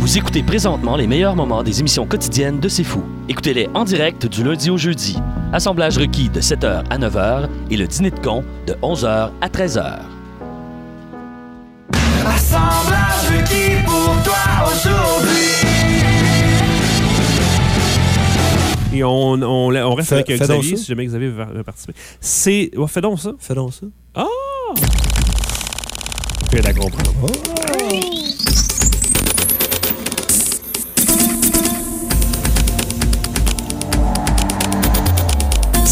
Vous écoutez présentement les meilleurs moments des émissions quotidiennes de C'est Fou. Écoutez-les en direct du lundi au jeudi. Assemblage requis de 7h à 9h et le dîner de con de 11h à 13h. Assemblage requis pour toi aujourd'hui. Et on, on, on reste Fais- avec Xavier, si jamais Xavier veut participer. C'est. Ouais, fais donc ça. Fais donc ça. Ah! Viens de la comprendre.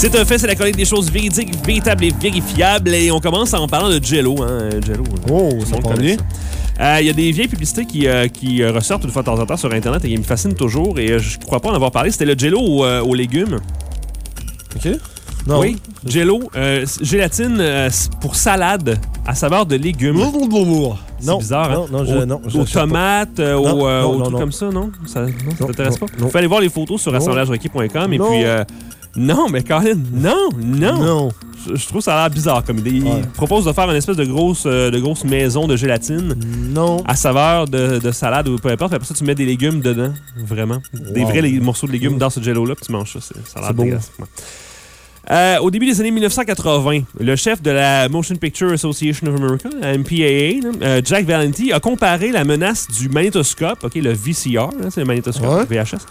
C'est un fait, c'est la collecte des choses véridiques, véritables et vérifiables. Et on commence en parlant de Jello. Hein, Jello Oh, tout le ça connaît ça. Euh, Il y a des vieilles publicités qui, euh, qui euh, ressortent une fois de temps en temps sur Internet et qui me fascinent toujours. Et euh, je crois pas en avoir parlé. C'était le Jello aux, aux légumes. OK? Non. Oui, Jello, gélatine pour salade à saveur de légumes. C'est Non. bizarre, hein? Non, non, je, non, je aux tomates, euh, Non, aux, euh, non, aux non, trucs non. comme ça, non? Ça, non, ça t'intéresse pas? non. Vous allez voir les photos sur assemblagerequis.com et Non. puis... euh, non, mais Colin, non, non! Non. Je, je trouve ça a l'air bizarre comme idée. Ouais. Ils proposent de faire une espèce de grosse, euh, de grosse maison de gélatine Non. à saveur de, de salade ou peu importe. Puis après ça, tu mets des légumes dedans, vraiment. Des Wow. vrais morceaux de légumes dans ce jello-là, puis tu manges ça. Ça a l'air bon. dégueulasse. Ouais. Euh, au début des années 1980, le chef de la Motion Picture Association of America, la MPAA, euh, Jack Valenti, a comparé la menace du magnétoscope, ok, le VCR, hein, c'est le magnétoscope VHS,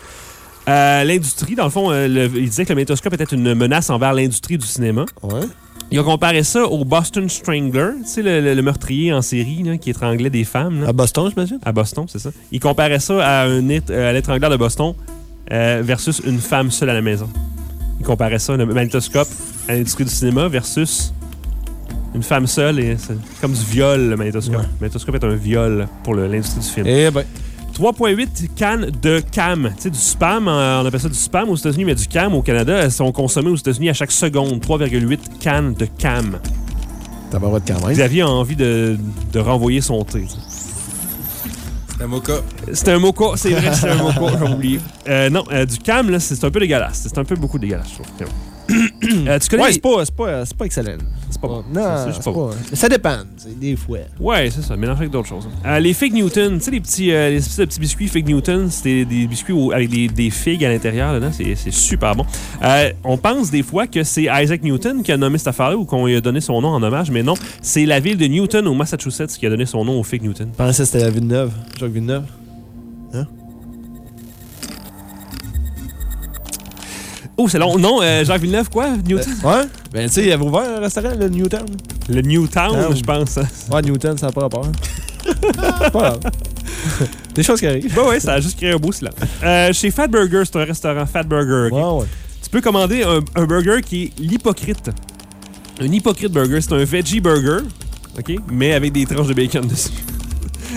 euh, l'industrie. Dans le fond, euh, le- il disait que le magnétoscope était une menace envers l'industrie du cinéma. Ouais. Il a comparé ça au Boston Strangler, tu sais, le, le- le meurtrier en série là, qui étranglait des femmes. là. À Boston, j'imagine? À Boston, c'est ça. Il comparait ça à, un euh, à l'étrangleur de Boston euh, versus une femme seule à la maison. Il comparait ça, le magnétoscope, à l'industrie du cinéma versus une femme seule. et C'est comme du viol, le magnétoscope. Ouais. Le magnétoscope est un viol pour le- l'industrie du film. Eh ben. 3,8 cannes de cam. Tu sais, du spam, euh, on appelle ça du spam aux États-Unis, mais du cam au Canada, elles sont consommées aux États-Unis à chaque seconde. 3,8 cannes de cam. T'as pas de quand même. Xavier a envie de, de renvoyer son thé. C'est un mocha. C'était un mocha, c'est vrai, c'était un mocha, j'ai oublié. Euh, non, euh, du cam, là, c'est un peu dégueulasse. C'est un peu beaucoup dégueulasse, je trouve. Euh, tu connais Ouais, les- c'est pas, c'est pas, excellent. C'est pas bon. Non, Ça, c'est pas. ça dépend. c'est Des fois. Ouais, c'est ça, mélange avec d'autres choses. Euh, les fig Newton, tu sais, les petits, euh, les petits biscuits fig Newton, c'est des biscuits avec des, des figues à l'intérieur dedans, c'est super bon. On pense des fois que c'est Isaac Newton qui a nommé cette affaire-là ou qu'on lui a donné son nom en hommage, mais non, c'est la ville de Newton au Massachusetts qui a donné son nom au fig Newton. Je pensais que c'était la Villeneuve. Jacques Villeneuve. Oh, c'est long. Non, euh, Jacques Villeneuve, quoi? Newton? Ouais? Ben, tu sais, il avait ouvert un restaurant, le Newtown. Le Newtown, Ah, je pense. Ouais, Newton, ça n'a pas rapport. C'est pas grave. Des choses qui arrivent. Ouais, ouais, ça a juste créé un beau silence. Euh, chez Fat Burger, c'est un restaurant Fat Burger. Ouais, ouais. Tu peux commander un, un burger qui est l'hypocrite. Un hypocrite burger, c'est un veggie burger, OK? Mais avec des tranches de bacon dessus.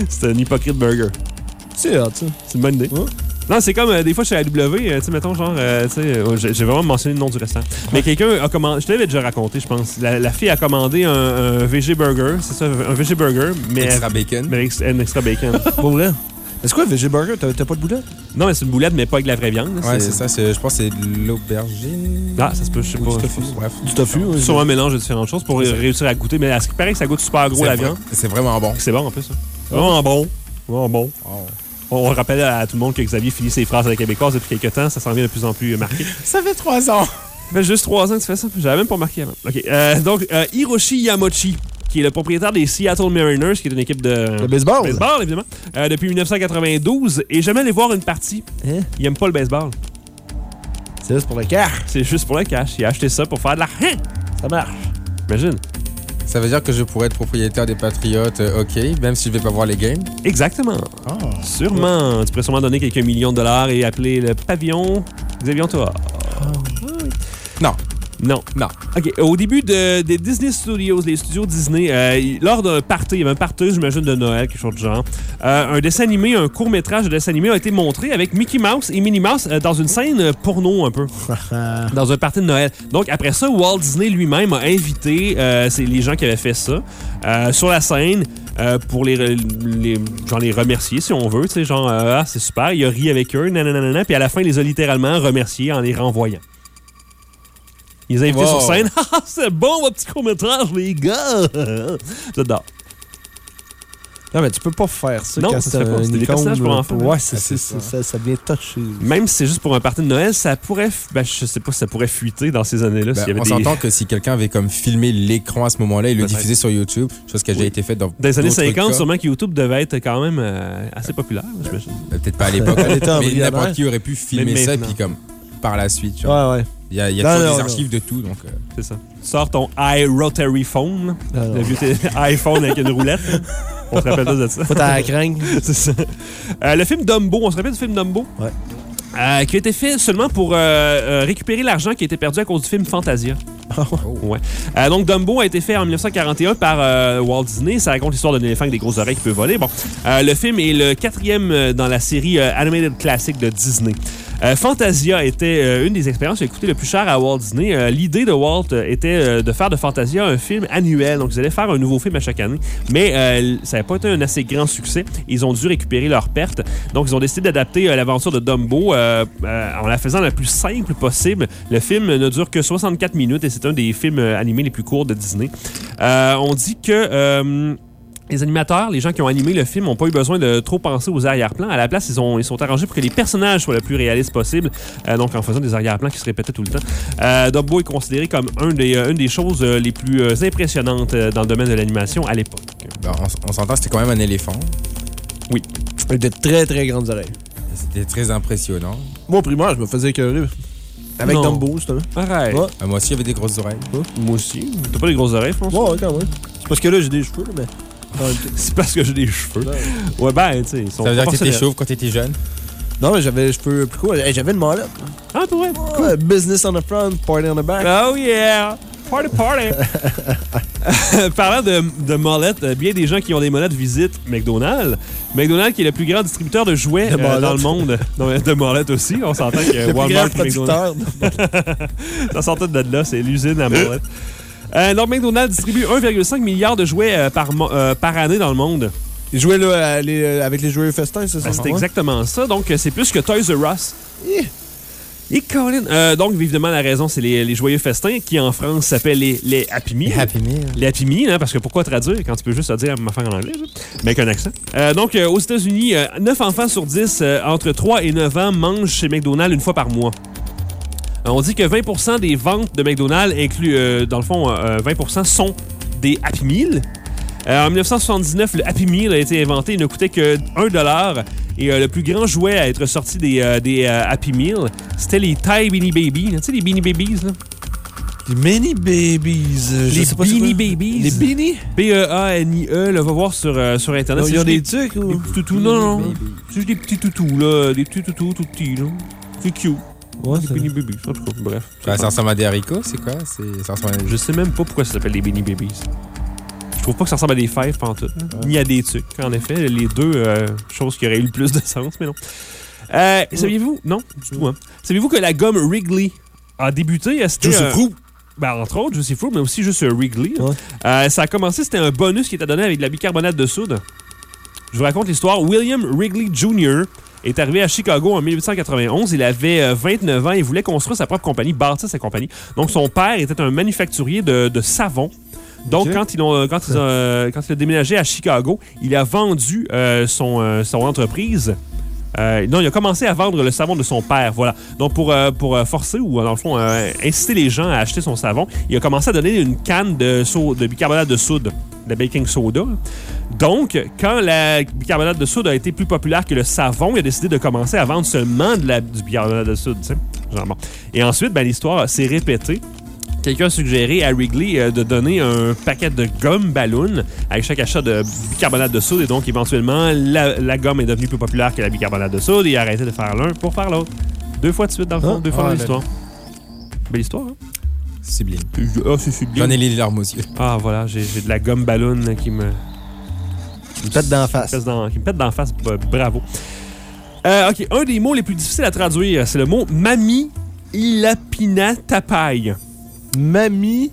c'est un hypocrite burger. C'est hot, ça. C'est une bonne idée. Ouais. Non, c'est comme euh, des fois chez AW, euh, tu sais, mettons, genre, euh, tu sais, j'ai vraiment mentionné le nom du restaurant. Mais quelqu'un a commandé, je te l'avais déjà raconté, je pense. La, la fille a commandé un, un VG burger, c'est ça, un VG burger, mais, Extra bacon. mais un extra bacon. Pour vrai? C'est quoi, VG Burger? T'as pas de boulette? non, mais c'est une boulette, mais pas avec de la vraie viande. là, Ouais, c'est ça. Je pense que c'est de l'aubergine. Ah, ça se peut, je sais pas. du tofu, Bref. Du tofu, oui. Sûrement un mélange de différentes choses pour ré- réussir à goûter. Mais à ce qui paraît que ça goûte super gros la vrai- viande. C'est vraiment bon. C'est bon en plus. ça. Vraiment bon. Vraiment bon. Oh. On rappelle à tout le monde que Xavier finit ses phrases à la québécoise depuis quelques temps. Ça s'en vient de plus en plus marqué. Ça fait trois ans. Ça fait juste trois ans que tu fais ça? J'avais même pas marqué avant. OK. euh, donc, euh, Hiroshi Yamochi, qui est le propriétaire des Seattle Mariners, qui est une équipe de... Le baseball? Baseball, évidemment. euh, depuis 1992. Et jamais allé voir une partie. Hein? Il aime pas le baseball. C'est juste pour le car. C'est juste pour le cash. Il a acheté ça pour faire de l'argent. Ça marche. Imagine. Ça veut dire que je pourrais être propriétaire des Patriotes, euh, ok, même si je vais pas voir les games? Exactement. Sûrement. Tu pourrais sûrement donner quelques millions de dollars et appeler le pavillon Xavier Antoine. Non. Non. Non. OK. Au début de- des Disney Studios, les studios Disney, euh, lors d'un party, il y avait un party, j'imagine, de Noël, quelque chose du genre, euh, un dessin animé, un court-métrage de dessin animé a été montré avec Mickey Mouse et Minnie Mouse euh, dans une scène porno un peu. dans un party de Noël. Donc, après ça, Walt Disney lui-même a invité les gens qui avaient fait ça sur la scène euh, pour les, les, genre les remercier, si on veut. Tu sais, genre, euh, ah, c'est super, il a ri avec eux, nanana, puis à la fin, il les a littéralement remerciés en les renvoyant. Ils les a invités Wow. sur scène. Ah, c'est bon, votre petit court-métrage, les gars! J'adore. Non, mais tu peux pas faire ça Non, quand ça c'est se fait pas. C'est des personnages pour enfants, Ouais, c'est Ah, c'est ça. ça. Ça devient touché. Même si c'est juste pour un party de Noël, ça pourrait. Ben, je sais pas si ça pourrait fuiter dans ces années-là. Ben, s'il y avait on des... s'entend que si quelqu'un avait comme filmé l'écran à ce moment-là et le Peut-être. diffusé sur YouTube, chose qui a déjà Oui. été faite dans Dans les années d'autres 50, cas, sûrement que YouTube devait être quand même euh, assez populaire, j'imagine. euh, peut-être pas à l'époque, mais n'importe qui aurait pu filmer ça puis comme par la suite. tu vois. Ouais, ouais. Il y a, y a Non, toujours non, des non. archives de tout, donc euh, C'est ça. Sors ton iRotary phone, le vieux iPhone avec une roulette. On se rappelle tous de ça. Faut t'en craindre. C'est ça. Euh, le film Dumbo, on se rappelle du film Dumbo? Ouais. Euh, qui a été fait seulement pour euh, euh, récupérer l'argent qui a été perdu à cause du film Fantasia. Ouais. Euh, donc Dumbo a été fait en 1941 par euh, Walt Disney. Ça raconte l'histoire d'un éléphant avec des grosses oreilles qui peut voler. Bon, Euh, le film est le quatrième dans la série euh, Animated Classic de Disney. Euh, Fantasia était euh, une des expériences coûté le plus cher à Walt Disney. Euh, L'idée de Walt était de faire de Fantasia un film annuel. Donc, ils allaient faire un nouveau film à chaque année. Mais ça n'a pas été un assez grand succès. Ils ont dû récupérer leurs pertes. Donc, ils ont décidé d'adapter l'aventure de Dumbo en la faisant la plus simple possible. Le film ne dure que 64 minutes et c'est un des films animés les plus courts de Disney. On dit que... les animateurs, les gens qui ont animé le film, n'ont pas eu besoin de trop penser aux arrière-plans. À la place, ils, ont, ils sont arrangés pour que les personnages soient le plus réalistes possible, euh, donc en faisant des arrière-plans qui se répétaient tout le temps. Euh, Dumbo est considéré comme un des, euh, une des choses euh, les plus impressionnantes dans le domaine de l'animation à l'époque. ben, on, on s'entend, c'était quand même un éléphant. Avec de très, très grandes oreilles. C'était très impressionnant. Moi, au primaire, je me faisais écœurer. Avec Non. Dumbo, justement. Arrête. Ouais. Ah, moi aussi, j'avais des grosses oreilles. Moi aussi. T'as pas les grosses oreilles, François? Ouais, ouais, quand même. C'est parce que là, j'ai des cheveux, mais. C'est parce que j'ai des cheveux. Ouais, ben, tu sais, ils sont Ça veut dire que t'étais chauve quand t'étais jeune? Non, mais j'avais les cheveux plus courts. Hey, J'avais une mallette. Ah, toi, ouais. Ouais, business on the front, party on the back. Oh yeah! Party party! Parlant de, de molettes, euh, bien des gens qui ont des molettes visitent McDonald's. McDonald's qui est le plus grand distributeur de jouets De euh, dans le monde. Non, mais de molettes aussi. On s'entend que Le plus grand Walmart et McDonald's. Ça sortait de là, c'est l'usine à molettes. Euh, donc McDonald's distribue 1,5 milliard de jouets euh, par, euh, par année dans le monde. Ils jouaient là, les- euh, avec les joueurs festins, c'est ça? Ben, c'est Ouais. exactement ça. Donc, c'est plus que Toys R Us. Eh. Et Colin. Euh, donc, évidemment, la raison, c'est les, les joyeux festins qui, en France, s'appellent les, les Happy Meal. Meal. Les Happy Meal, hein, parce que pourquoi traduire quand tu peux juste dire ma affaire en anglais, mais avec un accent. Euh, donc, euh, aux États-Unis, euh, 9 enfants sur 10 euh, entre 3 et 9 ans mangent chez McDonald's une fois par mois. Euh, on dit que 20% des ventes de McDonald's incluent, euh, dans le fond, euh, 20% sont des Happy Meal. Euh, en 1979, le Happy Meal a été inventé. Il ne coûtait que 1 Et euh, le plus grand jouet à être sorti des, euh, des euh, Happy Meal, c'était les Thai Beanie Babies. Tu sais, les Beanie Babies, là? Les Mini Babies. euh, je Les sais pas Beanie. Babies. Les Beanie? B-E-A-N-I-E, là, va voir sur, euh, sur Internet. C'est ont juste des des, trucs des ou? petits toutous. Non, non. C'est juste des petits toutous, là. Des petits toutous tout petits, là. C'est cute. Ouais, Des Beanie Babies. En tout cas, bref. Ça, ça ressemble à des haricots, c'est quoi? C'est- Ça ressemble à Je sais même pas pourquoi ça s'appelle les Beanie Babies. Je trouve pas que ça ressemble à des fèves, pantoute. là. Ni à des tucs, en effet. Les deux euh, choses qui auraient eu le plus de sens, mais non. Euh, Saviez-vous? Non, du tout. Hein. Saviez-vous que la gomme Wrigley a débuté? euh, C'était. Ben, entre autres, Juicy Fruit, mais aussi juste Wrigley. Ouais. Euh, ça a commencé, c'était un bonus qui était donné avec de la bicarbonate de soude. Je vous raconte l'histoire. William Wrigley Jr. est arrivé à Chicago en 1891. Il avait euh, 29 ans. Il voulait construire sa propre compagnie, bâtir sa compagnie. Donc, son père était un manufacturier de, de savon. Donc, quand, ils ont, euh, quand, ils ont, euh, quand il a déménagé à Chicago, il a vendu euh, son, euh, son entreprise. Euh, non, il a commencé à vendre le savon de son père, voilà. Donc, pour, euh, pour euh, forcer ou, euh, dans le fond, inciter les gens à acheter son savon, il a commencé à donner une canne de, de bicarbonate de soude, de baking soda. Donc, quand la bicarbonate de soude a été plus populaire que le savon, il a décidé de commencer à vendre seulement de la, du bicarbonate de soude. Et ensuite, ben, l'histoire s'est répétée. Quelqu'un a suggéré à Wrigley euh, de donner un paquet de gomme ballon avec chaque achat de bicarbonate de soude. Et donc, éventuellement, la, la gomme est devenue plus populaire que la bicarbonate de soude. Et il a arrêté de faire l'un pour faire l'autre. Deux fois de suite, dans le fond. Ah, deux fois ah, dans l'histoire. Belle histoire, hein? sublime. Ah, c'est sublime. J'en ai les larmes aux yeux. Ah, voilà, j'ai de la gomme ballon qui me... Qui me pète d'en face. qui me pète d'en face. Bah, bravo. Euh, OK, un des mots les plus difficiles à traduire, c'est le mot Mami Ilapina Tapai. Mamie.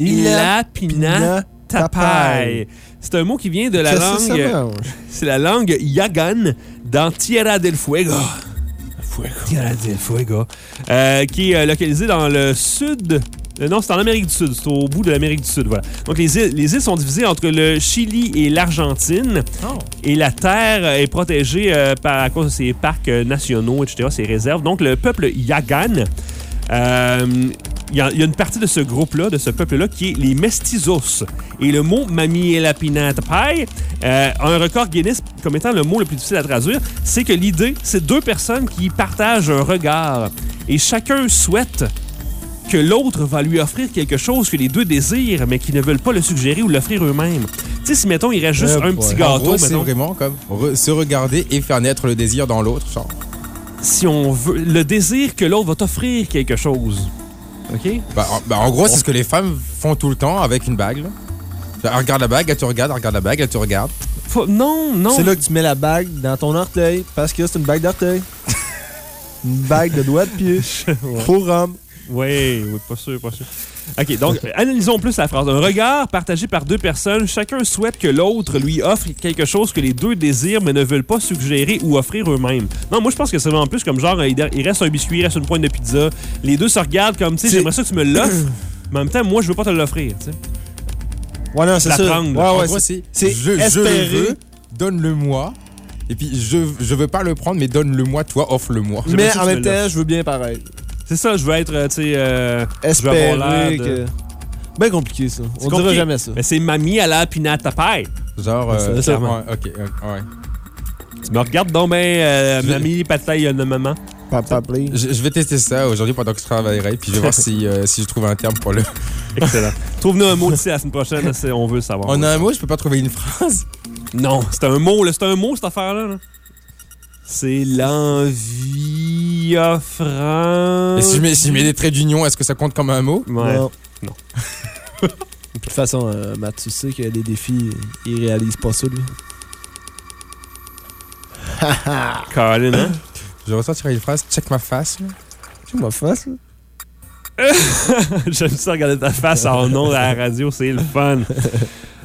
Ilapina Tapai. C'est un mot qui vient de la langue... C'est la langue Yagan dans Tierra del Fuego. Tierra del Fuego. Euh, qui est euh, localisée dans le sud Euh, non, c'est en Amérique du Sud. C'est au bout de l'Amérique du Sud, voilà. Donc, les îles, les îles sont divisées entre le Chili et l'Argentine. Oh. Et la terre est protégée euh, par, à cause de ces parcs euh, nationaux, etc., ces réserves. Donc, le peuple Yagan, il y, a il y a une partie de ce groupe-là, de ce peuple-là, qui est les mestizos. Et le mot Mamielapinatapai euh, a un record Guinness comme étant le mot le plus difficile à traduire. C'est que l'idée, c'est deux personnes qui partagent un regard. Et chacun souhaite que l'autre va lui offrir quelque chose que les deux désirent, mais qui ne veulent pas le suggérer ou l'offrir eux-mêmes. Tu sais, si, mettons, il reste juste Ouais, un ouais. petit gâteau, c'est vraiment comme re- se regarder et faire naître le désir dans l'autre. genre. Si on veut, le désir que l'autre va t'offrir quelque chose. OK? Bah, en, bah, en gros, c'est ce que les femmes font tout le temps avec une bague. là. Elle regarde la bague, elle te regarde, elle regarde la bague, elle te regarde. Faut- non, non. C'est là que tu mets la bague dans ton orteil parce que c'est une bague d'orteil. une bague de doigt de pied. Pour homme. Oui, oui, pas sûr, pas sûr. OK, donc, analysons plus la phrase. Un regard partagé par deux personnes, chacun souhaite que l'autre lui offre quelque chose que les deux désirent mais ne veulent pas suggérer ou offrir eux-mêmes. Non, moi, je pense que c'est vraiment plus comme genre, il il reste un biscuit, il reste une pointe de pizza. Les deux se regardent comme, tu sais, j'aimerais ça que tu me l'offres, mais en même temps, moi, je veux pas te l'offrir, tu sais. Ouais, non, c'est La ça. Ouais, ouais, c'est- je, je le espérer. veux, donne-le-moi. Et puis, je, je veux pas le prendre, mais donne-le-moi, toi, offre-le-moi. Mais en même me temps, je veux bien pareil. C'est ça, je veux être, euh, tu sais, euh, je veux Espérer avoir l'air de- que. Ben compliqué, ça. C'est On dira compliqué. jamais ça. Mais c'est mamie à la pinata pie. Genre, euh, C'est ça. ouais, ok, euh, ouais. Tu me regardes donc ben, euh, Je- mamie pataille de maman. Papa, please. Je, je vais tester ça aujourd'hui pendant que je travaillerai, puis je vais voir si, euh, si je trouve un terme pour le. Excellent. Trouve-nous un mot d'ici la semaine prochaine, on veut le savoir. En un mot, je peux pas trouver une phrase? Non, c'est un mot, là. C'est un mot, cette affaire-là. là. C'est l'envie offrant. Et si je mets, si je mets des traits d'union, est-ce que ça compte comme un mot? Ouais. Non. Non. de toute façon, euh, Matt, tu sais que les défis, ils réalisent pas ça, lui. Colin, hein? Je ressortirai une phrase, check ma face. m'as fait ça? J'aime ça regarder ta face en nom à la radio, c'est le fun.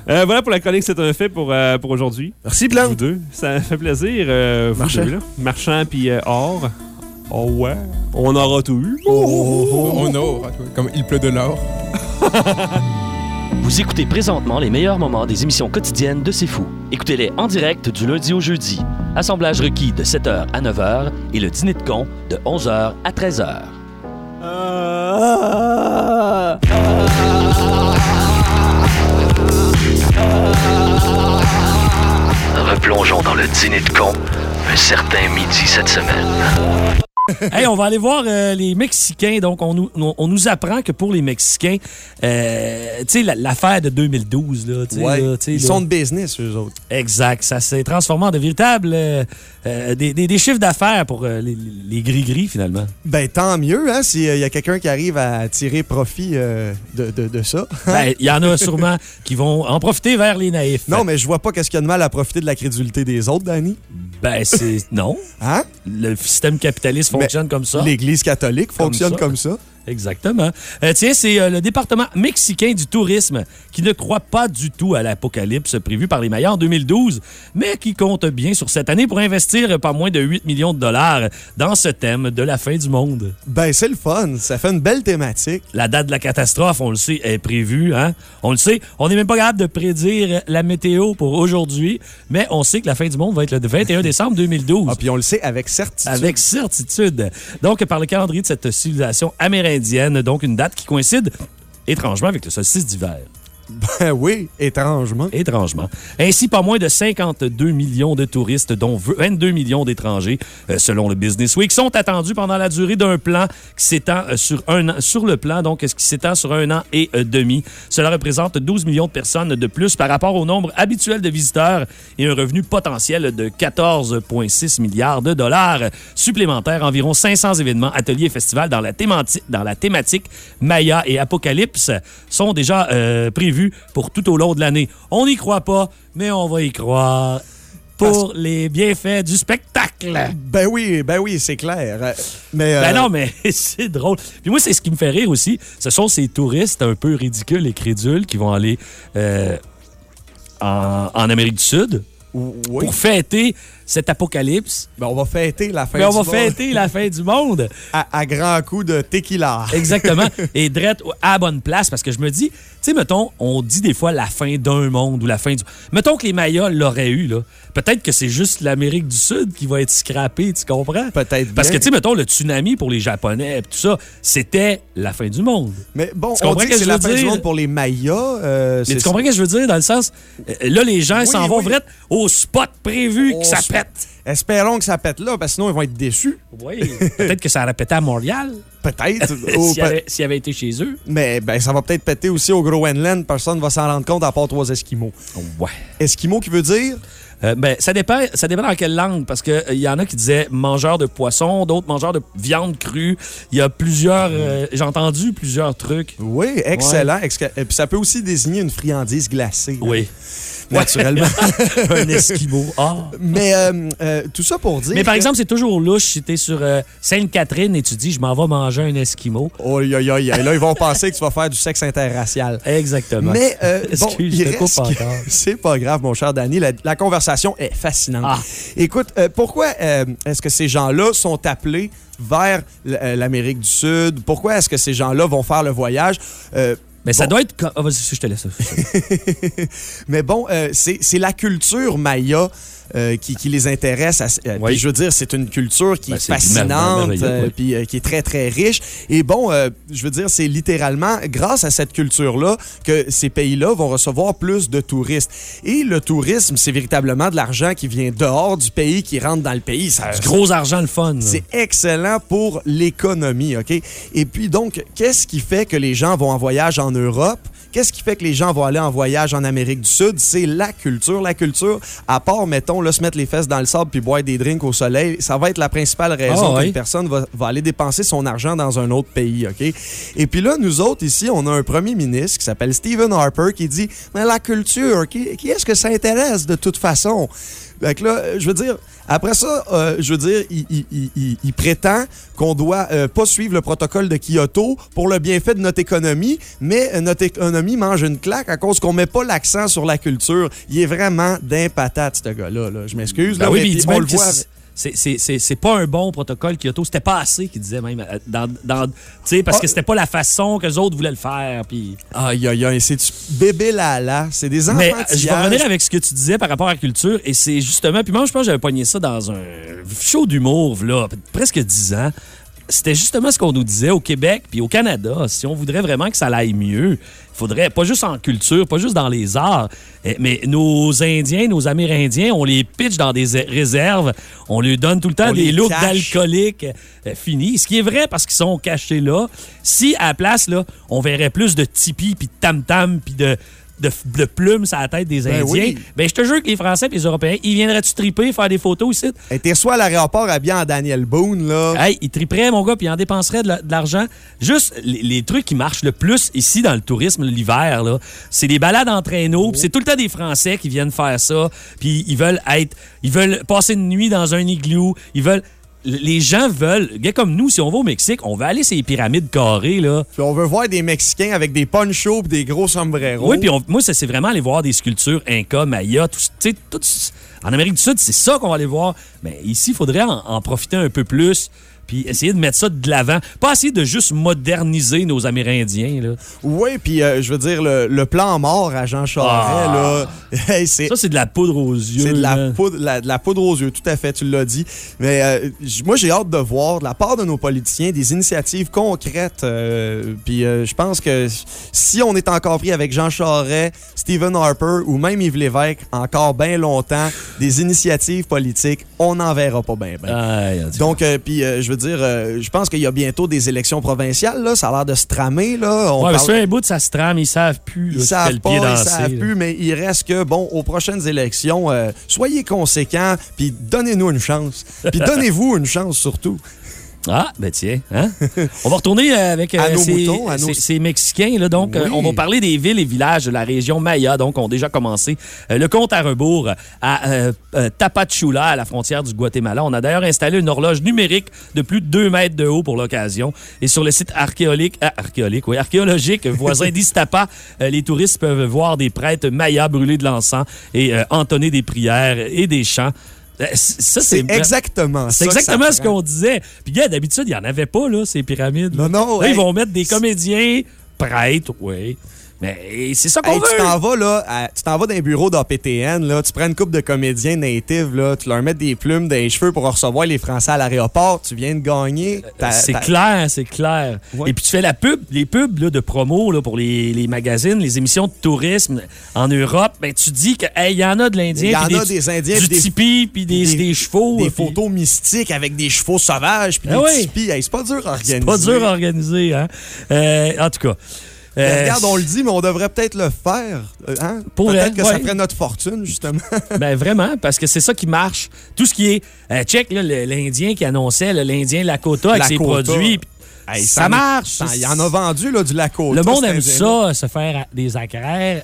Euh, voilà pour la chronique, c'est un fait pour, euh, pour aujourd'hui. Merci, Vous Plante. deux. Ça fait plaisir, euh, vous Marchand. deux, là. Marchand puis euh, or. Oh ouais. On aura tout eu. Oh, non, comme il pleut de l'or. Vous écoutez présentement les meilleurs moments des émissions quotidiennes de C'est Fou. Écoutez-les en direct du lundi au jeudi. Assemblage requis de 7h à 9h et le dîner de con de 11h à 13h. Replongeons dans le dîner de con un certain midi cette semaine. Hey, on va aller voir euh, les Mexicains. Donc, on nous, on, nous apprend que pour les Mexicains, euh, tu sais, la- l'affaire de 2012, là, tu sais, Ouais. là, Ils là. sont de business, eux autres. Exact. Ça s'est transformé en de véritables... euh, des, des- des chiffres d'affaires pour les, les gris-gris, finalement. Ben, tant mieux, hein, s'il y a quelqu'un qui arrive à tirer profit de, de- de ça. Ben, Il y en a sûrement qui vont en profiter vers les naïfs. Non, mais je vois pas qu'est-ce qu'il y a de mal à profiter de la crédulité des autres, Danny. Ben, c'est... Non. Hein? Le système capitaliste fonctionne comme ça. L'Église catholique fonctionne ça. comme ça. Exactement. Euh, tiens, c'est euh, le département mexicain du tourisme qui ne croit pas du tout à l'apocalypse prévu par les Mayas en 2012, mais qui compte bien sur cette année pour investir pas moins de 8 millions de dollars dans ce thème de la fin du monde. Ben, c'est le fun. Ça fait une belle thématique. La date de la catastrophe, on le sait, est prévue. Hein? On le sait. On n'est même pas capable de prédire la météo pour aujourd'hui, mais on sait que la fin du monde va être le 21 décembre 2012. Ah, puis on le sait avec certitude. Avec certitude. Donc, par le calendrier de cette civilisation donc une date qui coïncide étrangement avec le solstice d'hiver. Ben oui, étrangement. Étrangement. Ainsi, pas moins de 52 millions de touristes, dont 22 millions d'étrangers, euh, selon le Business Week, sont attendus pendant la durée d'un plan qui s'étend euh, sur un an, sur le plan, donc ce s'étend sur un an et euh, demi. Cela représente 12 millions de personnes de plus par rapport au nombre habituel de visiteurs et un revenu potentiel de 14,6 milliards de dollars supplémentaires. Environ 500 événements, ateliers et festivals dans la, thémati- dans la thématique Maya et Apocalypse sont déjà prévus pour tout au long de l'année. On n'y croit pas, mais on va y croire pour les bienfaits du spectacle. Ben oui, ben oui, c'est clair. Euh, Mais, euh, Ben non, mais c'est drôle. Puis moi, c'est ce qui me fait rire aussi. Ce sont ces touristes un peu ridicules et crédules qui vont aller euh, en, en Amérique du Sud Oui. pour fêter cet apocalypse. Ben, on va fêter la fin Mais on du va monde fêter la fin du monde. à, à grands coups de tequila. Exactement. Et drette à la bonne place parce que je me dis, tu sais, mettons, on dit des fois la fin d'un monde ou la fin du. Mettons que les Mayas l'auraient eu, là. Peut-être que c'est juste l'Amérique du Sud qui va être scrappée, tu comprends? Peut-être Parce que, tu sais, mettons, le tsunami pour les Japonais, pis tout ça, c'était la fin du monde. Mais bon, Tu on dit que que c'est la fin du monde pour les Mayas. euh, Mais c'est- tu comprends ce que je veux dire dans le sens. euh, Là, les gens Oui, s'en vont vraiment au spot prévu que ça. Pète. Espérons que ça pète là, parce que sinon ils vont être déçus. Oui. Peut-être que ça aurait pété à Montréal Peut-être. S'il avait, avait été chez eux. Mais ben, ça va peut-être péter aussi au Groenland. Personne va s'en rendre compte à part trois Esquimaux. Ouais. Esquimaux qui veut dire? Euh, ben, ça dépend, ça dépend dans quelle langue, parce qu'il il y en a qui disaient mangeurs de poisson, d'autres mangeurs de viande crue. Il y a plusieurs. euh, J'ai entendu plusieurs trucs. oui, excellent. Et puis ça peut aussi désigner une friandise glacée. là, Oui. Naturellement. Un Esquimau. Ah. Mais euh, euh, tout ça pour dire. Mais par que- exemple, c'est toujours louche si t'es sur euh, Sainte-Catherine et tu dis je m'en vais manger un Esquimau. Oh, aïe, aïe, aïe. Là, ils vont penser que tu vas faire du sexe interracial. Exactement. Mais euh, bon. C'est pas grave, mon cher Danny. La, la conversation est fascinante. Ah. Écoute, pourquoi est-ce que ces gens-là sont appelés vers l'Amérique du Sud? Pourquoi est-ce que ces gens-là vont faire le voyage? Mais ça bon. doit être. Ah, vas-y, je te laisse. Mais bon, euh, c'est c'est la culture maya euh, qui, qui les intéresse. à- euh, Oui. je veux dire, c'est une culture qui Ben, est c'est fascinante, euh, puis euh, qui est très, très riche. Et bon, euh, je veux dire, c'est littéralement grâce à cette culture-là que ces pays-là vont recevoir plus de touristes. Et le tourisme, c'est véritablement de l'argent qui vient dehors du pays, qui rentre dans le pays. Ça, Du gros argent, le fun. c'est excellent pour l'économie, OK? Et puis donc, qu'est-ce qui fait que les gens vont en voyage en Europe? Qu'est-ce qui fait que les gens vont aller en voyage en Amérique du Sud? C'est la culture. La culture, à part, mettons, là, se mettre les fesses dans le sable puis boire des drinks au soleil, ça va être la principale raison ouais. qu'une personne va, va aller dépenser son argent dans un autre pays, OK? Et puis là, nous autres, ici, on a un premier ministre qui s'appelle Stephen Harper qui dit, mais la culture, qui, qui est-ce que ça intéresse de toute façon? Fait que là, euh, je veux dire, après ça, euh, je veux dire, il, il- il- il- il prétend qu'on doit euh, pas suivre le protocole de Kyoto pour le bienfait de notre économie, mais notre économie mange une claque à cause qu'on met pas l'accent sur la culture. Il est vraiment d'un patate, ce gars-là. là. Je m'excuse. Ben oui, mais il dit on même le voit. C'est- pas un bon protocole Kyoto. C'était pas assez, qu'il disait même. euh, Dans, dans, tu sais, parce Ah. que c'était pas la façon que les autres voulaient le faire. Puis... Aïe, aïe, aïe, c'est du bébé là là. C'est des Mais euh, enfantillages. je vais revenir avec ce que tu disais par rapport à la culture. Et c'est justement. Puis moi, je pense que j'avais pogné ça dans un show d'humour, là, presque 10 ans. C'était justement ce qu'on nous disait au Québec puis au Canada. Si on voudrait vraiment que ça aille mieux, il faudrait, pas juste en culture, pas juste dans les arts, eh, mais nos Indiens, nos Amérindiens, on les pitch dans des réserves, on leur donne tout le temps On des looks d'alcooliques euh, finis. Ce qui est vrai parce qu'ils sont cachés là. Si à la place, là, on verrait plus de tipis puis de tam-tam puis de de, de plumes sur la tête des Ben Indiens, oui. ben je te jure que les Français et les Européens, ils viendraient-tu triper, faire des photos ici? T'es soit à l'aéroport habillé en Daniel Boone, là. Hey, ils triperaient, mon gars, puis ils en dépenseraient de la- de l'argent. Juste, les, les trucs qui marchent le plus ici dans le tourisme l'hiver, là, c'est des balades en traîneau, puis c'est tout le temps des Français qui viennent faire ça, puis ils veulent être, ils veulent passer une nuit dans un igloo, ils veulent... Les gens veulent, gars comme nous, si on va au Mexique, on va aller sur les pyramides carrées, là. Puis on veut voir des Mexicains avec des ponchos et des gros sombreros. Oui, puis on- moi, ça, c'est vraiment aller voir des sculptures Inca, Maya, tout, tout- en Amérique du Sud, c'est ça qu'on va aller voir. Mais ici, il faudrait en, en profiter un peu plus, puis essayer de mettre ça de l'avant. Pas essayer de juste moderniser nos Amérindiens, là. Oui, puis euh, je veux dire, le, le plan mort à Jean Charest, Ah. là, hey, c'est... Ça, c'est de la poudre aux yeux. C'est de la poudre, la- de la poudre aux yeux, tout à fait, tu l'as dit. Mais euh, moi, j'ai hâte de voir de la part de nos politiciens des initiatives concrètes. euh, Puis je pense que si on est encore pris avec Jean Charest, Stephen Harper ou même Yves Lévesque encore bien longtemps, des initiatives politiques, on n'en verra pas bien. ben. Donc, puis je veux dire, euh, je pense qu'il y a bientôt des élections provinciales, là. Ça a l'air de se tramer, là. On ouais, mais parle- un bout de ça se trame, ils savent plus. ils savent pas, pied ils danser, savent là. plus, mais il reste que, bon, aux prochaines élections, euh, soyez conséquents, puis donnez-nous une chance. Puis donnez-vous une chance surtout. Ah, ben tiens. Hein? on va retourner euh, avec euh, nos ces, moutons, nos- ces- ces Mexicains. Là, donc, euh, on va parler des villes et villages de la région Maya. Donc, ont déjà commencé euh, le compte à rebours à Tapachula, à la frontière du Guatemala. On a d'ailleurs installé une horloge numérique de plus de 2 mètres de haut pour l'occasion. Et sur le site archéologique, ah, archéologique, oui, archéologique voisin d'Iztapa, euh, les touristes peuvent voir des prêtres mayas brûler de l'encens et entonner des prières et des chants. Euh, Ça, C'est exactement c'est exactement ce qu'on disait. Puis, gars, d'habitude, il n'y en avait pas, là, ces pyramides. Non, non, Là, hey. ils vont mettre des comédiens, prêtres, oui. Mais c'est ça qu'on Hey, tu t'en vas là, à- tu t'en vas dans un bureau d'APTN, là, tu prends une couple de comédiens natives, là, tu leur mets des plumes dans les cheveux pour recevoir les Français à l'aéroport, tu viens de gagner. ta- C'est clair, c'est clair. Ouais. Et puis tu fais la pub, les pubs là, de promo là, pour les, les magazines, les émissions de tourisme en Europe. Ben, tu dis qu'il y en a de l'Indien. Il y en a des Indiens, Du tipi, puis des, des- des chevaux. Des puis- photos mystiques avec des chevaux sauvages puis Ah des oui. tipis. Hey, c'est pas dur à organiser. C'est pas dur à organiser, hein? Euh, en tout cas. Euh, regarde, on le dit, mais on devrait peut-être le faire. euh, hein? Peut-être que ça ferait notre fortune, justement. Ben vraiment, parce que c'est ça qui marche. Tout ce qui est. euh, check, l'Indien qui annonçait, l'Indien Lakota avec ses produits. Hey, ça marche. Il en a vendu là, du Lakota. Le monde aime ça, se faire des acraires.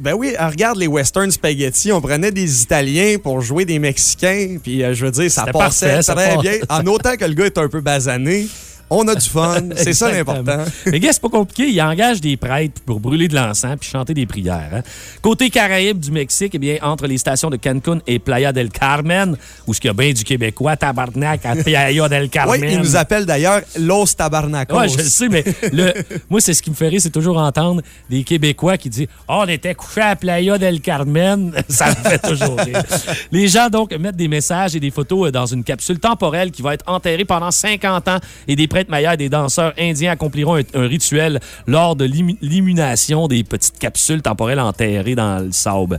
Ben oui, regarde les western spaghetti. On prenait des Italiens pour jouer des Mexicains. Puis euh, je veux dire, ça passait parfait, très bien. En autant que le gars est un peu basané, on a du fun. C'est ça l'important. Mais gars, c'est pas compliqué. Il engage des prêtres pour brûler de l'encens puis chanter des prières. hein. Côté Caraïbes du Mexique, eh bien, entre les stations de Cancun et Playa del Carmen, où ce qu'il y a bien du Québécois, tabarnak, à Playa del Carmen. Oui, il nous appelle d'ailleurs Los Tabarnacos. Ouais, je le sais, mais le, moi, c'est ce qui me fait rire, c'est toujours entendre des Québécois qui disent Oh, on était couchés à Playa del Carmen. Ça me fait toujours rire. Les gens, donc, mettent des messages et des photos euh, dans une capsule temporelle qui va être enterrée pendant 50 ans et des prêtres et des danseurs indiens accompliront un, un rituel lors de l'immu- l'immunation des petites capsules temporelles enterrées dans le sable.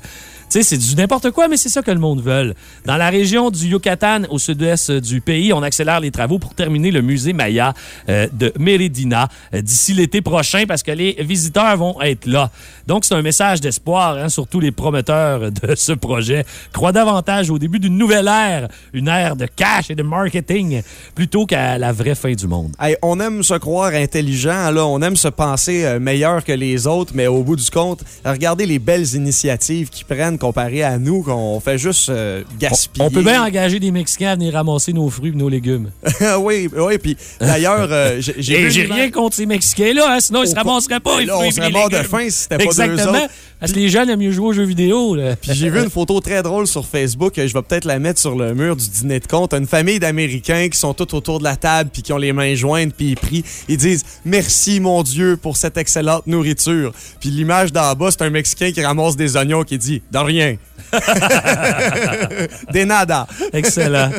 C'est du n'importe quoi, mais c'est ça que le monde veut. Dans la région du Yucatan, au sud-est du pays, on accélère les travaux pour terminer le musée Maya euh, de Méridina euh, d'ici l'été prochain parce que les visiteurs vont être là. Donc, c'est un message d'espoir, hein, surtout les promoteurs de ce projet. Croient davantage au début d'une nouvelle ère, une ère de cash et de marketing, plutôt qu'à la vraie fin du monde. On aime se croire intelligent, on aime se penser euh, meilleur que les autres, mais au bout du compte, regardez les belles initiatives qu'ils prennent comparé à nous, qu'on fait juste euh, gaspiller. On peut bien engager des Mexicains à venir ramasser nos fruits et nos légumes. oui, oui, puis d'ailleurs, euh, j'ai rien contre ces Mexicains-là, hein, sinon ils se Au- ramasseraient pas. les Là, fruits les mort de faim si c'était pas deux Exactement. autres. Parce que les jeunes aiment mieux jouer aux jeux vidéo. Là. Puis j'ai vu une photo très drôle sur Facebook, euh, je vais peut-être la mettre sur le mur du dîner de compte. Une famille d'Américains qui sont tous autour de la table puis qui ont les mains jointes puis ils prient. Ils disent merci mon Dieu pour cette excellente nourriture. Puis l'image d'en bas, c'est un Mexicain qui ramasse des oignons qui dit de rien. des nada. Excellent.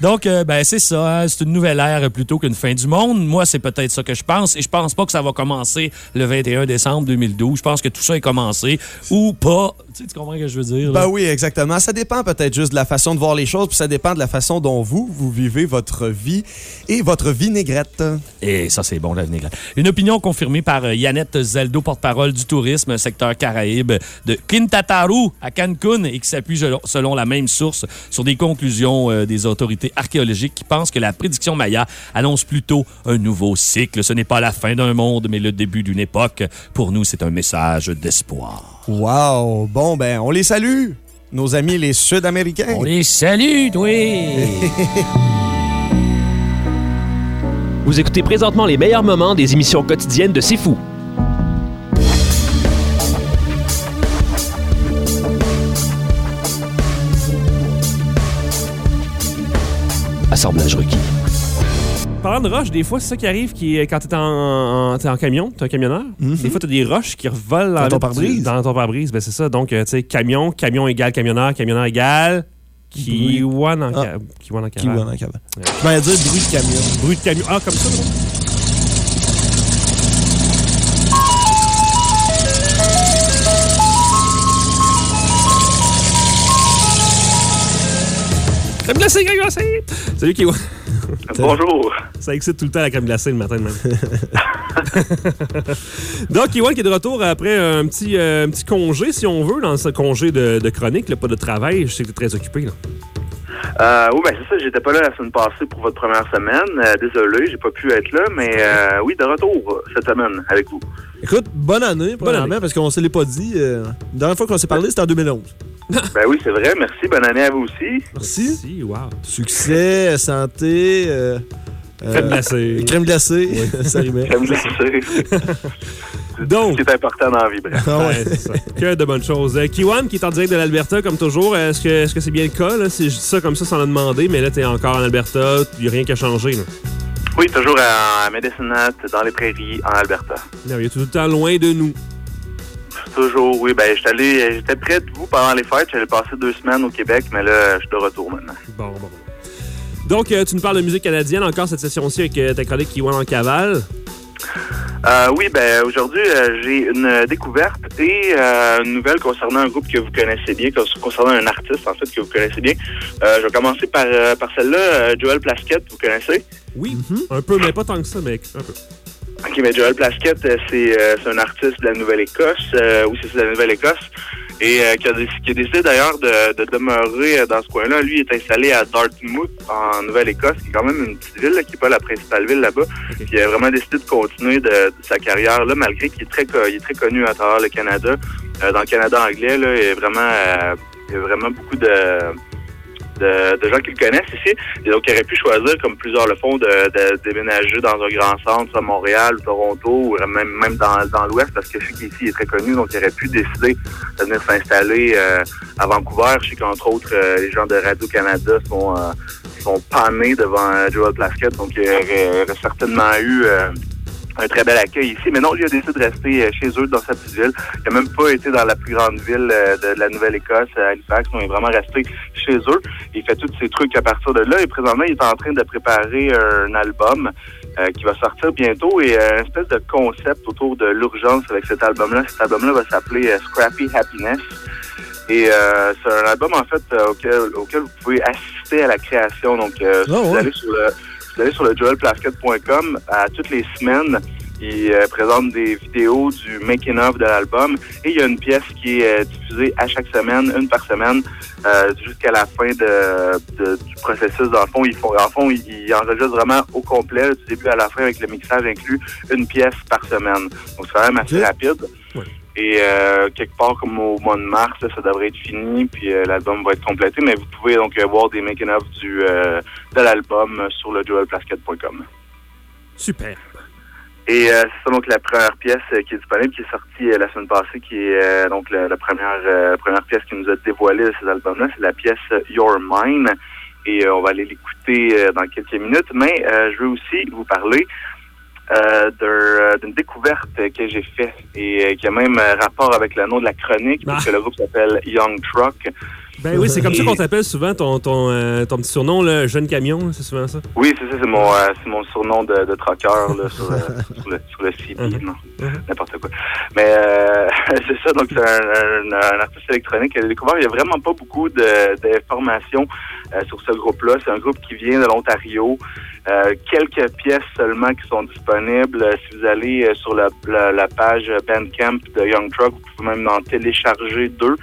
Donc, euh, ben, c'est ça. hein, C'est une nouvelle ère plutôt qu'une fin du monde. Moi, c'est peut-être ça que je pense. Et je pense pas que ça va commencer le 21 décembre 2012. Je pense que tout ça est commencé ou pas. Tu, sais, tu comprends ce que je veux dire? là? Ben oui, exactement. Ça dépend peut-être juste de la façon de voir les choses, puis ça dépend de la façon dont vous, vous vivez votre vie et votre vinaigrette. Et ça, c'est bon, la vinaigrette. Une opinion confirmée par euh, Yannette Zeldo, porte-parole du tourisme, secteur Caraïbe de Quintataru à Cancun et qui s'appuie selon, selon la même source sur des conclusions euh, des autorités archéologiques qui pensent que la prédiction Maya annonce plutôt un nouveau cycle. Ce n'est pas la fin d'un monde, mais le début d'une époque. Pour nous, c'est un message d'espoir. Wow! Bon, ben, on les salue, nos amis les Sud-Américains. On les salue, oui! Vous écoutez présentement les meilleurs moments des émissions quotidiennes de C'est Fou. Assemblage requis. Parlant de roches, des fois, c'est ça qui arrive qui, quand t'es en, en, t'es en camion, t'es un camionneur. Des fois, t'as des roches qui revolent Dans ton le- pare-brise. Dans ton pare-brise, ben c'est ça. Donc, euh, tu sais, camion, camion égale camionneur, camionneur égale Kiwan en, Ah. Kiwan en cavale. Je m'allais dire bruit de camion. Bruit de camion. Ah, comme ça, gros. Crème glacée, crème glacée! Salut Kiwan. Bonjour. Ça excite tout le temps la crème glacée le matin même. Donc, Kiwan qui est de retour après un petit, euh, un petit congé, si on veut, dans ce congé de, de chronique, là, pas de travail. Je sais que tu es très occupé. Là. Euh, oui, ben c'est ça, j'étais pas là la semaine passée pour votre première semaine. Euh, désolé, j'ai pas pu être là, mais euh, oui, de retour cette semaine avec vous. Écoute, bonne année, premièrement, année. parce qu'on se l'est pas dit. euh, la dernière fois qu'on s'est parlé, c'était en 2011. ben oui, c'est vrai, merci, bonne année à vous aussi. Merci. Si, wow. Succès, santé. euh, euh, Crème glacée. Crème glacée, ça rimait. Je sais. Donc, C'est important dans la vie, bref. Ah ouais. Ouais, c'est ça. Que de bonnes choses. Euh, Kiwan, qui est en direct de l'Alberta, comme toujours, est-ce que est-ce que c'est bien le cas? Là? Si je dis ça comme ça sans le demander, mais là, t'es encore en Alberta, il n'y a rien qui a changé. Là. Oui, toujours à Medicine Hat, dans les prairies, en Alberta. Non, il est tout le temps loin de nous. Toujours, oui. Ben, j'étais allé, j'étais près de vous pendant les fêtes. J'allais passer deux semaines au Québec, mais là, je suis de retour maintenant. Bon, bon, bon. Donc, euh, tu nous parles de musique canadienne encore cette session-ci avec euh, ta chronique Kiwan en cavale. Euh, oui, ben aujourd'hui, euh, j'ai une découverte et une nouvelle concernant un groupe que vous connaissez bien, concernant un artiste, en fait, que vous connaissez bien. Je vais commencer par, par celle-là, Joel Plasquette, vous connaissez? Oui, un peu, mais pas tant que ça, mec. Un peu. OK, mais Joel Plasquette, euh, c'est euh, c'est un artiste de la Nouvelle-Écosse. Euh, oui, c'est de la Nouvelle-Écosse. Et euh, qui, a, qui a décidé d'ailleurs de, de demeurer dans ce coin-là. Lui, il est installé à Dartmouth, en Nouvelle-Écosse, qui est quand même une petite ville, là, qui n'est pas la principale ville là-bas. Puis il a vraiment décidé de continuer de, de sa carrière, là, malgré qu'il est très, il est très connu à travers le Canada. Euh, dans le Canada anglais, là, il a vraiment, il y a vraiment beaucoup de de, de gens qui le connaissent ici. Et donc, il aurait pu choisir, comme plusieurs le font, de, de déménager dans un grand centre à Montréal, Toronto, ou même, même dans, dans l'Ouest, parce que je sais qu'ici, est très connu. Donc, il aurait pu décider de venir s'installer euh, à Vancouver. Je sais qu'entre autres, euh, les gens de Radio-Canada sont, euh, sont panés devant euh, Joel Plaskett. Donc, il il aurait certainement eu... un très bel accueil ici. Mais non, il a décidé de rester euh, chez eux dans sa petite ville. Il n'a même pas été dans la plus grande ville euh, de la Nouvelle-Écosse, à Halifax. Non, il est vraiment resté chez eux. Il fait tous ses trucs à partir de là. Et présentement, il est en train de préparer un album euh, qui va sortir bientôt et euh, une espèce de concept autour de l'urgence avec cet album-là. Cet album-là va s'appeler euh, Scrappy Happiness. Et euh, c'est un album, en fait, euh, auquel, auquel vous pouvez assister à la création. Donc, euh, si Ah vous ouais? allez sur le vous allez sur le joelplasket.com à toutes les semaines. Il euh, présente des vidéos du making-of de l'album et il y a une pièce qui est euh, diffusée à chaque semaine, une par semaine, euh, jusqu'à la fin de, de- du processus. Dans le fond, ils font, en fond, ils, ils enregistrent vraiment au complet, du début à la fin, avec le mixage inclus, une pièce par semaine. Donc, c'est quand même assez rapide. Ouais. Et euh, quelque part comme au mois de mars, là, ça devrait être fini, puis euh, l'album va être complété. Mais vous pouvez donc euh, voir des making-of du euh, de l'album euh, sur le joelplasket.com. Super. Et euh, c'est ça donc la première pièce qui est disponible, qui est sortie la semaine passée, qui est euh, donc la, la première euh, première pièce qui nous a dévoilé de cet album-là, c'est la pièce Your Mine. Et euh, on va aller l'écouter euh, dans quelques minutes. Mais euh, je veux aussi vous parler euh, euh, d'une découverte que j'ai faite et euh, qui a même rapport avec le nom de la chronique, Ah. puisque le groupe s'appelle Young Truck. Ben oui, c'est comme ça qu'on t'appelle souvent ton, ton, euh, ton petit surnom, le jeune camion, c'est souvent ça? Oui, c'est ça, c'est mon, euh, c'est mon surnom de, de trucker là, sur, euh, sur, le, sur le CD, non, Mhm. n'importe quoi. Mais euh, c'est ça, donc c'est un, un- un artiste électronique que j'ai découvert. Il n'y a vraiment pas beaucoup d'informations sur ce groupe-là. C'est un groupe qui vient de l'Ontario. Euh, quelques pièces seulement qui sont disponibles. Euh, Si vous allez euh, sur la, page Bandcamp de Young Truck, vous pouvez même en télécharger deux.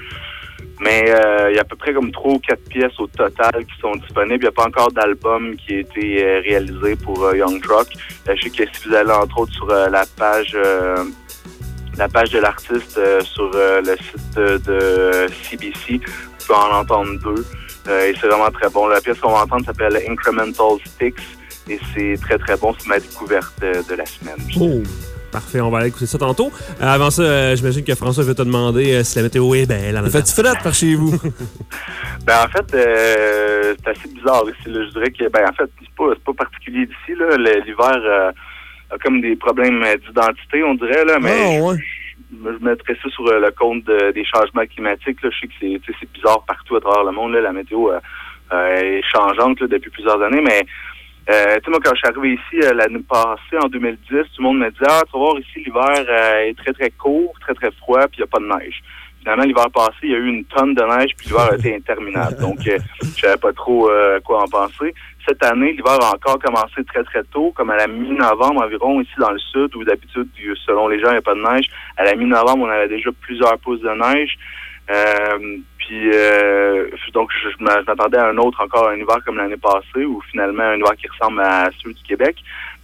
Mais il y a à peu près comme trois ou quatre pièces au total qui sont disponibles. Il n'y a pas encore d'album qui a été réalisé pour Young Truck. Je sais que si vous allez entre autres sur la page la page de l'artiste sur le site de, CBC, vous pouvez en entendre deux. Et c'est vraiment très bon. La pièce qu'on va entendre s'appelle Incremental Sticks et c'est très très bon. C'est ma découverte euh, de la semaine. Oh. Parfait, on va aller écouter ça tantôt. Euh, avant ça, euh, j'imagine que François veut te demander euh, si la météo est belle. en Il fait-tu frette par chez vous? Ben en fait, euh, c'est assez bizarre ici. Là. Je dirais que ben en fait, c'est pas, c'est pas particulier d'ici. L'hiver euh, a comme des problèmes d'identité, on dirait, là, mais Ah, ouais. je, je mettrais ça sur euh, le compte de- des changements climatiques. Là. Je sais que c'est, bizarre partout à travers le monde. Là. La météo euh, euh, est changeante là, depuis plusieurs années, mais euh, tu sais, moi, quand je suis arrivé ici euh, l'année passée, en 2010, tout le monde me disait Ah, tu vas voir, ici, l'hiver euh, est très, très court, très, très froid, puis il n'y a pas de neige. Finalement, l'hiver passé, il y a eu une tonne de neige, puis l'hiver a été interminable. Donc, euh, je savais pas trop euh, quoi en penser. Cette année, l'hiver a encore commencé très, très tôt, comme à la mi-novembre environ, ici dans le sud, où d'habitude, selon les gens, il n'y a pas de neige. À la mi-novembre, on avait déjà plusieurs pouces de neige. Euh, puis, euh, donc, je, je m'a- je m'attendais à un autre, encore un hiver comme l'année passée, ou finalement un hiver qui ressemble à ceux du Québec.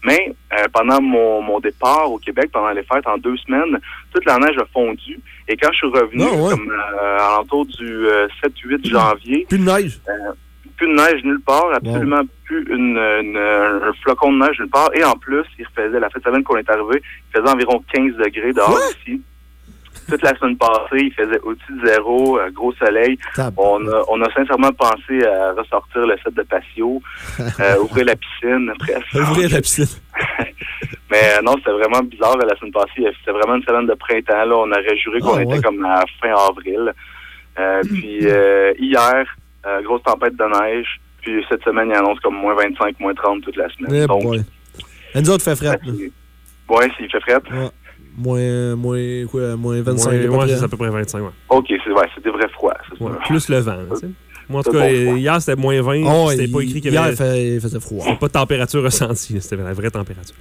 Mais euh, pendant mon, mon départ au Québec, pendant les fêtes, en deux semaines, toute la neige a fondu. Et quand je suis revenu, Ah ouais. comme euh, à l'entour du euh, 7-8 janvier, Plus de neige. plus de neige nulle part, absolument plus une, une- un flocon de neige nulle part. Et en plus, il faisait, la de semaine qu'on est arrivé, il faisait environ 15 degrés dehors ici. Toute la semaine passée, il faisait au-dessus de zéro, euh, gros soleil. On a, on a sincèrement pensé à ressortir le set de patio, euh, ouvrir la piscine, presque. Ouvrir la piscine. Mais euh, non, c'était vraiment bizarre la semaine passée. C'était vraiment une semaine de printemps. Là. On aurait juré qu'on Ah, était ouais? comme à fin avril. Euh, puis hier, grosse tempête de neige. Puis cette semaine, il annonce comme moins 25, moins 30 toute la semaine. Eh Donc, nous autres, fait fret. ouais, s'il fait fret. Ouais. Moins, moins, quoi, moins 25 Ouais, à peu ouais, près. c'est à peu près 25, ouais. OK, c'est ouais, c'est des vrais froids. c'est ça. Ouais, Plus le vent, tu sais. Moi, en tout cas, bon, hier, c'était moins 20. Oh, c'était il- pas écrit qu'il y hier, avait... il fait- il faisait froid. C'était pas de température ressentie, c'était la vraie température.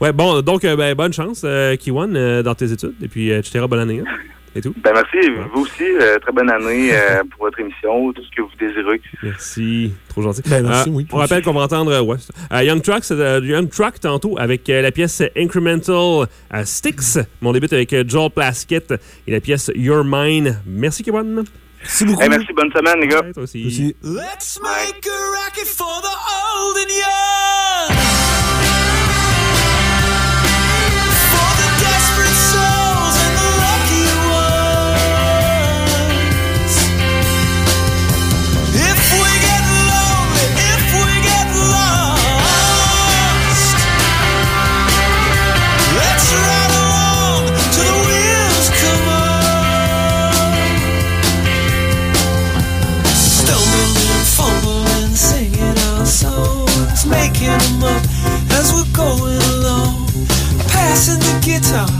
Ouais, bon, donc, euh, ben, bonne chance, euh, Kiwan, euh, dans tes études. Et puis, euh, etc., bonne année. hein, et tout? Ben merci. Vous aussi, euh, très bonne année euh, pour votre émission, tout ce que vous désirez. Merci, trop gentil. Ben, merci, Euh, oui, On rappelle qu'on va entendre ouais, Young Truck, euh, Young Truck tantôt avec euh, la pièce Incremental euh, Sticks. Mon début avec euh, Joel Plaskett et la pièce Your Mine. Merci, Kiwan. Merci beaucoup. Hey, merci, bonne semaine, les gars. Ouais, toi aussi. Aussi. Let's make a racket for the old and young. Passing the guitar,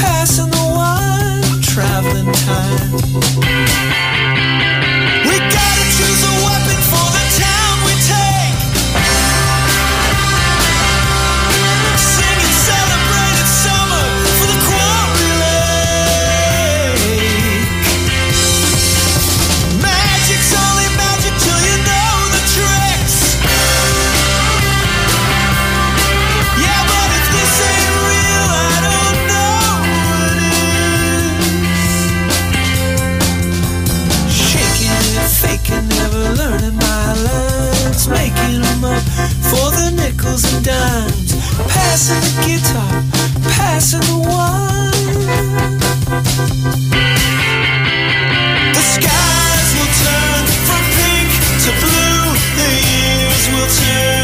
passing the wine, traveling time. For the nickels and dimes. Passing the guitar, passing the wine. The skies will turn from pink to blue. The years will turn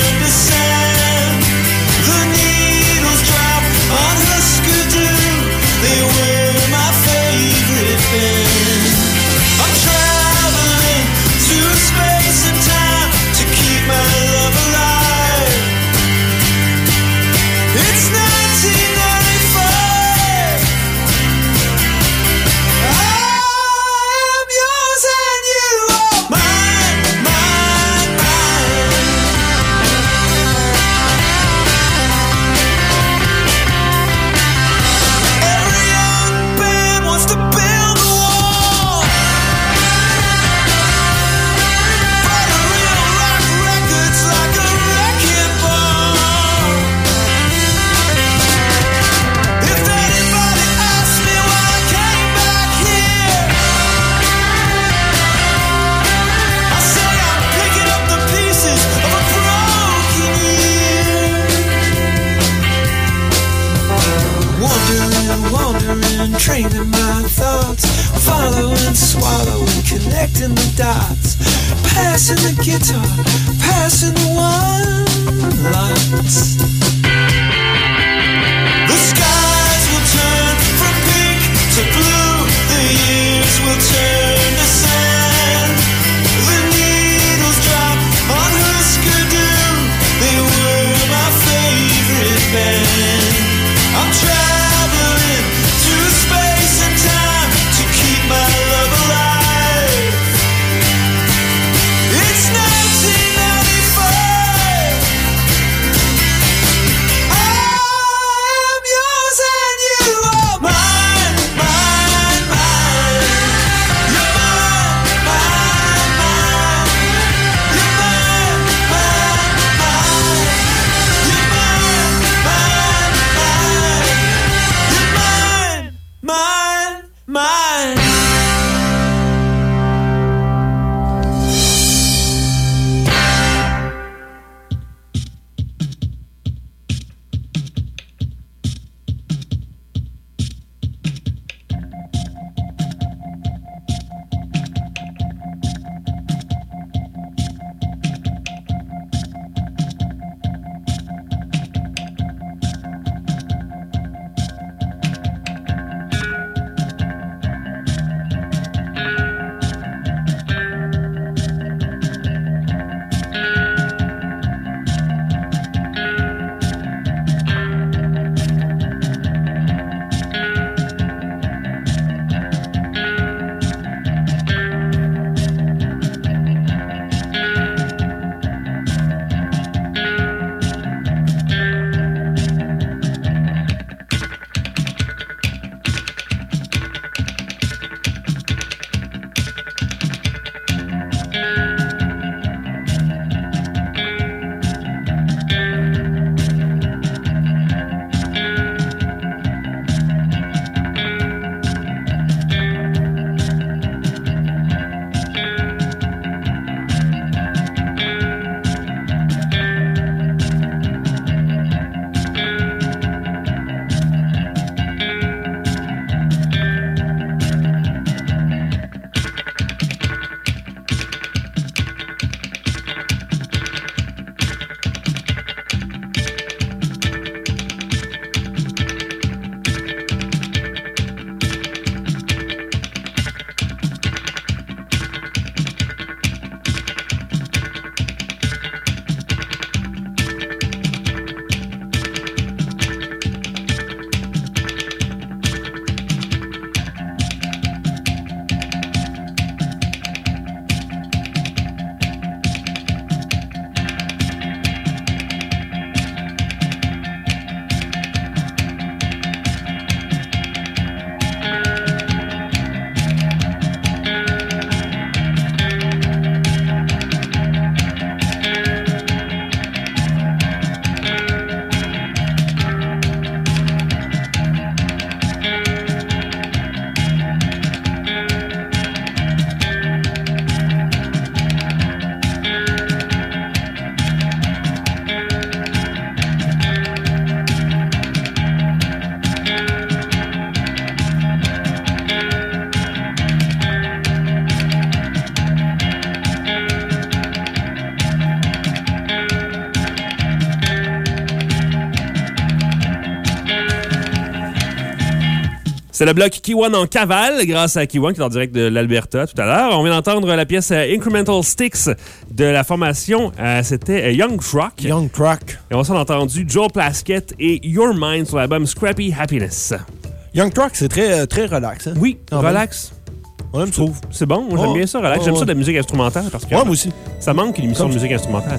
training my thoughts, following, swallowing, connecting the dots, passing the guitar, passing the one lights. The skies will turn from pink to blue. The years will turn to sand. The needles drop on her skidoo. They were my favorite band. C'est le bloc Kiwan en cavale, grâce à Kiwan qui est en direct de l'Alberta tout à l'heure. On vient d'entendre la pièce euh, Incremental Sticks de la formation, euh, c'était euh, Young Truck. Young Truck. Et on s'en a entendu Joe Plaskett et Your Mind sur l'album Scrappy Happiness. Young Truck, c'est très, très relax. hein? Oui, même. relax. On aime ça. C'est bon, j'aime Oh. bien ça, relax. Oh, J'aime ouais. ça de la musique instrumentale parce que Ouais, moi aussi. ça manque une émission de musique instrumentale.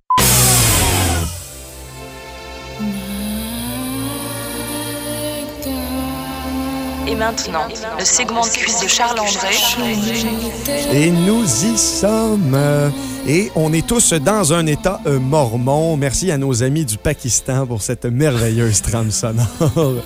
Et maintenant, le segment de cuisse de Charles André. Et nous y sommes. Et on est tous dans un état euh, mormon. Merci à nos amis du Pakistan pour cette merveilleuse trame sonore.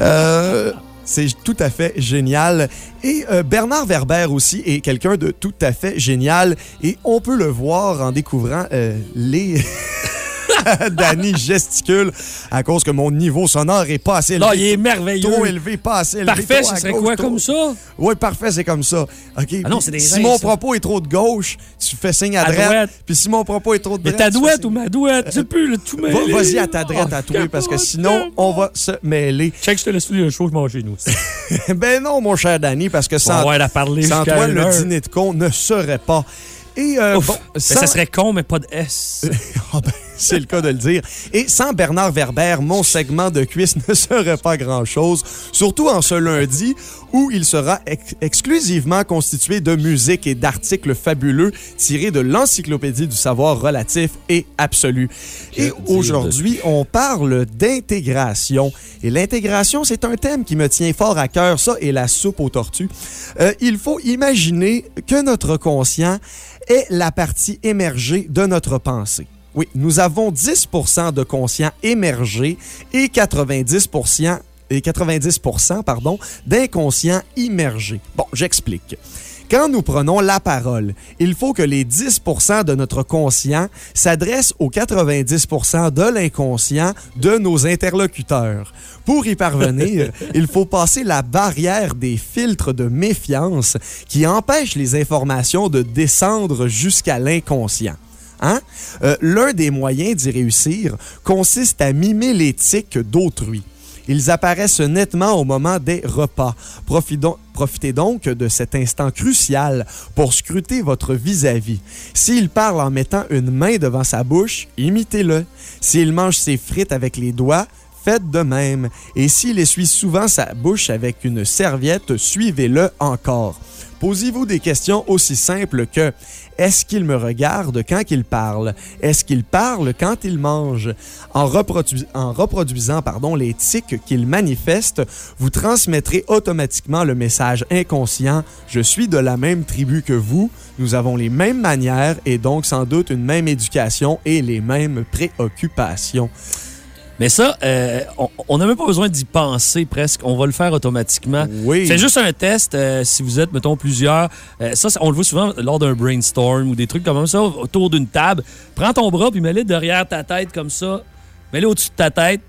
Euh, c'est tout à fait génial. Et euh, Bernard Werber aussi est quelqu'un de tout à fait génial. Et on peut le voir en découvrant euh, les... Danny gesticule à cause que mon niveau sonore est pas assez élevé. Là, il est merveilleux. Trop élevé, pas assez élevé. Parfait, ce serait quoi trop- comme ça? oui, parfait, c'est comme ça. OK. Ah non, c'est des Si mon ça. propos est trop de gauche, tu fais signe à, À droite. droite. Puis si mon propos est trop de Mais droite. ta fais douette signe- ou ma douette? Tu plus, le tout mêlé. Vas-y à ta droite Oh, à toi, parce que sinon, on va se mêler. Check, je te laisse un show, je mange chez nous. ben non, mon cher Danny, parce que sans, sans toi, le dîner de con ne serait pas. Et euh, Ouf. bon, Mais sans- ça serait con, mais pas de S. Ah ben, c'est le cas de le dire. Et sans Bernard Werber, mon segment de cuisse ne serait pas grand-chose, surtout en ce lundi où il sera ex- exclusivement constitué de musique et d'articles fabuleux tirés de l'encyclopédie du savoir relatif et absolu. et aujourd'hui, on parle d'intégration. Et l'intégration, c'est un thème qui me tient fort à cœur, ça et la soupe aux tortues. Euh, il faut imaginer que notre conscient est la partie émergée de notre pensée. Oui, nous avons 10 de conscient émergé et 90 et 90 pardon, d'inconscient immergé. Bon, j'explique. Quand nous prenons la parole, il faut que les 10 de notre conscient s'adressent aux 90 de l'inconscient de nos interlocuteurs. Pour y parvenir, il faut passer la barrière des filtres de méfiance qui empêchent les informations de descendre jusqu'à l'inconscient. Hein? Euh, L'un des moyens d'y réussir consiste à mimer l'éthique d'autrui. Ils apparaissent nettement au moment des repas. Profitez donc de cet instant crucial pour scruter votre vis-à-vis. S'il parle en mettant une main devant sa bouche, imitez-le. S'il mange ses frites avec les doigts, faites de même. Et s'il essuie souvent sa bouche avec une serviette, suivez-le encore. Posez-vous des questions aussi simples que est-ce qu'il me regarde quand il parle? Est-ce qu'il parle quand il mange? En, en reproduisant pardon, les tics qu'il manifeste, vous transmettrez automatiquement le message inconscient Je suis de la même tribu que vous, nous avons les mêmes manières et donc sans doute une même éducation et les mêmes préoccupations. Mais ça, euh, on- n'a même pas besoin d'y penser presque. On va le faire automatiquement. Oui. C'est juste un test. euh, si vous êtes, mettons, plusieurs. euh, ça, on le voit souvent lors d'un brainstorm ou des trucs comme ça, autour d'une table. Prends ton bras puis mets-le derrière ta tête comme ça. Mets-le au-dessus de ta tête.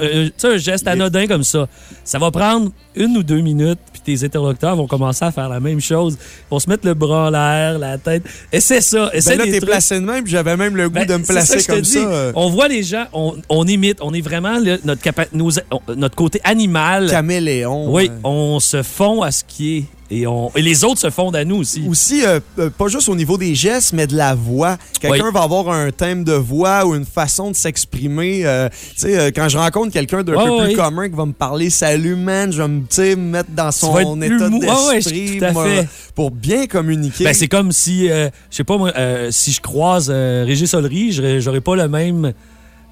Euh, un geste anodin comme ça. Ça va prendre une ou deux minutes, puis tes interlocuteurs vont commencer à faire la même chose. Ils vont se mettre le bras en l'air, la tête. Essaie ça. Essaie Ben là, t'es placé de même, j'avais même le goût Ben, de me c'est placer comme ça. euh, On voit les gens, on, on imite, on est vraiment le- notre, capa- nos- notre côté animal. Caméléon. Oui, on se fond à ce qui est. Et, on, et les autres se fondent à nous aussi. Aussi, euh, euh, pas juste au niveau des gestes, mais de la voix. Quelqu'un Oui. va avoir un thème de voix ou une façon de s'exprimer. euh, tu sais, quand je rencontre quelqu'un d'un Ouais, peu plus commun qui va me parler salut man, je vais me, mettre dans son état d'esprit fait. pour bien communiquer. Ben, c'est comme si, euh, je sais pas moi, si je croise Régis Solery, j'aurais pas le même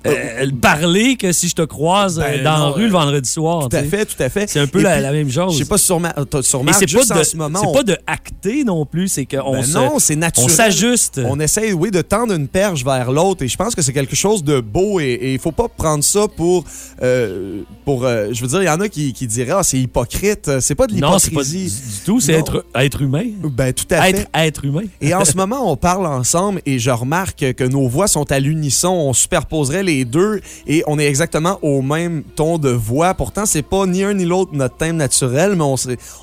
euh, parler que si je te croise Ben euh, dans non, la rue euh, le vendredi soir. Tout à tu fait, tout à fait. C'est un peu la, puis, la même chose. Je sais pas si sur, ma, t'as- sur Et Marc, c'est juste pas, de, en ce moment, c'est on- pas de acter non plus, c'est qu'on Ben non, c'est on naturel. s'ajuste. On essaye, oui, de tendre une perche vers l'autre et je pense que c'est quelque chose de beau et il faut pas prendre ça pour, euh, pour euh, je veux dire, il y en a qui, qui diraient, ah, c'est hypocrite. C'est pas de Non, c'est pas du, l'hypocrisie. tout, c'est être, être humain. Ben, tout à fait. Être, être humain. Et en ce moment, on parle ensemble et je remarque que nos voix sont à l'unisson. On superposerait les deux et on est exactement au même ton de voix. Pourtant, c'est pas ni un ni l'autre notre thème naturel, mais on,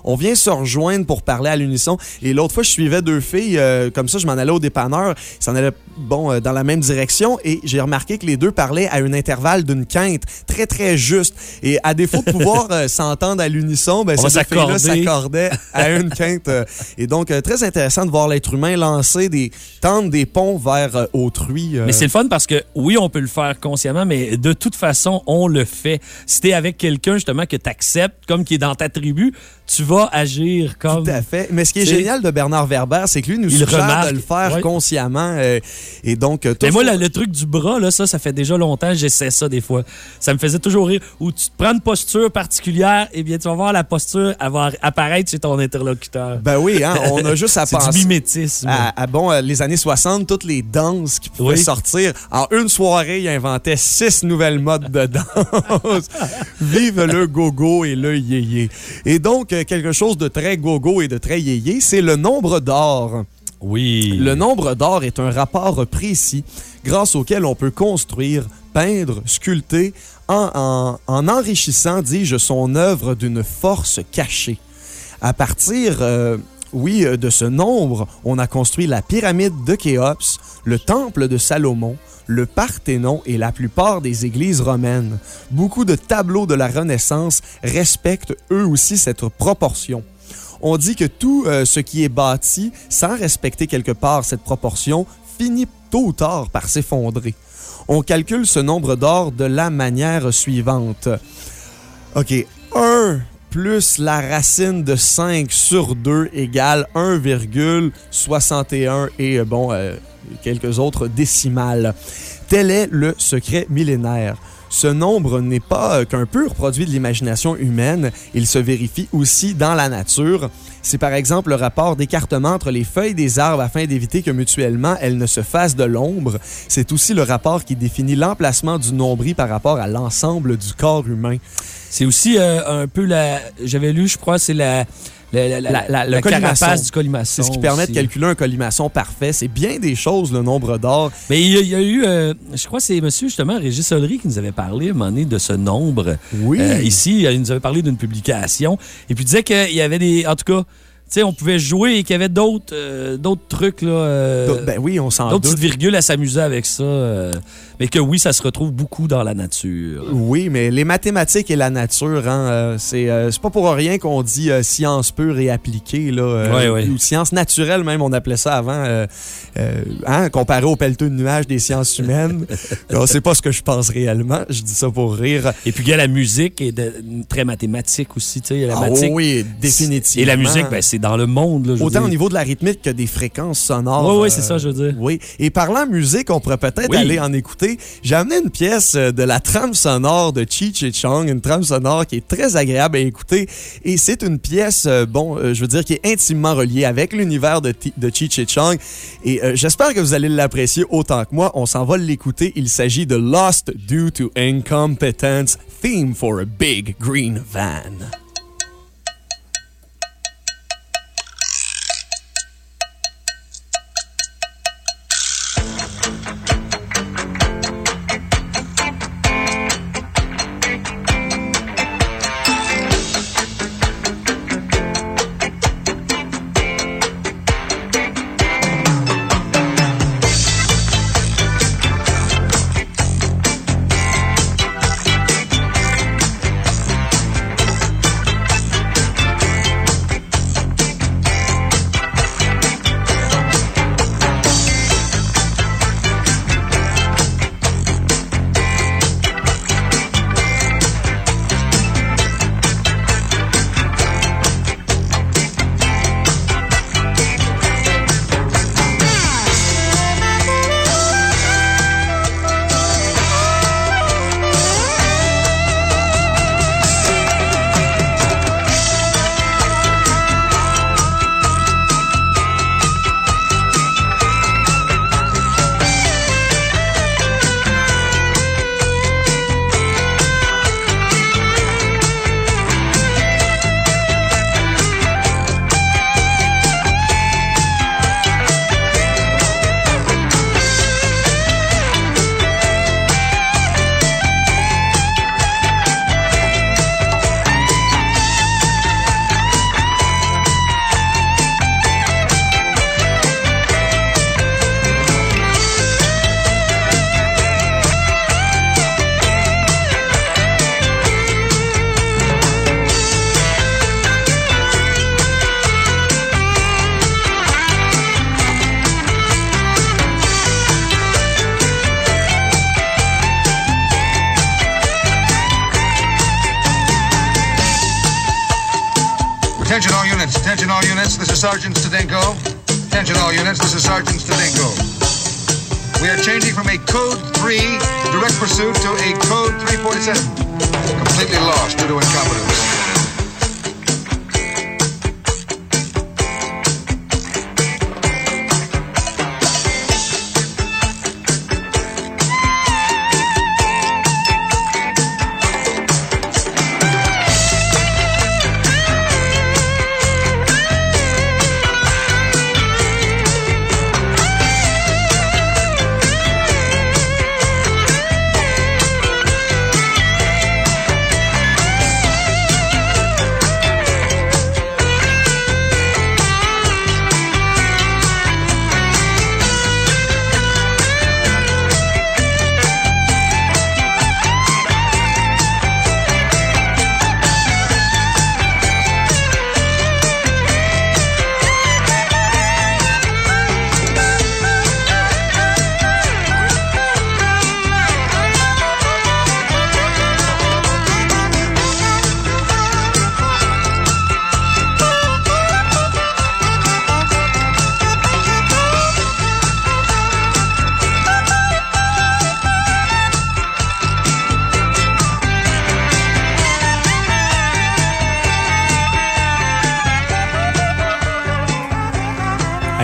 on vient se rejoindre pour parler à l'unisson. Et l'autre fois, je suivais deux filles, euh, comme ça, je m'en allais au dépanneur. Ils s'en allaient, bon, euh, dans la même direction et j'ai remarqué que les deux parlaient à un intervalle d'une quinte très, très juste. Et à défaut de pouvoir euh, s'entendre à l'unisson, ben, ces deux filles-là s'accordaient à une quinte. et donc, très intéressant de voir l'être humain lancer des, tendre des ponts vers autrui. Mais c'est le fun parce que oui, on peut le faire consciemment, mais de toute façon, on le fait. Si t'es avec quelqu'un justement que tu acceptes comme qui est dans ta tribu, tu vas agir comme. Tout à fait. Mais ce qui est génial de Bernard Werber, c'est que lui nous Il suggère remarque. de le faire Ouais. consciemment. euh, et donc, euh, Mais moi, le, le truc du bras, là, ça, ça fait déjà longtemps, j'essaie ça des fois. Ça me faisait toujours rire. Où tu te prends une posture particulière, et bien, tu vas voir la posture va apparaître chez ton interlocuteur. Ben oui, hein, on a juste à C'est du penser. mimétisme. À, à, bon, euh, les années 60, toutes les danses qui pouvaient Oui. sortir. En une soirée, il inventait six nouvelles modes de danse. Vive le gogo et le yéyé. Et donc, quelque chose de très gogo et de très yéyé, c'est le nombre d'or. Oui. Le nombre d'or est un rapport précis grâce auquel on peut construire, peindre, sculpter en, en- en enrichissant, dis-je, son œuvre d'une force cachée. À partir, euh, oui, euh, de ce nombre, on a construit la pyramide de Khéops, le temple de Salomon, le Parthénon et la plupart des églises romaines. Beaucoup de tableaux de la Renaissance respectent eux aussi cette proportion. On dit que tout euh, ce qui est bâti sans respecter quelque part cette proportion finit tôt ou tard par s'effondrer. On calcule ce nombre d'or de la manière suivante. OK, 1 plus la racine de 5 sur 2 égale 1,61 et bon, euh, quelques autres décimales. Tel est le secret millénaire. Ce nombre n'est pas euh, qu'un pur produit de l'imagination humaine, il se vérifie aussi dans la nature. C'est par exemple le rapport d'écartement entre les feuilles des arbres afin d'éviter que mutuellement elles ne se fassent de l'ombre. C'est aussi le rapport qui définit l'emplacement du nombril par rapport à l'ensemble du corps humain. C'est aussi euh, un peu la. J'avais lu, je crois, c'est la. La, la, la- carapace du colimaçon. C'est ce qui permet de calculer un colimaçon parfait. C'est bien des choses, le nombre d'or. Mais il y a, il y a eu, euh, je crois que c'est monsieur justement Régis Solery qui nous avait parlé à un moment donné de ce nombre. Oui. Euh, ici, il nous avait parlé d'une publication. Et puis il disait qu'il y avait des. En tout cas, sais, on pouvait jouer et qu'il y avait d'autres euh, d'autres trucs, là. euh, ben oui, on s'en d'autres petites virgules à s'amuser avec ça. Mais que oui, ça se retrouve beaucoup dans la nature. Oui, mais les mathématiques et la nature, hein, euh, c'est euh, c'est pas pour rien qu'on dit euh, science pure et appliquée, là, Ouais, ouais. ou science naturelle même, on appelait ça avant, hein, comparé au pelleteux de nuages des sciences humaines. C'est pas ce que je pense réellement, je dis ça pour rire. Et puis, il y a la musique est de- très mathématique aussi, tu sais. La Ah, oui, définitivement. Et la musique, ben, c'est dans le monde, là. je veux Autant dire. au niveau de la rythmique que des fréquences sonores. Oui, oui, c'est ça, je veux dire. Oui. Et parlant musique, on pourrait peut-être Oui. aller en écouter. J'ai amené une pièce euh, de la trame sonore de Cheech et Chong, une trame sonore qui est très agréable à écouter. Et c'est une pièce, euh, bon, euh, je veux dire, qui est intimement reliée avec l'univers de, de Cheech et Chong. Et j'espère que vous allez l'apprécier autant que moi. On s'en va l'écouter. Il s'agit de Lost Due to Incompetence, Theme for a Big Green Van.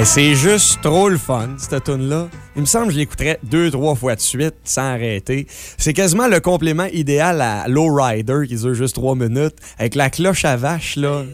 C'est juste trop le fun, cette tune-là. Il me semble que je l'écouterais deux, trois fois de suite sans arrêter. C'est quasiment le complément idéal à Low Rider qui dure juste trois minutes avec la cloche à vache, là.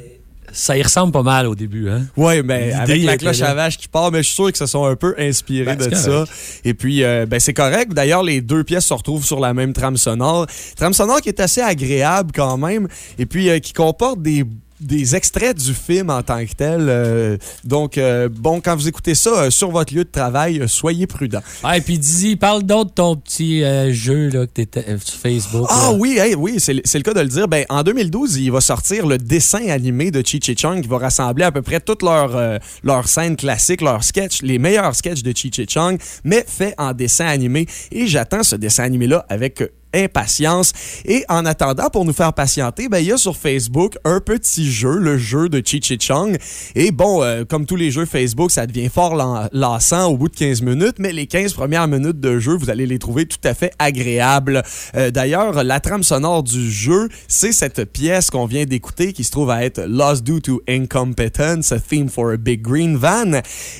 Ça y ressemble pas mal au début, hein? Oui, mais L'idée avec la cloche à vache qui part, mais je suis sûr qu'ils se sont un peu inspirés Ben, de ça. Et puis, euh, ben, c'est correct. D'ailleurs, les deux pièces se retrouvent sur la même trame sonore. Trame sonore qui est assez agréable quand même, et puis euh, qui comporte des des extraits du film en tant que tel. Euh, donc, euh, bon, quand vous écoutez ça euh, sur votre lieu de travail, soyez prudents. Ah, et puis dis, parle d'autre de ton petit jeu là, que sur Facebook. Ah là. oui, hey, oui, c'est le cas de le dire. Ben, en 2012, il va sortir le dessin animé de Cheech et Chong qui va rassembler à peu près toutes leurs leurs scènes classiques, leurs sketchs, les meilleurs sketchs de Cheech et Chong, mais fait en dessin animé. Et j'attends ce dessin animé-là avec impatience. Et en attendant, pour nous faire patienter, ben, il y a sur Facebook un petit jeu, le jeu de Cheech et Chong. Et bon, euh, comme tous les jeux Facebook, ça devient fort lassant au bout de 15 minutes, mais les 15 premières minutes de jeu, vous allez les trouver tout à fait agréables. Euh, D'ailleurs, la trame sonore du jeu, c'est cette pièce qu'on vient d'écouter qui se trouve à être Lost Due to Incompetence, a theme for a big green van.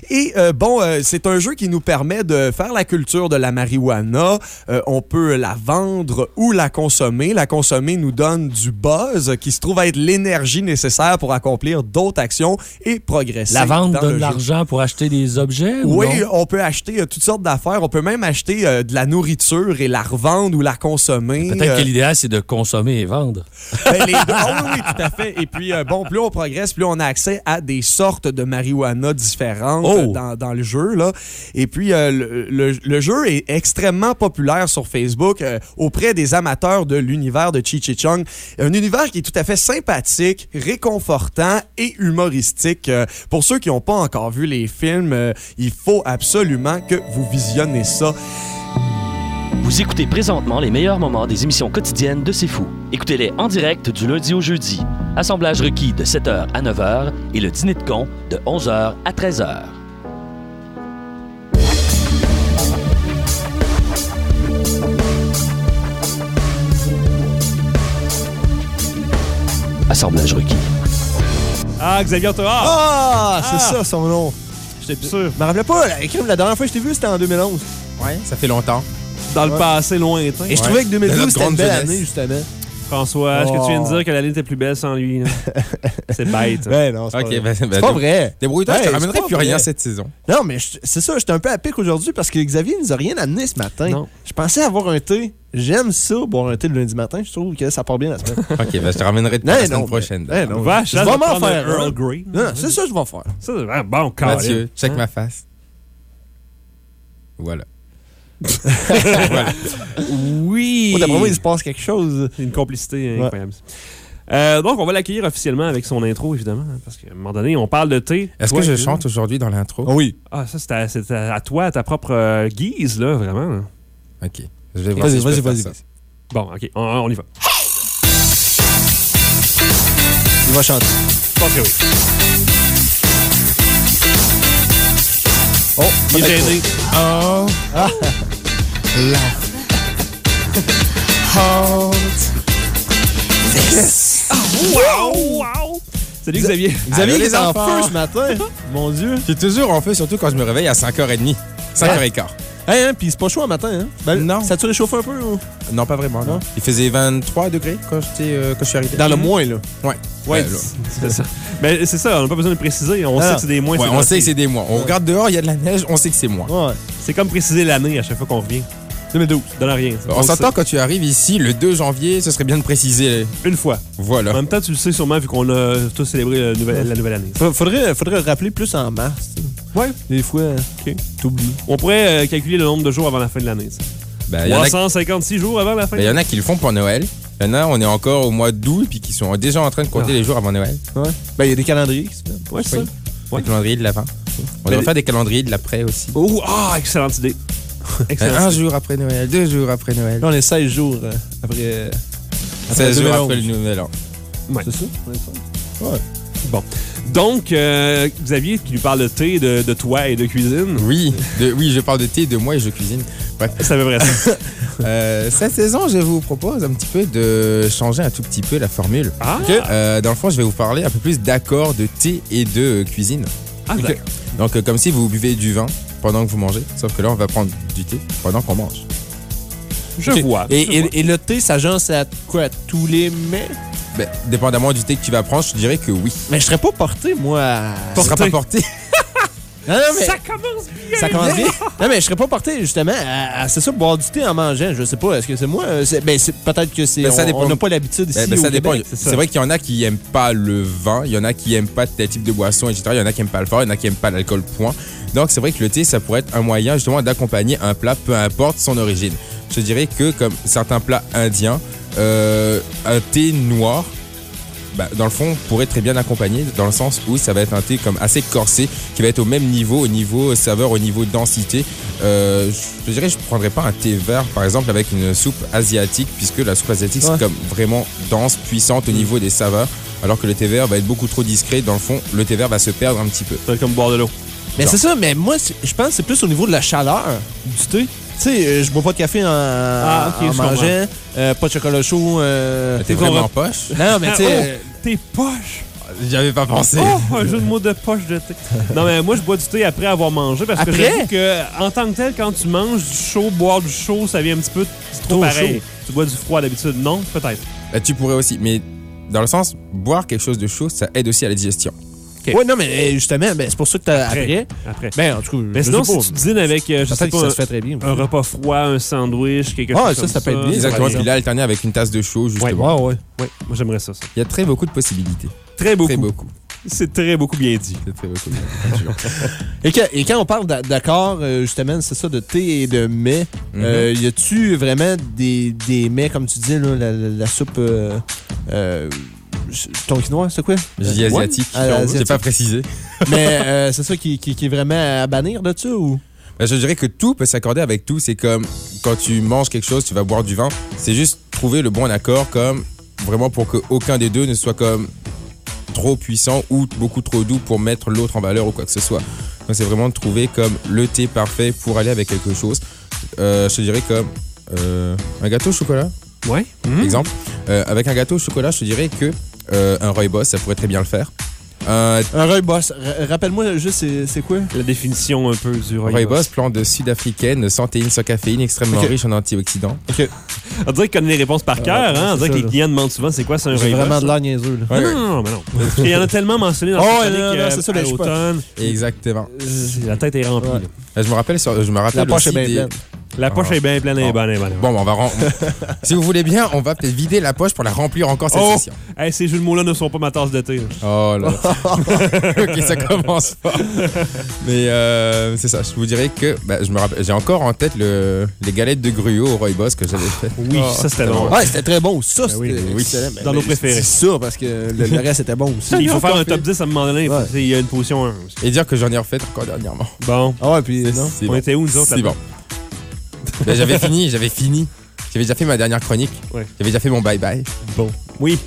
Et euh, bon, c'est un jeu qui nous permet de faire la culture de la marijuana. On peut la vendre ou la consommer. La consommer nous donne du buzz qui se trouve à être l'énergie nécessaire pour accomplir d'autres actions et progresser. La vente dans donne de l'argent pour acheter des objets? ou Oui, non? on peut acheter euh, toutes sortes d'affaires. On peut même acheter euh, de la nourriture et la revendre ou la consommer. Peut-être Euh, que l'idéal, c'est de consommer et vendre. ben, les deux. Ah oui, oui, tout à fait. Et puis, euh, bon, plus on progresse, plus on a accès à des sortes de marijuana différentes Oh. euh, dans, dans le jeu. Là. Et puis, euh, le, le- le jeu est extrêmement populaire sur Facebook euh, auprès des amateurs de l'univers de Cheech et Chong. Un univers qui est tout à fait sympathique, réconfortant et humoristique. Euh, pour ceux qui n'ont pas encore vu les films, euh, il faut absolument que vous visionnez ça. Vous écoutez présentement les meilleurs moments des émissions quotidiennes de C'est Fou. Écoutez-les en direct du lundi au jeudi. Assemblage requis de 7h à 9h et le dîner de con de 11h à 13h. Assemblage requis. Ah, Xavier Toa! Ah, c'est Ah! ça son nom. J'étais plus sûr. Je me rappelais pas, la, la dernière fois que je t'ai vu, c'était en 2011. Ouais, ça fait longtemps. Dans le passé lointain. Et je trouvais que De 2012, notre c'était une belle jeunesse. année, justement. François, est-ce que tu viens de Oh. dire que l'année était plus belle sans lui? là? C'est bête. hein. Ben non, c'est Ok, pas vrai. ben, ben, C'est pas dé- vrai. Débrouille-toi, je te ramènerai pas plus rien cette saison. Non, mais c'est ça, j'étais un peu à pic aujourd'hui parce que Xavier nous a rien amené ce matin. Non. Je pensais avoir un thé. J'aime ça, boire un thé le lundi matin. Je trouve que ça part bien la semaine. Ok, ben, je te ramènerai Non, la non, semaine mais- prochaine. eh, non. Vache, Je ça vais va m'en faire. Earl Grey. Non, non, c'est ça que je vais faire. Ça, ah, bon. Mathieu, check Hein? ma face. Voilà. Oui! D'après moi, il se passe quelque chose. Une complicité Ouais. incroyable. Euh, donc, on va l'accueillir officiellement avec son intro, évidemment, hein, parce qu'à un moment donné, on parle de thé. Est-ce que je chante aujourd'hui dans l'intro? oui. Ah, ça, c'est à, toi, à ta propre euh, guise, là, vraiment. Ok. Je vais voir Vas-y, si je peux vas-y, faire ça. Bon, OK, on, on y va. Il va chanter. Je pense que oui. Oh, Il est gêné. Oh. Ah. Wow! Wow! Salut Xavier. Xavier, les est en enfants. feu ce matin. Mon Dieu. Suis toujours en feu, surtout quand je me réveille à 5h30. 5h15. Hey, hein, puis c'est pas chaud un matin, hein? Ben, Non. Ça a-tu réchauffé un peu? Ou? Non, pas vraiment. Non. Non? Il faisait 23 degrés quand, j'étais, euh, quand je suis arrivé. Dans le moins, là. Ouais. Ouais, Euh, c'est ça. Ben, c'est ça, on n'a pas besoin de préciser. On Ah. sait que c'est des mois. Ouais, on sait que c'est des mois. On regarde dehors, il y a de la neige, on sait que c'est moi. Ouais. C'est comme préciser l'année à chaque fois qu'on revient. 2012, donne rien. ça. On s'entend quand tu arrives ici le 2 janvier, ce serait bien de préciser. Une fois. Voilà. En même temps, tu le sais sûrement vu qu'on a tous célébré la nouvelle, la nouvelle année. Fa- Faudrait, faudrait rappeler plus en mars. Ouais. Des fois, OK. t'oublies. On pourrait euh, calculer le nombre de jours avant la fin de l'année. ça. Ben, il y en a- 356 jours avant la fin ben, il y en a qui le font pour Noël. Il y en a, on est encore au mois d'août, puis qui sont déjà en train de compter Ah. les jours avant Noël. Ouais. Ben, il y a des calendriers qui se font. Ouais, c'est Oui. ça. Les calendriers de l'avant. On devrait les- faire des calendriers de l'après aussi. Oh, ah, excellente idée. Un jour après Noël, deux jours après Noël. Là, on est 16 jours euh, après. 16 jours 2011. après le nouvel an. Ouais. C'est ça? Ça? Bon. Donc, euh, Xavier, qui nous parle de thé, de, de toi et de cuisine. Oui, de- oui, je parle de thé, de moi et je cuisine. Bref. Ça veut vrai ça. Euh, cette saison, je vous propose un petit peu de changer un tout petit peu la formule. Ah, Euh, dans le fond, je vais vous parler un peu plus d'accords de thé et de cuisine. ah, d'accord. Donc, euh, comme si vous buvez du vin pendant que vous mangez, sauf que là, on va prendre du thé pendant qu'on mange. Je vois. Et, je et- vois. et le thé, ça genre, à quoi? à Tous les mets? Ben, dépendamment du thé que tu vas prendre, je te dirais que oui. Mais je serais pas porté, moi, à... Tu seras pas porté. Non, non, mais... Ça commence bien. Ça commence bien. Non, mais je serais pas porté, justement, à, à- c'est ça, boire du thé en mangeant. Je sais pas, est-ce que c'est moi? euh, Ben, c'est- peut-être que c'est... Ben, on- n'a pas l'habitude ici Ben, ben, au ça dépend. C'est vrai qu'il y en a qui aiment pas le vin, il y en a qui aiment pas tel type de boisson, etc. Il y en a qui aiment pas le fort, il y en a qui aiment pas l'alcool, point. Donc, c'est vrai que le thé, ça pourrait être un moyen justement d'accompagner un plat, peu importe son origine. Je dirais que, comme certains plats indiens, euh, un thé noir, bah, dans le fond, pourrait très bien accompagner, dans le sens où ça va être un thé comme assez corsé, qui va être au même niveau, au niveau saveur, au niveau densité. Euh, je dirais, je prendrais pas un thé vert, par exemple, avec une soupe asiatique, puisque la soupe asiatique, Ouais. c'est comme vraiment dense, puissante au niveau des saveurs, alors que le thé vert va être beaucoup trop discret. Dans le fond, le thé vert va se perdre un petit peu. Être comme boire de l'eau. Mais c'est ça, mais moi, c'est- je pense que c'est plus au niveau de la chaleur du thé. Tu sais, euh, je bois pas de café en, Ah, ok, en je mangeant, euh, pas de chocolat chaud. euh, T'es vraiment poche? Non, mais tu sais, Oh, euh, tes poches. J'y avais pas pensé. Oh, un jeu de mots de poche de thé. Non, mais moi, je bois du thé après avoir mangé parce que Après? j'avoue que, en tant que tel, quand tu manges du chaud, boire du chaud, ça vient un petit peu c'est trop Trop pareil. chaud. Tu bois du froid d'habitude? Non, peut-être. Bah, tu pourrais aussi, mais dans le sens, boire quelque chose de chaud, ça aide aussi à la digestion. Ouais, non, mais euh, justement, ben, c'est pour ça que t'as après. Après. Ben, en tout cas, Mais sinon, si tu dînes avec, euh, je sais pas, ça un, se fait très bien. un repas froid, un sandwich, quelque Ah, chose ça, comme ça peut être bien. Exactement. Ouais. Puis là, alterner avec une tasse de chaud, justement. Ouais, ouais. Oui, moi, j'aimerais ça, ça. Il y a très beaucoup de possibilités. Très beaucoup. Très beaucoup. C'est très beaucoup bien dit. C'est très beaucoup. Bien sûr. Et, que- et quand on parle d'a- d'accord, euh, justement, c'est ça, de thé et de mets, Mhm. euh, y a-tu vraiment des, des mets, comme tu dis, là, la, la- la soupe euh, euh, tonkinois, c'est quoi? J'ai dit Euh, asiatique. Ah, J'ai asiatique. pas précisé. Mais euh, c'est ça qui, qui- qui est vraiment à bannir de ça ou? Ben, je dirais que tout peut s'accorder avec tout. C'est comme quand tu manges quelque chose, tu vas boire du vin. C'est juste trouver le bon accord, comme vraiment pour qu'aucun des deux ne soit comme trop puissant ou beaucoup trop doux pour mettre l'autre en valeur ou quoi que ce soit. Donc c'est vraiment de trouver comme le thé parfait pour aller avec quelque chose. Euh, je te dirais comme euh, un gâteau au chocolat, Ouais. exemple. Euh, avec un gâteau au chocolat, je te dirais que euh, un rooibos, ça pourrait très bien le faire. Un Un rooibos. R- Rappelle-moi juste, c'est- quoi? La définition un peu du rooibos. rooibos, plante sud-africaine, sans théine, sans caféine, extrêmement riche en antioxydants. On dirait qu'il connaît les réponses par cœur, ouais, hein? On dirait que les clients demandent souvent c'est quoi, c'est un J'ai rooibos. vraiment de l'air niaiseux, là. Ah, non, non, non, mais non. Qu'il y en a tellement mentionné dans Oh, ouais, euh, c'est ça, l'automne. Exactement. La tête est remplie. Ouais. Euh, Je me rappelle, sur- je me rappelle La poche est bien des-. La poche Ah. est bien pleine et Bon. bonne, et bonne. Bon, on va ren- si vous voulez bien, on va peut-être vider la poche pour la remplir encore cette Oh! session. Hey, ces jeux de mots-là ne sont pas ma tasse de thé. là. Oh là. ok, ça commence pas. Mais euh, c'est ça. Je vous dirais que ben, je me rappelle, j'ai encore en tête le, les galettes de gruau au Roy Boss que j'avais fait. Oui, ça c'était long. Ouais, c'était très bon. Ça, Ben oui, c'était oui. Ben, Dans nos ben, préférés. dis ça parce que le, le reste était bon aussi. Il faut faire un top 10 à un moment donné. Ouais. Il y a une position 1. aussi. Et dire que j'en ai refait encore dernièrement. Bon. Ah ouais, puis non. C'est On bon. était où, nous autres? C'est bon. Ben, j'avais fini, j'avais fini. J'avais déjà fait ma dernière chronique. Ouais. J'avais déjà fait mon bye-bye. Bon. Oui.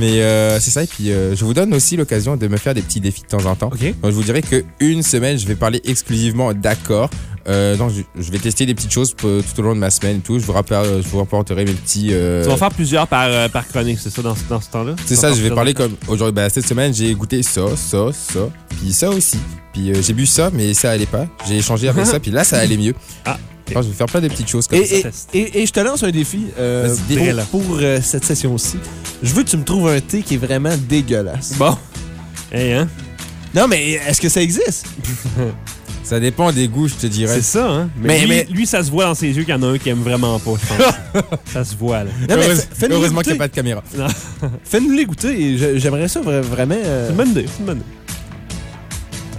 Mais euh, c'est ça. Et puis, euh, je vous donne aussi l'occasion de me faire des petits défis de temps en temps. OK. Donc, je vous dirais qu'une semaine, je vais parler exclusivement d'accords. Euh, donc, je, je vais tester des petites choses pour- tout au long de ma semaine et tout. Je vous, rappelle, je vous rapporterai mes petits. euh, Tu vas faire plusieurs par, euh, par chronique, c'est ça, dans, ce- dans ce temps-là? C'est ça, je vais parler comme aujourd'hui. Ben, cette semaine, j'ai goûté ça, ça, ça, puis ça aussi. Puis euh, j'ai bu ça, mais ça allait pas. J'ai échangé avec ça, puis là, ça allait mieux. Ah, Alors, je vais faire plein de petites choses comme Et, ça. et, et- et je te lance un défi euh, pour, pour, euh, cette session-ci. Je veux que tu me trouves un thé qui est vraiment dégueulasse. Bon. Hey, hein? Non, mais est-ce que ça existe? Ça dépend des goûts, je te dirais. C'est ça, hein? Mais, Mais- lui, mais- lui, ça se voit dans ses yeux qu'il y en a un qui aime vraiment pas, je pense. ça se voit, là. Non, mais Heureuse- heureusement qu'il n'y a pas de caméra. Fais-nous les goûter. J'aimerais ça vra- vraiment. euh, C'est une bonne idée, c'est une bonne idée.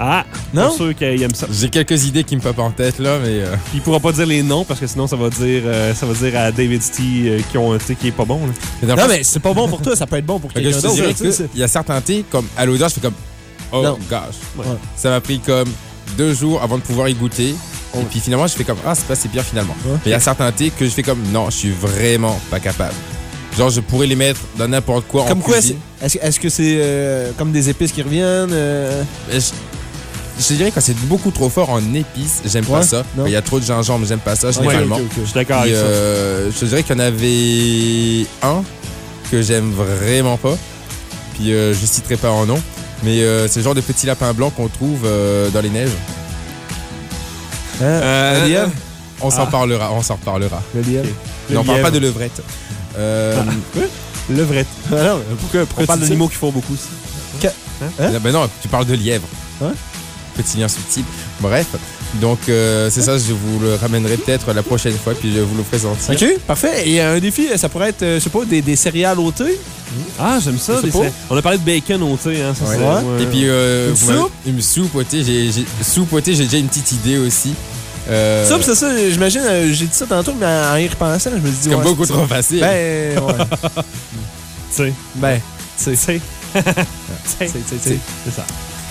Ah, Non? sûr qu'il aime ça. J'ai quelques idées qui me popent en tête, là, mais. euh, Puis il pourra pas dire les noms parce que sinon ça va dire euh, ça va dire à David Stee euh, qui ont un thé qui est pas bon. là. mais Non, mais c'est pas bon pour toi, ça peut être bon pour quelqu'un d'autre. qu'il y a certains thés, comme à l'odeur, je fais comme. Oh Non. gosh. Ouais. Ça m'a pris comme deux jours avant de pouvoir y goûter. Et puis finalement, je fais comme. Ah, c'est pas si pire finalement. Mais il y a certains thés que je fais comme. Non, je suis vraiment pas capable. Genre, je pourrais les mettre dans n'importe quoi Comme en quoi, cuisine. est-ce est-ce que c'est euh, comme des épices qui reviennent? euh, Je, je dirais quand c'est beaucoup trop fort en épices, j'aime Ouais, pas ça. non. Il y a trop de gingembre, j'aime pas ça généralement. Je suis d'accord avec ça. euh, je te dirais qu'il y en avait un que j'aime vraiment pas. Puis euh, je citerai pas en nom. Mais euh, c'est le genre de petit lapin blanc qu'on trouve euh, dans les neiges. Hein? Euh, lièvre? On s'en Ah. parlera, on s'en reparlera. Le lièvre. On parle pas de levrette. Euh. Ah non, pourquoi, pourquoi On parle tu dis d'animaux qui font beaucoup aussi. Hein? ben non, tu parles de lièvre. Hein? Petit lien subtil. Bref. Donc euh, c'est ça, je vous le ramènerai peut-être la prochaine fois, puis je vous le présenterai. OK, parfait. Et un défi, ça pourrait être, je sais pas, des, des céréales au thé? Ah, j'aime ça. On a parlé de bacon au thé, hein, ça Ouais. c'est- Ouais. Et puis, euh, Une vous m'avez- soupe? Une soupe au thé. J'ai, j'ai- soupe au thé, j'ai déjà une petite idée aussi. Euh, Ça, c'est ça, j'imagine, euh, j'ai dit ça tantôt, mais en y repensant, je me dis... c'est comme ouais, beaucoup c'est trop ça. facile. Ben, ouais. Tu sais. ben, Tu sais. Tu sais, tu sais, tu sais. C'est ça.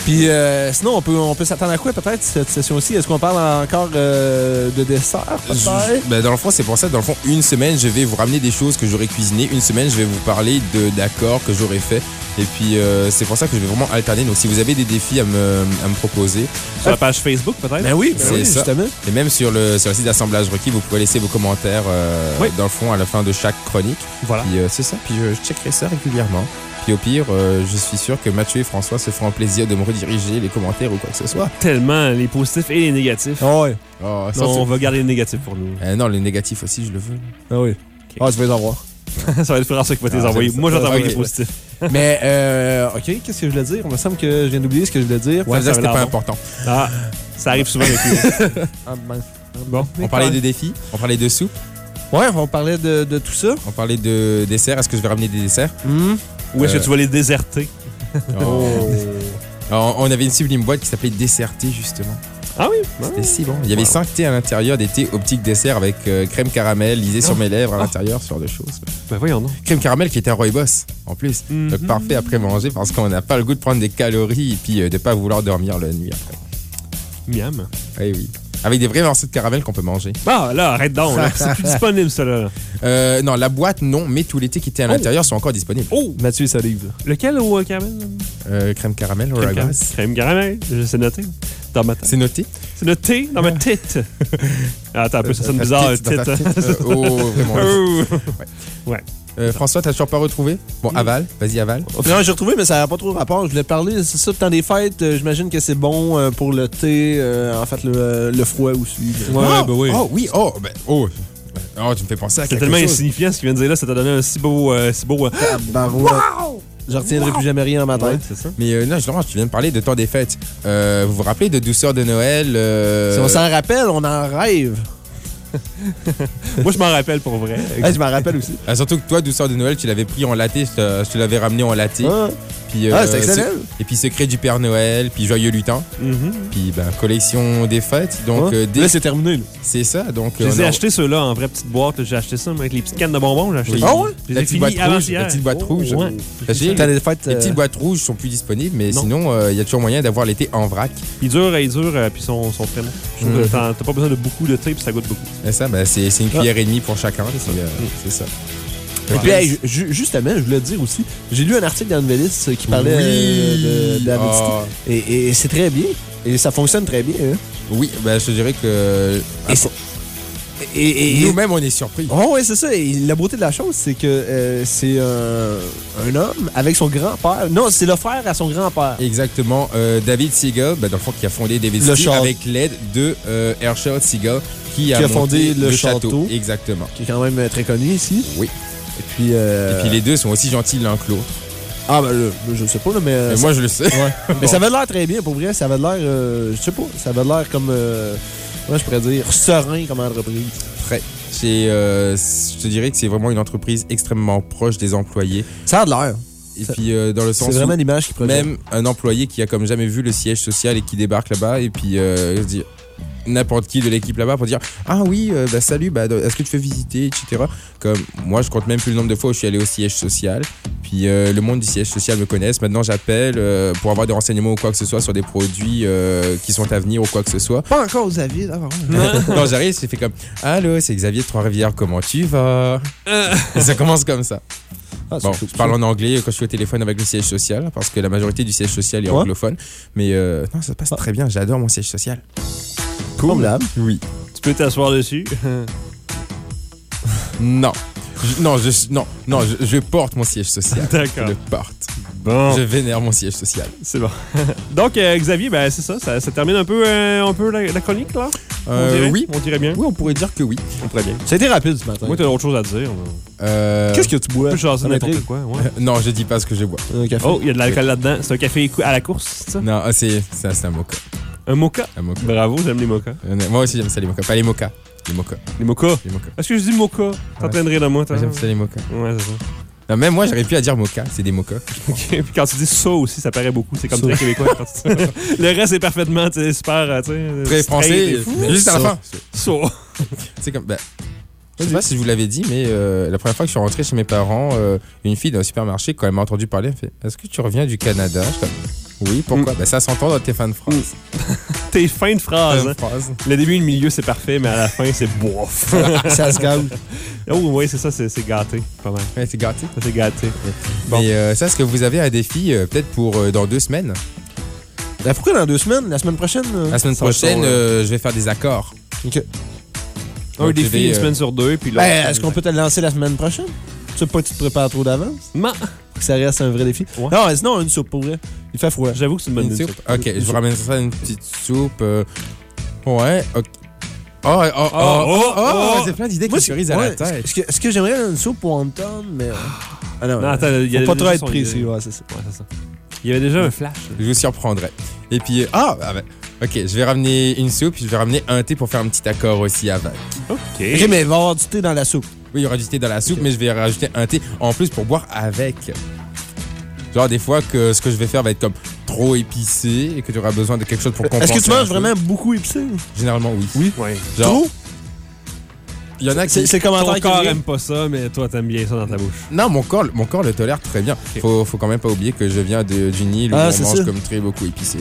Puis euh, sinon, on peut, on peut s'attendre à quoi peut-être cette session-ci? Est-ce qu'on parle encore euh, de dessert peut-être? Je- ben, dans le fond, c'est pour ça. Dans le fond, une semaine, je vais vous ramener des choses que j'aurais cuisinées. Une semaine, je vais vous parler de, d'accords que j'aurais fait. Et puis, euh, c'est pour ça que je vais vraiment alterner. Donc, si vous avez des défis à me, à me proposer, Sur la page Facebook, peut-être? Ben oui, ben C'est oui, ça. justement. et même sur le, sur le site d'assemblage requis, vous pourrez laisser vos commentaires euh, Oui. dans le fond à la fin de chaque chronique. Voilà. Puis euh, c'est ça. Puis je, je checkerai ça régulièrement. Puis au pire, euh, je suis sûr que Mathieu et François se feront un plaisir de me rediriger les commentaires ou quoi que ce soit. Tellement les positifs et les négatifs. Ah ouais. Oh, Non, on va garder les négatifs pour nous. Euh, non, les négatifs aussi, je le veux. Ah oui. Ah, tu vas les avoir. ça va être François qui va te les Ah, envoyer. Moi, je vais t'envoyer Ok. les positifs. Mais, euh, OK, qu'est-ce que je voulais dire? Il me semble que je viens d'oublier ce que je voulais dire. ça ça que c'était pas important. Ah, ça arrive souvent avec lui. Ah, ben. Bon. On parlait de défis, on parlait de soupe, Ouais, on parlait de, de tout ça. on parlait de desserts. Est-ce que je vais ramener des desserts? Hmm. Ou est-ce Euh, que tu vas les déserter? Oh. Alors, on avait une sublime boîte qui s'appelait Desserté, justement. Ah oui? C'était si bon. Il y avait 5 thés à l'intérieur, des thés optiques dessert avec euh, crème caramel lisée sur mes lèvres à l'intérieur, ce genre de choses. Ben voyons donc. Crème caramel qui était un rooibos, en plus. Mhm. Donc parfait après manger parce qu'on n'a pas le goût de prendre des calories et puis euh, de pas vouloir dormir la nuit après. Miam. Oui, oui. Avec des vrais morceaux de caramel qu'on peut manger. Ah, là, arrête donc. là. C'est plus disponible, ça, là. Euh, non, la boîte, non, mais tous les thés qui étaient à l'intérieur sont encore disponibles. Oh! Mathieu salive. Lequel au euh, caramel? Euh, crème caramel, Crème caramel. Crème caramel. Je- C'est noté. Dans ma tête. C'est noté. C'est noté dans ma tête. Ah, attends un peu, ça sonne bizarre, tête, dans ta tête. tête. Euh, oh, vraiment. Oh. Euh, François, t'as toujours pas retrouvé? Bon, aval. Vas-y, aval. Non, j'ai retrouvé, mais ça n'a pas trop rapport. Je voulais parler, c'est ça, le temps des fêtes. euh, J'imagine que c'est bon euh, pour le thé, euh, en fait, le, le froid aussi. Ouais, oh, ben oui. Oh, oui. Oh, ben, oh. Oh, tu me fais penser à C'est quelque tellement chose. insignifiant ce qu'il vient de dire là, ça t'a donné un si beau. euh, si beau euh, Barouette. Je retiendrai plus jamais rien dans ma ouais, tête. c'est ça. Mais euh, non, justement, tu viens de parler de temps des fêtes. Euh, vous vous rappelez de Douceur de Noël euh, Si on s'en rappelle, on en rêve. Moi, je m'en rappelle pour vrai. Hey, je m'en rappelle aussi. ah, Surtout que toi, Douceur de Noël, tu l'avais pris en laté, je te, l'avais ramené en laté. Ah, Puis, Ah, c'est excellent. ce- Et puis Secret du Père Noël, puis Joyeux Lutin, Mhm. puis ben, collection des fêtes. Donc, Ouais. euh, dès- Là, c'est terminé. là. c'est ça. Donc, Je euh, les ai achetés ceux-là en vraie petite boîte. J'ai acheté ça avec les petites cannes de bonbons. J'ai acheté Oui. ça. Ah ouais? Je les La ai boîte rouge, la petite boîte rouge. Ouais. Parce que les, Temps des fêtes. les euh, petites boîtes rouges sont plus disponibles, mais Non. sinon, euh, il y a toujours moyen d'avoir l'été en vrac. Ils durent, ils durent, euh, puis ils sont, sont très bons. Mhm. t'as pas besoin de beaucoup de thé, puis ça goûte beaucoup. Et ça, ben, c'est une Ah. cuillère et demie pour chacun. euh, C'est ça. Et puis, hey, ju- justement, je voulais te dire aussi, j'ai lu un article dans Nouvelliste qui parlait Oui. euh, de, de David Ah. Et, et c'est très bien. Et ça fonctionne très bien. hein. Oui, ben, je te dirais que. Et c'est- Et, et- Nous-mêmes, on est surpris. Oh, ouais, c'est ça. Et la beauté de la chose, c'est que euh, c'est un, un homme avec son grand-père. Non, c'est le frère à son grand-père. Exactement. Euh, David Siegel, ben, dans le fond, qui a fondé David Le château. avec l'aide de euh, Herschel Siegel, qui, a monté fondé le château. Exactement. Qui est quand même euh, très connu ici. Oui. Et puis. euh, Et puis les deux sont aussi gentils l'un que l'autre. Ah, ben je sais pas, là, mais. euh, Mais ça- moi, je le sais. Ouais. Mais ça avait l'air très bien, pour vrai. Ça avait l'air. euh, je sais pas. Ça avait l'air comme. Euh, comment je pourrais dire Serein comme entreprise. Très. C'est, je te dirais que c'est vraiment une entreprise extrêmement proche des employés. Ça a de l'air. Et puis, euh, dans le C'est sens vraiment où l'image qui projette. même un employé qui a comme jamais vu le siège social et qui débarque là-bas et puis euh, se dit n'importe qui de l'équipe là-bas pour dire ah oui euh, bah salut bah est-ce que tu fais visiter etc comme moi je compte même plus le nombre de fois où je suis allé au siège social puis euh, le monde du siège social me connaisse maintenant j'appelle euh, pour avoir des renseignements ou quoi que ce soit sur des produits euh, qui sont à venir ou quoi que ce soit Pas encore Xavier, d'abord. non j'arrive c'est fait comme allô c'est Xavier de Trois-Rivières comment tu vas? Et ça commence comme ça Ah, Bon, je parle en anglais quand je suis au téléphone avec le siège social, parce que la majorité du siège social est Ouais. anglophone. Mais euh, non, ça passe très bien. J'adore mon siège social. Formidable. Oui. Tu peux t'asseoir dessus. Non. Je- non, je, non, non je, je porte mon siège social. D'accord. Je le porte. Bon. Je vénère mon siège social. C'est bon. Donc, euh, Xavier, ben, c'est ça, ça. ça termine un peu, euh, un peu la, la chronique, là? on Euh, dirait? oui. On dirait bien. Oui, on pourrait dire que oui. On pourrait bien. Ça a été rapide ce matin. Moi, t'as autre chose à dire. Euh, Qu'est-ce que tu bois? Jaser Ça n'importe quoi. Ouais. euh, Non, je dis pas ce que je bois. Un café. Oh, il y a de l'alcool là-dedans. C'est un café à la course, c'est ça? Non, ah, c'est ça, c'est un mocha. Un mocha. Un mocha. Bravo, j'aime les mochas. Euh, Moi aussi, j'aime ça, les mochas. Pas les mochas. Les mochas. Les mochas. Les mochas. Est-ce que je dis mocha? Rire de moi, toi? J'aime ça, les mochas. Ouais, c'est ça. Non, même moi, j'aurais pu à dire mocha. C'est des mochas. Ok. Puis quand tu dis ça aussi, ça paraît beaucoup. C'est comme très québécois. quand tu dis ça. Le reste est parfaitement, tu sais, super, euh, tu sais. Très français. Juste à la fin. Ça. C'est comme. Bah, je sais pas si je vous l'avais dit, mais euh, la première fois que je suis rentré chez mes parents, euh, une fille d'un supermarché, quand elle m'a entendu parler, elle fait Est-ce que tu reviens du Canada? Je Oui, pourquoi? Bah, Ça s'entend dans tes fins de phrase. Tes fins de phrase. Hein. phrase. Le début et le milieu, c'est parfait, mais à la fin, c'est bof. ça se gâte. oh, oui, c'est ça, c'est gâté. Pas mal. Ouais, c'est gâté. Ça, c'est gâté. Bon. Mais euh, ça, est-ce que vous avez un défi, peut-être pour dans deux semaines? Ben, pourquoi dans deux semaines? La semaine prochaine? La semaine prochaine, euh, je vais faire des accords. Ok. Un défi une euh, semaine sur deux, puis là. Ben, est-ce qu'on peut te le lancer la semaine prochaine? Tu sais pas, tu te prépares trop d'avance? Pour que ça reste un vrai défi? Ouais. Non, sinon, une soupe pour vrai. Il fait froid. J'avoue que c'est une bonne Une soupe Ok, je vous ramène ça, une petite soupe. euh, Ouais, ok. Oh, oh, oh, oh, oh, oh. c'est plein d'idées qui me à la tête. Ce que, ce que j'aimerais, une soupe wonton, mais. Ah non, Non, attends, il y a faut pas trop être précis, ouais, c'est ça. Ouais, c'est ça. Il y avait déjà un flash. Je vous surprendrai. Et puis, euh, ah, ah ben, ok, je vais ramener une soupe, puis je vais ramener un thé pour faire un petit accord aussi avec. OK. Ok, mais il va y avoir du thé dans la soupe. Oui, il y aura du thé dans la soupe, mais je vais rajouter un thé en plus pour boire avec. Genre, des fois que ce que je vais faire va être comme trop épicé et que tu auras besoin de quelque chose pour compenser. Est-ce que tu un manges peu. vraiment beaucoup épicé? Généralement, oui. Oui. Ouais. Genre, Trop? Il y en a qui. C'est c'est le Ton corps aime pas ça, mais toi, t'aimes bien ça dans ta bouche. Non, mon corps, mon corps le tolère très bien. Ok. Faut, faut quand même pas oublier que je viens de, d'une île où Ah, on c'est mange ça. comme très beaucoup épicé.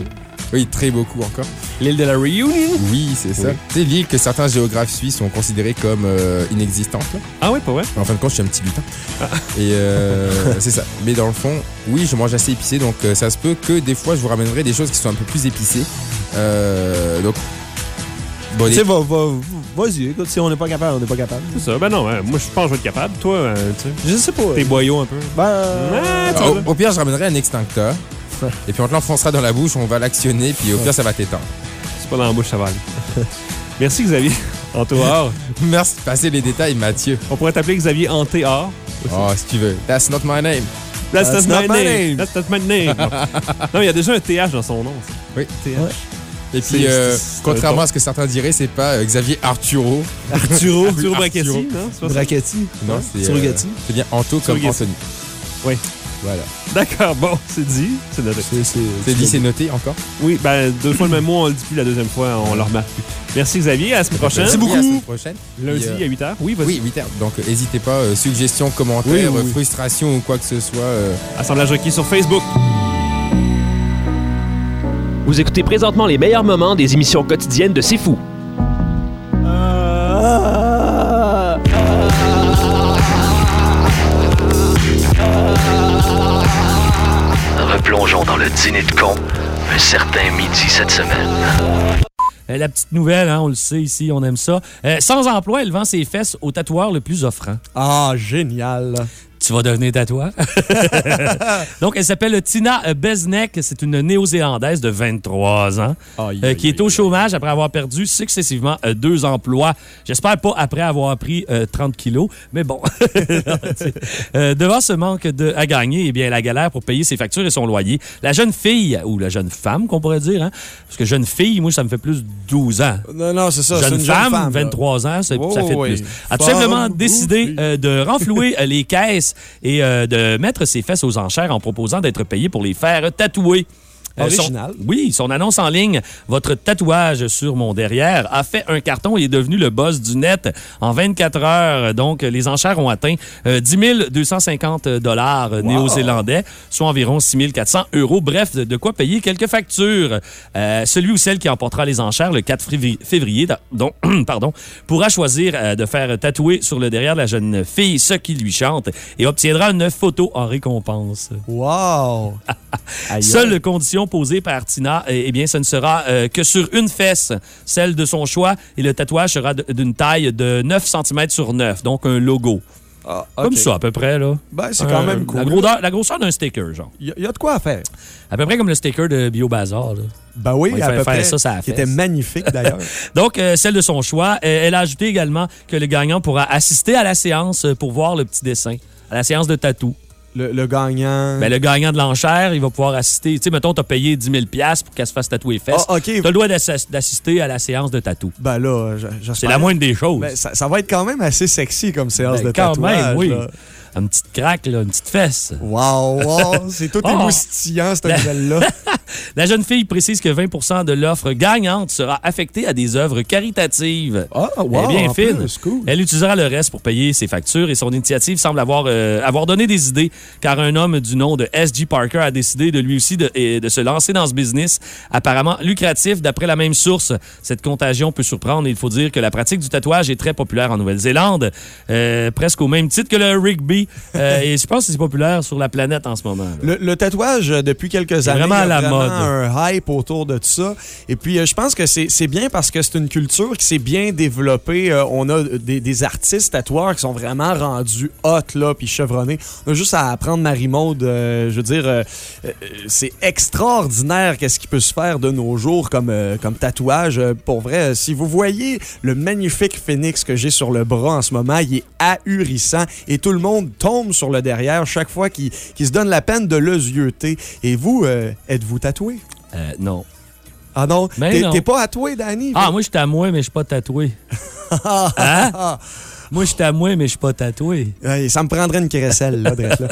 Oui, très beaucoup encore. L'île de la Reunion? Oui, c'est ça. Oui. C'est l'île que certains géographes suisses ont considérée comme euh, inexistante. là. Ah oui, pas vrai? En fin de compte, je suis un petit lutin. Ah. Et euh, c'est ça. Mais dans le fond, oui, je mange assez épicé, donc euh, ça se peut que des fois, je vous ramènerai des choses qui sont un peu plus épicées. Euh, donc, bon, Tu les- sais, va, va, vas-y, écoute, si on n'est pas capable, on n'est pas capable. C'est ça. Ben non, hein, moi, je pense que je vais être capable. Toi, euh, tu sais, Je sais pas. t'es boyau un peu. Ben. Ah, tu au, pire, je ramènerai un extincteur. Et puis on te l'enfoncera dans la bouche, on va l'actionner, puis au pire, ça va t'éteindre. C'est pas dans la bouche, ça va aller. Merci, Xavier. Entourard. Merci de passer les détails, Mathieu. On pourrait t'appeler Xavier Antéard. Oh, si tu veux. That's not my name. That's, That's not, not my name. name. That's not my name. non, il y a déjà un TH dans son nom. ça. Oui. TH. Et puis, euh, contrairement à ce que certains diraient, c'est pas euh, Xavier Arturo. Arturo. Arturo Arturo. non? C'est pas ça? Brachetti. Non, c'est. Surrogati. c'est bien Anto comme. Anthony. Oui. Voilà. D'accord, bon, c'est dit. C'est noté. C'est dit, c'est noté encore? Oui, ben, deux fois le même mot, on le dit plus la deuxième fois, on le remarque plus. Merci, Xavier. À la semaine prochaine. Merci beaucoup. À la semaine prochaine. Lundi euh, à 8h. Oui, vas-y. Oui, 8 heures. Donc, euh, n'hésitez pas, euh, suggestions, commentaires, Oui, oui, euh, oui. frustrations ou quoi que ce soit. euh, Assemblage requis sur Facebook. Vous écoutez présentement les meilleurs moments des émissions quotidiennes de C'est Fou. Replongeons dans le dîner de con, un certain midi cette semaine. Eh, la petite nouvelle, hein, on le sait ici, on aime ça. Eh, sans emploi, elle vend ses fesses au tatoueur le plus offrant. Ah, génial. Tu vas devenir tatoueur. Donc, elle s'appelle Tina Besnek. C'est une néo-zélandaise de 23 ans Aïe, euh, aïe, qui est au chômage après avoir perdu successivement euh, deux emplois. J'espère pas après avoir pris euh, 30 kilos, mais bon. Euh, devant ce manque de, à gagner, eh bien, la galère pour payer ses factures et son loyer, la jeune fille, ou la jeune femme qu'on pourrait dire, hein, parce que jeune fille, moi, ça me fait plus de 12 ans. Non, non, c'est ça. Jeune une femme, là. 23 ans, c'est- Oh, ça fait oui. plus. A tout simplement décidé euh, de renflouer euh, les caisses et euh, de mettre ses fesses aux enchères en proposant d'être payé pour les faire tatouer. Euh, son- Original. oui, son annonce en ligne, votre tatouage sur mon derrière, a fait un carton et est devenu le boss du net en 24 heures. Donc, les enchères ont atteint euh, 10 250 dollars néo-zélandais, soit environ 6 400 euros. Bref, de, quoi payer quelques factures. Euh, celui ou celle qui emportera les enchères le 4 février, donc, pardon, pourra choisir euh, de faire tatouer sur le derrière de la jeune fille ce qui lui chante et obtiendra une photo en récompense. Wow. Seule aïe. Posée par Tina, eh eh bien, ce ne sera euh, que sur une fesse, celle de son choix, et le tatouage sera d'une taille de 9 cm sur 9, donc un logo. Ah, Comme ça, à peu près, là. Ben, c'est quand Euh, même cool. La, grosseur- la grosseur d'un sticker, genre. Il y, a- il y a de quoi à faire. À peu près comme le sticker de Bio Bazar, là. Ben oui, à peu près. ça, ça a qui était magnifique d'ailleurs. Donc, euh, celle de son choix. Elle a ajouté également que le gagnant pourra assister à la séance pour voir le petit dessin, à la séance de tatou. Le, le gagnant. Ben, le gagnant de l'enchère, il va pouvoir assister. Tu sais, mettons, t'as payé 10 000 pour qu'elle se fasse tatouer les fesses. Ah, OK. T'as le droit d'assi- d'assister à la séance de tatou. Ben là, j'espère. C'est la moindre des choses. Ben, ça, ça va être quand même assez sexy comme séance Ben, de quand tatouage. même, oui. là. Une petite craque, là, une petite fesse. Wow, wow, c'est tout Oh. émoustillant, cette nouvelle-là. La jeune fille précise que 20% de l'offre gagnante sera affectée à des œuvres caritatives. Ah, Elle wow, est bien en fine. plus, cool. Elle utilisera le reste pour payer ses factures et son initiative semble avoir, euh, avoir donné des idées car un homme du nom de S.G. Parker a décidé de lui aussi de, et de se lancer dans ce business apparemment lucratif. D'après la même source, cette contagion peut surprendre. Il faut dire que la pratique du tatouage est très populaire en Nouvelle-Zélande, euh, presque au même titre que le rugby. Euh, et je pense que c'est populaire sur la planète en ce moment. Le, le tatouage, euh, depuis quelques années, vraiment à il y a la vraiment mode. un hype autour de ça. Et puis, euh, je pense que c'est bien parce que c'est une culture qui s'est bien développée. On a des, des artistes tatoueurs qui sont vraiment rendus hot, là, puis chevronnés. On a juste à apprendre Marie-Maude. euh, je veux dire, euh, c'est extraordinaire qu'est-ce qui peut se faire de nos jours comme, comme tatouage. Pour vrai, si vous voyez le magnifique phénix que j'ai sur le bras en ce moment, il est ahurissant et tout le monde tombe sur le derrière chaque fois qu'il se donne la peine de le zioter. Et vous, euh, êtes-vous tatoué? Euh, non. Ah non? Ben T'es pas tatoué, Danny? Ah, moi, je suis à moi, mais je suis pas tatoué. Hein? Moi, je suis à moi, mais je suis pas tatoué. Ouais, ça me prendrait une crécelle, là, là.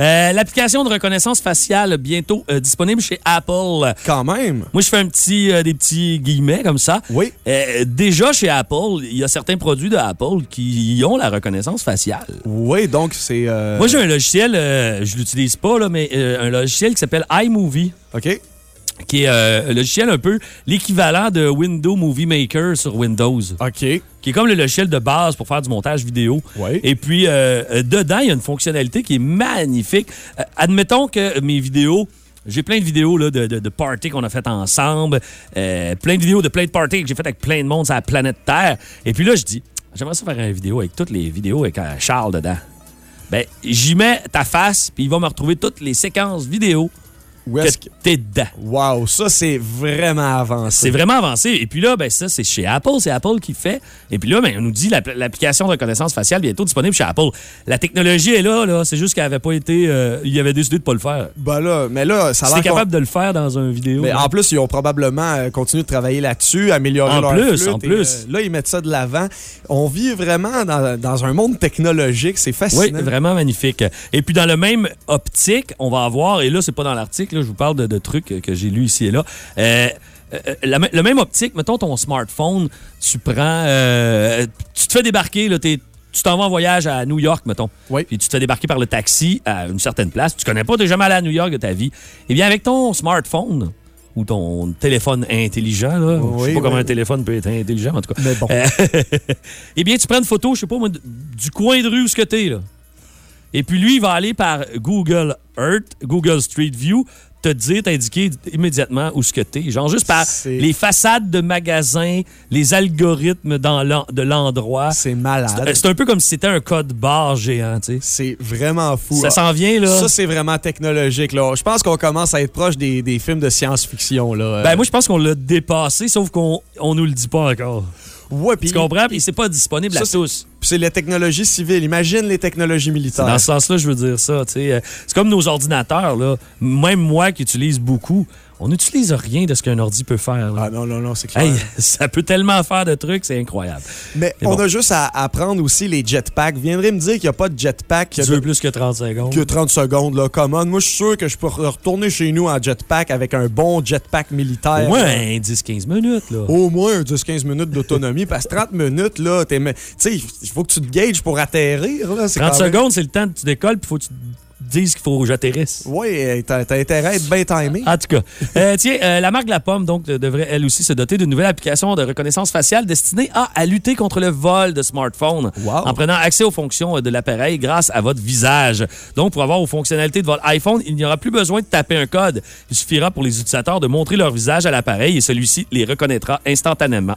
Euh, L'application de reconnaissance faciale bientôt euh, disponible chez Apple. Quand même. Moi, je fais un petit, euh, des petits guillemets comme ça. Oui. Déjà, chez Apple, il y a certains produits de Apple qui ont la reconnaissance faciale. Oui, donc c'est... euh, Moi, j'ai un logiciel, je l'utilise pas, là, mais un logiciel qui s'appelle iMovie. OK. Qui est euh, un logiciel un peu l'équivalent de Windows Movie Maker sur Windows. OK. Qui est comme le logiciel de base pour faire du montage vidéo. Oui. Et puis, euh, euh, dedans, il y a une fonctionnalité qui est magnifique. Euh, admettons que mes vidéos. J'ai plein de vidéos là, de, de, de parties qu'on a faites ensemble, euh, plein de vidéos de plein de parties que j'ai faites avec plein de monde sur la planète Terre. Et puis là, je dis, j'aimerais ça faire une vidéo avec toutes les vidéos avec euh, Charles dedans. Ben, j'y mets ta face, puis il va me retrouver toutes les séquences vidéo Où est-ce que... t'es dedans. Wow, ça, c'est vraiment avancé. C'est vraiment avancé. Et puis là, ben ça, c'est chez Apple. C'est Apple qui fait. Et puis là, ben, on nous dit l'app- l'application de reconnaissance faciale bientôt disponible chez Apple. La technologie est là, là. C'est juste qu'elle avait pas été. euh, il avait décidé de pas le faire. Ben là, mais là, ça a C'est capable de le faire dans une vidéo. Mais là. en plus, ils ont probablement euh, continué de travailler là-dessus, améliorer En leur plus, flûte en et, plus. euh, là, ils mettent ça de l'avant. On vit vraiment dans, dans un monde technologique. C'est Oui, fascinant. vraiment magnifique. Et puis dans le même optique, on va avoir, et là, c'est pas dans l'article, là, je vous parle de, de trucs que j'ai lus ici et là. Euh, euh, la le même optique, mettons ton smartphone, tu prends. euh, tu te fais débarquer, là, t'es- tu t'en vas en voyage à New York, mettons. Oui. Puis tu te fais débarquer par le taxi à une certaine place. Tu connais pas, t'es jamais allé à New York de ta vie. Eh bien, avec ton smartphone ou ton téléphone intelligent, là, je sais Oui, pas comment oui. un téléphone peut être intelligent, en tout cas. Mais bon. Eh bien, tu prends une photo, je sais pas, du coin de rue où ce que t'es, là. Et puis lui, il va aller par Google Earth, Google Street View, te dire, t'indiquer immédiatement où ce que t'es. Genre juste par les façades de magasins, les algorithmes dans de l'endroit. C'est malade. C'est c'est un peu comme si c'était un code barre géant, tu sais. C'est vraiment fou. Ça s'en vient, là. Ça, c'est vraiment technologique. Là. Je pense qu'on commence à être proche des, des films de science-fiction. là. Ben, moi, je pense qu'on l'a dépassé, sauf qu'on on nous le dit pas encore. Ouais, puis Tu comprends? Puis c'est pas disponible Ça, à tous. c'est les technologies civiles. Imagine les technologies militaires. Dans ce sens-là, je veux dire ça. Euh, C'est comme nos ordinateurs. Là. Même moi qui utilise beaucoup, on n'utilise rien de ce qu'un ordi peut faire. là. Ah non, non, non, c'est clair. Hey, ça peut tellement faire de trucs, c'est incroyable. Mais Mais on bon. a juste à, à prendre aussi les jetpacks. Viendrait me dire qu'il n'y a pas de jetpack Qui dure plus que 30 secondes. que 30 secondes. Là. Common. Moi, je suis sûr que je peux retourner chez nous en jetpack avec un bon jetpack militaire. Au moins un 10-15 minutes. Là. Au moins un 10-15 minutes d'autonomie. parce que 30 minutes, là, t'es- tu sais, il faut que tu te gages pour atterrir. Là. C'est 30 quand même- secondes, c'est le temps que tu décolles, puis faut que tu dises qu'il faut que j'atterrisse. Oui, t'as t'as intérêt à être bien timé. En tout cas, Euh, tiens, euh, la marque La Pomme donc de- devrait elle aussi se doter d'une nouvelle application de reconnaissance faciale destinée à, à lutter contre le vol de smartphones Wow. en prenant accès aux fonctions euh, de l'appareil grâce à votre visage. Donc, pour avoir aux fonctionnalités de votre iPhone, il n'y aura plus besoin de taper un code. Il suffira pour les utilisateurs de montrer leur visage à l'appareil et celui-ci les reconnaîtra instantanément.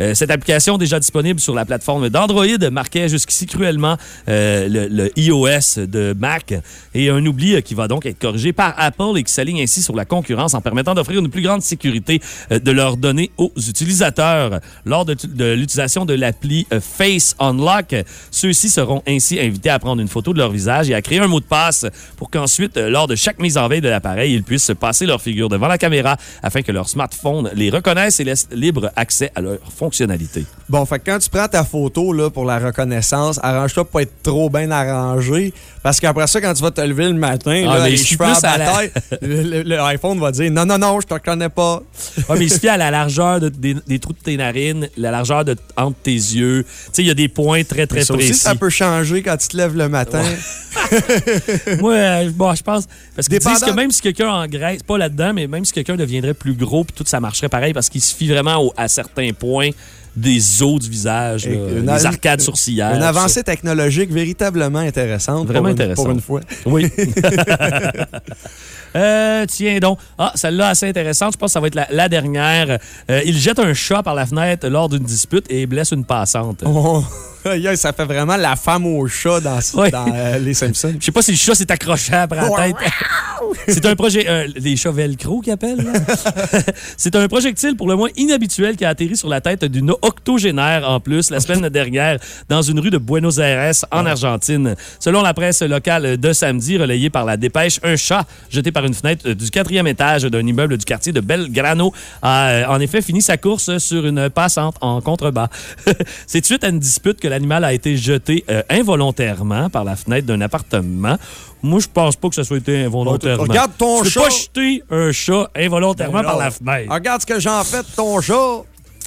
Euh, cette application déjà disponible sur la plateforme d'Android marquait jusqu'ici cruellement euh, le, iOS de Mac et un oubli euh, qui va donc être corrigé par Apple et qui s'aligne ainsi sur la concurrence en permettant d'offrir une plus grande sécurité de leurs données aux utilisateurs. Lors de, l'utilisation de l'appli Face Unlock, ceux-ci seront ainsi invités à prendre une photo de leur visage et à créer un mot de passe pour qu'ensuite, lors de chaque mise en veille de l'appareil, ils puissent passer leur figure devant la caméra afin que leur smartphone les reconnaisse et laisse libre accès à leur fonctionnalité. Bon, fait que quand tu prends ta photo là, pour la reconnaissance, arrange-toi pour pas être trop bien arrangé. Parce qu'après ça, quand tu vas te lever le matin, Ah, là, mais les cheveux en à la- bataille, le, le- le iPhone va dire non, non, non, je te reconnais pas. Ouais, mais il se fie à la largeur de- des, des trous de tes narines, la largeur de, entre tes yeux. Tu sais, il y a des points très, très ça précis. aussi, ça peut changer quand tu te lèves le matin. Moi, euh, bon, je pense. Parce qu'ils disent Dépendant- que même si quelqu'un engraisse, pas là-dedans, mais même si quelqu'un deviendrait plus gros, puis tout ça marcherait pareil, parce qu'il se fie vraiment au- à certains points des os du visage, là, une- les arcades sourcilières. Une avancée technologique véritablement intéressante. Vraiment pour une- intéressante. Pour une fois. Oui. Euh, tiens donc. Ah, celle-là, assez intéressante. Je pense que ça va être la, la dernière. Euh, il jette un chat par la fenêtre lors d'une dispute et blesse une passante. Oh, aïe, aïe, ça fait vraiment la femme au chat dans, Oui. dans, euh, les Simpsons. Je sais pas si le chat s'est accroché après la tête. C'est un projet. les chats velcro qu'ils appellent. C'est un projectile pour le moins inhabituel qui a atterri sur la tête d'une octogénaire en plus la semaine dernière dans une rue de Buenos Aires en Argentine. Selon la presse locale de samedi, relayée par la dépêche, un chat jeté par une fenêtre du quatrième étage d'un immeuble du quartier de Belgrano a euh, en effet fini sa course sur une passante en contrebas. C'est suite à une dispute que l'animal a été jeté euh, involontairement par la fenêtre d'un appartement. Moi, je pense pas que ça soit été involontairement. Regarde ton tu peux chat. pas jeter un chat involontairement Ben par la fenêtre. Regarde ce que j'en fais de ton chat.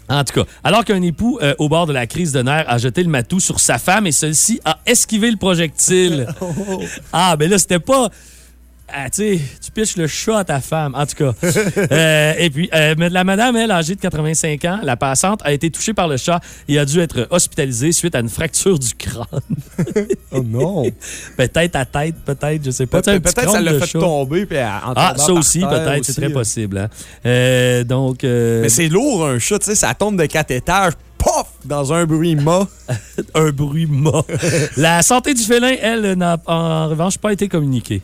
En tout cas, alors qu'un époux euh, au bord de la crise de nerfs a jeté le matou sur sa femme et celle-ci a esquivé le projectile. ah, mais là, c'était pas. Ah, tu piches le chat à ta femme, en tout cas. Euh, et puis, euh, mais la madame, elle, âgée de 85 ans, la passante, a été touchée par le chat et a dû être hospitalisée suite à une fracture du crâne. Oh non. peut-être à tête, peut-être, je sais pas. Peut-être ça l'a fait chat. tomber. Puis en Ah, ça aussi, peut-être, c'est très possible. hein. Euh, donc. Mais c'est lourd, un chat, tu sais, ça tombe de quatre étages, pof, dans un bruit mât. un bruit mât. La santé du félin, elle, n'a en revanche pas été communiquée.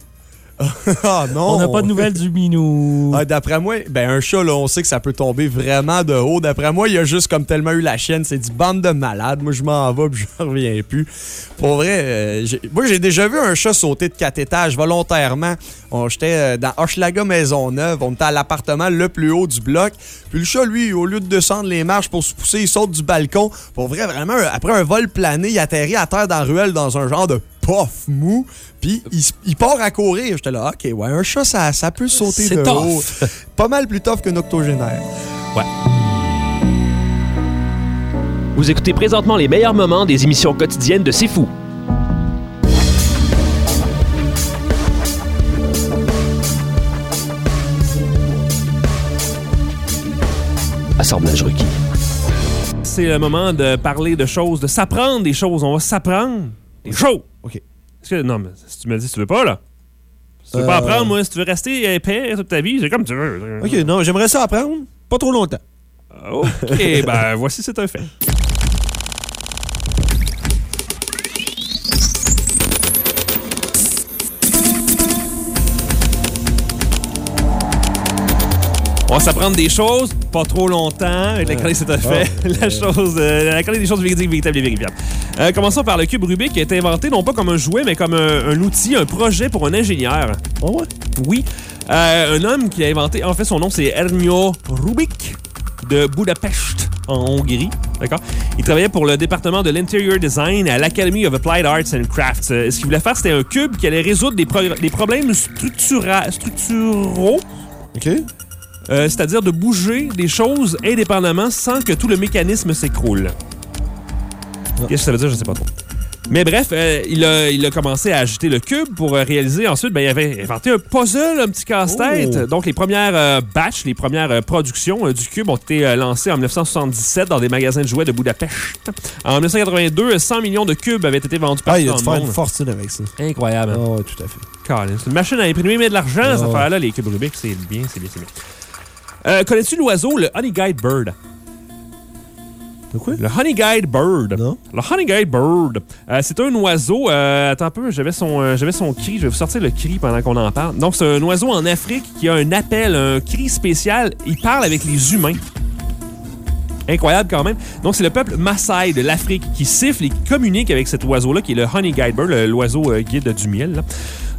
ah non. On n'a pas de nouvelles du minou. Ah, D'après moi, ben un chat, là, on sait que ça peut tomber vraiment de haut. D'après moi, il a juste comme tellement eu la chienne, c'est du bande de malades. Moi, je m'en vais puis je reviens plus. Pour vrai, euh, j'ai- moi, j'ai déjà vu un chat sauter de quatre étages volontairement. On- J'étais euh, dans Hochelaga Maisonneuve. On était à l'appartement le plus haut du bloc. Puis le chat, lui, au lieu de descendre les marches pour se pousser, il saute du balcon. Pour vrai, vraiment, après un vol plané, il atterrit à terre dans la ruelle dans un genre de pof mou. Puis il, part à courir. J'étais là, OK, ouais, un chat, ça, ça peut sauter C'est de tough. haut. Pas mal plus tough qu'un octogénaire. Ouais. Vous écoutez présentement les meilleurs moments des émissions quotidiennes de C'est Fou. Assemblage requis. C'est le moment de parler de choses, de s'apprendre des choses. On va s'apprendre des choses. OK. Est-ce que- non, mais si tu me dis si tu veux pas, là. Si tu veux pas Euh. apprendre, moi, si tu veux rester épais toute ta vie, c'est comme tu veux. Ok, non, j'aimerais ça apprendre. Pas trop longtemps. OK, ben voici, c'est un fait. On va s'apprendre des choses, pas trop longtemps. La chronique, c'est un fait. la, chose, euh, la chronique des choses véritables et vérifiables. Euh, commençons par le cube Rubik qui a été inventé non pas comme un jouet, mais comme un, un outil, un projet pour un ingénieur. Oh ouais? Oui. Euh, un homme qui a inventé, en fait, son nom, c'est Ernio Rubik de Budapest, en Hongrie. D'accord? Il travaillait pour le département de l'Interior Design à l'Academy of Applied Arts and Crafts. Euh, ce qu'il voulait faire, c'était un cube qui allait résoudre des problèmes structura- structuraux. OK. Euh, c'est-à-dire de bouger des choses indépendamment sans que tout le mécanisme s'écroule. Qu'est-ce que ça veut dire? Je ne sais pas trop. Mais bref, euh, il, a, il a commencé à ajouter le cube pour euh, réaliser ensuite, ben, il avait inventé un puzzle, un petit casse-tête. Oh. Donc les premières euh, batches, les premières productions du cube ont été lancées en 1977 dans des magasins de jouets de Budapest. En 1982, 100 millions de cubes avaient été vendus Ah, partout il a dû faire monde. une fortune avec ça. Incroyable. Ah, ouais, tout à fait. C'est une machine à imprimer, mais de l'argent, Ah cette ouais. affaire-là, les cubes Rubik. C'est bien, c'est bien, c'est bien. Euh, Connais-tu l'oiseau, le Honey Guide Bird? De quoi? Le Honey Guide Bird. Non. Le Honey Guide Bird. Euh, c'est un oiseau. euh, attends un peu, j'avais son, j'avais son cri. Je vais vous sortir le cri pendant qu'on en parle. Donc, c'est un oiseau en Afrique qui a un appel, un cri spécial. Il parle avec les humains. Incroyable quand même. Donc, c'est le peuple Maasai de l'Afrique qui siffle et qui communique avec cet oiseau-là, qui est le Honey Guide Bird, le- l'oiseau guide du miel. là.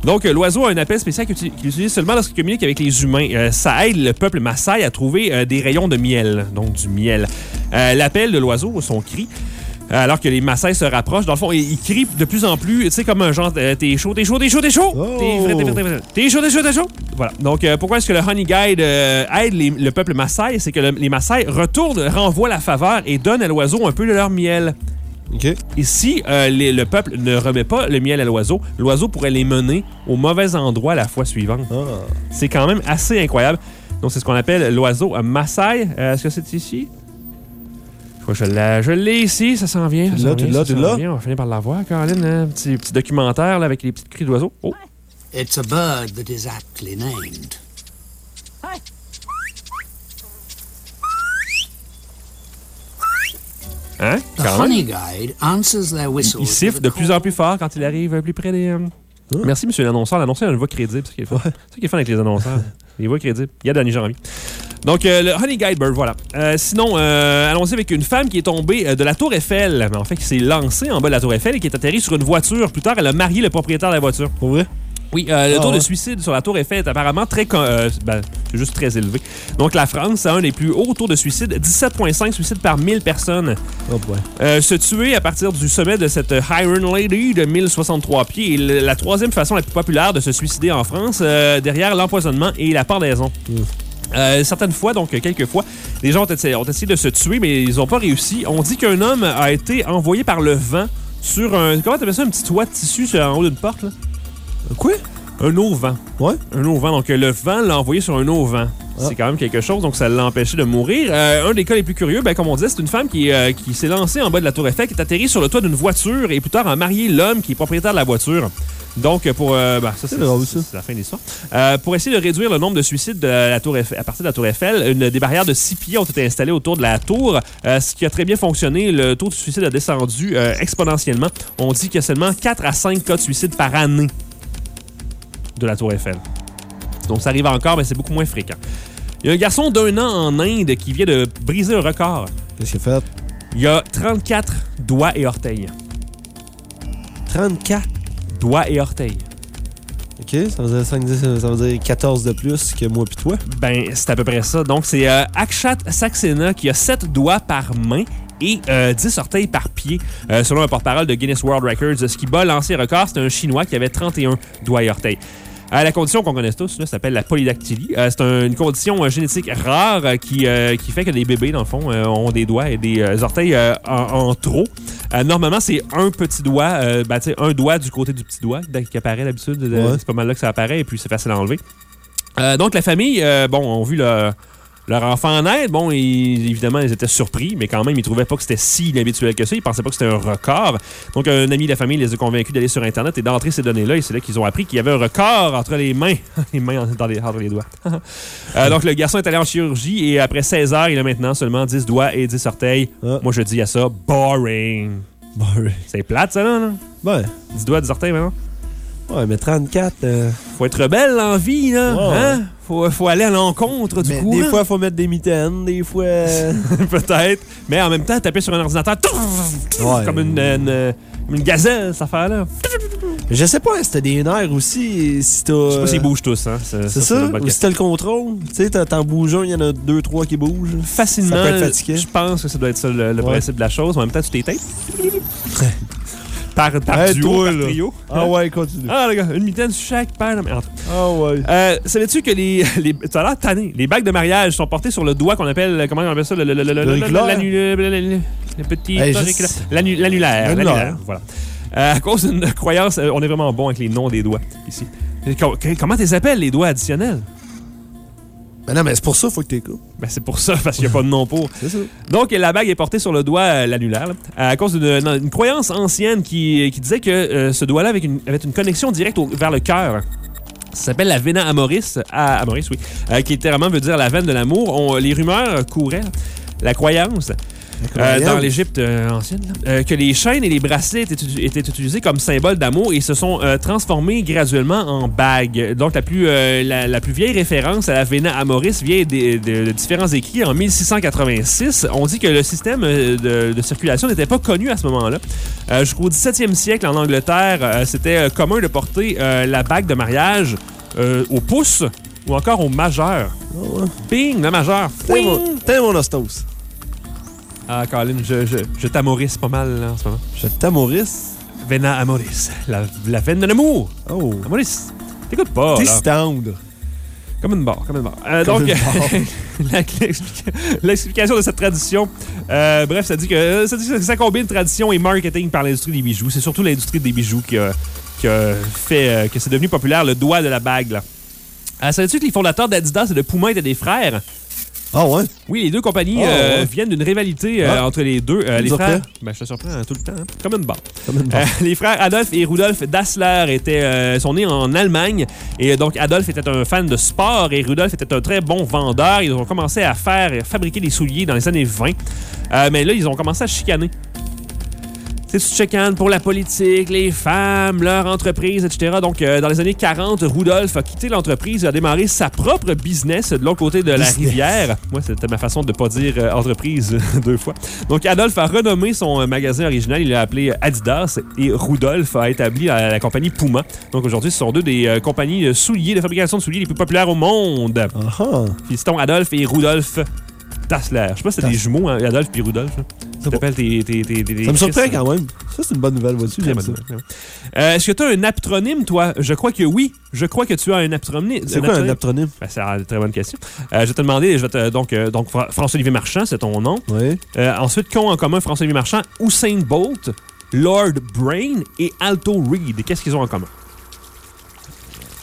Donc, euh, l'oiseau a un appel spécial qu'il uti- qu'il utilise seulement lorsqu'il communique avec les humains. Euh, ça aide le peuple Maasai à trouver euh, des rayons de miel, donc du miel. Euh, L'appel de l'oiseau, son cri, alors que les Maasai se rapprochent, dans le fond, il, il crie de plus en plus, tu sais, comme un genre, t'es chaud, t'es chaud, t'es chaud, t'es chaud, Oh. t'es frais, t'es frais, t'es frais, t'es chaud, t'es chaud, t'es chaud. Voilà. Donc, pourquoi est-ce que le Honey Guide aide les- le peuple Maasai? C'est que le- les Maasai retournent, renvoient la faveur et donnent à l'oiseau un peu de leur miel. OK. Et si euh, les- le peuple ne remet pas le miel à l'oiseau, l'oiseau pourrait les mener au mauvais endroit la fois suivante. Ah. C'est quand même assez incroyable. Donc, c'est ce qu'on appelle l'oiseau Maasai. Euh, Est-ce que c'est ici? Je crois que je l'ai- ici, ça s'en vient. ça Tu l'as, tu l'as? On va finir par l'avoir, Caroline. Un petit, petit documentaire là, avec les petits cris d'oiseau. Oh, It's a bird that is aptly named. Hein? The Quand même. honey guide answers their whistles. Il siffle de plus en plus fort quand il arrive plus près des. euh, Merci, monsieur l'annonceur. L'annonceur a une voix crédible. C'est ce qui est fun. C'est ça qui est fun avec les annonceurs. Les voix crédibles. Il y a Danny Janvier. Donc, euh, le Honey Guide Bird, voilà. Euh, sinon, euh, allons-y avec une femme qui est tombée euh, de la Tour Eiffel. Mais en fait, qui s'est lancée en bas de la Tour Eiffel et qui est atterrie sur une voiture. Plus tard, elle a marié le propriétaire de la voiture. Pour vrai? Oui, euh, le Ah taux de suicide sur la Tour Eiffel est apparemment très. euh, ben, c'est juste très élevé. Donc, la France a un des plus hauts taux de suicide 17,5 suicides par 1000 personnes. Oh boy. Euh, se tuer à partir du sommet de cette Iron Lady de 1063 pieds est la troisième façon la plus populaire de se suicider en France, euh, derrière l'empoisonnement et la pendaison. Euh, certaines fois, donc quelques fois, les gens ont essayé, ont essayé de se tuer, mais ils n'ont pas réussi. On dit qu'un homme a été envoyé par le vent sur un. Comment t'appelles ça, un petit toit de tissu sur- en haut d'une porte, là? Quoi? Un auvent. Ouais. Un auvent. Donc, le vent l'a envoyé sur un auvent. Ah. C'est quand même quelque chose, donc ça l'a empêché de mourir. Euh, un des cas les plus curieux, ben, comme on disait, c'est une femme qui, euh, qui s'est lancée en bas de la Tour Eiffel, qui est atterrie sur le toit d'une voiture et plus tard a marié l'homme qui est propriétaire de la voiture. Donc, pour. euh, ben, ça, c'est drôle, ça. c'est la fin de l'histoire. Euh, pour essayer de réduire le nombre de suicides de la Tour Eiffel, à partir de la Tour Eiffel, une, des barrières de six pieds ont été installées autour de la tour, euh, ce qui a très bien fonctionné. Le taux de suicide a descendu exponentiellement. On dit qu'il y a seulement 4 à 5 cas de suicide par année de la Tour Eiffel. Donc, ça arrive encore, mais c'est beaucoup moins fréquent. Il y a un garçon d'un an en Inde qui vient de briser un record. Qu'est-ce qu'il a fait? Il y a 34 doigts et orteils. 34. Doigts et orteils. OK, ça veut, dire, 5, 10, ça veut dire 14 de plus que moi pis toi. Ben, c'est à peu près ça. Donc, c'est euh, Akshat Saxena qui a 7 doigts par main et euh, 10 orteils par pied, euh, selon un porte-parole de Guinness World Records. Ce qui bat l'ancien record, c'est un Chinois qui avait 31 doigts et orteils. Euh, la condition qu'on connaît tous, là, s'appelle la polydactylie. Euh, c'est un- une condition euh, génétique rare qui, qui fait que les bébés, dans le fond, ont des doigts et des orteils en, en trop. Normalement, c'est un petit doigt, euh, ben, tu sais, un doigt du côté du petit doigt qui apparaît d'habitude. Ouais. C'est pas mal là que ça apparaît et puis c'est facile à enlever. Donc, la famille, euh, bon, ont vu le, leur enfant naître. Bon, ils- évidemment, ils étaient surpris, mais quand même, ils trouvaient pas que c'était si inhabituel que ça. Ils pensaient pas que c'était un record. Donc, un ami de la famille les a convaincus d'aller sur Internet et d'entrer ces données-là. Et c'est là qu'ils ont appris qu'il y avait un record entre les mains. les mains en- dans les, entre les doigts. Euh, donc, le garçon est allé en chirurgie et après 16 heures, il a maintenant seulement 10 doigts et 10 orteils. Moi, je dis à ça, boring. C'est plate, ça, là. là. Ouais. 10 doigts, 10 orteils, maintenant. Ouais, mais 34. euh, Faut être rebelle en vie, là. Hein? Faut, faut aller à l'encontre du mais courant. des fois, faut mettre des mitaines, des fois. Peut-être. Mais en même temps, taper sur un ordinateur Ouais. comme une, une, une gazelle, cette affaire-là. Je sais pas, si t'as des nerfs aussi, si t'as. Je sais pas s'ils bougent tous. Hein. C'est ça? Ou si t'as le contrôle. Tu sais, t'en- bouges un, il y en a deux, trois qui bougent. Facilement. Ça peut être fatigué. Je pense que ça doit être ça le, le Ouais. principe de la chose. En même temps, tu tapes. Par par Hey, duo, toi, par là. trio. Ah ouais, continue. Ah, les gars, une mitaine chaque paire. de-. Ah ouais. Euh, Savais-tu que les, les. Tu as l'air tanné. Les bagues de mariage sont portées sur le doigt qu'on appelle. Comment on appelle ça? Le, le, le, petit. Hey, L'annulaire. L'annulaire. L'annulaire. Voilà. Euh, à cause d'une croyance, euh, on est vraiment bon avec les noms des doigts ici. Comment tu les appelles, les doigts additionnels? Ben non, mais c'est pour ça qu'il faut que t'écoutes. Ben, c'est pour ça, parce qu'il n'y a pas de nom pour. C'est ça. Donc, la bague est portée sur le doigt euh, l'annulaire, là, à cause d'une une croyance ancienne qui, qui disait que euh, ce doigt-là avait une, avait une connexion directe au- vers le cœur. Ça s'appelle la vena amoris, ah, amoris, oui, euh, qui littéralement veut dire la veine de l'amour. On- Les rumeurs couraient, la croyance, euh, dans l'Égypte euh, ancienne, là, euh, que les chaînes et les bracelets étaient, utilisés comme symbole d'amour et se sont transformés graduellement en bagues. Donc, la plus, la, la plus vieille référence à la Vena Amoris vient de, de différents écrits en 1686. On dit que le système de, de circulation n'était pas connu à ce moment-là. Jusqu'au 17e siècle, en Angleterre, c'était commun de porter la bague de mariage au pouce ou encore au majeur. Bing, le majeur. T'es mon, t'es mon ostos. Ah, Colin, je, je, je t'amorise pas mal là, en ce moment. Je t'amoris. Vena Amoris. La, la veine de l'amour. Oh. Amoris. T'écoutes pas, T'es stand. Comme une barre, comme une barre. Euh, Comme donc, l'explication de cette tradition, euh, bref, ça dit que ça, dit que ça combine tradition et marketing par l'industrie des bijoux. C'est surtout l'industrie des bijoux qui a, qui a fait euh, que c'est devenu populaire, le doigt de la bague. Là. Euh, Savais-tu que les fondateurs d'Adidas et de Puma étaient des frères? Ah ouais? Oui, les deux compagnies Ah, euh, ouais. viennent d'une rivalité euh, Ah. entre les deux. Euh, les frères, ben, je te surprends hein, tout le temps, hein, comme une barre. Comme une barre. Les frères Adolf et Rudolf Dassler étaient, sont nés en Allemagne. Et donc, Adolf était un fan de sport et Rudolf était un très bon vendeur. Ils ont commencé à faire à fabriquer des souliers dans les années 20. Euh, mais là, ils ont commencé à chicaner. C'est du chicane pour la politique, les femmes, leur entreprise, etc. Donc, euh, dans les années 40, Rudolf a quitté l'entreprise et a démarré sa propre business de l'autre côté de la Business. rivière. Moi, c'était ma façon de ne pas dire euh, entreprise deux fois. Donc, Adolf a renommé son euh, magasin original. Il l'a appelé Adidas et Rudolf a établi la, la compagnie Puma. Donc, aujourd'hui, ce sont deux des euh, compagnies de souliers, de fabrication de souliers les plus populaires au monde. Ah Fistons Adolf et Rudolf Dassler. Je sais pas si c'est des jumeaux, hein, Adolf et Rudolf. là. Tu t'appelles tes, tes, tes, tes- tes Ça me surprend quand même. Ça, c'est une bonne nouvelle, vois-tu? J'aime ça. Euh, Est-ce que tu as un aptronyme, toi? Je crois que oui. Je crois que tu as un aptronyme. C'est quoi un aptronyme? Ben, c'est une très bonne question. Euh, je vais te demander, je vais te, donc, euh, donc Fra- François-Olivier Marchand, c'est ton nom. Oui. Ensuite, qu'ont en commun François-Olivier Marchand, Usain Bolt, Lord Brain et Alto Reed? Qu'est-ce qu'ils ont en commun?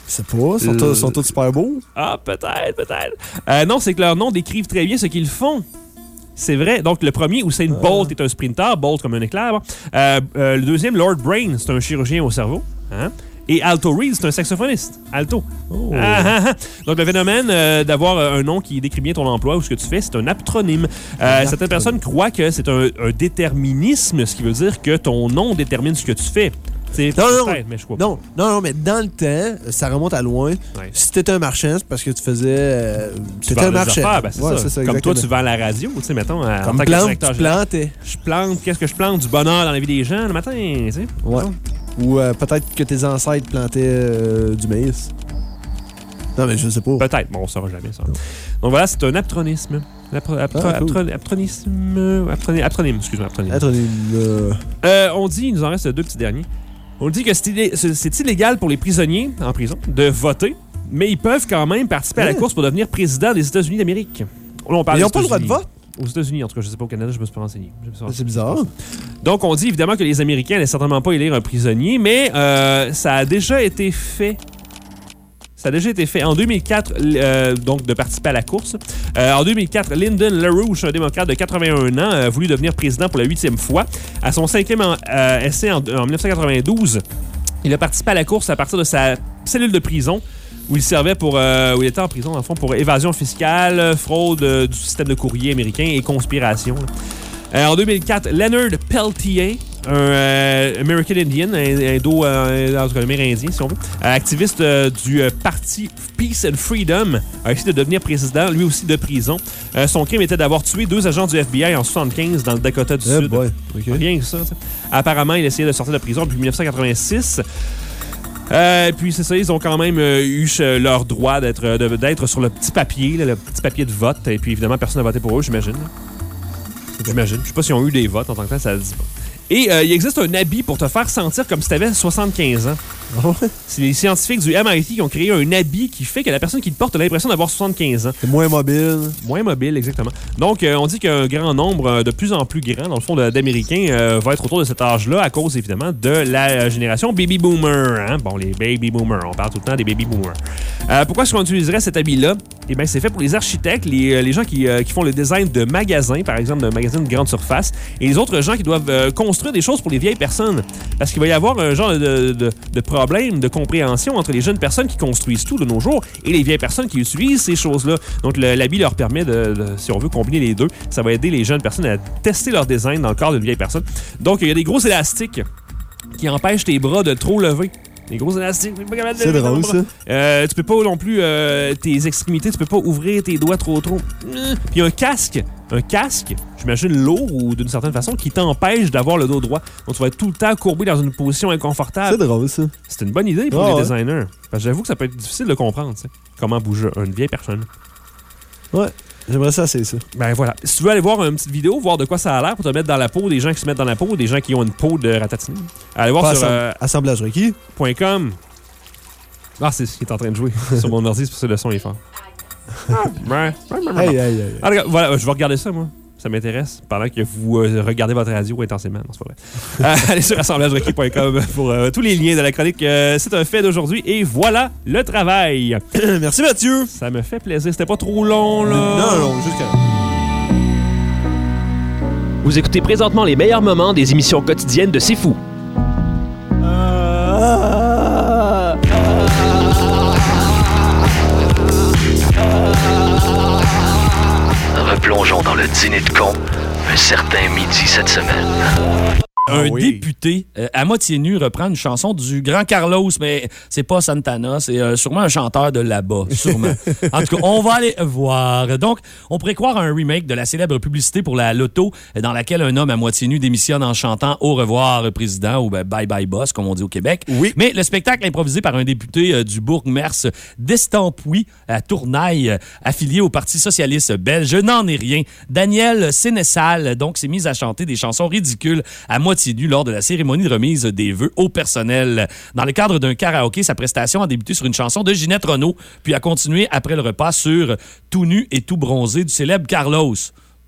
Je sais pas. Sont, Euh, tous- sont tous super beaux. Ah, peut-être, peut-être. Non, c'est que leurs noms décrivent très bien ce qu'ils font. C'est vrai. Donc, le premier, Usain Bolt, est un sprinter, Bolt comme un éclair. bon. Euh, euh, le deuxième, Lord Brain, c'est un chirurgien au cerveau. Hein? Et Alto Reed, c'est un saxophoniste. Alto. Oh. Ah, ah, ah. Donc, le phénomène euh, d'avoir un nom qui décrit bien ton emploi ou ce que tu fais, c'est un aptronyme. Euh, certaines personnes croient que c'est un, un déterminisme, ce qui veut dire que ton nom détermine ce que tu fais. Non, non, mais je crois. Non, non, non, mais dans le temps, ça remonte à loin. Si t'étais un marchand, c'est parce que tu faisais. euh, Tu vends un marchand. affaires, ben, Ouais, ça. Comme toi, tu vends la radio, tu sais, mettons. en Comme tant que plante, tu plantais. Je plante, qu'est-ce que je plante? Du bonheur dans la vie des gens le matin, tu sais. Ouais. Ou euh, peut-être que tes ancêtres plantaient euh, du maïs. Non, mais je sais pas. Peut-être, bon, on saura jamais ça. Donc voilà, c'est un aptronisme. Ah, cool. aptronisme. aptroni- Aptronyme, excuse-moi, aptronyme. Aptronyme, Euh, on dit, il nous en reste deux petits derniers. On dit que c'est illé- c'est c'est illégal pour les prisonniers en prison de voter, mais ils peuvent quand même participer à la Hein? course pour devenir président des États-Unis d'Amérique. Ils des ont pas le droit de vote? Aux États-Unis, en tout cas, je sais pas au Canada, je me suis pas renseigné. Suis C'est bizarre. Donc, on dit évidemment que les Américains n'allaient certainement pas élire un prisonnier, mais euh, ça a déjà été fait. Ça a déjà été fait. En 2004, euh, donc de participer à la course. Euh, en 2004, Lyndon LaRouche, un démocrate de 81 ans, a voulu devenir président pour la huitième fois. À son cinquième en- euh, essai en, en 1992, il a participé à la course à partir de sa cellule de prison où il servait pour. où il était en prison, en fond, pour évasion fiscale, fraude du système de courrier américain et conspiration. Euh, en 2004, Leonard Peltier, un euh, American Indian, un indo, euh, en tout cas, amérindien, si on veut, euh, activiste euh, du parti Peace and Freedom, a essayé de devenir président, lui aussi de prison. Son crime était d'avoir tué deux agents du FBI en 75 dans le Dakota du Eh Sud. boy, ok. Rien que ça. Apparemment, il essayait de sortir de prison depuis 1986. Euh, puis c'est ça, ils ont quand même euh, eu euh, leur droit d'être sur le petit papier, là, le petit papier de vote. Et puis évidemment, personne n'a voté pour eux, j'imagine. J'imagine. Je sais pas s'ils ont eu des votes en tant que tel, ça le dit pas. Et euh, il existe un habit pour te faire sentir comme si tu avais 75 ans. C'est les scientifiques du MIT qui ont créé un habit qui fait que la personne qui le porte a l'impression d'avoir 75 ans. C'est moins mobile. Moins mobile, exactement. Donc, euh, on dit qu'un grand nombre, euh, de plus en plus grand, dans le fond, d'Américains euh, va être autour de cet âge-là à cause, évidemment, de la euh, génération baby boomer. hein. Bon, les baby boomers, on parle tout le temps des baby boomers. Euh, pourquoi est-ce qu'on utiliserait cet habit-là? Eh bien, c'est fait pour les architectes, les, les gens qui, qui font le design de magasins, par exemple, de magasins de grande surface, et les autres gens qui doivent construire des choses pour les vieilles personnes. Parce qu'il va y avoir un genre de, de- de de compréhension entre les jeunes personnes qui construisent tout de nos jours et les vieilles personnes qui utilisent ces choses-là. Donc, l'habit leur permet de, de- si on veut combiner les deux, ça va aider les jeunes personnes à tester leur design dans le corps d'une vieille personne. Donc, il y a des gros élastiques qui empêchent tes bras de trop lever. Gros élastiques. C'est drôle, ça. Euh, tu peux pas non plus euh, tes extrémités, tu peux pas ouvrir tes doigts trop trop. Puis un casque, un casque, j'imagine lourd ou d'une certaine façon, qui t'empêche d'avoir le dos droit. Donc tu vas être tout le temps courbé dans une position inconfortable. C'est drôle, ça. C'est une bonne idée pour Ah les designers. Parce que j'avoue que ça peut être difficile de comprendre, comment bouge une vieille personne. Ouais. J'aimerais ça, c'est ça. Ben voilà. Si tu veux aller voir une petite vidéo, voir de quoi ça a l'air pour te mettre dans la peau des gens qui se mettent dans la peau, des gens qui ont une peau de ratatouille, allez voir Pas sur euh, Assemblage requis. .com. Ah, c'est ce qui est en train de jouer sur mon ordi, c'est pour ça que le son est fort. Ouais. Hey, hey, hey. Ah, regarde, voilà, je vais regarder ça, moi. Ça m'intéresse pendant que vous euh, regardez votre radio intensément. Non, c'est pas vrai. Euh, allez sur assemblagerequis.com pour euh, tous les liens de la chronique. euh, c'est un fait d'aujourd'hui. Et voilà le travail. Merci, Mathieu. Ça me fait plaisir. C'était pas trop long, là. Non, non, juste Vous écoutez présentement les meilleurs moments des émissions quotidiennes de C'est Fou. Replongeons dîner de con un certain midi cette semaine. Un oui. député euh, à moitié nu reprend une chanson du grand Carlos, mais c'est pas Santana, c'est euh, sûrement un chanteur de là-bas, sûrement. en tout cas, on va aller voir. Donc, on pourrait croire à un remake de la célèbre publicité pour la loto, dans laquelle un homme à moitié nu démissionne en chantant Au revoir, président, ou ben, Bye bye boss, comme on dit au Québec. Oui. Mais le spectacle improvisé par un député euh, du Bourg-Mers d'Estampouis à Tournaille, affilié au Parti socialiste belge, n'en est rien. Daniel Sénessal, donc, s'est mis à chanter des chansons ridicules à moitié nu lors de la cérémonie de remise des vœux au personnel. Dans le cadre d'un karaoké, sa prestation a débuté sur une chanson de Ginette Renault, puis a continué après le repas sur Tout nu et tout bronzé du célèbre Carlos.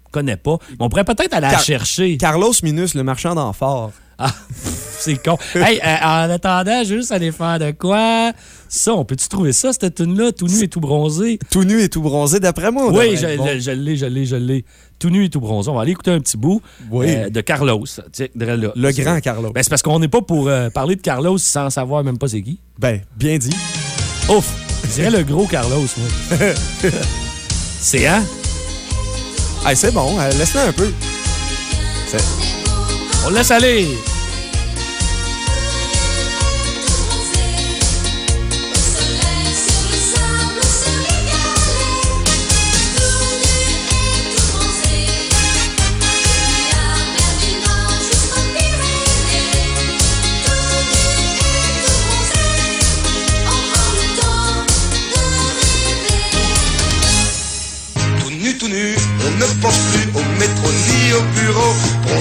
On connaît pas. Mais on pourrait peut-être aller la chercher. Carlos Minus, le marchand d'amphores. Ah, c'est con. hey, euh, en attendant, juste aller faire de quoi? Ça, on peut-tu trouver ça, cette tune-là, tout nu et tout bronzé? Tout nu et tout bronzé, d'après moi. on Oui, bon. je- je l'ai, je l'ai, je l'ai. Tout nu et tout bronzé. On va aller écouter un petit bout Oui. euh, de Carlos. Le grand Carlos. Ben, c'est parce qu'on n'est pas pour euh, parler de Carlos sans savoir même pas c'est qui. Ben, bien dit. Ouf! Je dirais le gros Carlos, moi. c'est hein? Hey, c'est bon, euh, laisse-le un peu. On laisse aller!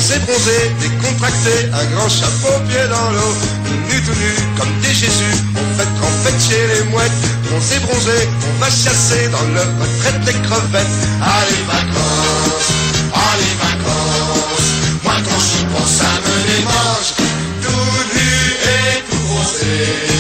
Bureau. Bronzé, décontracté, un grand chapeau pied dans l'eau. Tout nu, tout nu, comme des Jésus, on fait trempette chez les mouettes. Bronzé, bronzé, on va chasser dans le retraite des crevettes. Allez, vacances, allez, vacances. Moi, quand j'y pense, ça me démange. Tout nu et tout bronzé.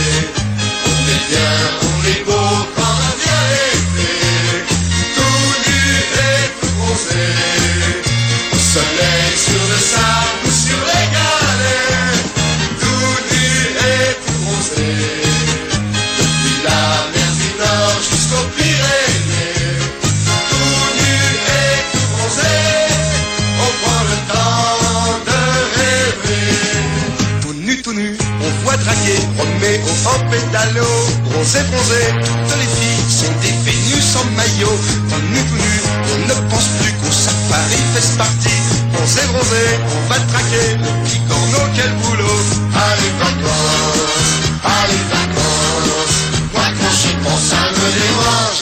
Traquer. Roméo au pédalo, bronzé, bronzé. Toutes les filles sont des Vénus en maillot. Tout nu, tout nu, on ne pense plus qu'au safari fait partie. Bronzé, bronzé, on va traquer. Le petit corneau, quel boulot. Allez, vacances, allez, vacances. Moi, quand j'y pense, ça me dérange.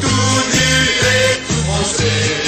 Tout nu et tout bronzé.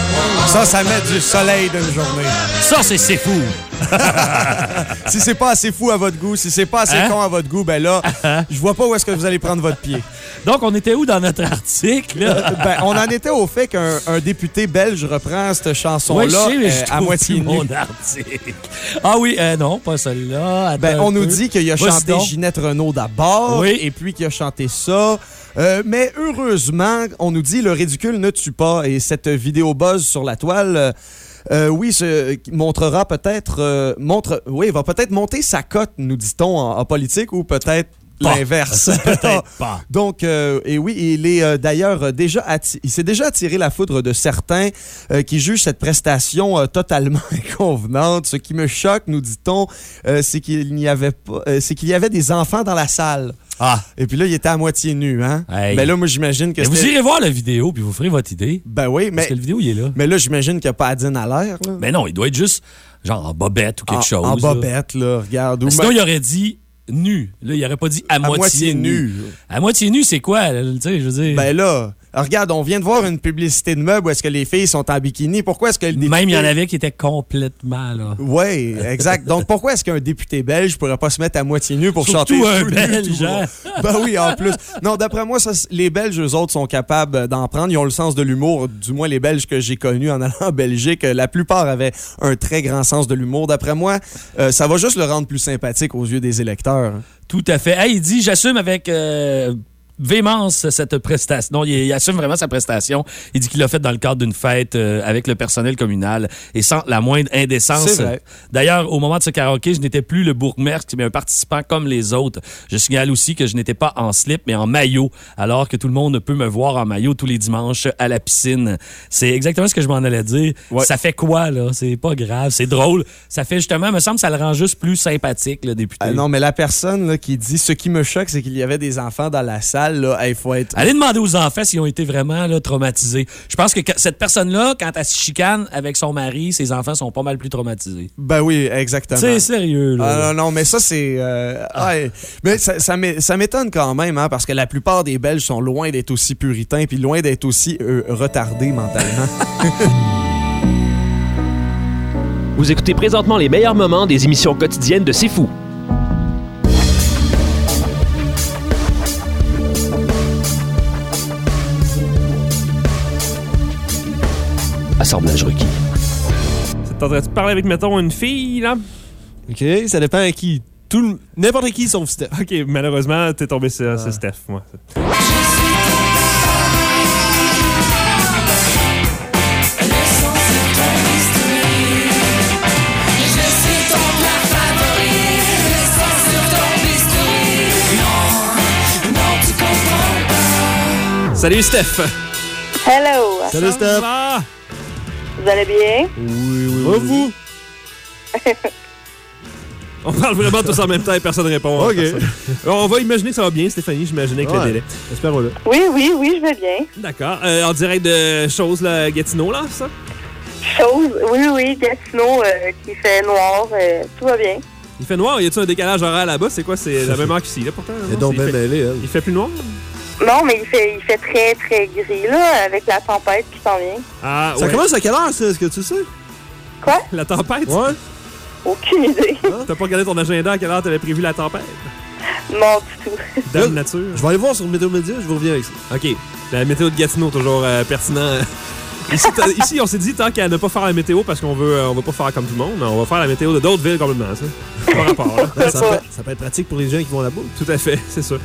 Ça, ça met du soleil d'une journée. Ça, c'est c'est fou. si c'est pas assez fou à votre goût, si c'est pas assez Hein? con à votre goût, ben là, je vois pas où est-ce que vous allez prendre votre pied. Donc, on était où dans notre article? là? ben, on en était au fait qu'un un député belge reprend cette chanson-là euh, à moitié nue. mon article. Ah oui, euh, non, pas celle-là. Ben, on nous peu. dit qu'il a chanté. Ginette Renault d'abord, Oui. et puis qu'il a chanté ça. Euh, mais heureusement, on nous dit le ridicule ne tue pas, et cette vidéo buzz sur la toile. euh, euh, oui, ce, montrera peut-être, montre, oui, va peut-être monter sa cote, nous dit-on en politique, ou peut-être Pas. l'inverse. Peut-être pas. Donc, euh, et oui, il est euh, d'ailleurs euh, déjà atti- il s'est déjà attiré la foudre de certains euh, qui jugent cette prestation totalement inconvenante. Ce qui me choque, nous dit-on, c'est qu'il n'y avait pas, c'est qu'il y avait des enfants dans la salle. Ah. Et puis là, il était à moitié nu, hein. Hey. Ben là, moi, j'imagine que Mais vous irez voir la vidéo, puis vous ferez votre idée. Ben oui, mais Parce que la vidéo, il est là. mais là, j'imagine qu'il n'y a pas Adine à l'air. là. Mais non, il doit être juste genre en bobette ou quelque en, chose. En là. bobette, là, regarde. Ou Sinon, il aurait dit nu. Là, il aurait pas dit à, moitié, moitié nu. nu. À moitié nu, c'est quoi? là, je veux dire? Ben là, regarde, on vient de voir une publicité de meubles où est-ce que les filles sont en bikini. Pourquoi est-ce que le Même il y en avait qui étaient complètement là. Oui, exact. Donc, pourquoi est-ce qu'un député belge pourrait pas se mettre à moitié nu pour Surtout chanter un Belge, hein? Ben oui, en plus. Non, d'après moi, ça, les Belges, eux autres, sont capables d'en prendre. Ils ont le sens de l'humour. Du moins, les Belges que j'ai connus en allant en Belgique, la plupart avaient un très grand sens de l'humour. D'après moi, euh, ça va juste le rendre plus sympathique aux yeux des électeurs. Tout à fait. Hey, il dit J'assume avec. euh, Vémence, cette prestation. Non, il, il assume vraiment sa prestation. Il dit qu'il l'a fait dans le cadre d'une fête euh, avec le personnel communal et sans la moindre indécence. D'ailleurs, au moment de ce karaoké, je n'étais plus le bourgmestre, mais un participant comme les autres. Je signale aussi que je n'étais pas en slip, mais en maillot, alors que tout le monde peut me voir en maillot tous les dimanches à la piscine. C'est exactement ce que je m'en allais dire. Ouais. Ça fait quoi, là? C'est pas grave, c'est drôle. Ça fait justement, me semble, ça le rend juste plus sympathique, le député. Ah non, mais la personne là, qui dit ce qui me choque, c'est qu'il y avait des enfants dans la salle. Là, il faut être. Allez demander aux enfants s'ils ont été vraiment là, traumatisés. Je pense que cette personne-là, quand elle se chicane avec son mari, ses enfants sont pas mal plus traumatisés. Ben oui, exactement. C'est sérieux, là. Ah non, non, mais ça, c'est. euh, ouais. Mais ça, ça m'étonne quand même, hein, parce que la plupart des Belges sont loin d'être aussi puritains, puis loin d'être aussi euh, retardés mentalement. Vous écoutez présentement les meilleurs moments des émissions quotidiennes de C'est Fou. Assemblage requis. Ça te tenterait-tu de parler avec, mettons, une fille, là? OK, ça dépend à qui. Tout le- N'importe qui sauf Steph. OK, malheureusement, t'es tombé sur sur Steph, moi. Salut, Steph! Hello! Salut, Steph. Vous allez bien? Oui, oui, oui. vous? On parle vraiment tous en même temps et personne répond. OK. On va imaginer que ça va bien, Stéphanie, j'imaginais avec le délai. Espérons-le. Oui, oui, oui, je vais bien. D'accord. Euh, en direct de choses, là, Gatineau, là, ça? Chose, oui, oui, Gatineau euh, qui fait noir, euh, tout va bien. Il fait noir, y a-tu un décalage horaire là-bas? C'est quoi? C'est la même heure qu'ici, là, pourtant? Est non? donc bien il, elle. il fait plus noir? Non, mais il fait, il fait très, très gris, là, avec la tempête qui s'en vient. Ah, Ça ouais. commence à quelle heure, ça? Est-ce que tu sais? Quoi? La tempête? Ouais. Aucune idée. T'as pas regardé ton agenda à quelle heure t'avais prévu la tempête? non, du tout. Dame nature. Je vais aller voir sur Météo Média, je vous reviens avec ça. OK. La météo de Gatineau, toujours euh, pertinent. Ici, on s'est dit, tant qu'à ne pas faire la météo parce qu'on veut, euh, on veut pas faire comme tout le monde, on va faire la météo de d'autres villes complètement, ça. Pas rapport, là. Ouais, ça, peut, ça peut être pratique pour les gens qui vont là-bas. Tout à fait, c'est sûr.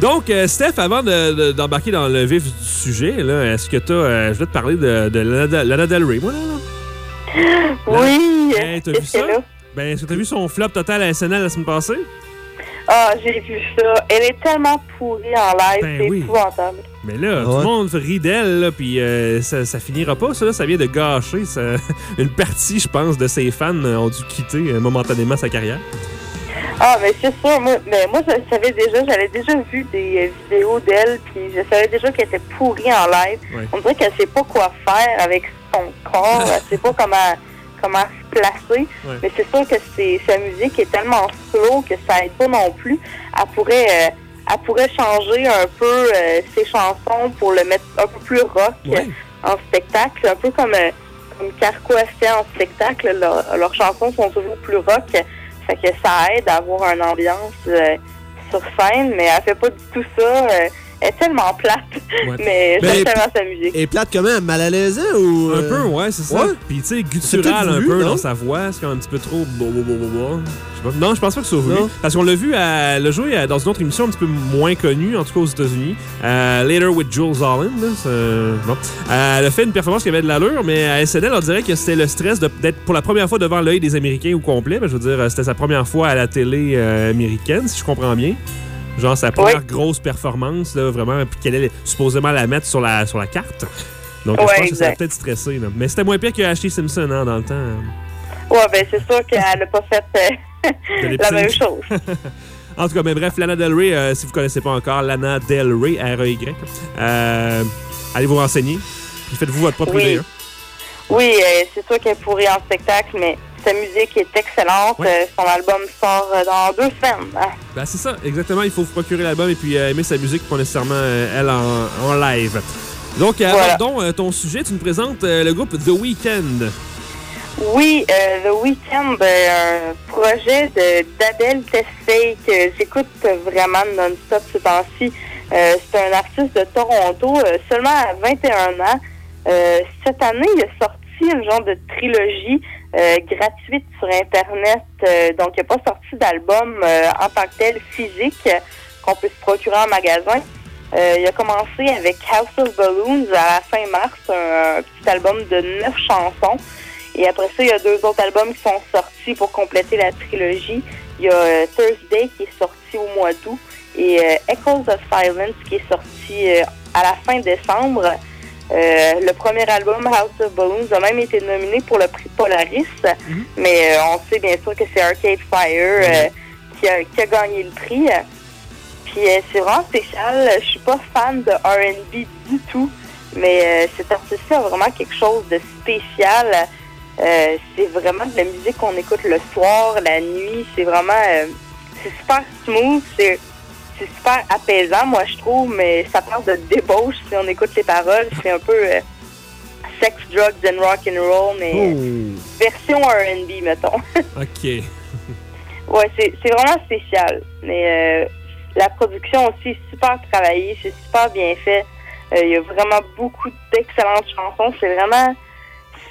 Donc, euh, Steph, avant de- de- d'embarquer dans le vif du sujet, là, est-ce que tu as. je voulais te parler de, de Lana, Lana Del Rey. Moi, là, là? Oui. Hey, t'as vu ça? Ben, est-ce que t'as vu son flop total à SNL la semaine passée? Ah, j'ai vu ça. Elle est tellement pourrie en live, Ben c'est oui. épouvantable. Mais là, tout le monde rit d'elle, puis euh, ça, ça finira pas. Ça, là, ça vient de gâcher. ça- une partie, je pense, de ses fans euh, ont dû quitter euh, momentanément sa carrière. Ah, mais c'est sûr. Moi, mais moi, je savais déjà, j'avais déjà vu des euh, vidéos d'elle, puis je savais déjà qu'elle était pourrie en live. On dirait qu'elle sait pas quoi faire avec son corps. elle sait pas comment, comment se placer. Mais c'est sûr que c'est, sa musique est tellement slow que ça aide pas non plus. Elle pourrait, euh, elle pourrait changer un peu euh, ses chansons pour le mettre un peu plus rock euh, en spectacle. Un peu comme, comme Carco a fait en spectacle. Leur- leurs chansons sont toujours plus rock. Fait que ça aide à avoir une ambiance euh, sur scène, mais elle fait pas du tout ça. euh, est tellement plate, Ouais. mais Ben, j'aime tellement sa musique. Et plate comment? Mal à l'aise ou. Un euh, peu, ouais, c'est ça. ouais. Puis, tu sais, C'est guttural un peu non? dans sa voix. C'est comme un petit peu trop. bo- bo- bo- bo- bo. Je sais pas. Non, je pense pas que ce soit voulu. Parce qu'on l'a vu, à, le jouer dans une autre émission un petit peu moins connue, en tout cas aux États-Unis. Euh, Later with Jules Holland. là, c'est- bon. Euh, elle a fait une performance qui avait de l'allure, mais à SNL, on dirait que c'était le stress d'être pour la première fois devant l'œil des Américains au complet. Ben, je veux dire, c'était sa première fois à la télé euh, américaine, si je comprends bien. Genre sa première Oui. grosse performance, là, vraiment, puis qu'elle allait supposément la mettre sur la, sur la carte. Donc, je pense que ça peut-être stressé. là. Mais c'était moins pire que Ashley Simpson hein, dans le temps. Ouais, ben c'est sûr qu'elle a pas fait euh, la même chose. En tout cas, mais bref, Lana Del Rey, euh, si vous connaissez pas encore, Lana Del Rey, R-E-Y, euh, allez vous renseigner. Puis faites-vous votre propre Oui. idée. hein. Oui, c'est sûr qu'elle est pourrie en spectacle, mais sa musique est excellente. Euh, son album sort euh, dans deux semaines. Ben, c'est ça, exactement. Il faut vous procurer l'album et puis euh, aimer sa musique, pas nécessairement elle en, en live. Donc, Voilà. abordons euh, ton sujet. Tu nous présentes le groupe The Weeknd. Oui, euh, The Weeknd, euh, un projet de d'Adèle Tesfaye que j'écoute vraiment non-stop ce temps-ci. Euh, c'est un artiste de Toronto, seulement à 21 ans. Cette année, il a sorti une genre de trilogie euh, gratuite sur Internet. Euh, donc, il n'a pas sorti d'album euh, en tant que tel physique qu'on peut se procurer en magasin. Euh, il a commencé avec House of Balloons à la fin mars, un, un petit album de neuf chansons. Et après ça, il y a deux autres albums qui sont sortis pour compléter la trilogie. Il y a euh, Thursday qui est sorti au mois d'août et euh, Echoes of Silence qui est sorti à la fin décembre. Euh, le premier album, House of Balloons, a même été nominé pour le prix Polaris, mais euh, on sait bien sûr que c'est Arcade Fire euh, qui, a, qui a gagné le prix. Puis c'est vraiment spécial. Je suis pas fan de R&B du tout, mais cet artiste-là a vraiment quelque chose de spécial. C'est vraiment de la musique qu'on écoute le soir, la nuit. C'est vraiment... c'est super smooth, c'est c'est super apaisant, moi, je trouve, mais ça parle de débauche si on écoute les paroles. C'est un peu euh, sex, drugs and rock and roll, mais euh, version R&B, mettons. OK. Ouais, c'est vraiment spécial. Mais euh, la production aussi est super travaillée, c'est super bien fait. Euh, Il y a vraiment beaucoup d'excellentes chansons. C'est vraiment...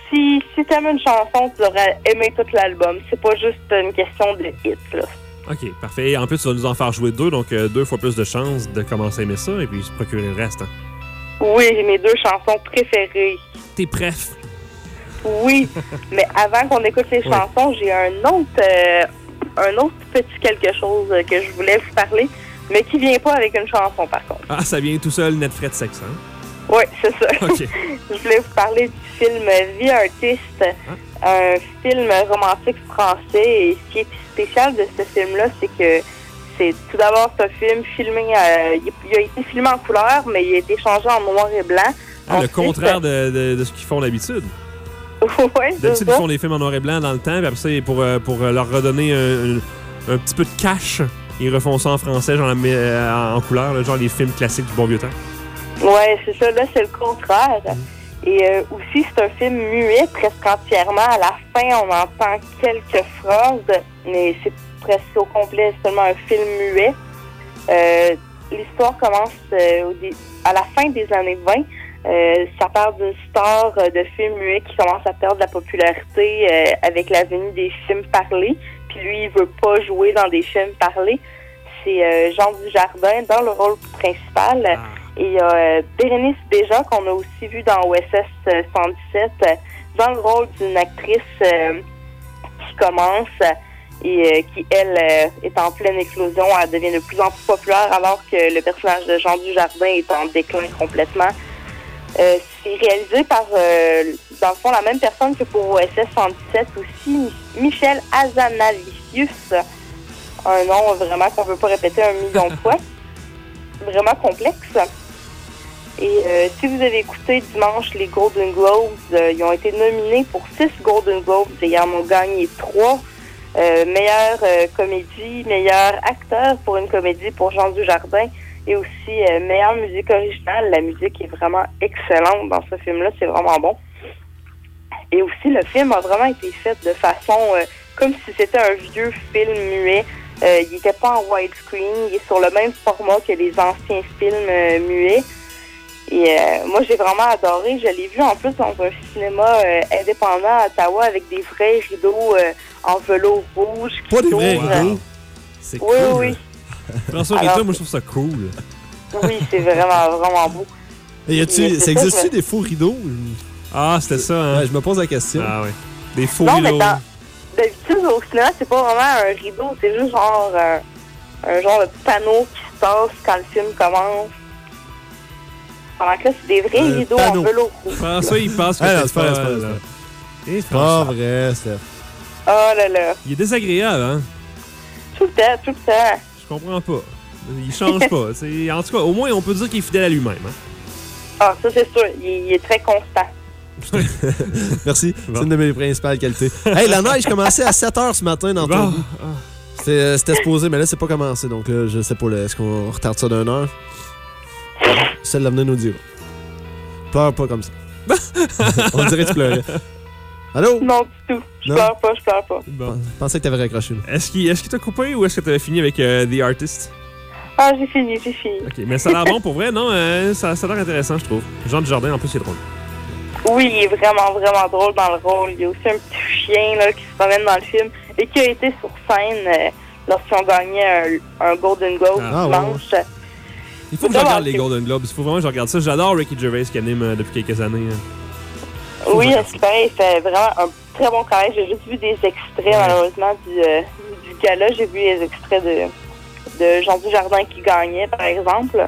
Si, si t'aimes une chanson, tu aurais aimé tout l'album. C'est pas juste une question de hit, là. OK, parfait. Et en plus, tu vas nous en faire jouer deux, donc euh, deux fois plus de chances de commencer à aimer ça et puis se procurer le reste. hein. Oui, mes deux chansons préférées. T'es bref. Oui, mais avant qu'on écoute les Oui. chansons, j'ai un autre, euh, un autre petit quelque chose que je voulais vous parler, mais qui vient pas avec une chanson, par contre. Ah, ça vient tout seul, net frais de sexe, hein? Oui, c'est ça. Je voulais vous parler du film The Artist, un film romantique français. Et ce qui est spécial de ce film-là, c'est que c'est tout d'abord ce film filmé, euh, il a été filmé en couleur, mais il a été changé en noir et blanc. Ah, le contraire de, de- de ce qu'ils font d'habitude. ouais, D'habitude, ils font des films en noir et blanc dans le temps, puis après ça, pour, euh, pour euh, leur redonner un, un- un petit peu de cash, ils refont ça en français, genre euh, en couleur, là, genre les films classiques du bon vieux temps. Ouais, c'est ça. Là, c'est le contraire. Et euh, aussi, c'est un film muet presque entièrement. À la fin, on entend quelques phrases, mais c'est presque au complet seulement un film muet. Euh, L'histoire commence euh, au à la fin des années 20. Euh, ça parle d'une star euh, de film muet qui commence à perdre la popularité euh, avec la venue des films parlés. Puis lui, il veut pas jouer dans des films parlés. c'est Jean Dujardin dans le rôle principal. Et il y a euh, Bérénice Béja, qu'on a aussi vu dans OSS 117, euh, dans le rôle d'une actrice euh, qui commence et euh, qui, elle, euh, est en pleine éclosion. Elle devient de plus en plus populaire alors que le personnage de Jean Dujardin est en déclin complètement. Euh, c'est réalisé par, euh, dans le fond, la même personne que pour OSS 117 aussi, Mi- Michel Azanavicius. Un nom vraiment qu'on ne peut pas répéter un million de fois. Vraiment complexe. Et euh, si vous avez écouté dimanche les Golden Globes, euh, ils ont été nominés pour six Golden Globes et ils en ont gagné trois. Euh, meilleure euh, comédie, meilleur acteur pour une comédie pour Jean Dujardin et aussi euh, meilleure musique originale. La musique est vraiment excellente dans ce film-là, c'est vraiment bon. Et aussi, le film a vraiment été fait de façon euh, comme si c'était un vieux film muet. Il n'était pas en widescreen, il est sur le même format que les anciens films muets. Et euh, moi, j'ai vraiment adoré. Je l'ai vu en plus dans un cinéma euh, indépendant à Ottawa avec des vrais rideaux euh, en velours rouge. qui Pas des vrais rideaux. C'est Oui, cool. oui. François Alors- Rita, moi, je trouve ça cool. Oui, c'est vraiment, vraiment beau. Y a-tu- Mais ça existe-tu des faux rideaux? Ah, c'était ça, hein? Ouais, je me pose la question. Ah, ouais. Des faux Non, mais rideaux. dans- d'habitude, au cinéma, c'est pas vraiment un rideau, c'est juste genre euh, un genre de panneau qui se passe quand le film commence. Pendant que là, c'est des vrais Un rideaux panneau. en velours rouge. François, il pense que Ah, c'est pas vrai, c'est pas c'est Pas vrai, Steph. Oh là là. Il est désagréable, hein? Tout le temps, tout le temps. Je comprends pas. Il change pas. C'est- En tout cas, au moins, on peut dire qu'il est fidèle à lui-même. hein. Ah, ça, c'est sûr. Il, il est très constant. Merci. C'est une de mes principales qualités. Hey, la neige commençait à 7 h ce matin dans ton Bon. bout. C'était euh, c'était supposé, mais là, c'est pas commencé. Donc là, je sais pas, là, est-ce qu'on retarde ça d'une heure? Celle l'avenir nous dira. Pleure pas comme ça. On dirait que tu pleurais. Allô? Non, du tout. Je Non? pleure pas, je pleure pas. Bon. Je pensais que t'avais raccroché. Est-ce qu'il est t'a coupé ou est-ce que t'avais fini avec euh, The Artist? Ah, j'ai fini, j'ai fini. Ok, mais ça a l'air bon pour vrai, non? Euh, ça, ça a l'air intéressant, je trouve. Jean Jardin, en plus, c'est drôle. Oui, il est vraiment, vraiment drôle dans le rôle. Il y a aussi un petit chien là, qui se promène dans le film et qui a été sur scène euh, lorsqu'ils ont gagné un, un Golden Globe Ah, dimanche. Il faut que je regarde les Golden Globes. Il faut vraiment que je regarde ça. J'adore Ricky Gervais qui anime euh, depuis quelques années. hein. Oui, à ce qui paraît, il fait vraiment un très bon travail. J'ai juste vu des extraits, malheureusement, du, euh, du gala. J'ai vu les extraits de, de Jean Dujardin qui gagnait, par exemple.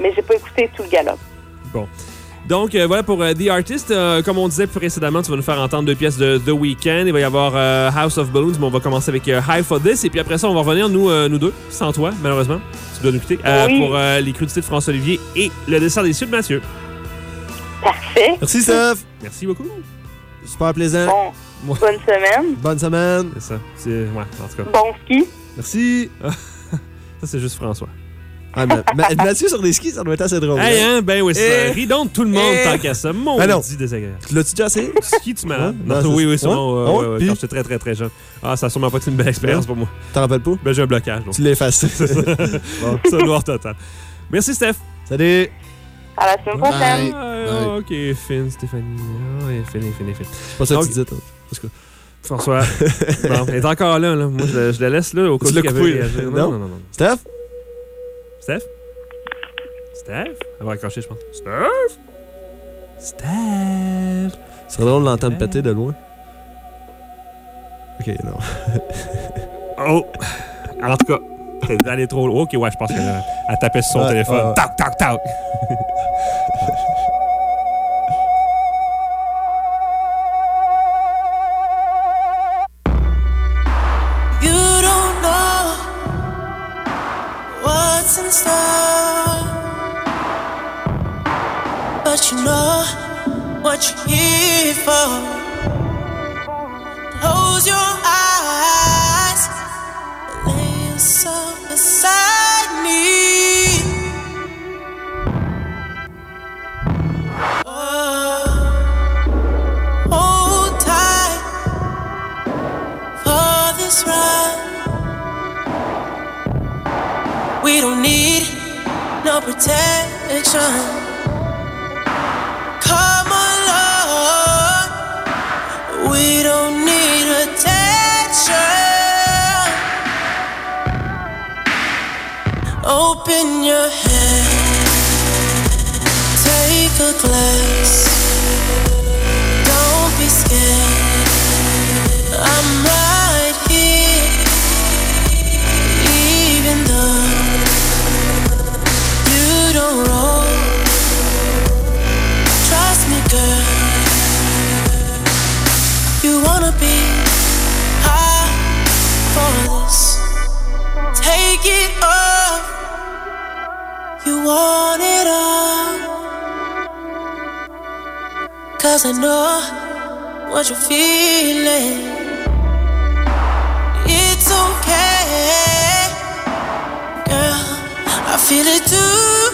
Mais j'ai pas écouté tout le gala. Bon. Donc, euh, voilà pour euh, The Artist. Euh, comme on disait précédemment, tu vas nous faire entendre deux pièces de The Weeknd. Il va y avoir euh, House of Balloons, mais on va commencer avec euh, High for This. Et puis après ça, on va revenir, nous, euh, nous deux, sans toi, malheureusement. Tu dois nous quitter. euh, Oui. Pour euh, les crudités de François-Olivier et le dessert des Sud Mathieu. Parfait. Merci, Steph. Merci beaucoup. Super plaisant. Bon, bonne semaine. Bonne semaine. C'est ça. C'est... Ouais, en tout cas. Bon ski. Merci. Ça, c'est juste François. Ah, ma- ma- Mathieu sur des skis, ça doit être assez drôle. Hey, hein? hein, ben oui, c'est Eh. ça. Ris donc tout le monde Eh. tant qu'à ça. Mon Ben non. dit désagréable. L'as-tu déjà essayé? Ski, tu m'as. Non, Non, oui, c'est- oui. Ouais. ouais, ouais, puis? quand j'étais très, très, très jeune. Ah, ça a sûrement pas été une belle expérience pour moi. T'en rappelles pas? Ben, j'ai un blocage. donc. Tu l'as effacé. C'est ça. Bon. Noir total. Merci, Steph. Salut. À la semaine prochaine. Ah, ok, Finn, Stéphanie. Ah, ouais, Finn, Finn, Finn. C'est pas ça que tu dis, toi. Parce que- François. bon, elle est encore là, là. Moi, je la, je la laisse là au cas où coupé, veut réagir. Non, non, non. Steph? Steph? Steph? Elle va accrocher, je pense. Steph? Steph? Ce serait drôle de l'entendre péter de loin. Ok, non. Oh! En tout cas, c'est allé trop loin. Ok, ouais, je pense qu'elle tapait sur son Ouais, téléphone. ouais. Tac, tac, tac! what's in store, but you know what you're here for. Protection. Come along. We don't need attention. Open your hand. Take a glass. Be high for this. Take it off. You want it all. Cause I know what you're feeling. It's okay. Girl, I feel it too.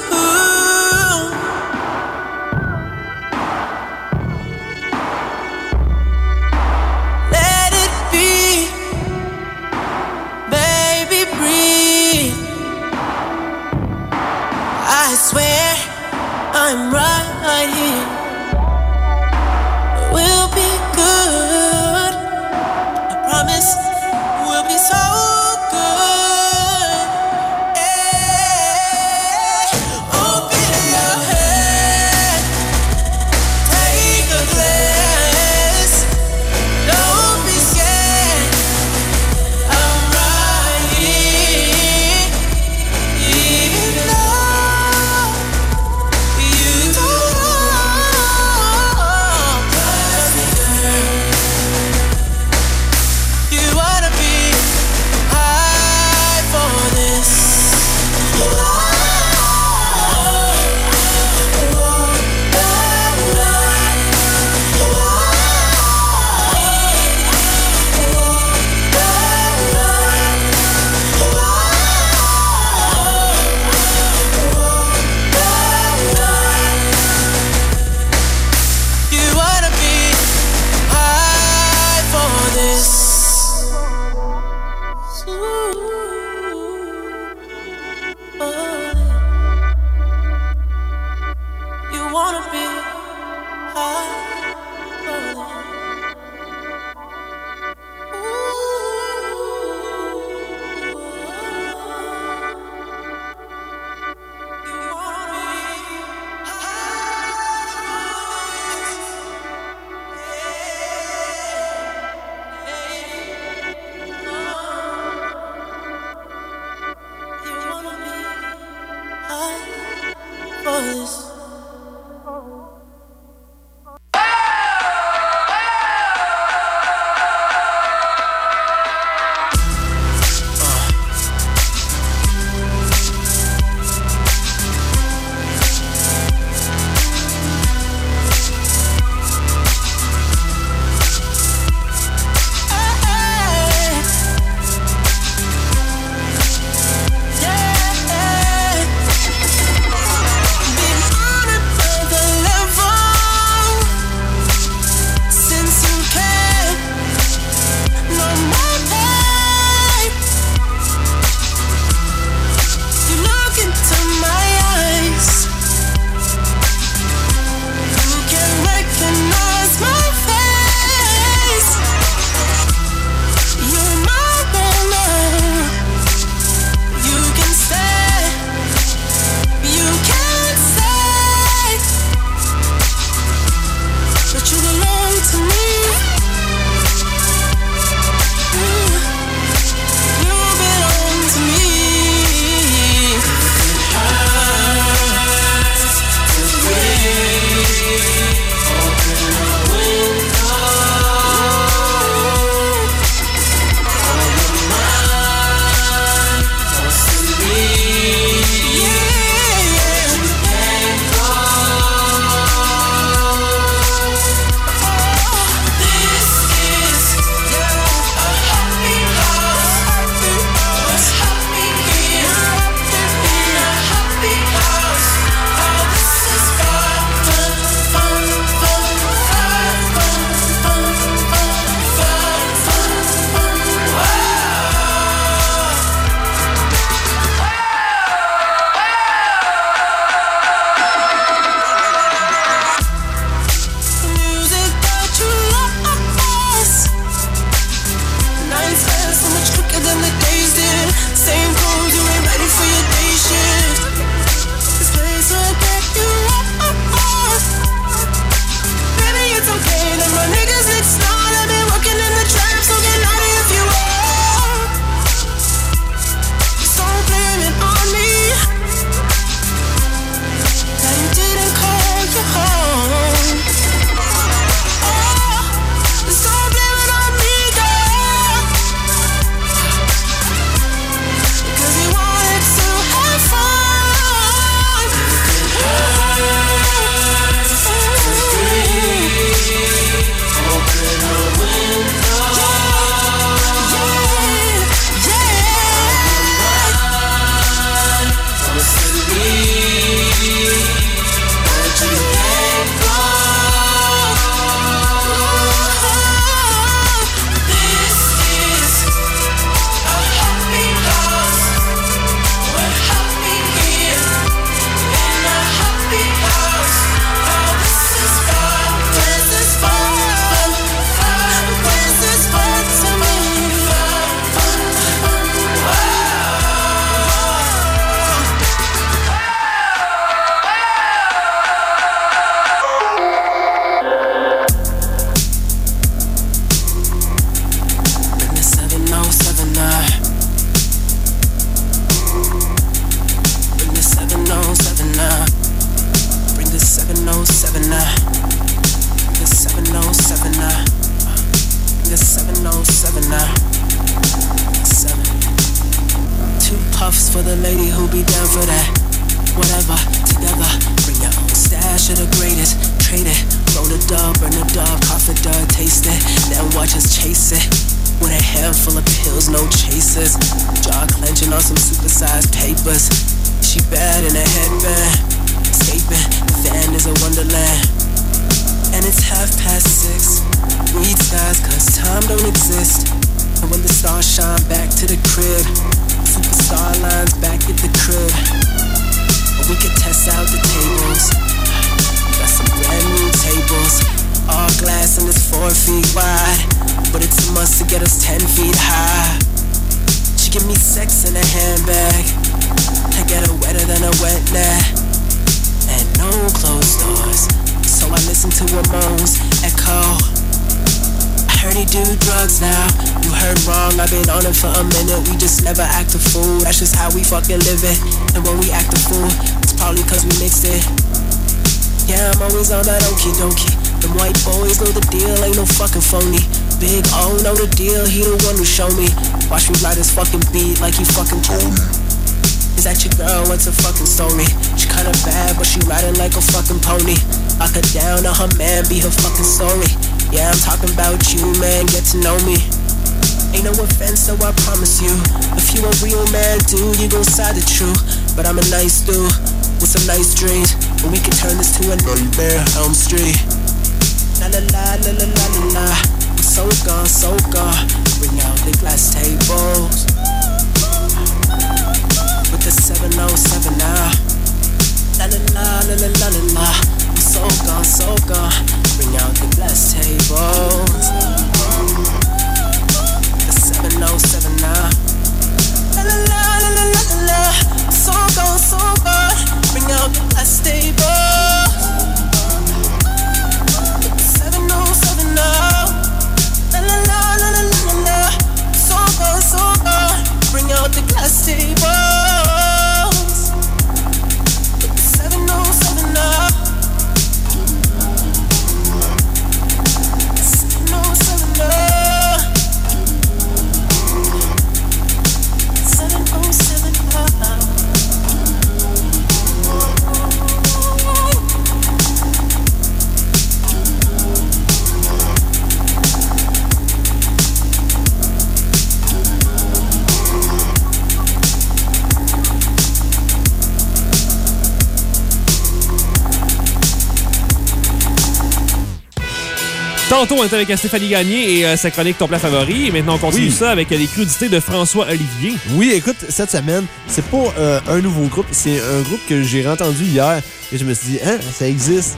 On était avec Stéphanie Gagné et euh, sa chronique Ton plat favori. Et maintenant, on continue Oui. ça avec euh, les crudités de François Olivier. Oui, écoute, cette semaine, c'est pas euh, un nouveau groupe, c'est un groupe que j'ai entendu hier et je me suis dit, hein, ça existe.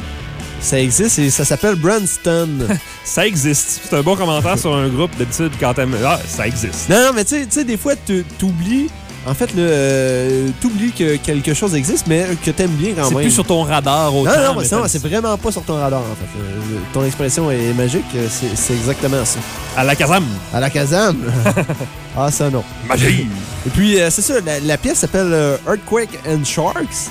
Ça existe et ça s'appelle Branston. ça existe. C'est un bon commentaire sur un groupe d'habitude quand t'aimes. Ah, ça existe. Non, non, mais tu sais- tu sais, des fois, tu t'oublies. En fait, euh, t'oublies que quelque chose existe, mais que t'aimes bien quand C'est même. plus sur ton radar autant. Non, non, mais t'as- c'est vraiment pas sur ton radar, en fait. Euh, ton expression est magique, euh, c'est c'est exactement ça. À la Kazam. À la Kazam. ah, ça, non. Magie. Et puis, euh, c'est ça, la, la pièce s'appelle Earthquake and Sharks.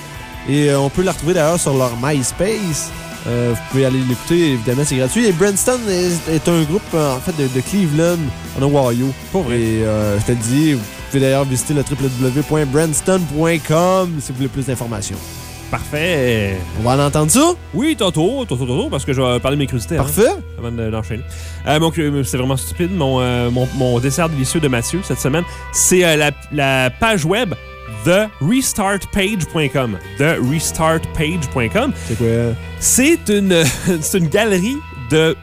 Et on peut la retrouver d'ailleurs sur leur MySpace. Euh, vous pouvez aller l'écouter, évidemment, c'est gratuit. Et Branston est, est un groupe, en fait, de, de Cleveland, en Ohio. Pour vrai. Et euh, je te dis, pouvez d'ailleurs visiter le www.branston.com si vous voulez plus d'informations. Parfait. On va en entendre ça? Oui, tantôt, tantôt, tantôt, parce que je vais parler de mes crudités. hein, Parfait. avant de- d'enchaîner. Euh, mon c'est vraiment stupide. Mon, euh, mon, mon dessert délicieux de Mathieu cette semaine, c'est euh, la, la page web therestartpage.com. Therestartpage.com. C'est quoi? C'est une, c'est une galerie de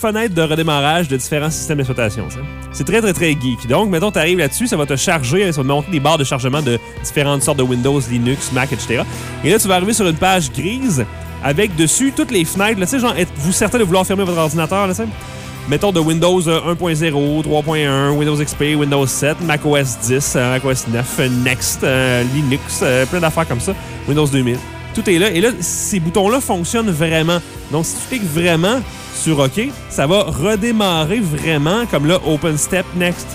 fenêtres de redémarrage de différents systèmes d'exploitation. C'est très, très, très geek. Donc, mettons, tu arrives là-dessus, ça va te charger, ça va te montrer des barres de chargement de différentes sortes de Windows, Linux, Mac, etc. Et là, tu vas arriver sur une page grise avec dessus toutes les fenêtres. Tu sais, genre, êtes-vous certain de vouloir fermer votre ordinateur, là? Mettons de Windows euh, 1.0, 3.1, Windows XP, Windows 7, Mac OS 10, euh, Mac OS 9, euh, Next, euh, Linux, euh, plein d'affaires comme ça, Windows 2000. Tout est là. Et là, ces boutons-là fonctionnent vraiment. Donc, si tu cliques vraiment sur OK, ça va redémarrer vraiment comme là, Open Step Next.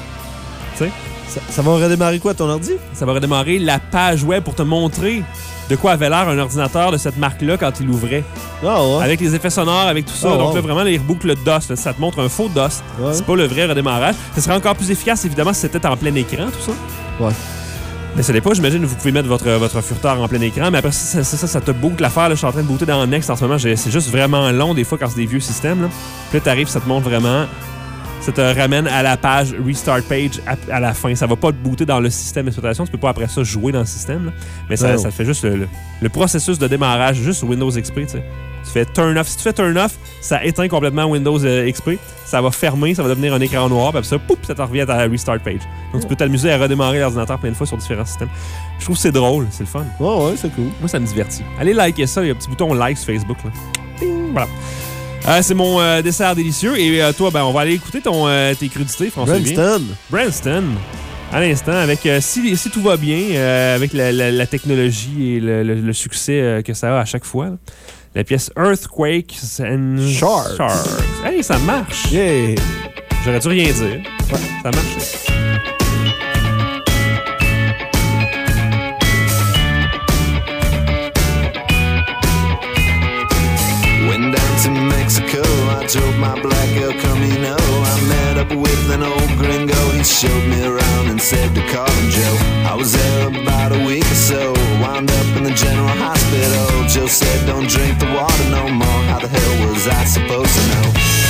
Tu sais? Ça, ça va redémarrer quoi, ton ordi? Ça va redémarrer la page web pour te montrer de quoi avait l'air un ordinateur de cette marque-là quand il ouvrait. Ah ouais? Avec les effets sonores, avec tout ça. Ah, Donc wow. là, vraiment, il reboucle le DOS. là. Ça te montre un faux DOS. Ouais. C'est pas le vrai redémarrage. Ça serait encore plus efficace, évidemment, si c'était en plein écran, tout ça. Ouais. Mais ça l'est pas, j'imagine, vous pouvez mettre votre, votre furteur en plein écran, mais après ça, ça, ça, ça te boot l'affaire. là. Je suis en train de booter dans Next en ce moment. C'est juste vraiment long des fois quand c'est des vieux systèmes. Là. Puis là, t'arrives, ça te montre vraiment. Ça te ramène à la page Restart Page à, à la fin. Ça va pas te booter dans le système d'exploitation. Tu peux pas après ça jouer dans le système. là. Mais ça, ça fait juste le, le- le processus de démarrage, juste Windows XP. Tu sais. Tu fais turn off. Si tu fais turn off, ça éteint complètement Windows euh, XP. Ça va fermer, ça va devenir un écran noir. Puis ça, poup, ça te revient à ta Restart Page. Donc tu peux t'amuser à redémarrer l'ordinateur plein de fois sur différents systèmes. Je trouve que c'est drôle, c'est le fun. Ouais, ouais, c'est cool. Moi, ça me divertit. Allez liker ça, il y a un petit bouton like sur Facebook. Là. Ding, voilà. Euh, c'est mon euh, dessert délicieux. Et euh, toi, ben, on va aller écouter ton, tes crudités, François. Branston. Branston. À l'instant, avec euh, si, si tout va bien, avec la, la- la technologie et le, le- le succès que ça a à chaque fois, là. La pièce Earthquake and Sharks. Hey, ça marche. Yeah. J'aurais dû rien dire. Ça marche. Went down to Mexico, I drove my black up with an old gringo, he showed me around and said to call him Joe. I was there about a week or so, wound up in the general hospital. Joe said, Don't drink the water no more. How the hell was I supposed to know?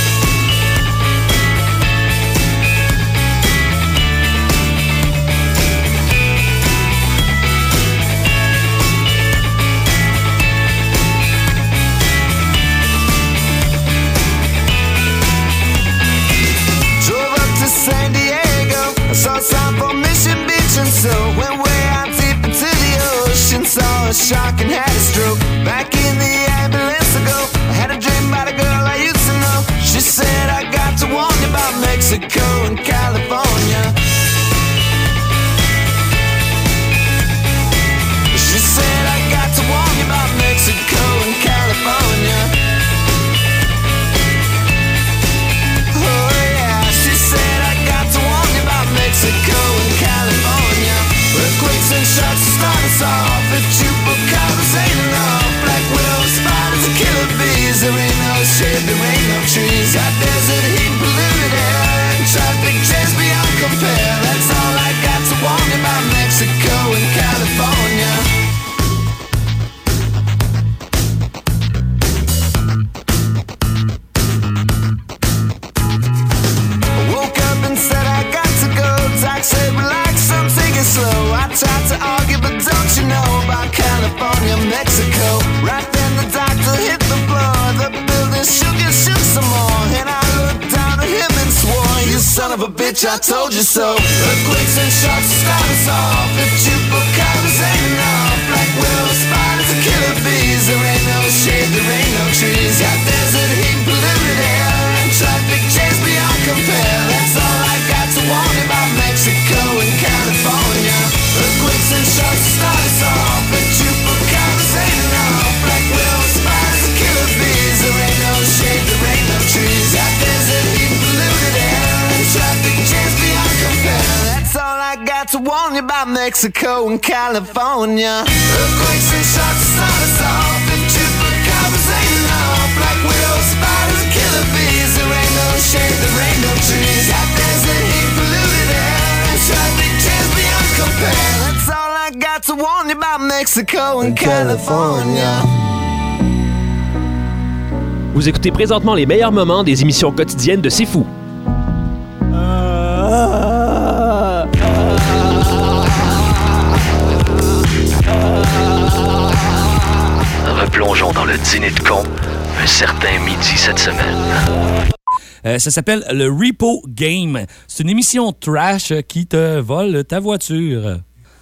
About Mexico and California. Right then the doctor hit the floor. The building shook and shook some more. And I looked down at him and swore, You son of a bitch, I told you so. Earthquakes and sharks start us off. If chupacabras ain't enough, black widows, spiders, and killer bees. There ain't no shade, there ain't no trees. You about Mexico and California. Earthquakes and sharks start us off. If chupacabras ain't enough, black widows, spiders, and killer bees. There ain't no shade, there ain't no trees. Got desert heat, polluted air, and traffic jams beyond compare. That's all I got to warn you about Mexico and California. Vous écoutez présentement les meilleurs moments des émissions quotidiennes de C'est Fou. Replongeons dans le dîner de con, un certain midi cette semaine. Euh, ça s'appelle le Repo Game. C'est une émission trash qui te vole ta voiture.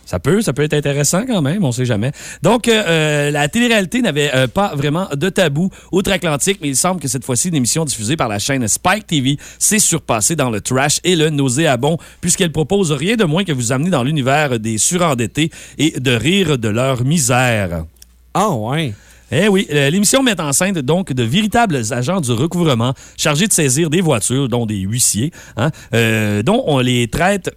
Ça peut, ça peut être intéressant quand même, on sait jamais. Donc, euh, euh, la télé-réalité n'avait euh, pas vraiment de tabou outre-Atlantique, mais il semble que cette fois-ci, une émission diffusée par la chaîne Spike TV s'est surpassée dans le trash et le nauséabond, puisqu'elle propose rien de moins que vous amener dans l'univers des surendettés et de rire de leur misère. Ah ouais. Eh oui, euh, l'émission met en scène donc de véritables agents du recouvrement chargés de saisir des voitures, dont des huissiers, hein, euh, dont on les traite.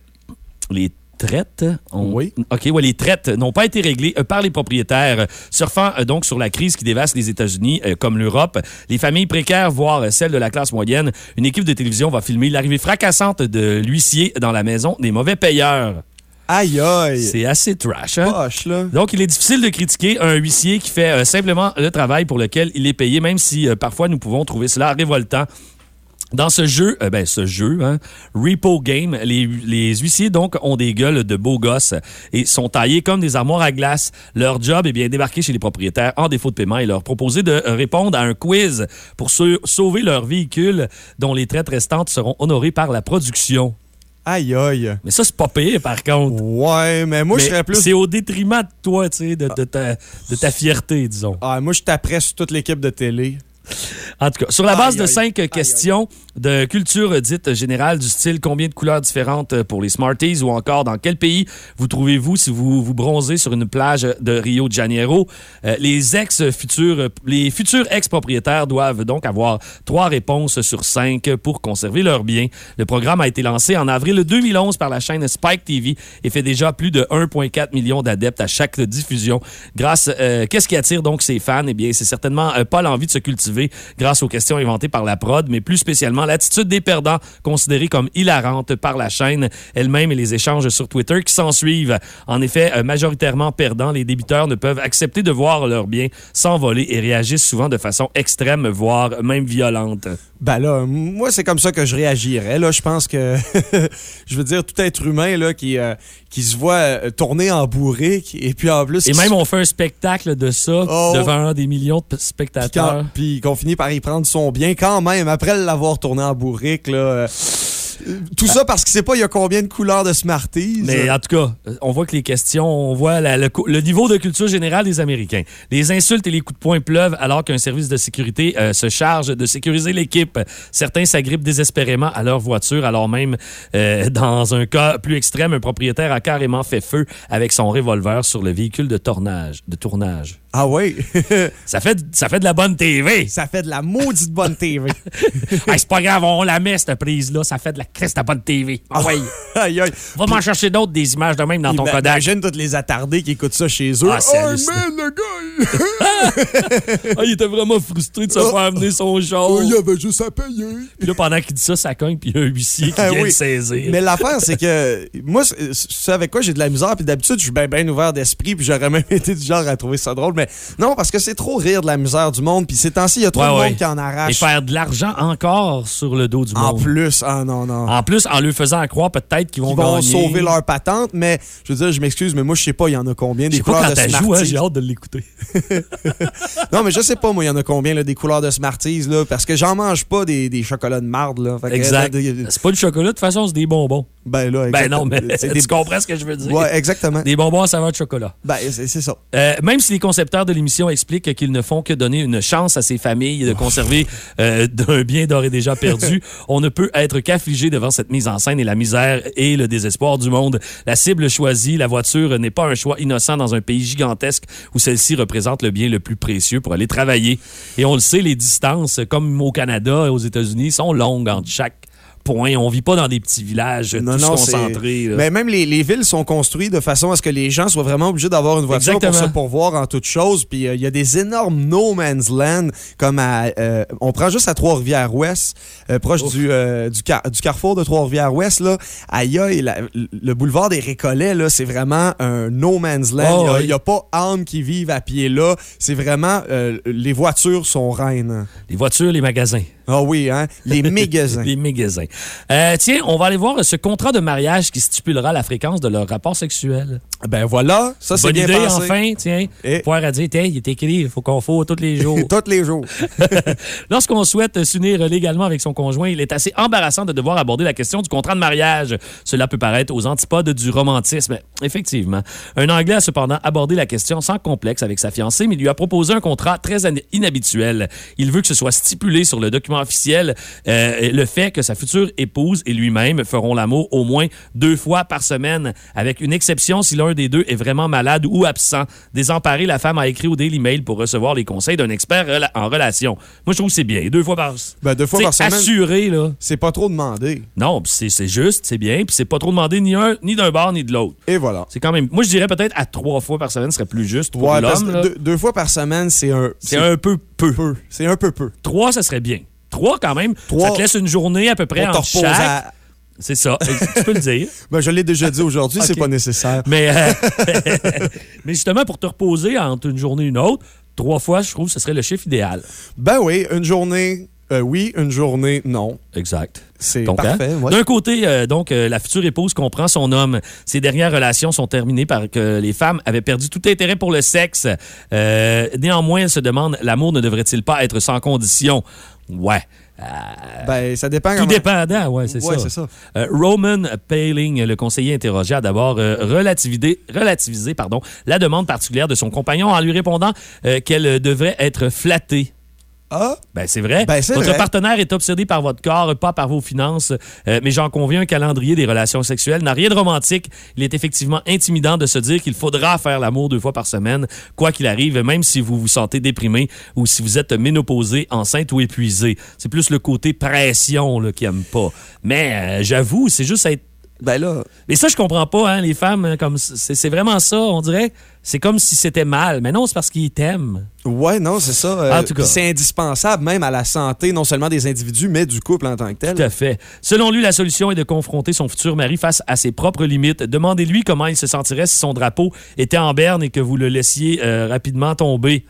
Les traites. on- Oui. OK, ouais, les traites n'ont pas été réglées euh, par les propriétaires, euh, surfant euh, donc sur la crise qui dévaste les États-Unis comme l'Europe. Les familles précaires, voire celles de la classe moyenne. Une équipe de télévision va filmer l'arrivée fracassante de l'huissier dans la maison des mauvais payeurs. Aïe, aïe. C'est assez trash, hein? Poche, là. Donc, il est difficile de critiquer un huissier qui fait euh, simplement le travail pour lequel il est payé, même si euh, parfois nous pouvons trouver cela révoltant. Dans ce jeu, euh, ben ce jeu, hein, Repo Game, les, les huissiers donc ont des gueules de beaux gosses et sont taillés comme des armoires à glace. Leur job est bien débarquer chez les propriétaires en défaut de paiement et leur proposer de euh, répondre à un quiz pour sau- sauver leur véhicule dont les traites restantes seront honorées par la production. Aïe, aïe. Mais ça, c'est pas payé, par contre. Ouais, mais moi, je serais plus. C'est au détriment de toi, tu sais, de, de ta, de ta fierté, disons. Ah, moi, je taperais sur toute l'équipe de télé. En tout cas, sur la base Aïe, de aïe. cinq questions de culture dite générale du style combien de couleurs différentes pour les Smarties ou encore dans quel pays vous trouvez-vous si vous vous bronzez sur une plage de Rio de Janeiro, euh, les ex futurs les futurs ex-propriétaires doivent donc avoir trois réponses sur cinq pour conserver leurs biens. Le programme a été lancé en avril 2011 par la chaîne Spike TV et fait déjà plus de 1,4 million d'adeptes à chaque diffusion. Grâce, euh, qu'est-ce qui attire donc ses fans? Eh bien, c'est certainement euh, pas l'envie de se cultiver grâce aux questions inventées par la prod, mais plus spécialement l'attitude des perdants, considérée comme hilarante par la chaîne elle-même et les échanges sur Twitter qui s'en suivent. En effet, euh, majoritairement perdants, les débiteurs ne peuvent accepter de voir leurs biens s'envoler et réagissent souvent de façon extrême, voire même violente. Ben là, moi, c'est comme ça que je réagirais. Là, je pense que, je veux dire, tout être humain là, qui, euh, qui se voit euh, tourner en bourrique et puis en plus... Et même se- on fait un spectacle de ça Oh. devant des millions de spectateurs. Puis qu'on finit par y prendre son bien quand même, après l'avoir tourné en bourrique. Là, euh, tout ça parce qu'il sait pas il y a combien de couleurs de Smarties. Mais en tout cas, on voit que les questions, on voit la- le, niveau de culture générale des Américains. Les insultes et les coups de poing pleuvent alors qu'un service de sécurité euh, se charge de sécuriser l'équipe. Certains s'agrippent désespérément à leur voiture, alors même, euh, dans un cas plus extrême, un propriétaire a carrément fait feu avec son revolver sur le véhicule de tournage. De tournage. Ah oui? ça, fait, ça fait de la bonne TV. Ça fait de la maudite bonne TV. Hey, c'est pas grave, on la met, cette prise-là. Ça fait de la crisse de bonne TV. Ah ouais. aïe, aïe. Va m'en chercher d'autres des images de même dans ton Kodak. Imagine tous les attardés qui écoutent ça chez eux. Ah, c'est oh, man, le gars! Ah, il était vraiment frustré de se faire amener son char. Oh, il avait juste à payer. Puis là, pendant qu'il dit ça, ça cogne, puis il y a un huissier qui Ah vient oui. le saisir. Mais l'affaire, c'est que moi, c'est avec quoi j'ai de la misère. Puis d'habitude, je suis bien ben ouvert d'esprit. Puis j'aurais même été du genre à trouver ça drôle. Mais non, parce que c'est trop rire de la misère du monde. Puis ces temps-ci, il y a trop Ouais, de ouais. monde qui en Et arrache. faire de l'argent encore sur le dos du En monde. plus, ah non, non. En plus, en lui faisant croire peut-être qu'ils vont, Ils vont gagner. sauver leur patente, mais je veux dire, je m'excuse, mais moi, je sais pas, il y en a combien des pas couleurs quand de joué, hein, Smarties. j'ai hâte de l'écouter. non, mais je sais pas, moi, il y en a combien là, des couleurs de Smarties, là, parce que j'en mange pas des, des chocolats de marde. Là. Fait Exact. euh, des- C'est pas du chocolat, de toute façon, c'est des bonbons. Ben là, Ben non, mais C'est tu des- comprends ce que je veux dire. Ouais, exactement. Des bonbons à saveur de chocolat. Ben, c'est ça. Euh, même si les concepteurs de l'émission expliquent qu'ils ne font que donner une chance à ces familles de conserver euh, d'un bien d'ores et déjà perdu, on ne peut être qu'affligé devant cette mise en scène et la misère et le désespoir du monde. La cible choisie, la voiture, n'est pas un choix innocent dans un pays gigantesque où celle-ci représente le bien le plus précieux pour aller travailler. Et on le sait, les distances, comme au Canada et aux États-Unis, sont longues entre chaque point. On vit pas dans des petits villages Non, tous non, concentrés. Mais même les, les villes sont construites de façon à ce que les gens soient vraiment obligés d'avoir une voiture Exactement. pour se pourvoir en toute chose. Puis euh, il y a des énormes no man's land, comme à, euh, on prend juste à Trois-Rivières-Ouest, euh, proche du, du, car- du carrefour de Trois-Rivières-Ouest. Aïe, la- le boulevard des Récollets, là, c'est vraiment un no man's land. Oh, Il y a- oui. il n'y a, pas âme qui vivent à pied là. C'est vraiment, les voitures sont reines. Les voitures, les magasins. Ah oui, hein? Les magasins. Les magasins. Euh, tiens, on va aller voir ce contrat de mariage qui stipulera la fréquence de leur rapport sexuel. Ben voilà, ça c'est bien idée, pensé. enfin, tiens. Et- Pouvoir à dire, tiens, il est écrit, il faut qu'on faut tous les jours. Tous les jours. Lorsqu'on souhaite s'unir légalement avec son conjoint, il est assez embarrassant de devoir aborder la question du contrat de mariage. Cela peut paraître aux antipodes du romantisme. Effectivement. Un Anglais a cependant abordé la question sans complexe avec sa fiancée, mais lui a proposé un contrat très inhabituel. Il veut que ce soit stipulé sur le document officiel euh, le fait que sa future épouse et lui-même feront l'amour au moins deux fois par semaine, avec une exception si l'un des deux est vraiment malade ou absent. Désemparée, la femme a écrit au Daily Mail pour recevoir les conseils d'un expert rela- en relation. Moi, je trouve que c'est bien. Deux fois par Ben, deux fois par semaine. Assuré, là. C'est pas trop demandé. Non, c'est juste, c'est bien, puis c'est pas trop demandé ni un, ni d'un bord, ni de l'autre. Et voilà. C'est quand même. Moi, je dirais peut-être à trois fois par semaine serait plus juste pour Ouais, l'homme. deux, deux fois par semaine, c'est un. C'est un peu peu. C'est un peu peu. Trois, ça serait bien. Trois, quand même. Trois, ça te laisse une journée à peu près en chaque. à- C'est ça. tu peux le dire. Ben, je l'ai déjà dit aujourd'hui, c'est Ok. pas nécessaire. Mais, euh, mais justement, pour te reposer entre une journée et une autre, trois fois, je trouve ce serait le chiffre idéal. Ben oui, une journée, euh, oui, une journée, non. Exact. C'est hein, parfait. ouais. D'un côté, euh, donc, euh, la future épouse comprend son homme. Ses dernières relations sont terminées par que les femmes avaient perdu tout intérêt pour le sexe. Néanmoins, elle se demande, l'amour ne devrait-il pas être sans condition? Ouais. Ben, ça dépend. Tout dépendant, ouais, c'est Ouais, ça. ça. Euh, Roman Paling, le conseiller interrogé, a d'abord euh, relativisé, relativisé pardon, la demande particulière de son compagnon en lui répondant euh, qu'elle devrait être flattée. Ah? Ben, c'est vrai. Ben, votre vrai. partenaire est obsédé par votre corps, pas par vos finances. Euh, mais j'en conviens, un calendrier des relations sexuelles n'a rien de romantique. Il est effectivement intimidant de se dire qu'il faudra faire l'amour deux fois par semaine, quoi qu'il arrive, même si vous vous sentez déprimé ou si vous êtes ménopausé, enceinte ou épuisé. C'est plus le côté pression là, qui aime pas. Mais euh, j'avoue, c'est juste être Ben là. mais ça, je comprends pas, hein, les femmes, hein, comme c'est c'est vraiment ça, on dirait. C'est comme si c'était mal. Mais non, c'est parce qu'ils t'aiment. Ouais, non, c'est ça. euh, En tout cas. C'est indispensable même à la santé, non seulement des individus, mais du couple en tant que tel. Tout à fait. Selon lui, la solution est de confronter son futur mari face à ses propres limites. Demandez-lui comment il se sentirait si son drapeau était en berne et que vous le laissiez euh, rapidement tomber.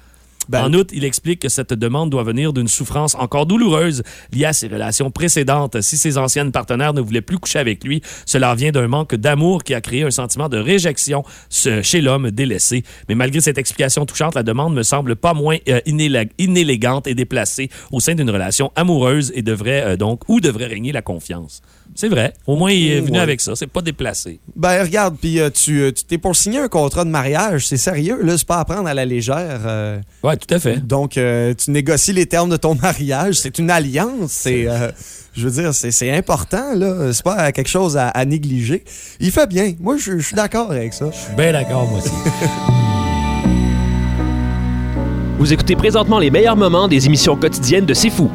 Ben- en outre, il explique que cette demande doit venir d'une souffrance encore douloureuse liée à ses relations précédentes. Si ses anciennes partenaires ne voulaient plus coucher avec lui, cela vient d'un manque d'amour qui a créé un sentiment de réjection chez l'homme délaissé. Mais malgré cette explication touchante, la demande me semble pas moins euh, inélég- inélégante et déplacée au sein d'une relation amoureuse et devrait euh, donc où devrait régner la confiance. C'est vrai. Au moins, il est venu Ouais. avec ça. C'est pas déplacé. Ben regarde, puis euh, tu euh, tu t'es pour signer un contrat de mariage, c'est sérieux, là, c'est pas à prendre à la légère. euh. Ouais, tout à fait. Donc, euh, tu négocies les termes de ton mariage, c'est une alliance, c'est... euh, je veux dire, c'est c'est important, là. C'est pas quelque chose à, à négliger. Il fait bien. Moi, je je suis d'accord avec ça. Ben d'accord, moi aussi. Vous écoutez présentement les meilleurs moments des émissions quotidiennes de C'est Fou.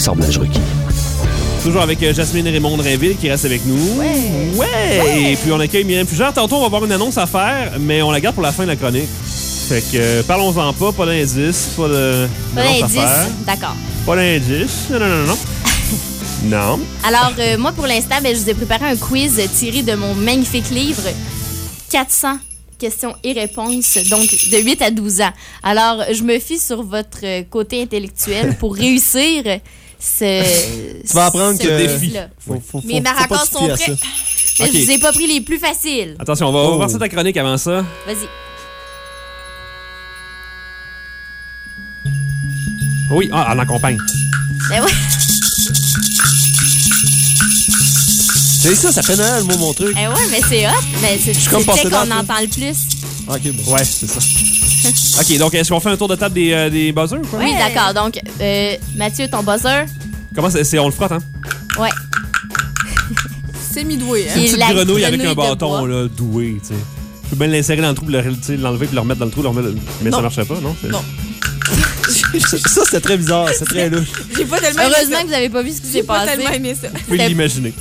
Assemblage requis. Toujours avec euh, Jasmine et Raymond Drainville qui reste avec nous. Ouais. Ouais. Et puis on accueille Myriam Fugère. Tantôt, on va avoir une annonce à faire, mais on la garde pour la fin de la chronique. Fait que euh, parlons-en pas, pas d'indice, pas de. Pas d'indice. D'accord. Pas d'indice. Non, non, non, non. non. Alors, euh, moi, pour l'instant, ben, je vous ai préparé un quiz tiré de mon magnifique livre 400 questions et réponses, donc de 8 à 12 ans. Alors, je me fie sur votre côté intellectuel pour réussir ce. Tu vas apprendre ce que- quiz-là. Faut- faut- faut- Mes faut maracas sont prêts. Mais Ok. je vous ai pas pris les plus faciles. Attention, on va, Oh. partir ta chronique avant ça. Vas-y. Oui, ah, en campagne. Ben ouais. C'est ça, ça fait Noël, moi, mon truc. Eh ouais, mais c'est hot. Mais c'est comme c'est passé qu'on entend le plus. Ok, bon. Ouais, c'est ça. OK, donc est-ce qu'on fait un tour de table des, euh, des buzzers ou quoi? Oui, d'accord. Donc, euh, Mathieu, ton buzzer. Comment c'est, c'est- on le frotte, hein? Ouais. C'est mi-doué, hein? Une petite la grenouille avec un grenouille de bâton, bois. là, doué, tu sais. Je peux bien l'insérer dans le trou, puis le- tu sais, l'enlever, puis le remettre dans le trou, le remettre... mais ça Non. marcherait pas, non? C'est- Non. ça, c'était très bizarre. C'est très louche. J'ai pas tellement aimé Heureusement ça. que vous avez pas vu ce qui J'ai s'est pas passé. tellement aimé ça. Vous pouvez l'imaginer.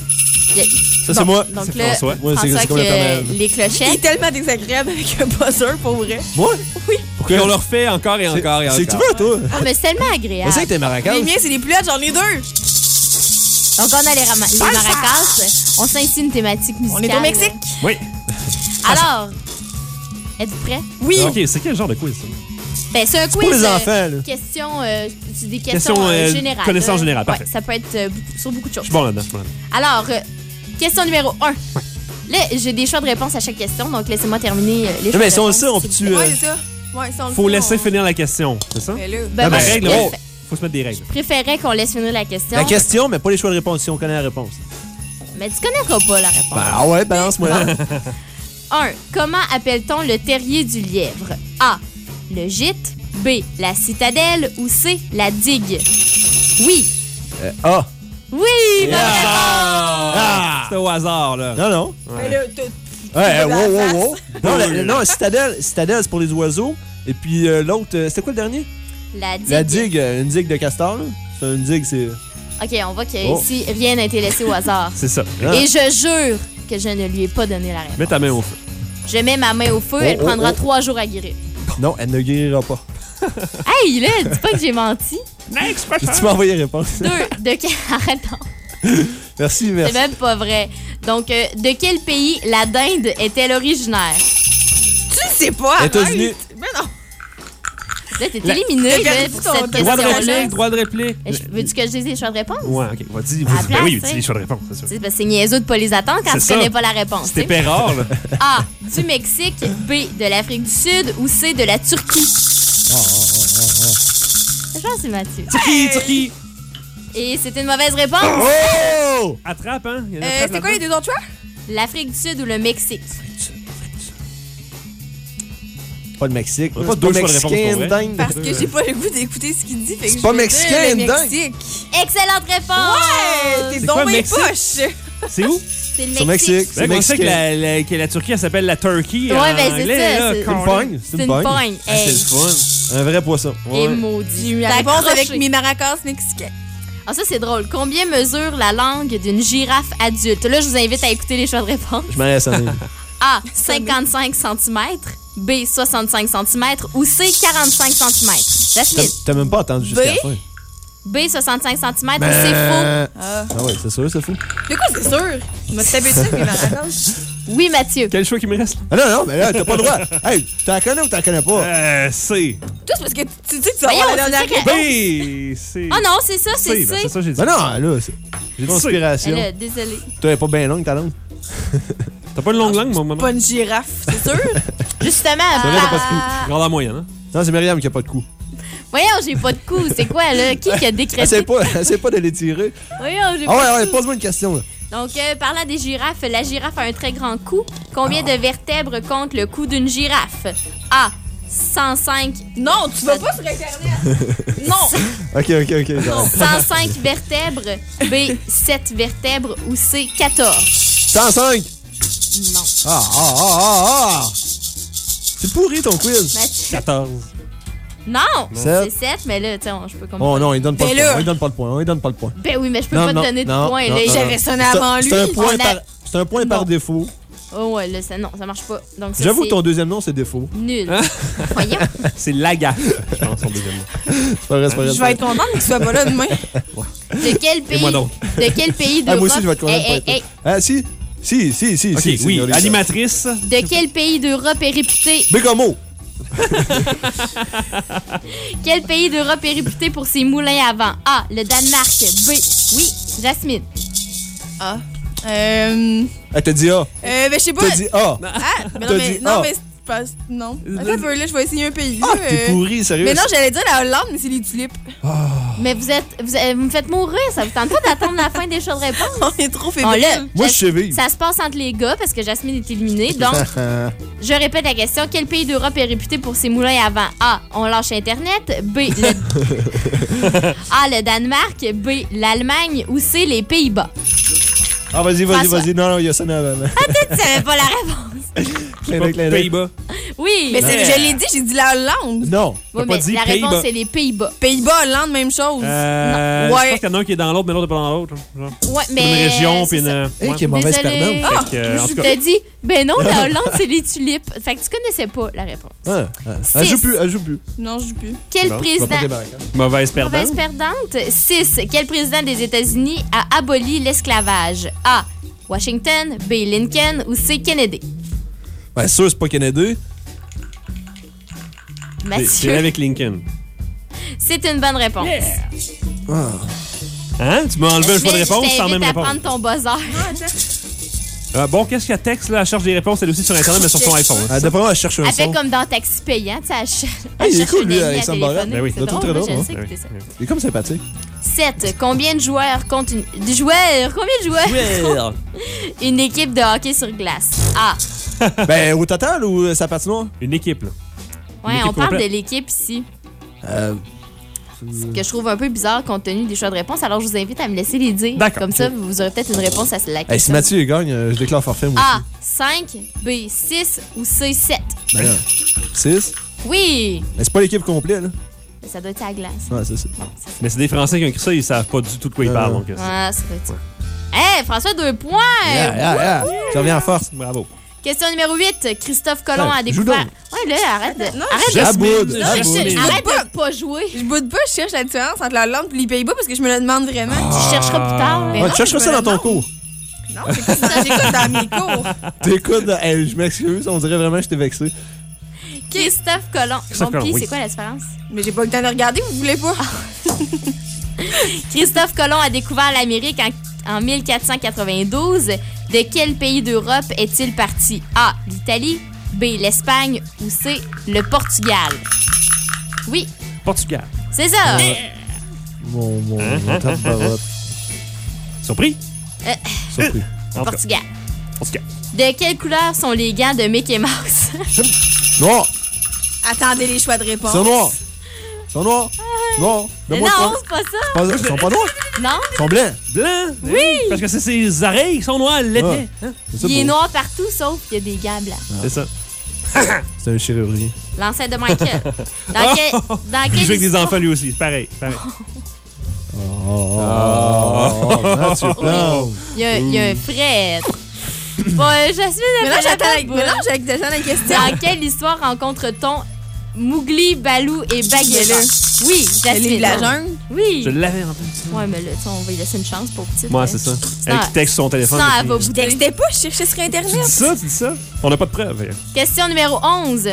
Ça, c'est moi. Donc là, François. Moi, c'est- François c'est comme que l'éternel. les Il est clochettes. tellement désagréable avec un buzzer, pour vrai. Moi? Oui. Puis on le refait encore et encore et encore. C'est que tu veux, toi? Ah, mais c'est tellement agréable. C'est que t'es maracas. Les miens, c'est les plus hâtes, j'en ai deux. Donc, on a les, rama- les maracas. On s'insigne une thématique musicale. On est au Mexique. Oui. Alors, êtes-vous prêts? Oui. OK, c'est quel genre de quiz, ça? Ben, c'est un quiz. pour les euh, enfants, là. Questions, euh, c'est des questions, Questions, euh, euh, générales. connaissances là. générales, Ouais, parfait. ça peut être euh, beaucoup- sur beaucoup de Je choses. suis bon là-dedans. je suis bon là-dedans. Alors, euh, question numéro 1. Là, j'ai des choix de réponse à chaque question, donc laissez-moi terminer euh, les choix Mais de si on le réponse, sait, on peut-tu. euh, Ouais, c'est ça. Ouais, ça, on le Faut sait, laisser on- finir la question, c'est ça? Mais là, Ben, Ah, moi, ben, je règle, préfère- oh, faut se mettre des règles. préférais qu'on laisse finir la question. La question, mais pas les choix de réponse, si on connaît la réponse. Mais tu connaîtras pas la réponse. Ben, ah ouais, balance-moi. 1. Comment appelle-t-on le terrier du lièvre? A. Le gîte. B. La citadelle. Ou C. La digue? Oui. Euh, ah. Oui! bonne Ah! C'était au hasard, là. Non, non. Mais là, t'as- Ouais, wow, wow, wow. Non, la- non, Citadelle, Citadelle, c'est pour les oiseaux. Et puis euh, l'autre, euh, c'était quoi le dernier? La digue. La digue, euh, une digue de castor, là. C'est une digue, c'est. OK, on voit Oh. qu'ici, rien n'a été laissé au hasard. C'est ça. Ah. Et je jure que je ne lui ai pas donné la réponse. Mets ta main au feu. Je mets ma main au feu, Oh, elle oh, prendra oh. trois jours à guérir. Non, elle ne guérira pas. Hey, là, dis pas que j'ai menti. Next Tu m'as envoyé la réponse. Deux. De quel... Arrête, non. Merci, C'est merci. même pas vrai. Donc, euh, de quel pays la dinde est-elle originaire? Tu sais pas. États-Unis. Mais non. Là, t'es La- éliminé T'as là, perdu pour ton cette Droit de question-là. réplique, droit de réplique. Eh, je- Veux-tu que je dise les choix de réponse? Ouais, ok. Vas-y, vas-y. Ben oui, dis les choix de réponse, c'est sûr. C'est parce que c'est niaiseux de pas les attendre quand C'est tu ça. connais pas la réponse. C'était tu sais. Pérard, là. A. Du Mexique. B. De l'Afrique du Sud. Ou C. De la Turquie? Je pense que c'est Mathieu. Turquie, Turquie. Et c'est une mauvaise réponse. Oh! Attrape, hein? Euh, c'est quoi les deux autres choix? L'Afrique du Sud ou le Mexique? Pas le Mexique. Pas C'est deux pas choix de réponse, mexicain, dingue. Parce que j'ai pas le goût d'écouter ce qu'il dit. C'est pas mexicain, le dingue. Excellente réponse! Ouais, t'es C'est dans quoi, mes Mexique? poches. C'est où? C'est le Mexique. Mexique. C'est pour ça que mexicain. la, la- que la Turquie, elle s'appelle la Turkey. Ouais, en ben, c'est ça, c'est-. Une pogne. C'est une pogne. Ah, c'est le fun. Un vrai poisson. Et Ouais. maudit. J'ai eu la réponse avec mes maracas mexicains. Ah, ça, c'est drôle. Combien mesure la langue d'une girafe adulte? Là, je vous invite à écouter les choix de réponse. Je m'en laisse aller. A. 55 cm. B. 65 cm. Ou C. 45 cm. T'as même pas attendu jusqu'à la fin. B. 65 cm. Ben- c'est faux? Ah. Ah ouais, c'est sûr, c'est fou. De quoi, c'est sûr? Il m'a tapé dessus mes maracas. Oui, Mathieu. Quel choix qui me reste? Ah non, non, mais là, t'as pas le droit. Hey, t'en connais ou t'en connais pas? Euh, C. Tout c'est parce que tu dis que tu vas avoir la c'est dernière. B. C. Ah non, c'est ça, c'est C. ben, c'est ça, j'ai dit. Ben non, là, c'est- j'ai. Elle a- Désolée. Toi, elle est pas bien longue, ta langue? T'as pas une longue langue, mon maman? Pas une girafe, c'est sûr? Justement, C'est vrai, t'as pas de cou. Regarde la moyenne, hein? Non, c'est Myriam qui a pas de cou. Voyons, j'ai pas de cou. C'est quoi, là? Qui qui a Essaye décrété? pas, essaye pas de les tirer. Voyons, j'ai Ah ouais, pas de ouais, pose-moi une question, là. Donc, euh, parlant des girafes, la girafe a un très grand cou. Combien de vertèbres compte le cou d'une girafe? A. 105. Non, tu vas pas sur Internet. non. Ok, ok, ok. j'arrête. 105 vertèbres. B. 7 vertèbres. Ou C. 14. 105! Non. Ah, ah, ah, ah, ah! C'est pourri ton quiz. Mathieu. 14. Non! C'est 7, mais là, tu sais, on- je peux comprendre. Oh non, il donne pas Mais le point. On lui donne pas le point. On lui donne pas le point. Ben oui, mais je peux Non, pas non, te donner de non, non, J'avais sonné avant lui. C'est un point a- par, c'est un point par défaut. Oh ouais, là, ça, non, ça marche pas. J'avoue que ton deuxième nom, c'est défaut. Nul. Voyons. C'est la gaffe, je pense, son deuxième nom. Je vais être contente que tu sois pas là demain. De quel pays? moi donc. De quel pays d'Europe? moi aussi, je vais être être hey. là. Ah, si? Si, si, si, Ok, si. si, oui, animatrice. De quel pays d'Europe est réputé? Bégomo! Quel pays d'Europe est réputé pour ses moulins à vent? A. Le Danemark. B. Oui, Jasmine. Ah. Euh. Elle t'a dit A. Euh, ben, je sais pas. T'as dit A. Ah, mais non, mais, dit non, A. mais Non? Attends un peu, là, je vais essayer un pays. Ah, t'es euh. pourri, sérieux. Mais non, j'allais dire la Hollande, mais c'est les tulipes. Mais vous êtes, vous, me faites mourir. Ça vous tente pas d'attendre la fin des choix de réponse? On est trop là, fébriles. Moi, je sais vivre. Ça se passe entre les gars parce que Jasmine est éliminée. Donc, je répète la question. Quel pays d'Europe est réputé pour ses moulins à vent? A. On lâche Internet. B. Le... A. Le Danemark. B. L'Allemagne. Ou C. Les Pays-Bas? Ah, vas-y, vas-y, vas-y. Non, non, il y a ça Ah, tu savais pas la réponse. Clin d'œil, clin d'œil. Pays-Bas. Oui. Mais c'est- je l'ai dit, j'ai dit la Hollande. Non. Oui, T'as pas mais dit la Pays-Bas. réponse, c'est les Pays-Bas. Pays-Bas, Hollande, même chose. Euh, Non. Je Ouais. pense qu'il y en a un qui est dans l'autre, mais l'autre n'est pas dans l'autre. genre. Ouais, mais. Une région, c'est puis une. ça. Hey, ouais. qui est mauvaise Désolée. perdante. Ah, Fait que, euh, en tout je cas- t'ai dit, ben non, la Hollande, c'est les tulipes. Fait que tu connaissais pas la réponse. Ah, ah. Elle Six. joue plus, elle joue plus. Non, je joue plus. Quel Bon, président. Mauvaise Mauvaise perdante. perdante. 6. Quel président des États-Unis a aboli l'esclavage? A. Washington. B. Lincoln. Ou C. Kennedy? Ouais, sûr, c'est pas Kennedy. C'est- C'est Mathieu. avec Lincoln. C'est une bonne réponse. Ah. Hein? Tu m'as enlevé un choix de réponse je sans même t'invite à réponse. prendre ton buzzer. Euh, bon, qu'est-ce qu'il y a texte, là? Elle cherche des réponses, elle aussi sur Internet, mais sur son iPhone. Ah, D'après moi, elle cherche un Elle fait comme dans Taxi payant. tu sais, Elle, Ah, il elle est cool, lui, Alexandre Barrette. Ben oui. C'est Il est très, drôle. Il est comme sympathique. 7. Combien de joueurs compte une... Des joueurs? Combien de joueurs? Une équipe de hockey sur glace? A. ben, au total ou euh, sa patinoire? Une équipe, là. Ouais, équipe on parle complète. de l'équipe ici. Euh, Ce que je trouve un peu bizarre compte tenu des choix de réponse. Alors, je vous invite à me laisser les dire. D'accord. Comme ça, vous aurez peut-être une réponse à la hey, si question. Mathieu il gagne, euh, je déclare forfait, moi A. 5. B. 6. Ou C. 7. aussi. Ben là, 6. Oui! Mais c'est pas l'équipe complète, là. Ça doit être à la glace. Ouais, c'est ça. Mais c'est des Français qui ont écrit ça, ils savent pas du tout de quoi ils parlent. Donc, euh, Ah, ça doit être ça. Hé, François, deux points! Yeah, yeah, yeah. Je reviens en force. bravo. Question numéro 8. Christophe Colomb Ouais, a découvert. donc. Ouais, Ouais, là, arrête de. Non, arrête je- de. Aboud, Non, je- Arrête de pas jouer. Je boude pas, je cherche la différence entre la Hollande et les Pays-Bas parce que je me le demande vraiment. Tu chercheras plus tard. Mais Ouais, non, tu chercheras je ça me dans ton cours. Non, j'écoute dans, j'écoute dans mes cours. T'écoutes, dans- hey, je m'excuse, on dirait vraiment que je t'ai vexé. Christophe Colomb. Christophe Bon, Colomb, oui. c'est quoi la différence? Mais j'ai pas eu le temps de regarder, vous voulez pas? Christophe Colomb a découvert l'Amérique en, en 1492. De quel pays d'Europe est-il parti? A. L'Italie. B. L'Espagne. Ou C. Le Portugal? Oui, Portugal. c'est ça. Mon, mon, Hein, mon hein, tabarote. Surpris? Euh, Surpris. En Portugal. Portugal. De quelle couleur sont les gants de Mickey Mouse? Noir! Attendez les choix de réponse. Ils sont noirs! Ils sont noirs! Mais Donne-moi non, le c'est pas ça. Pas- Ils sont pas noirs! Non? Ils sont blancs! Blanc? Oui. Parce que c'est ses oreilles qui sont noires, Ah. lait. Hein? Il est noir partout, sauf qu'il y a des gants blancs. C'est ça. C'est un chirurgien. L'ancêtre de Michael. Dans quel, dans Il joue avec des enfants lui aussi. C'est pareil. pareil. Oh, oh, oh. Il y a, il y a un Fred. Bon, euh, Jasmine, Mélange tête mélange avec déjà la question. Dans quelle histoire rencontre-t-on Mowgli, Balou et Bagheera? Oui, Jasmine. de la jungle? Oui. Je l'avais entendu. Ouais, mais là, tu sais, on va lui laisser une chance pour petite. Moi, euh, c'est ça. Elle qui texte sur son téléphone. sinon, elle va Je bouder. textais pas, je cherchais sur Internet. Tu dis ça, tu dis ça? On n'a pas de preuves. Question numéro 11.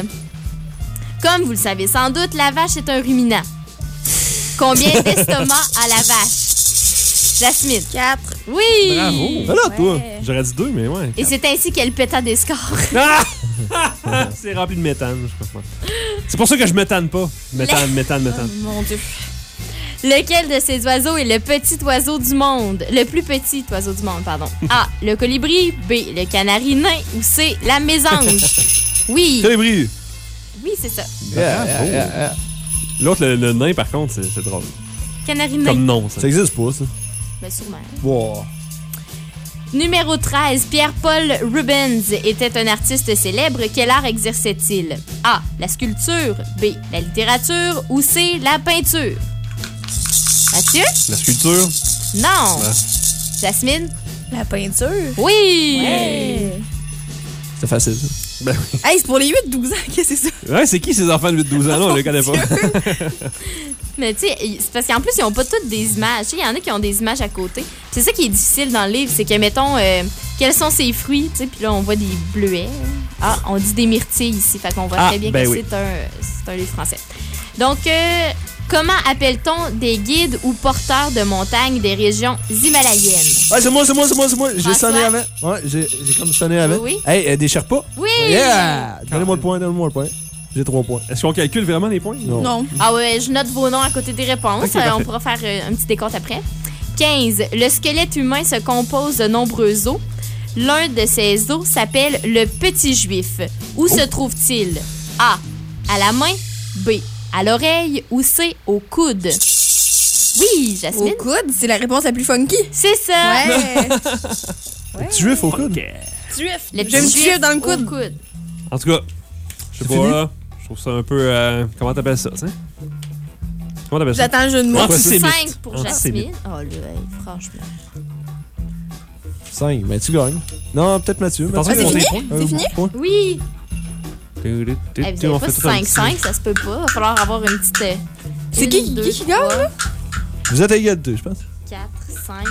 Comme vous le savez sans doute, la vache est un ruminant. Combien d'estomacs à la vache? Jasmine. 4. Oui! Bravo. Alors, toi, j'aurais dit deux, mais ouais. Et c'est ainsi qu'elle péta des scores. Ah! c'est rempli de méthane, je sais pas. C'est pour ça que je méthane pas. Méthane, méthane, méthane. Oh, mon Dieu. Lequel de ces oiseaux est le petit oiseau du monde? Le plus petit oiseau du monde, pardon. A. Le colibri. B. Le canari nain. Ou C. La mésange. Oui. Colibri. Oui, c'est ça. L'autre, le, le nain, par contre, c'est c'est drôle. Canari nain. Comme nom, ça. Ça existe pas, ça. Ben, sûrement. Wow. Numéro 13. Pierre-Paul Rubens était un artiste célèbre. Quel art exerçait-il? A. La sculpture. B. La littérature. Ou C. La peinture? Mathieu? La sculpture. Non. Ouais. Jasmine? La peinture? Oui! Ouais. C'est facile, ça. Ben oui. Hey, c'est pour les 8-12 ans, qu'est-ce que c'est ça? Ouais, c'est qui ces enfants de 8-12 ans? là? on les connaît pas. Mais tu sais, c'est parce qu'en plus, ils ont pas toutes des images. Tu sais, Il y en a qui ont des images à côté. C'est ça qui est difficile dans le livre, c'est que, mettons, euh, quels sont ces fruits, tu sais, puis là, on voit des bleuets. Ah, on dit des myrtilles ici, fait qu'on voit Ah, très bien ben que oui. c'est un, c'est un livre français. Donc, euh, comment appelle-t-on des guides ou porteurs de montagne des régions himalayennes? Ouais, c'est moi, c'est moi, c'est moi, c'est moi. J'ai François? sonné avant. Ouais, j'ai j'ai comme sonné avant. Oui. Hey, euh, des Sherpas? Oui! Yeah! Donnez-moi le point, donnez-moi le point. J'ai trois points. Est-ce qu'on calcule vraiment les points? Non. Ah ouais, je note vos noms à côté des réponses. Ok, Euh, parfait. on pourra faire euh, un petit décompte après. 15. Le squelette humain se compose de nombreux os. L'un de ces os s'appelle le petit juif. Où se trouve-t-il? A. À la main. B. À l'oreille. Ou C. Au coude? Oui, Au Jasmine. coude, c'est la réponse la plus funky. C'est ça. Ouais. Petit juif au coude. Juif. Le J'aime petit juif dans le au coude. coude. En tout cas, je sais C'est pas, fini? là. Je trouve ça un peu. euh, comment t'appelles ça, tu sais? Comment t'appelles ça? J'attends le jeu de mots. Antisémite. 5 pour. Jasmine. Oh là, hey, franchement. 5, mais tu gagnes. Non, peut-être Mathieu. Ils c'est fini? C'est fini? Oui. Tu- tu- tu- Eh, tu- vous on avez pas fait tout un 5-5, petit- ça se peut pas. Il va falloir avoir une petite. euh, C'est une, qui- deux, qui qui gagne, là? Vous êtes à égalité, je pense. 4, 5.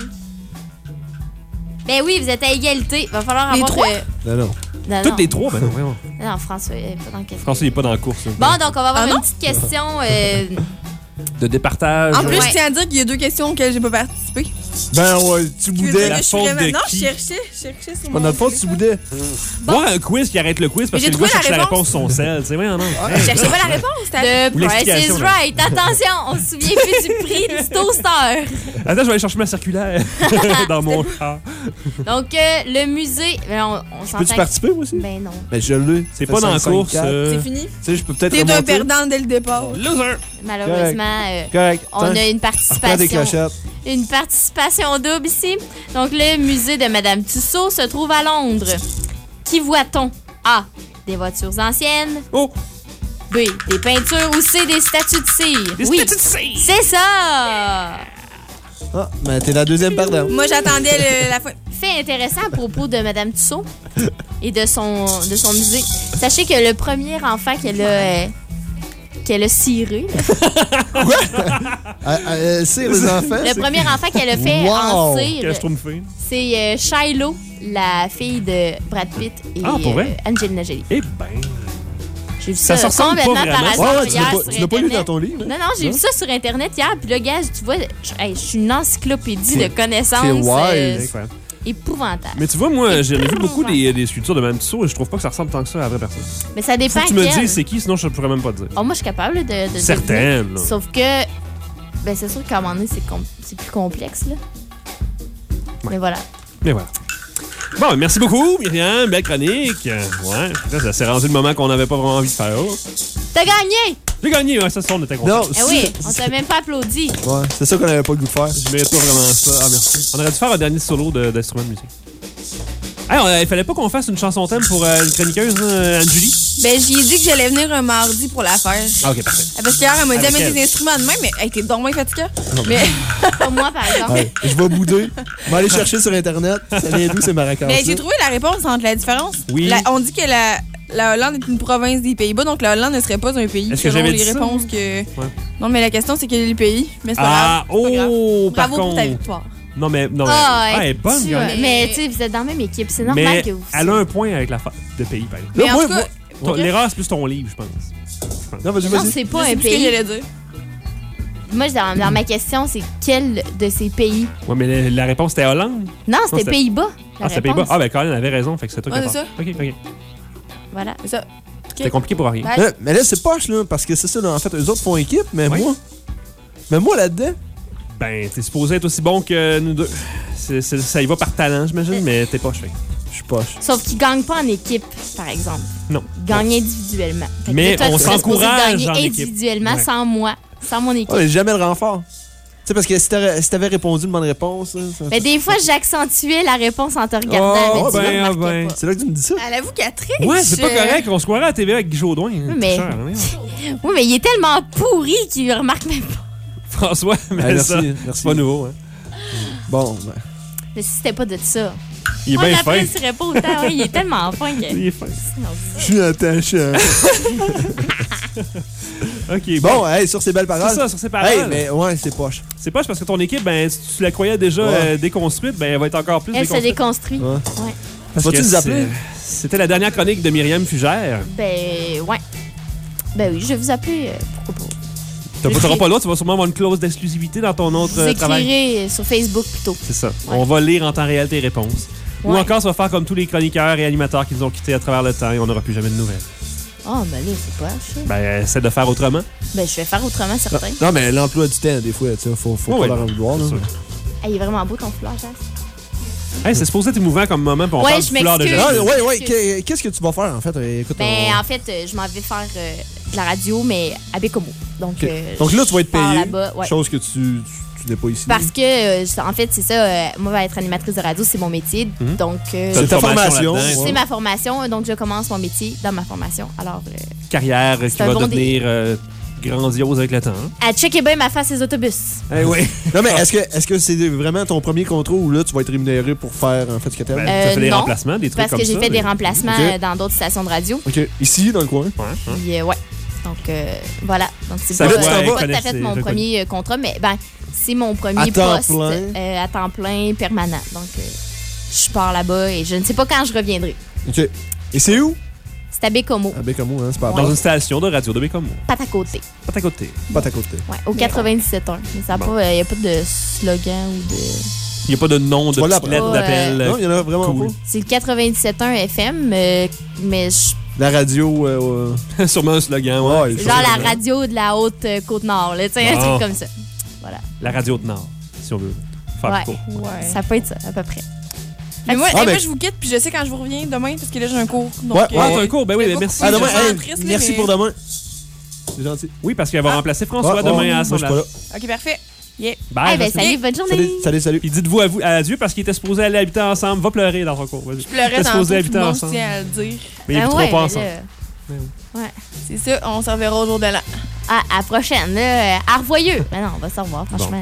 Ben oui, vous êtes à égalité. Il va falloir Les avoir. trois? euh, Non, non. non, Toutes non. les trois, ben non, voyons. Non, François, elle est pas dans le François, il est pas dans la course. Bon, donc on va avoir Ah une petite question. euh, De départage. En plus, Ouais. je tiens à dire qu'il y a deux questions auxquelles j'ai pas participé. Ben ouais, tu boudais. la que je suis faute de Non, qui? je cherchais, je cherchais sur Pas mon notre faute, tu boudais. Ouais, un quiz qui arrête le quiz parce que j'ai le gars trouvé la cherche la réponse. son sel. Tu sais, voyons, non. Je cherchais pas la réponse. The price is right. Attention, on se souvient plus du prix du toaster. Attends, je vais aller chercher ma circulaire dans mon char. Donc, euh, le musée. ben, on, s'entend. Peux-tu participer, moi aussi? Ben non. Ben je l'ai. C'est pas dans la 5, course. 4. euh, C'est fini. Tu sais, je peux peut-être T'es un perdant dès le départ. Loser. Malheureusement, euh, Correct. on a une des participation. clochettes. Une participation double ici. Donc, le musée de Madame Tussaud se trouve à Londres. Qui voit-on? A. Des voitures anciennes. Oh! B. Des peintures ou C. Des statues de cire. Des oui. statues de cire. C'est ça! Ah, ben t'es la deuxième perdante. Moi, j'attendais le- la fin. fait intéressant à propos de Madame Tussaud et de son, de son musée. Sachez que le premier enfant qu'elle a, euh, qu'elle a ciré, ah, euh, c'est les enfants. le premier enfant qu'elle a fait en Wow. cire, Qu'est-ce que c'est euh, Shiloh, la fille de Brad Pitt et Ah, pour vrai? euh, Angelina Jolie. Eh ben. J'ai vu Ça ça, se ressemble pas complètement par vraiment. hasard Ouais, ouais, tu l'as hier pas- sur tu l'as pas lu Internet. dans ton livre, hein? Non, non, j'ai vu ça sur Internet hier. Puis là, gars, tu vois, je, hey, je suis une encyclopédie de C'est- connaissances. c'est wild. euh, Incroyable. Épouvantable. Mais tu vois, moi, j'ai vu beaucoup des, des sculptures de Mme Tussaud et je trouve pas que ça ressemble tant que ça à la vraie personne. Mais ça Faut dépend que tu me dises c'est qui, sinon je pourrais même pas te dire. Oh, moi, je suis capable de. de Certaines. Sauf que. Ben, c'est sûr qu'à un moment donné, c'est com- plus complexe, là. Mais voilà. Mais voilà. Bon, merci beaucoup, Myriam. Belle chronique. Ouais, ça s'est rendu le moment qu'on n'avait pas vraiment envie de faire. T'as gagné! J'ai gagné, ouais, ça, ça, on était contents. Non, Eh oui, on t'a même pas applaudi. Ouais, c'est ça qu'on avait pas le goût de faire. Je mérite pas vraiment ça. Ah, merci. On aurait dû faire un dernier solo de- d'instrument de, musique. Hey, on- il fallait pas qu'on fasse une chanson thème pour euh, une chroniqueuse, hein, Anne-Julie? Ben, j'ai dit que j'allais venir un mardi pour la faire. Ah, ok, parfait. Ah, Parce qu'hier, elle m'a dit, Avec elle met elle. des instruments de même, mais elle était donc bien fatiguée. Mais. Comme moi, par exemple. Ouais, je vais bouder. Je vais aller chercher sur Internet. Ça vient d'où ces maracas? Mais j'ai trouvé la réponse entre la différence. Oui. La- on dit que la, la Hollande est une province des Pays-Bas, donc la Hollande ne serait pas un pays. Est-ce que j'avais les dit ça? réponses que. Ouais. Non, mais la question, c'est quel est le pays. Mais c'est pas Ah, grave. c'est pas grave. oh, par Bravo pour ta victoire. Non, mais. Non, mais Ah, ah, elle est bonne, tu- gars. Mais tu sais, vous êtes dans la même équipe. C'est normal Mais que vous. elle a un point avec la fa- de pays, par exemple. Mais Là, en moi, tout cas, moi, ton- ok. l'erreur, c'est plus ton livre, je pense. Non, vas-y, Non, c'est pas un plus ce que pays. j'allais dire. Moi, dans, dans ma question, c'est quel de ces pays? Ouais, mais la, la réponse était Hollande? Non, c'était c'était- Pays-Bas. Ah, c'était Pays-Bas. Ah, ben, Colin avait raison, fait que c'est toi qui as c'est part. Ok, ok. Voilà. C'est ça. C'était compliqué pour rien. Mais, mais là, c'est poche, là, parce que c'est ça, là, en fait, eux autres font équipe, mais moi. Mais moi, là-dedans, Ben, t'es supposé être aussi bon que nous deux. Ça y va par talent, j'imagine, mais t'es pas fait. je suis poche. Sauf qu'ils gagnent pas en équipe, par exemple. Non. Ils gagnent individuellement. Mais toi, on s'encourage équipe. individuellement Ouais. sans moi, sans mon équipe. Mais jamais le renfort. Tu sais, parce que si t'avais si répondu une bonne réponse, ça- Mais des fois, j'accentuais la réponse en te regardant. Oh, ben, ben. c'est là que tu me dis ça. Elle avoue qu'elle triche. Ouais, c'est pas correct. On se croirait à la TV avec Guy Jodoin. hein, mais- hein. Oui, mais il est tellement pourri qu'il remarque même pas. François, mais Ah, merci, ça, merci. pas nouveau. Hein. Bon, ben. Mais si c'était pas de ça, Il est on bien fin. l'apprécierait pas autant. Ouais, il est tellement fin que... Il est fin. Je suis attachant. OK, bon. bon, hey, sur ces belles paroles. C'est ça, sur ces paroles. Hey, mais ouais, c'est poche. C'est pas parce que ton équipe, ben, si tu la croyais déjà Ouais. euh, déconstruite, ben, elle va être encore plus Elle se déconstruite. déconstruit. Ouais. Ouais. Parce Vas-tu que nous appeler? C'était la dernière chronique de Myriam Fugère. Ben, ouais. Ben oui, je vais vous appeler. euh, pourquoi pas. Tu n'auras pas l'autre, tu vas sûrement avoir une clause d'exclusivité dans ton autre Vous euh, travail. écrirez sur Facebook plutôt. C'est ça. Ouais. On va lire en temps réel tes réponses. Ou Ouais. encore, ça va faire comme tous les chroniqueurs et animateurs qui nous ont quittés à travers le temps et on n'aura plus jamais de nouvelles. Oh, ben là, c'est pas ça. Ben, essaie de faire autrement. Ben, je vais faire autrement, certain. Non, mais l'emploi du temps, des fois, tu sais, faut, faut Ouais, pas leur en vouloir. là. Ah, il est vraiment beau ton foulard, Jas. Hey, c'est supposé être émouvant comme moment, puis on Ouais, parle je du foulard de. Ah, ouais, ouais, qu'est- qu'est-ce que tu vas faire, en fait? Euh, Écoute, Ben, on- en fait, euh, je m'en vais faire euh, de la radio, mais à Bécomo. Donc, euh, Donc là, tu vas être payé. là-bas, ouais. Chose que tu, tu, tu n'es pas ici. Parce que, euh, en fait, c'est ça, euh, moi, être animatrice de radio, c'est mon métier. Mhm. Donc, euh, C'est ta formation c'est ouais. ma formation. Donc, je commence mon métier dans ma formation. Alors, euh, Carrière qui va bon devenir euh, grandiose avec le temps. hein. à checker bien ma face les autobus. Eh oui. Non, mais est-ce que est-ce que c'est vraiment ton premier contrat ou là, tu vas être rémunéré pour faire, en fait, ce que t'aimes? Ben, Euh, tu as fait des non, remplacements, des trucs Parce comme que j'ai fait des remplacements dans d'autres stations de radio. OK. Ici, dans le coin? Ouais, hein. Puis, euh, ouais. Donc, euh, voilà. Donc, c'est Ça pas, pas tout à fait mon premier contrat, mais ben, c'est mon premier À temps poste plein? euh, à temps plein permanent. Donc, euh, je pars là-bas et je ne sais pas quand je reviendrai. OK. Et c'est où? C'est à Bécomo, À Bécamo, hein, c'est pas Dans une station de radio de Bécomo. pas à côté. Pas à côté. Pas à côté. Ouais, au 97.1. Mais ça Bon. il n'y a pas de slogan ou de. Il n'y a pas de nom de lettre Ouais. d'appel. euh, Non, il y en a vraiment cool. C'est le 97.1 FM, euh, mais je-. La radio, euh, ouais. Sûrement un slogan, ouais. Ouais, genre la radio de la haute euh, Côte-Nord, là, tu sais, un truc comme ça. Voilà. La radio de Nord, si on veut faire Ouais. court. Ouais. Ça peut être ça, à peu près. Mais moi, Ah, hey, mais- moi, je vous quitte, puis je sais quand je vous reviens demain, parce que là, j'ai un cours. Donc, Ouais, euh, Ah, t'as un cours? Ben oui, ben merci. À demain. Hey, triste, merci mais- pour demain. C'est gentil. Oui, parce qu'elle va Ah. remplacer François Ouais, demain ouais, à là. Ok, parfait. Yeah. Bye, Eh ben, salut, bonne journée. Salut, salut, salut. Puis dites-vous à vous, adieu parce qu'il était supposé aller habiter ensemble. Va pleurer dans ton cours. Je pleurais dans le monde, je à le dire. Mais ils Ben habiteront ouais, pas ensemble. Ouais. C'est ça, on se reverra au jour de l'an. Ah, à la prochaine, là. À revoyeux. Mais non, on va se revoir, franchement.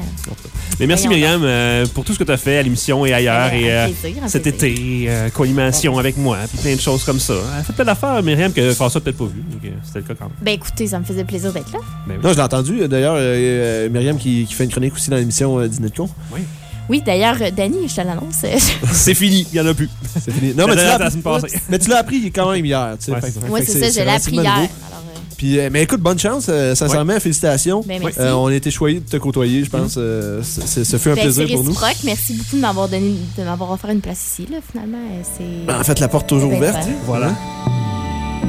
Mais merci Voyons Myriam euh, pour tout ce que tu as fait à l'émission et ailleurs. Ben, et un euh, plaisir, cet plaisir. été, euh, co-animation avec moi, puis plein de choses comme ça. Elle fait plein d'affaires, Myriam, que François n'a peut-être pas vu. Donc, C'était le cas quand même. Ben écoutez, ça me faisait plaisir d'être là. Non, je l'ai entendu. D'ailleurs, Myriam qui, qui fait une chronique aussi dans l'émission euh, Dîner de con. Oui. Oui, d'ailleurs, euh, Danny, je te l'annonce. C'est fini, il n'y en a plus. C'est fini. Non, mais tu, La l'as appris, la semaine passée. mais tu l'as appris quand même hier. tu sais. Ouais, c'est ça, je l'ai appris hier. nouveau. Puis, euh, mais écoute, bonne chance. euh, sincèrement, félicitations. Ben, merci. Euh, on a été choyés de te côtoyer, je pense. euh, ce fut un Ben, plaisir pour nous. Merci beaucoup de m'avoir donné, de m'avoir offert une place ici, là, finalement. Euh, C'est. Ben, en fait, la porte toujours c'est bien ouverte. Voilà.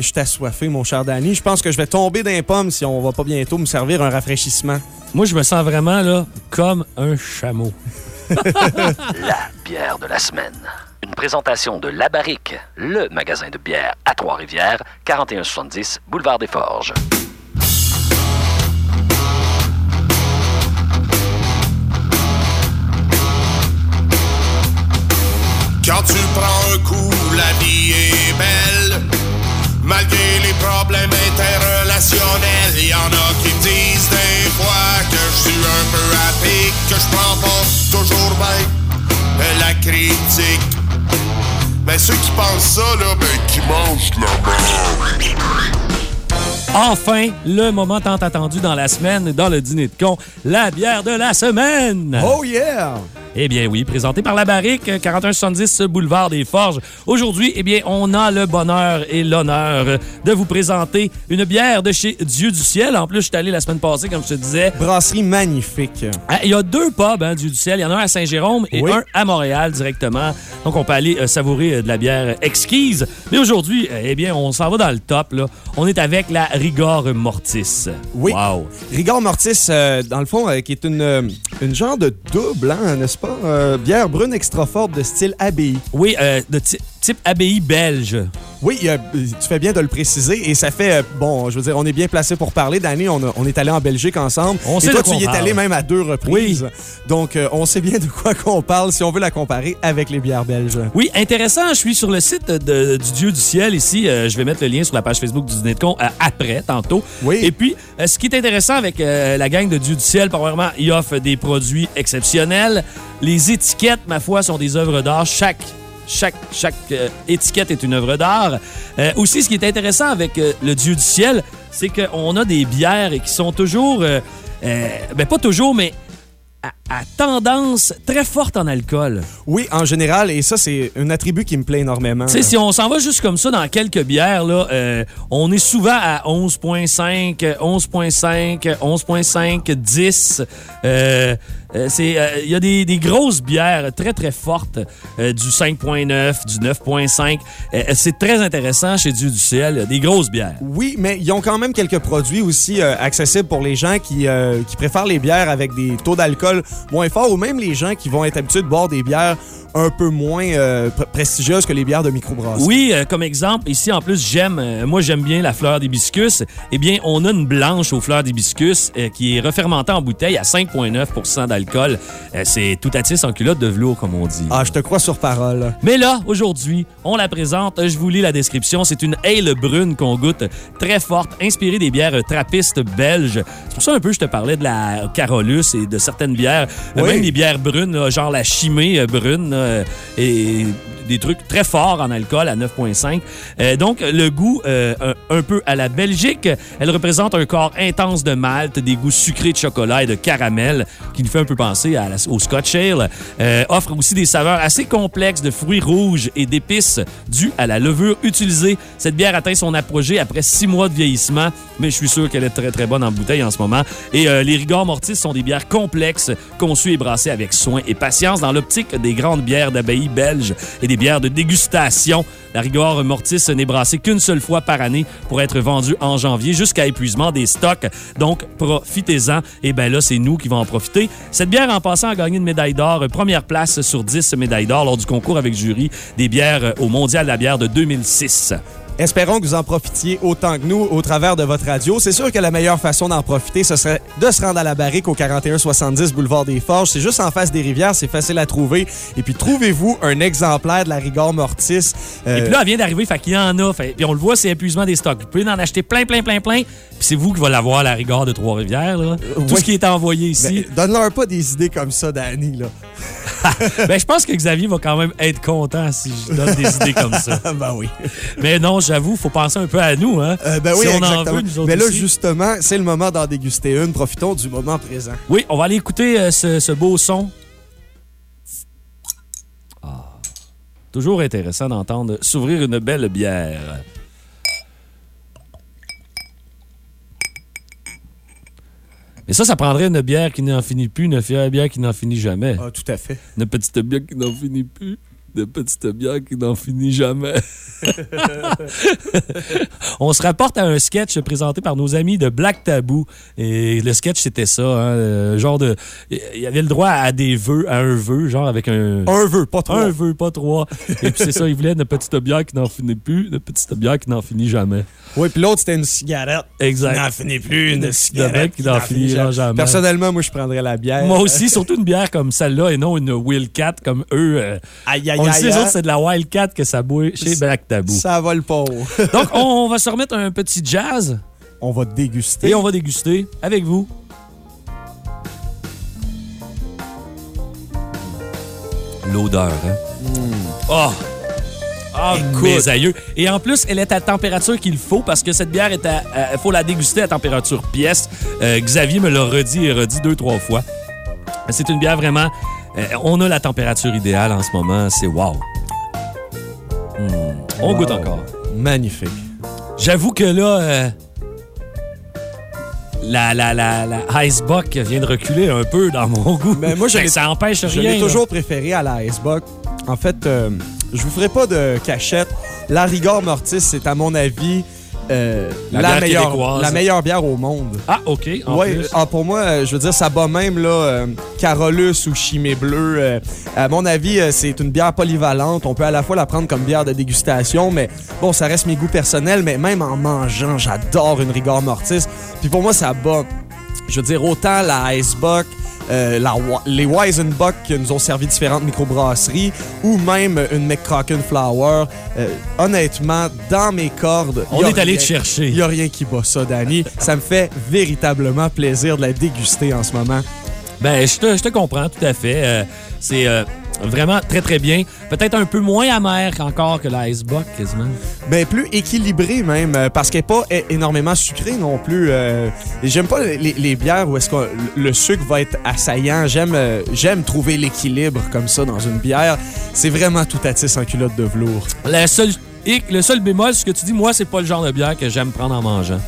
Je suis assoiffé, mon cher Danny. Je pense que je vais tomber d'un pomme si on va pas bientôt me servir un rafraîchissement. Moi, je me sens vraiment là comme un chameau. La bière de la semaine. Une présentation de La Barrique, le magasin de bière à Trois-Rivières, 4170 Boulevard des Forges. Quand tu prends un coup, la vie. Malgré les problèmes interrelationnels, y en a qui me disent des fois que je suis un peu pic, que je prends pas toujours bien la critique. Mais ceux qui pensent ça, là, ben, qui mangent la merde. Enfin, le moment tant attendu dans la semaine, dans le dîner de con, la bière de la semaine. Oh yeah! Eh bien oui, présenté par la Barrique, 4170 Boulevard des Forges. Aujourd'hui, eh bien, on a le bonheur et l'honneur de vous présenter une bière de chez Dieu du Ciel. En plus, je suis allé la semaine passée, comme je te disais. Brasserie magnifique. Ah, Il y a deux pubs, hein, Dieu du Ciel. Il y en a un à Saint-Jérôme et Oui. un à Montréal directement. Donc, on peut aller euh, savourer euh, de la bière exquise. Mais aujourd'hui, euh, eh bien, on s'en va dans le top. Là. On est avec la Rigor Mortis. Oui. Wow. Rigor Mortis, euh, dans le fond, euh, qui est une, euh, une genre de double, hein, n'est-ce pas? Bière brune extra forte de style abbaye. Oui, euh, de ty- type abbaye belge. Oui, euh, tu fais bien de le préciser. Et ça fait, euh, bon, je veux dire, on est bien placé pour parler. Danny, on, est allé en Belgique ensemble. On et sait toi, tu y es allé même à deux reprises. Donc, euh, on sait bien de quoi qu'on parle si on veut la comparer avec les bières belges. Oui, intéressant. Je suis sur le site de- du Dieu du ciel ici. Euh, je vais mettre le lien sur la page Facebook du Dîner de con après, tantôt. Oui. Et puis, ce qui est intéressant avec la gang de Dieu du ciel, premièrement, ils offrent des produits exceptionnels. Les étiquettes, ma foi, sont des œuvres d'art. Chaque chaque, chaque euh, étiquette est une œuvre d'art. Euh, aussi, ce qui est intéressant avec euh, le Dieu du ciel, c'est qu'on a des bières qui sont toujours, ben pas toujours, mais à, tendance très forte en alcool. Oui, en général, et ça, c'est un attribut qui me plaît énormément. Tu sais, si on s'en va juste comme ça dans quelques bières, là, euh, on est souvent à 11.5, 11.5, 11.5, 10. Euh, euh, c'est, euh, Il y a des, des grosses bières très, très fortes, euh, du 5.9, du 9.5. Euh, c'est très intéressant chez Dieu du ciel, des grosses bières. Oui, mais ils ont quand même quelques produits aussi accessibles pour les gens qui, qui préfèrent les bières avec des taux d'alcool moins forts ou même les gens qui vont être habitués de boire des bières un peu moins euh, pr- prestigieuses que les bières de microbrasserie. Oui, euh, comme exemple, ici en plus, j'aime, euh, moi j'aime bien la fleur d'hibiscus. Eh bien, on a une blanche aux fleurs d'hibiscus qui est refermentée en bouteille à 5,9% d'alcool. C'est tout à tisse en culotte de velours, comme on dit. Ah, je te crois sur parole. Mais là, aujourd'hui, on la présente. Je vous lis la description. C'est une ale brune qu'on goûte très forte, inspirée des bières trappistes belges. C'est pour ça un peu je te parlais de la Carolus et de certaines bières, Oui. même des bières brunes, là, genre la chimée euh, brune euh, et des trucs très forts en alcool à 9,5. Euh, donc, le goût euh, un, peu à la Belgique. Elle représente un corps intense de malt, des goûts sucrés de chocolat et de caramel qui nous fait un peu penser à la- au Scotch Ale. Euh, offre aussi des saveurs assez complexes de fruits rouges et d'épices dues à la levure utilisée. Cette bière atteint son apogée après six mois de vieillissement, mais je suis sûr qu'elle est très très bonne en bouteille en ce moment. Et euh, les Rigor Mortis sont des bières complexes, conçues et brassées avec soin et patience dans l'optique des grandes bières d'abbaye belges et des bières de dégustation. La Rigor Mortis n'est brassée qu'une seule fois par année pour être vendue en janvier jusqu'à épuisement des stocks. Donc, profitez-en. Et bien là, c'est nous qui vont en profiter. Cette bière, en passant, a gagné une médaille d'or, première place sur 10 médailles d'or lors du concours avec jury des bières au Mondial de la bière de 2006. Espérons que vous en profitiez autant que nous au travers de votre radio. C'est sûr que la meilleure façon d'en profiter, ce serait de se rendre à la barrique au 4170 boulevard des Forges. C'est juste en face des rivières, c'est facile à trouver. Et puis, trouvez-vous un exemplaire de la Rigor Mortis. Euh, Et puis là, elle vient d'arriver, fait qu'il y en a. Fait, puis on le voit, c'est épuisement des stocks. Vous pouvez en acheter plein, plein, plein, plein. Puis c'est vous qui va l'avoir, la rigueur de Trois-Rivières. là. Tout ouais. ce qui est envoyé ici. ben, Donne-leur pas des idées comme ça, Danny. Là. ben, je pense que Xavier va quand même être content si je donne des idées comme ça. ben oui. Mais non, j'avoue, faut penser un peu à nous. Hein? Euh, ben oui, si on en exactement. veut, nous autres Mais là, aussi. justement, c'est le moment d'en déguster une. Profitons du moment présent. Oui, on va aller écouter euh, ce, ce beau son. Ah. Toujours intéressant d'entendre s'ouvrir une belle bière. Mais ça, ça prendrait une bière qui n'en finit plus, une fière bière qui n'en finit jamais. Ah, tout à fait. Une petite bière qui n'en finit plus. Une petite bière qui n'en finit jamais. On se rapporte à un sketch présenté par nos amis de Black Tabou. Et le sketch, c'était ça. Hein, le genre de. Il y avait le droit à des vœux, à un vœu, genre avec un. Un vœu, pas trois. Un vœu, pas trois. Et puis c'est ça, il voulait une petite bière qui n'en finit plus, une petite bière qui n'en finit jamais. Oui, puis l'autre, c'était une cigarette. Exact. Qui n'en finit plus, une, Une cigarette. qui n'en finira jamais. Personnellement, moi, je prendrais la bière. Moi aussi, surtout une bière comme celle-là et non une Wildcat comme eux. euh, Aïe, aïe, on aïe, sait, les hein? autres, c'est de la Wildcat que ça boit chez Black Tabou. Ça vole pas haut. Donc, on va se remettre un petit jazz On va déguster. et on va déguster avec vous. L'odeur, hein? Oh! Ah, Écoute. mes aïeux. Et en plus, elle est à température qu'il faut parce que cette bière est à. Il faut la déguster à température pièce. Euh, Xavier me l'a redit et redit deux, trois fois. C'est une bière vraiment. euh, on a la température idéale en ce moment. C'est wow. Hmm. On Wow. goûte encore. Magnifique. J'avoue que là, euh, la, la, la, la Icebox vient de reculer un peu dans mon goût. Mais moi, je Ben, l'ai- ça empêche Je rien. l'ai là. toujours préféré à la Icebox. En fait, je vous ferai pas de cachette. La Rigor Mortis, c'est à mon avis euh, La meilleure, québécoise. la meilleure bière au monde. Ah, OK. En Ouais, plus. ah, pour moi, euh, je veux dire, ça bat même là, euh, Carolus ou Chimay Bleu. euh, à mon avis, c'est une bière polyvalente. On peut à la fois la prendre comme bière de dégustation, mais bon, ça reste mes goûts personnels. Mais même en mangeant, j'adore une Rigor Mortis. Puis pour moi, ça bat. Je veux dire, autant la Icebox, euh, la les Weizenbock qui nous ont servi différentes microbrasseries, ou même une McCracken Flower. Euh, honnêtement, dans mes cordes. On est allé te chercher. Il n'y a rien qui bat ça, Danny. Ça me fait véritablement plaisir de la déguster en ce moment. Ben, je te, je te comprends tout à fait. Euh, c'est euh, vraiment très, très bien. Peut-être un peu moins amer encore que l'Icebox, quasiment. Ben, plus équilibré même, euh, parce qu'elle n'est pas énormément sucrée non plus. euh, J'aime pas les, les bières où est-ce que le sucre va être assaillant. J'aime j'aime trouver l'équilibre comme ça dans une bière. C'est vraiment tout à en culotte de velours. Le seul, hic, le seul bémol, ce que tu dis, moi, c'est pas le genre de bière que j'aime prendre en mangeant.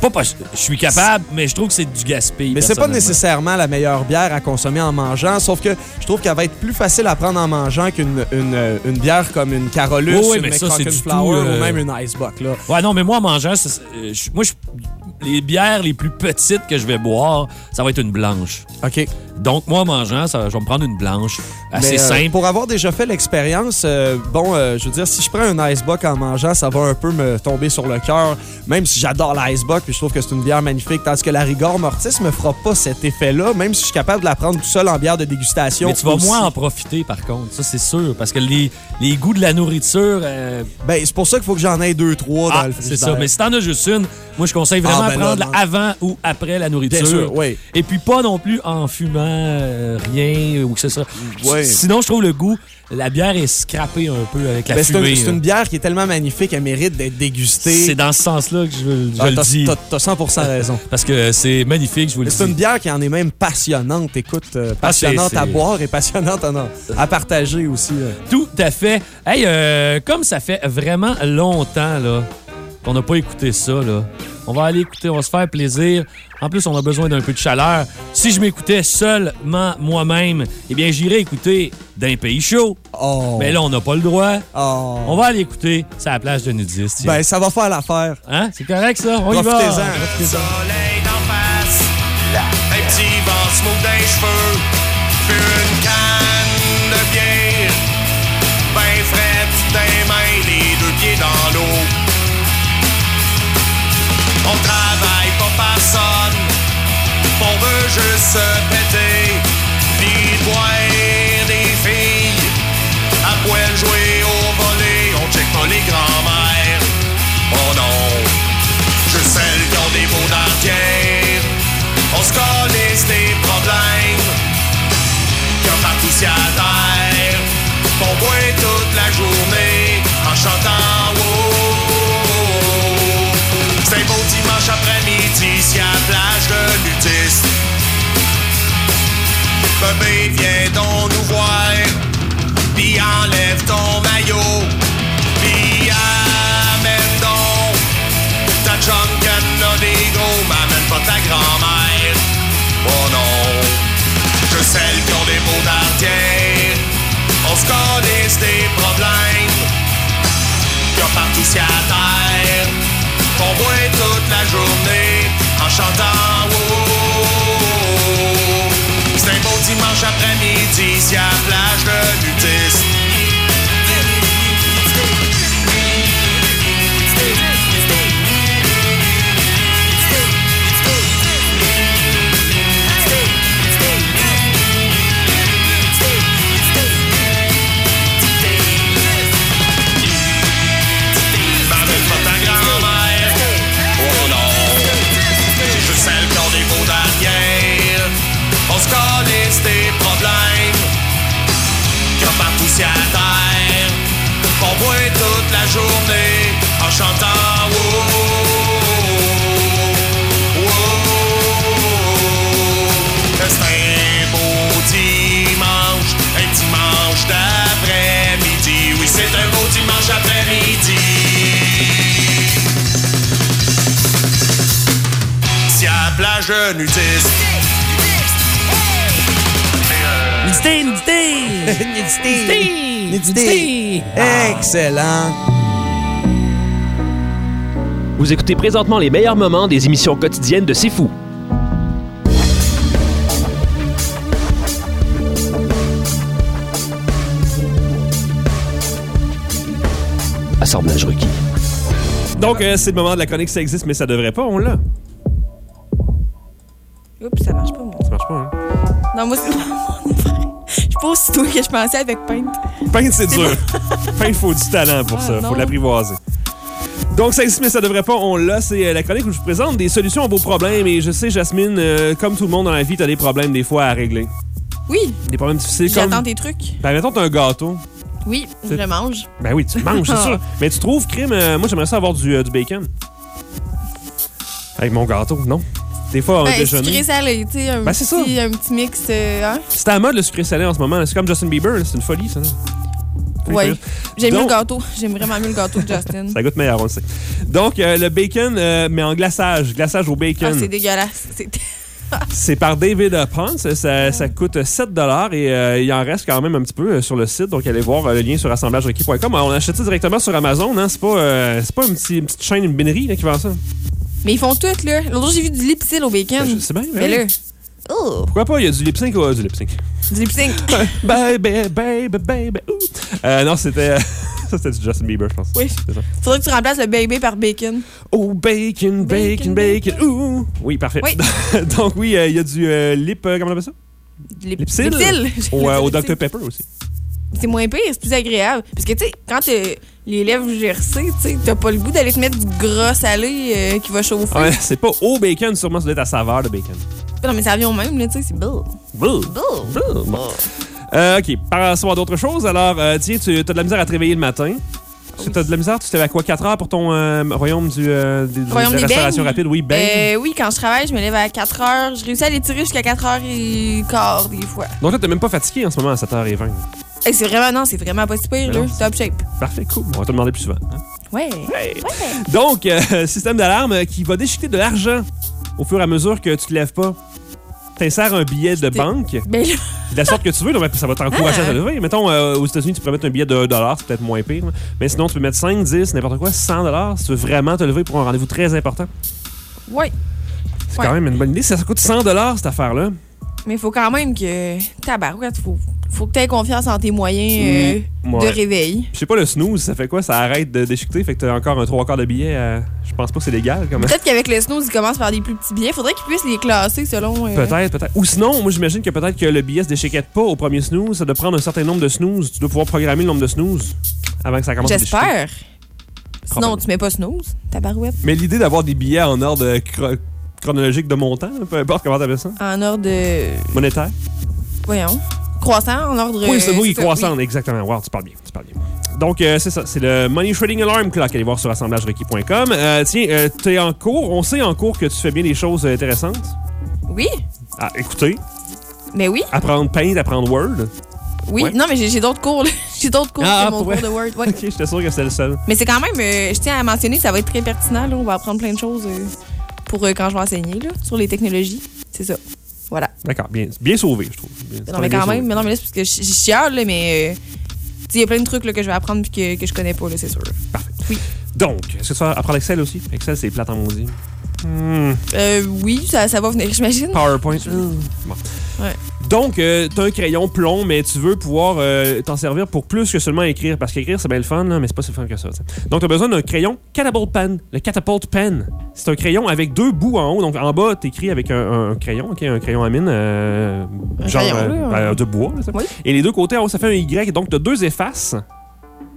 Pas parce que je suis capable, mais je trouve que c'est du gaspille. Mais c'est pas nécessairement la meilleure bière à consommer en mangeant, sauf que je trouve qu'elle va être plus facile à prendre en mangeant qu'une une, euh, une bière comme une Carolus, oui, une mais ça, Flower tout, euh, ou même une Icebox. Là. Ouais, non, mais moi, en mangeant, euh, moi, je- les bières les plus petites que je vais boire, ça va être une blanche. OK. Donc, moi, en mangeant, ça, je vais me prendre une blanche. Assez Mais, euh, simple. Pour avoir déjà fait l'expérience, euh, bon, euh, je veux dire, si je prends un Icebox en mangeant, ça va un peu me tomber sur le cœur, même si j'adore l'Icebox, puis je trouve que c'est une bière magnifique, tandis que la Rigor Mortis me fera pas cet effet-là, même si je suis capable de la prendre tout seul en bière de dégustation. Mais tu vas aussi. moins en profiter, par contre. Ça, c'est sûr. Parce que les, les goûts de la nourriture. Ben, c'est pour ça qu'il faut que j'en aie deux, trois dans ah, le c'est ça. Mais si t'en as juste une, moi, je conseille vraiment Ben là, prendre avant ou après la nourriture. Bien sûr, oui. Et puis pas non plus en fumant euh, rien ou que ce soit. Ouais. Sinon, je trouve le goût, la bière est scrappée un peu avec la Ben, c'est fumée. une, c'est une bière qui est tellement magnifique, elle mérite d'être dégustée. C'est dans ce sens-là que je, je Ah, le t'as- dis. t'as- T'as 100% raison. Parce que c'est magnifique, je vous le dis. C'est une bière qui en est même passionnante, écoute, euh, Ah, passionnante à boire et passionnante à, à partager aussi. là. Tout à fait. Hey, euh, comme ça fait vraiment longtemps là qu'on n'a pas écouté ça, là, On va aller écouter, on va se faire plaisir. En plus, on a besoin d'un peu de chaleur. Si je m'écoutais seulement moi-même, eh bien, j'irais écouter d'un pays chaud. Mais là, on n'a pas le droit. On va aller écouter c'est la plage de nudistes. Ben, ça va faire l'affaire. Hein? C'est correct, ça? On y va. Soleil d'en face, un petit vent les cheveux, On travaille pour personne, on veut juste se péter, puis boire des filles, à poil jouer au volet, on check pas les grands-mères. Oh non, je celles qui ont des mots d'entière. On se calisse des problèmes. Comme partout sur la terre. On boit toute la journée en chantant Viens donc nous voir. Puis enlève ton maillot. Puis amène donc ta chum a des m'amène pas ta grand-mère. Oh non, je celles qui ont des mots d'artière. On se connaisse des problèmes. Y'a partout sur la terre. On boit toute la journée en chantant. Oh, si à plage nudiste. Nudité, nudité! Nudité! Nudité! Excellent! Vous écoutez présentement les meilleurs moments des émissions quotidiennes de C'est Fou. Assemblage requis. Donc, euh, c'est le moment de la chronique, ça existe, mais ça devrait pas, on l'a. Oups, ça marche pas, moi. Ça marche pas, hein? Non, moi, c'est Je suis pas aussi douée que je pensais avec Paint. Pain, c'est dur. Pain, il faut du talent pour ça. Ah, faut non. l'apprivoiser. Donc, ça existe, mais ça devrait pas. On l'a. C'est euh, la chronique où je vous présente des solutions à vos problèmes. Et je sais, Jasmine, euh, comme tout le monde dans la vie, t'as des problèmes des fois à régler. Oui, Des problèmes difficiles comme... j'attends tes trucs. Ben, mettons, t'as un gâteau. Oui, je le mange. Ben oui, tu le manges, c'est sûr. Mais tu trouves, crime, euh, moi, j'aimerais ça avoir du, euh, du bacon. Avec mon gâteau, non? Des fois, on Ben, déjeuner. sucré salé, tu sais, un, Ben, c'est ça. petit, un petit mix. euh, hein? C'est à la mode, le sucré salé en ce moment. C'est comme Justin Bieber, c'est une folie, ça. furieuse. J'aime mieux le gâteau. J'aime vraiment mieux le gâteau de Justin. Ça goûte meilleur, on le sait. Donc, euh, le bacon, euh, mais en glaçage. Glaçage au bacon. Ah, c'est dégueulasse. C'est C'est par David Ponce. Ça, ça coûte 7 et euh, il en reste quand même un petit peu sur le site. Donc, allez voir le lien sur assemblagerequis.com. On achète ça directement sur Amazon. Hein? C'est pas, euh, pas une, petite- une petite chaîne, une bénérie là, qui vend ça. Mais ils font tout, là. L'autre jour, j'ai vu du lipsil au bacon. Ben, je sais bien, Mais là. Oh, Pourquoi pas? Il y a du lip sync ou euh, du lip sync? du lip sync. baby, baby, baby. Euh, non, c'était. ça, c'était du Justin Bieber, je pense. Oui. Ça. Faudrait que tu remplaces le baby par bacon. Oh, bacon, bacon, bacon. Ouh. Oui, parfait. Oui. Donc, oui, euh, il y a du euh, lip. euh, comment on appelle ça? Lip- Lipsil. lipsil. Au, euh. Dr Pepper aussi. C'est moins pire, c'est plus agréable. Parce que, tu sais, quand les lèvres gercées, tu sais, t'as pas le goût d'aller te mettre du gras salé euh, qui va chauffer. Ouais, c'est pas au bacon, sûrement, ça doit être à saveur de bacon. Non, mais ça revient au même, là, tu sais, c'est beau. Beau. Bon. Euh, OK, passons à d'autres choses. Alors, euh, tiens, tu as de la misère à te réveiller le matin. Tu as de la misère, tu te lèves à quoi 4 heures pour ton euh, royaume du, euh, des, Royaume de la des restauration beignes? rapide? Oui, ben. Euh, oui, quand je travaille, je me lève à 4 heures. Je réussis à l'étirer jusqu'à 4 heures et quart, des fois. Donc là, t'es même pas fatigué en ce moment à 7h20. Hey, c'est vraiment, non, c'est vraiment pas si pire, là. Top shape. Parfait, cool. On va te demander plus souvent. hein? Ouais. Donc, euh, système d'alarme qui va déchiqueter de l'argent au fur et à mesure que tu te lèves pas. T'insères un billet de banque Ben là, de la sorte que tu veux, donc, ça va t'encourager Ah. à te lever. Mettons, euh, aux États-Unis, tu peux mettre un billet de 1 c'est peut-être moins pire. là. Mais sinon, tu peux mettre 5, 10, n'importe quoi, 100 si tu veux vraiment te lever pour un rendez-vous très important. ouais. C'est Ouais. quand même une bonne idée. Ça coûte 100 cette affaire-là. Mais il faut quand même que. Tabarouette, faut, faut que tu aies confiance en tes moyens euh, Mm, ouais. de réveil. Je sais pas, le snooze, ça fait quoi? Ça arrête de déchiqueter, fait que t'as encore un trois quarts de billet. euh, je pense pas que c'est légal. Peut-être qu'avec le snooze, ils commencent par des plus petits billets. Faudrait qu'ils puissent les classer selon. euh, Peut-être, peut-être. Ou sinon, moi j'imagine que peut-être que le billet se déchiquette pas au premier snooze, ça doit prendre un certain nombre de snooze. Tu dois pouvoir programmer le nombre de snooze avant que ça commence à déchiqueter. J'espère. Sinon, tu mets pas snooze, tabarouette. Mais l'idée d'avoir des billets en ordre chronologique de montant, peu importe comment t'appelles ça, En ordre monétaire. Voyons. Croissant, en ordre. Oui, c'est oui, croissant, exactement. Wow, tu parles bien, tu parles bien. Donc, euh, c'est ça, c'est le Money Trading Alarm Clock. Allez voir sur assemblagerequis.com. Euh, tiens, euh, t'es en cours. On sait en cours que tu fais bien des choses euh, intéressantes. Oui, À écouter, mais oui. apprendre Paint, apprendre Word. Oui, Ouais. non, mais j'ai d'autres cours. J'ai d'autres cours Ah, que mon pour cours de Word. Ouais. Ok, j'étais sûr que c'était le seul. Mais c'est quand même, euh, je tiens à mentionner que ça va être très pertinent. Là. On va apprendre plein de choses pour euh, quand je vais enseigner là, sur les technologies. C'est ça. Voilà. D'accord, bien, bien sauvé, je trouve. Bien- Non, mais quand même, mais non, mais là, parce que je chiale, là, mais euh, il y a plein de trucs là, que je vais apprendre puis que, que je connais pas, là, c'est sûr. Donc, est-ce que tu vas apprendre Excel aussi? Excel, c'est plate en maudit. Hmm. Euh, oui, ça, ça va venir, j'imagine. PowerPoint. Bon. Ouais. Donc, tu t'as un crayon plomb, mais tu veux pouvoir euh, t'en servir pour plus que seulement écrire. Parce qu'écrire, c'est bien le fun, là, mais c'est pas si fun que ça. t'sais. Donc, t'as besoin d'un crayon Catapult Pen. Le Catapult Pen, c'est un crayon avec deux bouts en haut. Donc, en bas, t'écris avec un, un crayon, ok, un crayon à mine, euh, genre crayon, euh, ben, de bois. là, ça. Oui. Et les deux côtés en haut, ça fait un Y. Donc, t'as deux effaces.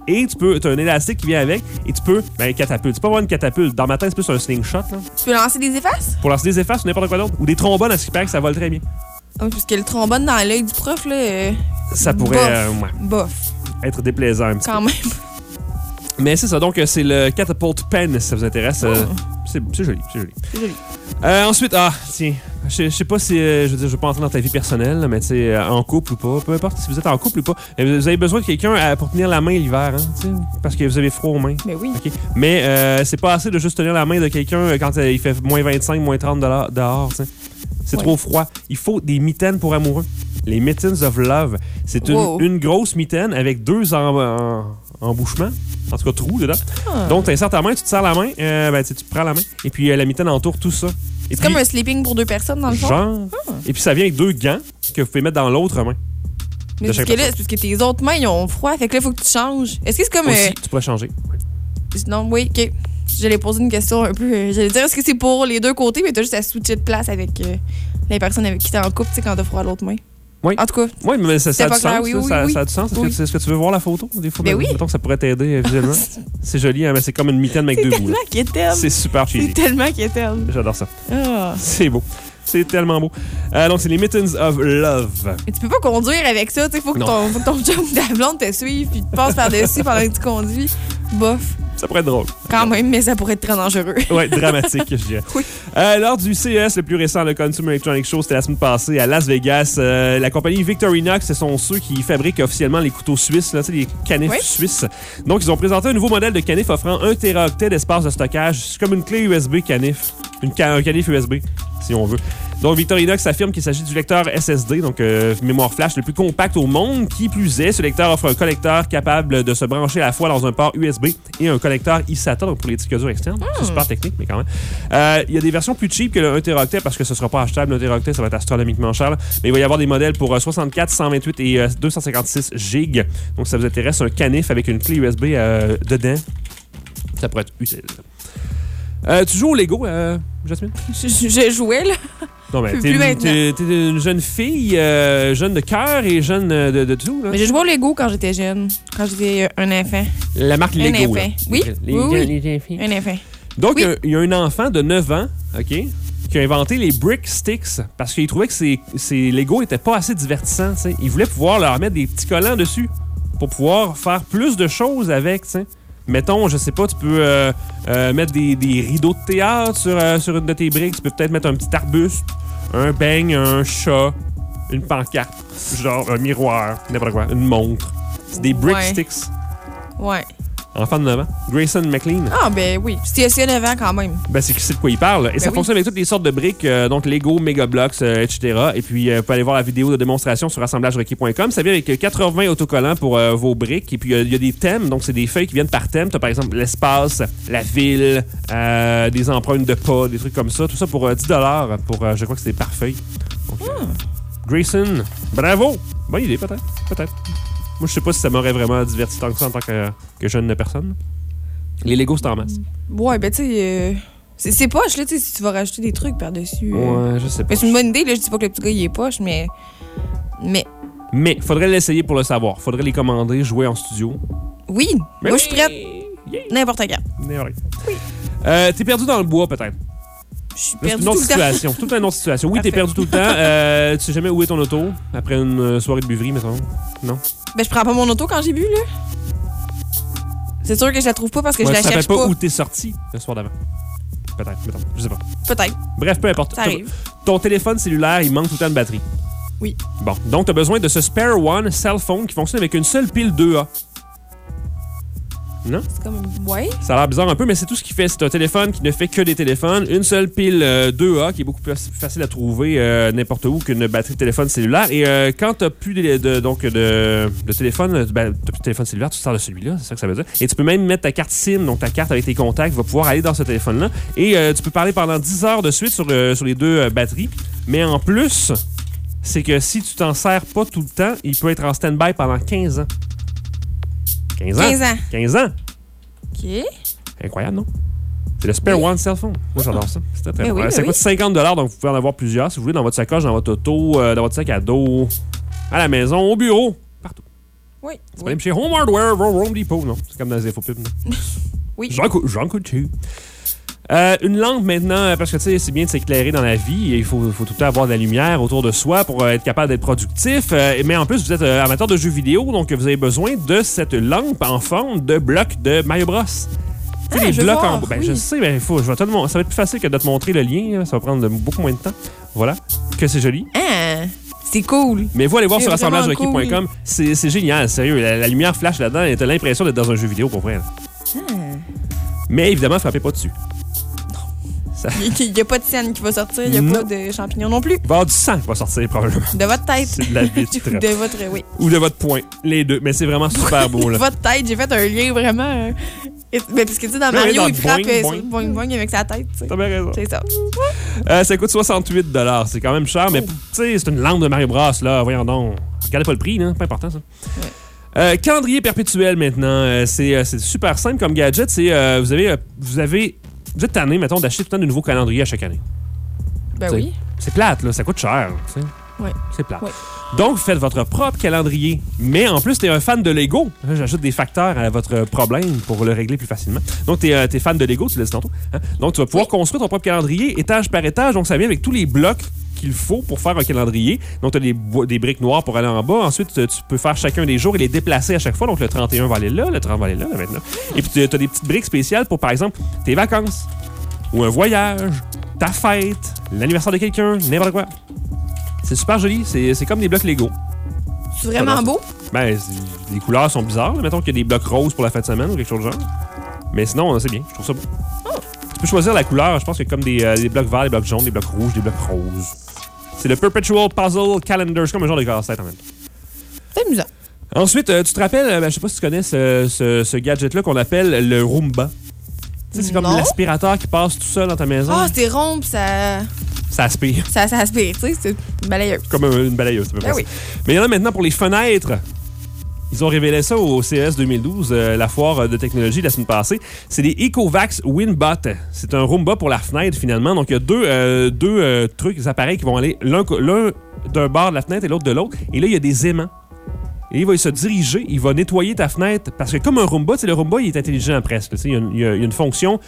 Et tu peux, t'as un élastique qui vient avec, et tu peux, ben, catapulte. Tu peux avoir une catapulte. Dans ma tête, c'est plus un slingshot, là. Tu peux lancer des effaces? Pour lancer des effaces ou n'importe quoi d'autre. Ou des trombones à ce qui paraît que ça vole très bien. Ah oui, parce que le trombone dans l'œil du prof, là. euh, Ça pourrait bof. euh, ouais, Bof, être déplaisant un petit quand même. peu. Mais c'est ça, donc euh, c'est le Catapult Pen si ça vous intéresse. Euh, c'est c'est joli, c'est joli. C'est joli. Euh, ensuite, ah, tiens, je je sais pas si, euh, je veux dire, je veux pas entrer dans ta vie personnelle, mais tu sais, euh, en couple ou pas, peu importe si vous êtes en couple ou pas, euh, vous avez besoin de quelqu'un euh, pour tenir la main l'hiver, hein, tu sais, parce que vous avez froid aux mains. Mais oui. OK. Mais euh, c'est pas assez de juste tenir la main de quelqu'un euh, quand euh, il fait moins 25, moins 30 dehors, dehors, tu sais. C'est trop froid. Il faut des mitaines pour amoureux. Les Mittens of Love. C'est une, Wow. une grosse mitaine avec deux en- en- embouchements, en tout cas trous dedans. Ah. Donc, tu insères ta main, tu te serres la main, euh, ben, tu prends la main, et puis euh, la mitaine entoure tout ça. C'est comme un sleeping pour deux personnes, dans le fond. genre. Et puis, ça vient avec deux gants que vous pouvez mettre dans l'autre main. Mais parce que là, parce que tes autres mains, ils ont froid. Fait que là, il faut que tu changes. Est-ce que c'est comme. Aussi, euh, tu pourrais changer. Non, oui, ok. J'allais poser une question un peu. euh, J'allais dire, est-ce que c'est pour les deux côtés, mais t'as juste à switcher de place avec euh, les personnes avec qui t'es en couple, tu sais, quand t'as froid à l'autre main? Oui. En tout cas. Oui, mais ça, ça a du clair, sens. oui, ça, oui, ça- oui. ça a du sens. Est-ce que, que tu veux voir la photo? Des fois, Ben oui. Mettons que ça pourrait t'aider euh, visuellement. c'est joli, hein, mais c'est comme une mitaine avec deux bouts. là. Tellement. C'est super cheesy. C'est tellement qu'éterne. J'adore ça. Ah. C'est beau. C'est tellement beau. Euh, donc, c'est les Mittens of Love. Tu peux pas conduire avec ça, tu sais. Faut que ton, ton ou ta blonde te suive, puis te passe par-dessus pendant que tu conduis. Bof. Ça pourrait être drôle. Quand même, mais ça pourrait être très dangereux. Ouais, dramatique, je dirais. Euh, lors du CES, le plus récent, le Consumer Electronics Show, c'était la semaine passée à Las Vegas. euh, la compagnie Victorinox, ce sont ceux qui fabriquent officiellement les couteaux suisses, là, les canifs Oui. suisses. Donc, ils ont présenté un nouveau modèle de canif offrant 1 téraoctet d'espace de stockage. C'est comme une clé USB canif. Une un canif USB, si on veut. Donc, Victorinox affirme qu'il s'agit du lecteur SSD, donc euh, mémoire flash le plus compact au monde. Qui plus est, ce lecteur offre un collecteur capable de se brancher à la fois dans un port USB et un collecteur eSATA, donc pour les disques externes. C'est super technique, mais quand même. Euh, Il y a des versions plus cheap que le 1 Teraoctet parce que ce sera pas achetable. Le 1 Teraoctet, ça va être astronomiquement cher. Mais il va y avoir des modèles pour euh, 64, 128 et euh, 256 gigs. Donc, si ça vous intéresse, un canif avec une clé USB euh, dedans, ça pourrait être utile. Euh, tu joues au Lego, euh, Jasmine? Je jouais, là. Non, mais Plus- t'es une, jeune fille, euh, jeune de cœur et jeune euh, de, de tout. Là. Mais j'ai joué au Lego quand j'étais jeune, quand j'étais euh, un enfant. La marque Un Lego. enfant. là. Oui, Les- oui, oui. les- filles. Un enfant. Donc, Oui. il y a un enfant de 9 ans, OK, qui a inventé les Brick Sticks parce qu'il trouvait que ces, ces Lego n'étaient pas assez divertissants. tu sais. Il voulait pouvoir leur mettre des petits collants dessus pour pouvoir faire plus de choses avec. tu sais. Mettons, je sais pas, tu peux euh, euh, mettre des, des rideaux de théâtre sur, euh, sur une de tes briques. Tu peux peut-être mettre un petit arbuste, un beigne, un chat, une pancarte, genre un miroir, n'importe quoi, une montre. C'est des Brick Ouais. Sticks. Ouais. Enfant de 9 ans. Grayson McLean. Ah, ben oui. C'était a 9 ans quand même. Ben, c'est qui sait de quoi il parle. Et ça oui. fonctionne avec toutes les sortes de briques, euh, donc Lego, Megablocks, euh, etc. Et puis, euh, vous pouvez aller voir la vidéo de démonstration sur assemblagerequis.com. Ça vient avec euh, 80 autocollants pour euh, vos briques. Et puis, euh, il y a des thèmes. Donc, c'est des feuilles qui viennent par thème. Tu as, par exemple, l'espace, la ville, euh, des empreintes de pas, des trucs comme ça. Tout ça pour euh, 10 pour, euh, je crois que c'est par feuille. Donc, euh, Grayson, bravo! Bonne idée, peut-être. Peut-être. Moi, je sais pas si ça m'aurait vraiment diverti tant que ça en tant que, que jeune personne. Les Legos, c'est en masse. Ouais, ben tu sais, euh, c'est poche, là, tu sais, si tu vas rajouter des trucs par-dessus. euh. Ouais, je sais pas. Ben, c'est une bonne idée, là. Je dis pas que le petit gars, il est poche, mais. Mais. Mais faudrait l'essayer pour le savoir. Faudrait les commander, jouer en studio. Oui, Mais moi, je suis prête. N'importe quand. N'importe Euh, t'es perdu dans le bois, peut-être. Je suis Là, C'est perdue une autre tout le temps. situation. C'est toute une autre situation. Oui, t'es perdu tout le temps. Euh, tu sais jamais où est ton auto après une euh, soirée de buverie, mettons. Non? Ben, je prends pas mon auto quand j'ai bu, là. C'est sûr que je la trouve pas parce que Ouais, je la tu cherche pas. pas où t'es sorti le soir d'avant? Peut-être, mettons. Je sais pas. Peut-être. Bref, peu importe. Ça arrive. Ton téléphone cellulaire, il manque tout le temps de batterie. Oui. Bon, donc tu as besoin de ce Spare One cell phone qui fonctionne avec une seule pile 2A. Non? C'est comme. Ouais. Ça a l'air bizarre un peu, mais c'est tout ce qui fait. C'est un téléphone qui ne fait que des téléphones. Une seule pile euh, 2A qui est beaucoup plus facile à trouver euh, n'importe où qu'une batterie de téléphone cellulaire. Et euh, quand tu n'as plus de, de- donc de, de téléphone, euh, ben, t'as plus de téléphone cellulaire, tu te sers de celui-là, c'est ça que ça veut dire. Et tu peux même mettre ta carte SIM, donc ta carte avec tes contacts, va pouvoir aller dans ce téléphone-là. Et euh, tu peux parler pendant 10 heures de suite sur, euh, sur les deux euh, batteries. Mais en plus, c'est que si tu t'en sers pas tout le temps, il peut être en stand-by pendant 15 ans. 15 ans? 15 ans. 15 ans. OK. Incroyable, non? C'est le Spare One Cell Phone. Moi, j'adore ça. C'est très Ben bon. oui, ben ça oui. coûte 50 donc vous pouvez en avoir plusieurs si vous voulez dans votre sacoche, dans votre auto, euh, dans votre sac à dos, à la maison, au bureau, partout. Oui. C'est pas même chez Home Hardware, Home Depot, non? C'est comme dans les infopubs, non? Oui. J'en coûte, j'en coûte. Euh, une lampe maintenant, euh, parce que tu sais, c'est bien de s'éclairer dans la vie. et Il faut, faut tout le temps avoir de la lumière autour de soi pour euh, être capable d'être productif. Mais en plus, vous êtes amateur de jeux vidéo, donc vous avez besoin de cette lampe en forme de bloc de Mario Bros. Tu sais, Ah, les blocs en voir, Ben, oui. je sais, mais il faut, je vais te le ça va être plus facile que de te montrer le lien. Ça va prendre beaucoup moins de temps. Voilà. Que c'est joli. Ah, c'est cool. Mais vous allez voir sur vraiment assemblagerequis.com. C'est génial, sérieux. La, la lumière flash là-dedans et t'as l'impression d'être dans un jeu vidéo pour vrai. Ah. Mais évidemment, frappez pas dessus. Ça- Il n'y a pas de scène qui va sortir, il n'y a Non. pas de champignons non plus. Il va y avoir du sang qui va sortir probablement. De votre tête. C'est de la vitre. de votre, oui. Ou de votre poing. Les deux. Mais c'est vraiment super beau là. Votre tête, j'ai fait un lien vraiment. euh, et- ben, parce que tu sais, dans Mario, dans il frappe boing, euh, boing. boing, boing avec sa tête. T'as bien raison. C'est ça. Euh, ça coûte 68 C'est quand même cher, mais tu sais, c'est une lampe de Mario Bros. là. Voyons donc. Regardez pas le prix, là. Pas important ça. Euh, calendrier perpétuel maintenant. Euh, c'est super simple comme gadget. C'est vous avez vous avez vous êtes tanné mettons d'acheter tout le temps de nouveaux calendriers à chaque année. Ben T'sais, oui. C'est plate là, ça coûte cher. Ouais. C'est. Ouais. Donc, vous faites votre propre calendrier. Mais en plus, tu es un fan de Lego. J'ajoute des facteurs à votre problème pour le régler plus facilement. Donc, tu es, fan de Lego, tu l'as dit tantôt. hein? Donc, tu vas pouvoir construire ton propre calendrier étage par étage. Donc, ça vient avec tous les blocs qu'il faut pour faire un calendrier. Donc, tu as des, des briques noires pour aller en bas. Ensuite, tu tu peux faire chacun des jours et les déplacer à chaque fois. Donc, le 31 va aller là, le 30 va aller là, le 29. Et puis, tu as des petites briques spéciales pour, par exemple, tes vacances ou un voyage, ta fête, l'anniversaire de quelqu'un, n'importe quoi. C'est super joli. C'est comme des blocs Lego. C'est vraiment beau. Ben, les couleurs sont bizarres. là. Mettons qu'il y a des blocs roses pour la fin de semaine ou quelque chose du genre. Mais sinon, c'est bien. Je trouve ça beau. Tu peux choisir la couleur. Je pense qu'il y a comme des, euh, des blocs verts, des blocs jaunes, des blocs rouges, des blocs roses. C'est le Perpetual Puzzle Calendar. C'est comme un genre de casse-tête en même. C'est amusant. Ensuite, euh, tu te rappelles, euh, ben, je sais pas si tu connais ce, ce- ce gadget-là qu'on appelle le Roomba. Tu sais, c'est comme l'aspirateur qui passe tout seul dans ta maison. Ah, c'est rond, ça. Ça aspire. Ça, ça aspire, tu sais, c'est une balayeuse. Comme un- une balayeuse, à peu près Ben oui. Mais il y en a maintenant pour les fenêtres. Ils ont révélé ça au CES 2012, euh, la foire de technologie la semaine passée. C'est des Ecovax Winbot. C'est un Roomba pour la fenêtre, finalement. Donc, il y a deux, euh, deux euh, trucs, des appareils qui vont aller l'un d'un bord de la fenêtre et l'autre de l'autre. Et là, il y a des aimants. Et il va se diriger, il va nettoyer ta fenêtre. Parce que comme un Roomba, le Roomba, il est intelligent presque. Il y, a une- il y a- une fonction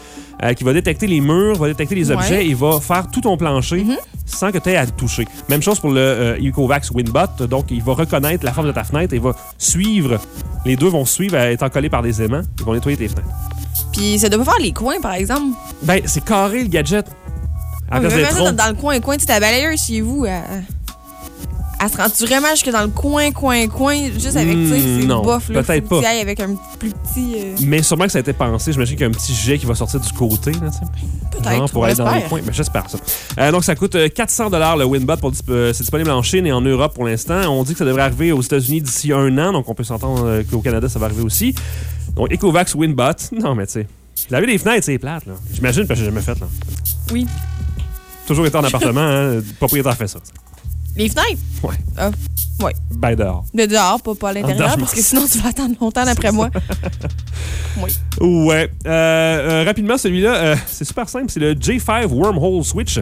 euh, qui va détecter les murs, va détecter les Ouais. objets, il va faire tout ton plancher sans que tu aies à le toucher. Même chose pour le euh, Ecovax Winbot. Donc, il va reconnaître la forme de ta fenêtre et va suivre. Les deux vont suivre euh, étant collés par des aimants. Ils vont nettoyer tes fenêtres. Puis ça doit pas faire les coins, par exemple? Ben, c'est carré le gadget. À place rond. dans, le coin, coin, tu ta balayeuse chez vous, elle, Elle se rend-tu vraiment jusque dans le coin, coin, coin, juste avec, tu sais, Hmm, c'est non, bof, là. peut-être pas. tu avec un plus petit. euh, Mais sûrement que ça a été pensé. J'imagine qu'il y a un petit jet qui va sortir du côté. Là, tu. Peut-être, Genre pour être dans les l'espère. coins. Mais j'espère ça. Euh, donc, ça coûte euh, 400 le Winbot. Pour, euh, c'est disponible en Chine et en Europe pour l'instant. On dit que ça devrait arriver aux États-Unis d'ici un an. Donc, on peut s'entendre euh, qu'au Canada, ça va arriver aussi. Donc, Ecovax Winbot. Non, mais tu sais. Laver les fenêtres, c'est plate. là. J'imagine parce que j'ai jamais fait. Là. Oui. Toujours été en appartement. Hein, le propriétaire fait ça. Les fenêtres? Ouais. Ah, ouais. Ben dehors. De dehors, pas, pas à l'intérieur, parce que sinon, tu vas attendre longtemps d'après moi. Oui. Ouais. Euh, euh, rapidement, celui-là, euh, c'est super simple. C'est le J5 Wormhole Switch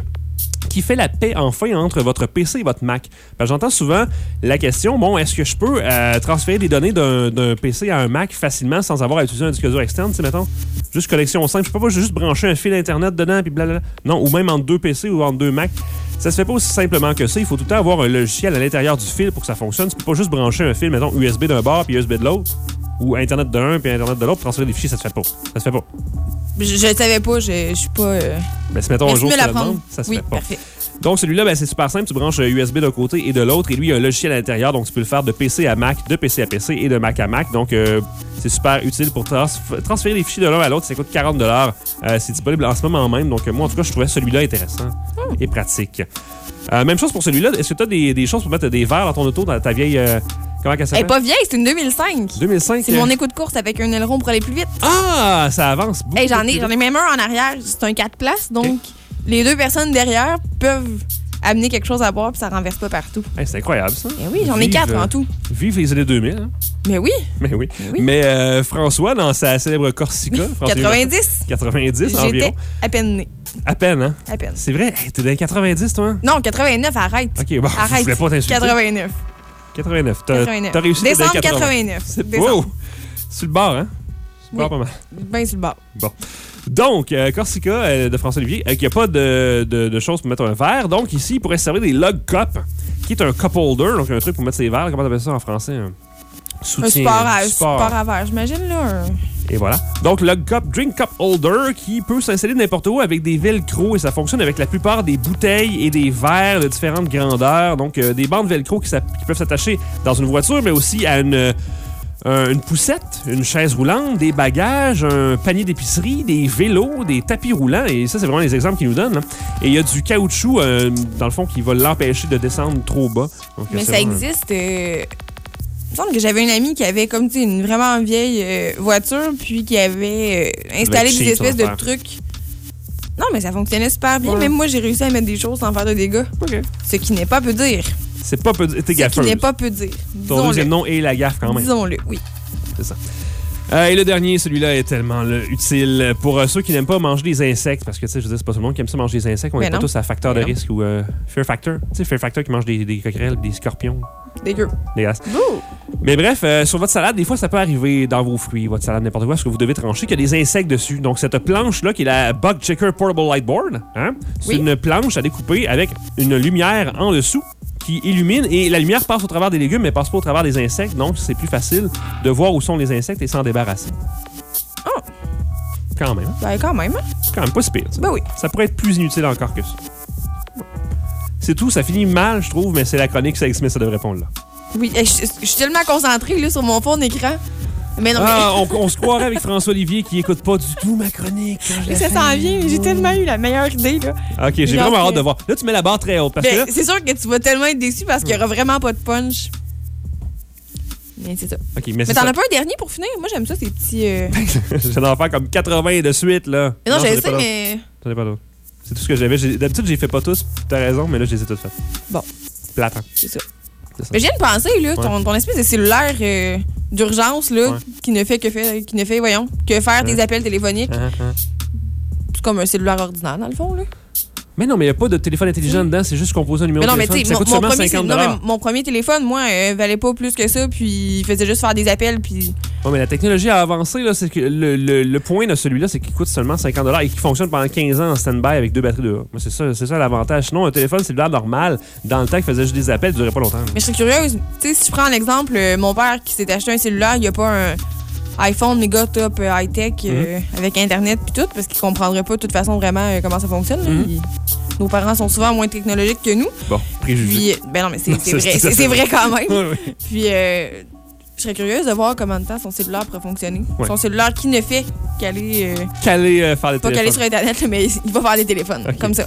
qui fait la paix enfin entre votre PC et votre Mac. J'entends souvent la question, bon, est-ce que je peux euh, transférer des données d'un PC à un Mac facilement sans avoir à utiliser un disque dur externe, tu mettons? Juste connexion simple. Je peux pas juste brancher un fil Internet dedans, puis blablabla. Non, ou même entre deux PC ou entre deux Mac. Ça se fait pas aussi simplement que ça. Il faut tout le temps avoir un logiciel à l'intérieur du fil pour que ça fonctionne. Tu peux pas juste brancher un fil, mettons, USB d'un bord puis USB de l'autre. Ou Internet d'un puis Internet de l'autre transférer des fichiers, ça se fait pas. Ça se fait pas. Je, le savais pas, je, je suis pas. euh, Mais si mettons un jour demandes, ça se Oui, fait pas. parfait. Donc celui-là, ben, c'est super simple. Tu branches USB d'un côté et de l'autre. Et lui, il y a un logiciel à l'intérieur. Donc tu peux le faire de PC à Mac, de PC à PC et de Mac à Mac. Donc euh, c'est super utile pour trans- transférer les fichiers de l'un à l'autre. Ça coûte 40 euh, C'est disponible en ce moment même. Donc euh, moi, en tout cas, je trouvais celui-là intéressant et pratique. Euh, même chose pour celui-là. Est-ce que tu as des, des choses pour mettre des verres dans ton auto, dans ta vieille... euh, comment qu'elle Elle est s'appelle? pas vieille, c'est une 2005. 2005. C'est euh, mon écoute course avec un aileron pour aller plus vite. Ah, ça avance beaucoup. Hey, j'en ai, j'en ai même un en arrière. C'est un 4 places, donc les deux personnes derrière peuvent amener quelque chose à boire puis ça renverse pas partout. Hey, c'est incroyable, ça. Eh oui, j'en ai quatre euh, en tout. Vive les années 2000. hein. Mais oui, Mais oui. Mais euh, François, dans sa célèbre Corsica, François 90. 90 J'étais à peine née. À peine, hein? À peine. C'est vrai? Hey, T'es dans les 90, toi? Non, 89, arrête. Ok, bon, je arrête. voulais pas t'insulter. 89. 89. T'as 89. réussi Décembre dans les 80. 89. C'est Décembre. wow! Sur le bord, hein? Sur le bord, pas mal. Ben sur le bord. Bon. Donc, euh, Corsica euh, de François Olivier, euh, qui n'a pas de, de- de choses pour mettre un verre. Donc, ici, il pourrait se servir des lug cups, qui est un cup holder, donc un truc pour mettre ses verres. Comment t'appelles ça en français? Un soutien. Un support à, un support à verre, j'imagine, là. un- Et voilà. Donc, le cup, drink cup holder qui peut s'installer n'importe où avec des velcro et ça fonctionne avec la plupart des bouteilles et des verres de différentes grandeurs. Donc, euh, des bandes velcro qui, qui peuvent s'attacher dans une voiture, mais aussi à une, euh, un- une poussette, une chaise roulante, des bagages, un panier d'épicerie, des vélos, des tapis roulants. Et ça, c'est vraiment les exemples qu'ils nous donnent. là. Et il y a du caoutchouc, euh, dans le fond, qui va l'empêcher de descendre trop bas. Donc, Mais ça vraiment- existe. euh, Il me semble que j'avais une amie qui avait comme une vraiment vieille voiture, puis qui avait installé des espèces de trucs. Non, mais ça fonctionnait super bien. Ouais. Même moi, j'ai réussi à mettre des choses sans faire de dégâts. Ce qui n'est pas peu dire. C'est pas peu. T'es Ce gaffeuse. n'est pas peu dire. Ton deuxième nom est la gaffe quand même. Disons-le, oui. C'est ça. Euh, et le dernier, celui-là est tellement là, utile pour euh, ceux qui n'aiment pas manger des insectes, parce que tu sais, je veux dire, c'est pas tout le monde qui aime ça manger des insectes. On n'est pas tous à facteur de non. risque ou euh, Fear Factor. Tu sais, Fear Factor qui mange des, des coquerelles, des scorpions. Dégueu. Dégueulasse. Mais bref, euh, sur votre salade, des fois, ça peut arriver dans vos fruits, votre salade, n'importe quoi, parce que vous devez trancher qu'il y a des insectes dessus. Donc, cette planche-là, qui est la Bug Checker Portable Lightboard, hein, c'est Oui. une planche à découper avec une lumière en dessous qui illumine et la lumière passe au travers des légumes, mais passe pas au travers des insectes. Donc, c'est plus facile de voir où sont les insectes et s'en débarrasser. Oh. Quand même. Ben, quand même. hein. Quand même pas si pire. ça. Ben oui. Ça pourrait être plus inutile encore que ça. C'est tout, ça finit mal, je trouve, mais c'est la chronique, ça Smith, ça devrait répondre là. Oui, je je suis tellement concentrée là, sur mon fond d'écran. Mais non, Ah, on, on se croirait avec François Olivier qui écoute pas du tout ma chronique. mais ça s'en vient, mais j'ai tellement eu la meilleure idée. Là. Ok, j'ai vraiment que- hâte de voir. Là, tu mets la barre très haute parce que Ben, là, c'est sûr que tu vas tellement être déçu parce qu'il y aura vraiment pas de punch. Mais c'est ça. Mais t'en as pas un dernier pour finir? Moi, j'aime ça, ces petits. euh, J'en ai faire comme 80 de suite, là. Mais non, j'en je ai sais, pas d'autres. mais. J'en ai pas d'autres. C'est tout ce que j'avais. J'ai- D'habitude, j'ai fait pas tous. T'as raison, mais là, je les ai faits. Bon. Plate, hein. C'est ça. Ça. Mais je viens de penser, là, ton, ton espèce de cellulaire euh, d'urgence, là, Ouais. qui ne fait que faire, qui ne fait, voyons, que faire des appels téléphoniques. Hein. C'est comme un cellulaire ordinaire, dans le fond, là. Mais non, mais il n'y a pas de téléphone intelligent dedans, c'est juste composer un numéro Mais non, de mais téléphone. tu sais, ça mon, coûte mon seulement premier, 50 non, mais mon premier téléphone, moi, euh, valait pas plus que ça, puis il faisait juste faire des appels, puis. Ouais, mais la technologie a avancé, là. C'est que le, le- le point de celui-là, c'est qu'il coûte seulement 50 et qu'il fonctionne pendant 15 ans en stand-by avec deux batteries de c'est ça, c'est ça l'avantage. Sinon, un téléphone cellulaire normal, dans le temps qu'il faisait juste des appels, il durait pas longtemps. Mais je serais curieuse, tu sais, si je prends un exemple, euh, mon père qui s'est acheté un cellulaire, il n'y a pas un iPhone méga top euh, high-tech euh, Mhm. avec Internet puis tout, parce qu'il comprendrait pas de toute façon vraiment euh, comment ça fonctionne. là. Mhm. Nos parents sont souvent moins technologiques que nous. Bon, préjugé. Ben non, mais c'est vrai, c'est vrai quand même. Puis, euh, je serais curieuse de voir comment de temps son cellulaire pourrait fonctionner. Son cellulaire qui ne fait qu'aller. euh, Qu'aller euh, faire les pas qu'aller téléphones. sur Internet, mais il va faire les téléphones. Comme ça.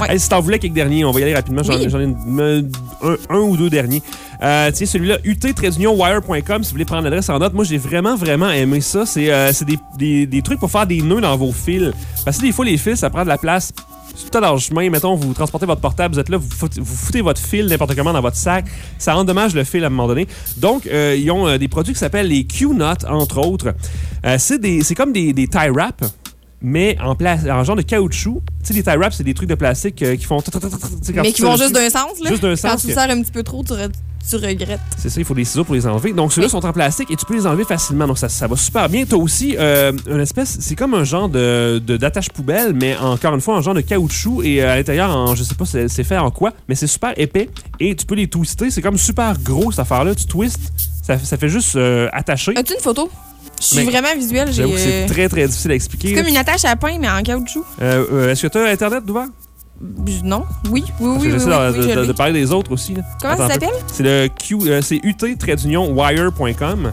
Ouais. Hey, si t'en voulais quelques derniers, on va y aller rapidement. J'en Oui. ai une- un, un ou deux derniers. Euh, tiens, celui-là, ut-wire.com, si vous voulez prendre l'adresse en note. Moi, j'ai vraiment, vraiment aimé ça. C'est euh, c'est des, des- des trucs pour faire des nœuds dans vos fils. Parce que des fois, les fils, ça prend de la place. Tout dans le chemin, mettons, vous transportez votre portable, vous êtes là, vous foutez, vous foutez votre fil n'importe comment dans votre sac. Ça endommage le fil à un moment donné. Donc, euh, ils ont euh, des produits qui s'appellent les Q-Nuts, entre autres. Euh, c'est comme des, des tie wraps mais en, en genre de caoutchouc. Tu sais, les tie wraps, c'est des trucs de plastique euh, qui font. quand Mais qui vont juste d'un sens, là. Juste d'un Quand sens. tu que- sers un petit peu trop, tu, re- tu regrettes. C'est ça, il faut des ciseaux pour les enlever. Donc, ceux-là sont en plastique et tu peux les enlever facilement. Donc, ça, ça va super bien. Tu as aussi euh, une espèce, c'est comme un genre de de- d'attache poubelle, mais encore une fois, un genre de caoutchouc et euh, à l'intérieur, en, je sais pas c'est fait en quoi, mais c'est super épais et tu peux les twister. C'est comme super gros cette affaire-là. Tu twistes, ça, ça fait juste euh, attacher. As-tu une photo? Je suis vraiment visuelle. j'ai, J'avoue que c'est euh, très très difficile à expliquer. C'est comme une attache à pain, mais en caoutchouc. Euh, euh, Est-ce que tu as Internet d'ouvert? Non? Oui, oui, oui. j'essaie oui, de, oui, de- de parler des autres aussi. là. Comment ça Attends s'appelle? C'est le Q, euh, c'est ut-wire.com.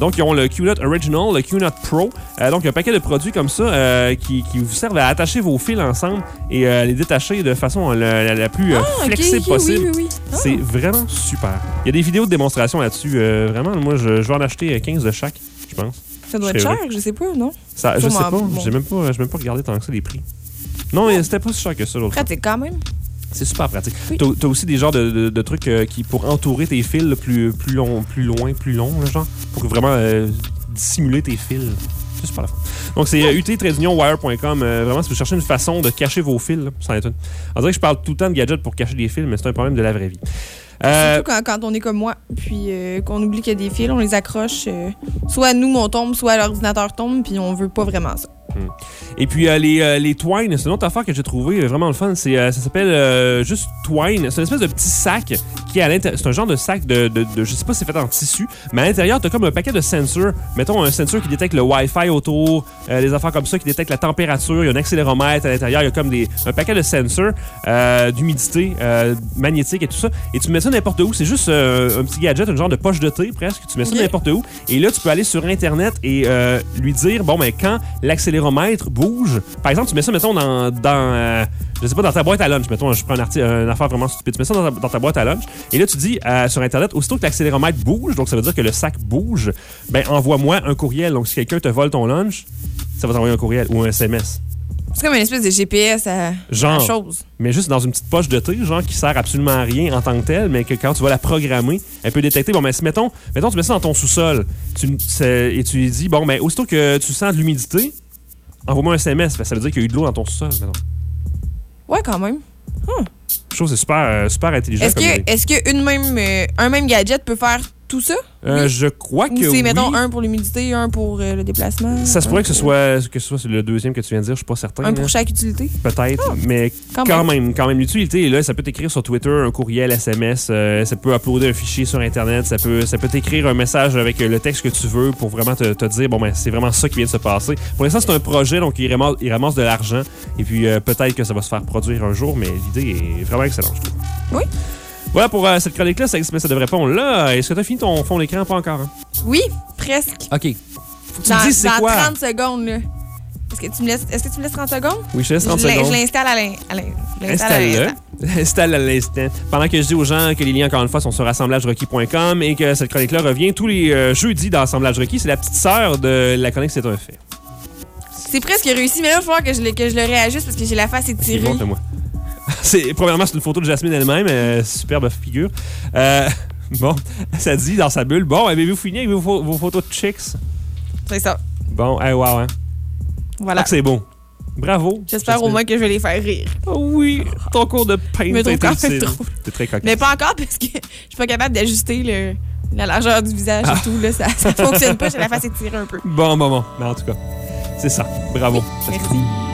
Donc, ils ont le QNut Original, le QNut Pro. Euh, donc, un paquet de produits comme ça euh, qui, qui vous servent à attacher vos fils ensemble et euh, les détacher de façon la, la- la plus Ah, flexible ok, possible. oui, oui, oui. Ah. C'est vraiment super. Il y a des vidéos de démonstration là-dessus. vraiment, moi, je, je vais en acheter 15 de chaque, je pense. Ça doit être cher, je sais pas, non? Ça, je sais pas. bon. J'ai même pas, même pas regardé tant que ça les prix. Non, mais c'était pas si cher que ça l'autre fois. Pratique quand même. C'est super pratique. T'as t'as aussi des genres de, de- de trucs euh, qui pour entourer tes fils là, plus, plus, long, plus loin, plus long, là, genre, pour vraiment euh, dissimuler tes fils. C'est super la fun. Donc, c'est euh, ut-wire.com. euh, vraiment, si vous cherchez une façon de cacher vos fils, là, ça en est une. On dirait que je parle tout le temps de gadgets pour cacher des fils, mais c'est un problème de la vraie vie. Euh, Surtout quand, on est comme moi, puis euh, qu'on oublie qu'il y a des fils, on les accroche. euh, soit nous, on tombe, soit l'ordinateur tombe, puis on veut pas vraiment ça. Hmm. Et puis euh, les, euh, les Twine, c'est une autre affaire que j'ai trouvé euh, vraiment le fun. C'est, euh, ça s'appelle juste Twine. C'est une espèce de petit sac qui est à l'intérieur. C'est un genre de sac de, de, de- Je sais pas si c'est fait en tissu, mais à l'intérieur, t'as comme un paquet de sensors. Mettons un sensor qui détecte le Wi-Fi autour, des affaires comme ça, qui détecte la température. Il y a un accéléromètre à l'intérieur. Il y a comme des, un paquet de sensors d'humidité, magnétique et tout ça. Et tu mets ça n'importe où. C'est juste un petit gadget, un genre de poche de thé presque. Tu mets ça n'importe où. Et là, tu peux aller sur Internet et lui dire, bon, ben, quand l'accéléromètre bouge, par exemple, tu mets ça, mettons, dans, dans euh, je sais pas, dans ta boîte à lunch, mettons, je prends un arti- une affaire vraiment stupide, tu mets ça dans ta, dans ta boîte à lunch, et là, tu dis euh, sur Internet, aussitôt que l'accéléromètre bouge, donc ça veut dire que le sac bouge, ben, envoie-moi un courriel. Donc, si quelqu'un te vole ton lunch, ça va t'envoyer un courriel ou un SMS. C'est comme une espèce de GPS à, Genre. à chose. Mais juste dans une petite poche de thé, genre qui sert absolument à rien en tant que telle, mais que quand tu vas la programmer, elle peut détecter. Bon, mais si mettons, mettons tu mets ça dans ton sous-sol tu, et tu lui dis, bon, ben, aussitôt que tu sens de l'humidité, envoie-moi un SMS. Ça veut dire qu'il y a eu de l'eau dans ton mettons. Ouais, quand même. Je trouve que c'est super, euh, super intelligent. Est-ce comme idée. que, est-ce que une même, euh, un même gadget peut faire tout ça? Euh, Je crois que c'est, oui. mettons, un pour l'humidité, un pour euh, le déplacement? Ça se pourrait que ce soit que ce soit le deuxième que tu viens de dire, je suis pas certain. Un pour chaque utilité? Peut-être, mais quand quand, même. même. quand même, l'utilité là. Ça peut t'écrire sur Twitter un courriel, SMS, euh, ça peut uploader un fichier sur Internet, ça peut, ça peut t'écrire un message avec le texte que tu veux pour vraiment te, te dire, bon, ben, c'est vraiment ça qui vient de se passer. Pour l'instant, c'est un projet, donc il ramasse, il ramasse de l'argent, et puis peut-être que ça va se faire produire un jour, mais l'idée est vraiment excellente, je trouve. Oui. Voilà pour euh, cette chronique-là, ça, mais ça devrait pas. Là, est-ce que tu as fini ton fond d'écran? Pas encore. hein? Oui, presque. OK. Faut que tu Dans, me dises c'est dans quoi? 30 secondes, là. Est-ce que tu me laisses, est-ce que tu me laisses 30 secondes? Oui, je te laisse 30 Je l'in- secondes. Je l'installe à l'in- à l'in- je l'installe à Installe-le. l'instant. Installe à l'instant. Pendant que je dis aux gens que les liens, encore une fois, sont sur assemblagerequis.com et que cette chronique-là revient tous les euh, jeudis dans Assemblage Requis. C'est la petite sœur de la chronique C'est un fait. C'est presque réussi, mais là, il va falloir que je, le, que je le réajuste parce que j'ai la face étirée. Montre-moi. C'est, premièrement, c'est une photo de Jasmine elle-même. euh, superbe figure. Euh, bon, ça dit dans sa bulle. Bon, avez-vous fini avec vos, vos photos de chicks? C'est ça. Bon, hey, wow, hein. Voilà. Ah, c'est beau. Bravo. J'espère au moins que je vais les faire rire. Oh oui, ton cours de même utile. trop. C'est très cocasse. Mais pas encore parce que je suis pas capable d'ajuster le- la largeur du visage Ah. et tout. Là, ça, ça fonctionne pas, j'ai la face étirée un peu. Bon, bon, bon. Mais en tout cas, c'est ça. Bravo. Merci.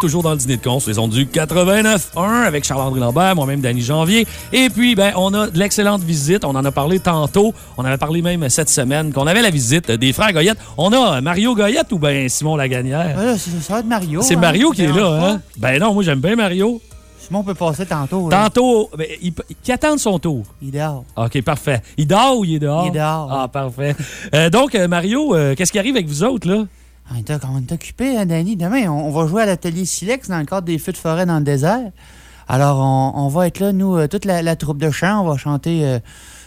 Toujours dans le dîner de con, sur les ondes du 89.1 avec Charles-André Lambert, moi-même Danny Janvier. Et puis, ben, on a de l'excellente visite. On en a parlé tantôt. On en avait parlé même cette semaine qu'on avait la visite des frères Goyette. On a Mario Goyette ou ben Simon Laganière? Voilà, ça, ça va être Mario. C'est hein, Mario qui est là, hein? Ben non, moi j'aime bien Mario. Simon peut passer tantôt. là. Tantôt, ben, il, qui attend son tour. Il dort. OK, parfait. Il dort ou il est dehors? Il est dehors. Ah, parfait. Euh, donc, euh, Mario, euh, qu'est-ce qui arrive avec vous autres, là? On est, on est occupé, hein, Danny. Demain, on, on va jouer à l'atelier Silex dans le cadre des feux de forêt dans le désert. Alors, on, on va être là, nous, euh, toute la, la troupe de chant. On va chanter euh,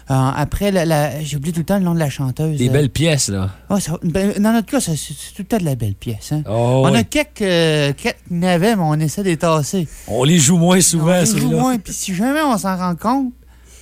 euh, après la. la- J'ai oublié tout le temps le nom de la chanteuse. Des euh. belles pièces, là. Ça- ben, dans notre cas, c'est tout le temps de la belle pièce. Hein? Oh, on a quelques, euh, quelques navets, mais on essaie de les tasser. On les joue moins souvent, On les joue moins, Puis si jamais on s'en rend compte,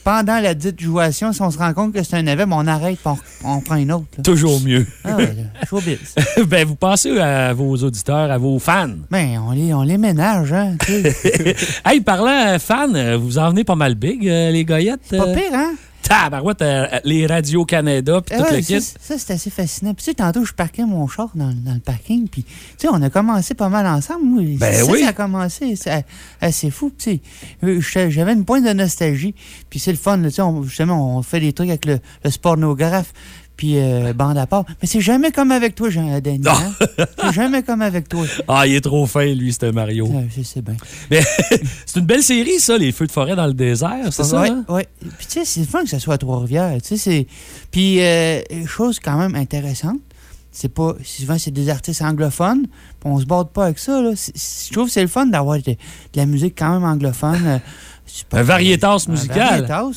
pendant la dite jouation, si on se rend compte que c'est un navet, ben, on arrête et on, on prend une autre. là. Toujours mieux. Ah ouais, là, ben, vous pensez à vos auditeurs, à vos fans? Ben, on les, on les ménage, hein. hey, parlant euh, fans, euh, vous en venez pas mal big, euh, les goyettes. Pas pire, hein? Tabarouette, euh, les Radio-Canada, puis Ah tout ouais, le ça, kit. ça, c'est assez fascinant. Puis, tu sais, tantôt, je parquais mon char dans, dans le parking. Puis, tu sais, on a commencé pas mal ensemble. moi. Ben ça, oui. ça a commencé. C'est assez fou. Tu sais, Euh, j'avais une pointe de nostalgie. Puis, c'est le fun. Tu sais, justement, on fait des trucs avec le, le spornographe. Puis, euh, bande à part. Mais c'est jamais comme avec toi, Jean Danny. hein? c'est jamais comme avec toi. Ah, il est trop fin, lui, c'était Mario. Ouais, je sais bien. Mais c'est une belle série, ça, les feux de forêt dans le désert, c'est ça? Ouais, hein? ouais. Puis tu sais, c'est le fun que ça soit à Trois-Rivières. Tu sais, c'est. Puis, euh, chose quand même intéressante, c'est pas. Souvent, c'est des artistes anglophones, puis on se borde pas avec ça, là. Je trouve que c'est le fun d'avoir de, de la musique quand même anglophone. Un variétas Un musical. variétas.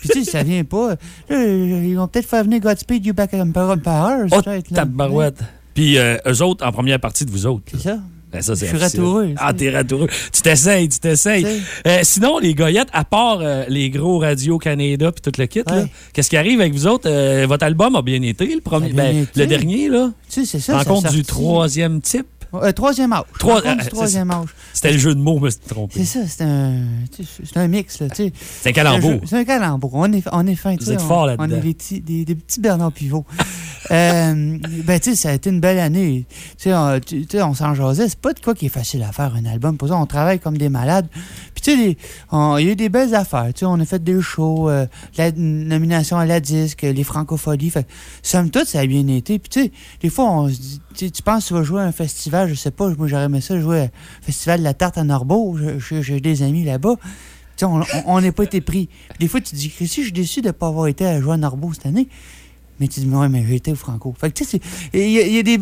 Puis, tu sais, ça vient pas. Là, ils vont peut-être faire venir Godspeed You Back Emperor Power. Oh, tabarouette. Puis euh, eux autres, en première partie de vous autres. C'est ça. Ben, ça, Je suis ratoureux, Ah, t'es ratoureux. Tu t'essayes, tu t'essayes. Euh, sinon, les goyettes, à part euh, les gros Radio-Canada puis tout le kit, là, Ouais. qu'est-ce qui arrive avec vous autres? Euh, votre album a bien été, le premier, Ça ben, le dernier, là? Tu sais, c'est ça. ça Rencontre a du troisième type. Euh, troisième âge. Trois- euh, troisième âge. C'était le jeu de mots, me suis trompé. C'est ça, c'est un, c'est un mix. là, tu sais. C'est un calembour. C'est un calembour. On est, on est fin. Vous êtes on- fort On là-dedans. est des petits, des, des petits Bernard Pivot. euh, ben, tu sais, ça a été une belle année. Tu sais, on, on s'en jasait. C'est pas de quoi qui est facile à faire un album. Pour ça, on travaille comme des malades. Puis, tu sais, on- il y a eu des belles affaires. Tu sais, on a fait des shows, euh, la nomination à la disque, les francopholies. Fait somme toute, ça a bien été. Puis, tu sais, des fois, on se dit, tu penses que tu vas jouer à un festival, je sais pas, moi, j'aurais aimé ça jouer au Festival de la Tarte à Norbeau. J'ai des amis là-bas. Tu sais, on- n'est pas été pris. Des fois, tu te dis, Christy, je suis déçu de ne pas avoir été à jouer à Norbeau cette année. Mais tu dis, ouais, mais j'ai été au Franco. Fait que, tu sais, il y, y y a des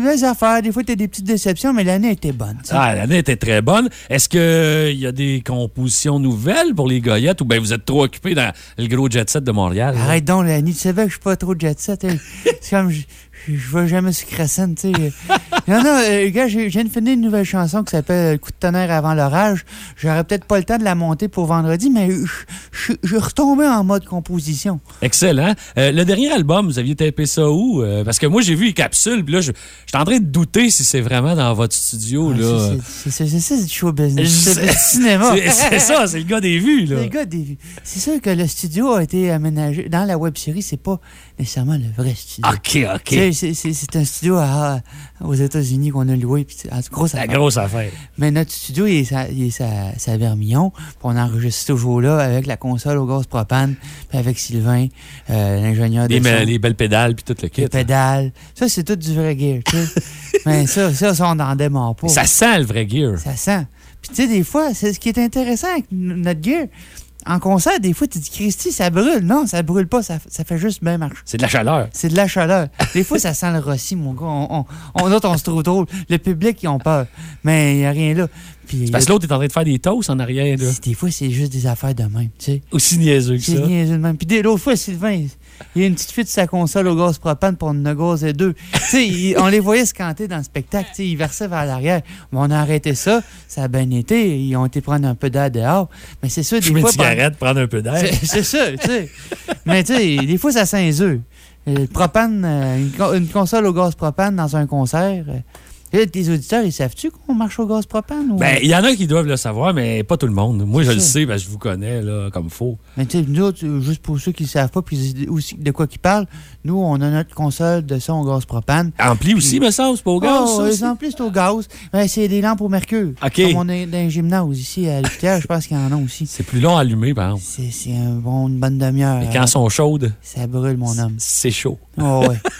belles affaires. Des fois, tu as des petites déceptions, mais l'année était bonne. Ah, l'année était très bonne. Est-ce qu'il y a des compositions nouvelles pour les goyettes? Ou bien vous êtes trop occupés dans le gros jet set de Montréal? là? Arrête donc, Lanny. Tu savais que je suis pas trop jet set. hein. C'est comme, je, vais jamais sur Crescent, tu sais. Non, non, euh, gars, j'ai- je viens de finir une nouvelle chanson qui s'appelle Coup de tonnerre avant l'orage. J'aurais peut-être pas le temps de la monter pour vendredi, mais je, je retombé en mode composition. Excellent. Euh, le dernier album, vous aviez tapé ça où? Euh, parce que moi, j'ai vu les capsules, puis là, je suis en train de douter si c'est vraiment dans votre studio. là. C'est- du show business. C'est du cinéma. c'est- ça, c'est le gars des vues, là. C'est le gars des vues. C'est sûr que le studio a été aménagé. Dans la web série, c'est pas nécessairement le vrai studio. OK, OK. C'est un studio à- aux États-Unis qu'on a loué. Puis, c'est- ah, c'est grosse La affaire. grosse affaire. Mais notre studio, il est sa, il est sa, sa Vermillon. Puis on enregistre toujours là avec la console au gaz propane, puis avec Sylvain, euh, l'ingénieur Les, de me- les belles pédales, puis tout le kit. Les pédales. Ça, c'est tout du vrai gear, tu sais. Mais ça, ça, ça, on n'en démarre pas. Ça sent le vrai gear. Ça sent. Puis tu sais, des fois, c'est ce qui est intéressant avec notre gear. En concert, des fois, tu dis, Christy, ça brûle. Non, ça brûle pas, ça, ça fait juste bien marcher. C'est de la chaleur. C'est de la chaleur. Des fois, ça sent le rossi, mon gars. On, on, on, autres, on se trouve drôle. Le public, ils ont peur. Mais il n'y a rien là. Puis, C'est parce que l'autre est en train de faire des toasts en arrière. Là. Des fois, c'est juste des affaires de même, tu sais. Aussi niaiseux que C'est ça. niaiseux de même. Puis des- l'autre fois, Sylvain, il- y a une petite fuite sur sa console au gaz propane pour une gaz et deux. tu sais, il- on les voyait se canter dans le spectacle. Ils versaient vers l'arrière. Mais on a arrêté ça. Ça a bien été. Ils ont été prendre un peu d'air dehors. Mais c'est ça, des une fois... cigarette, prendre un peu d'air. C'est ça, tu sais. Mais tu sais, des fois, ça sent les œufs. Euh, propane, euh, une console au gaz propane dans un concert, euh, Là, tes auditeurs, ils savent-tu qu'on marche au gaz propane? Ou... Ben, il y en a qui doivent le savoir, mais pas tout le monde. Moi, je le sais, ben, je vous connais, là, comme faux. Mais tu sais, nous autres, juste pour ceux qui ne savent pas, puis aussi de quoi qu'ils parlent, nous, on a notre console de son au gaz propane. Ampli aussi, me semble, c'est pas au gaz, Oh, ça les amplis, c'est au gaz. Ben, c'est des lampes au mercure. OK. Comme on est dans un gymnase ici à l'hôpital, je pense qu'il y en a aussi. C'est plus long à allumer, par exemple. C'est c'est un bon, une bonne demi-heure. Et quand elles sont chaudes, Ça brûle, mon homme. c'est chaud. Oh, ouais.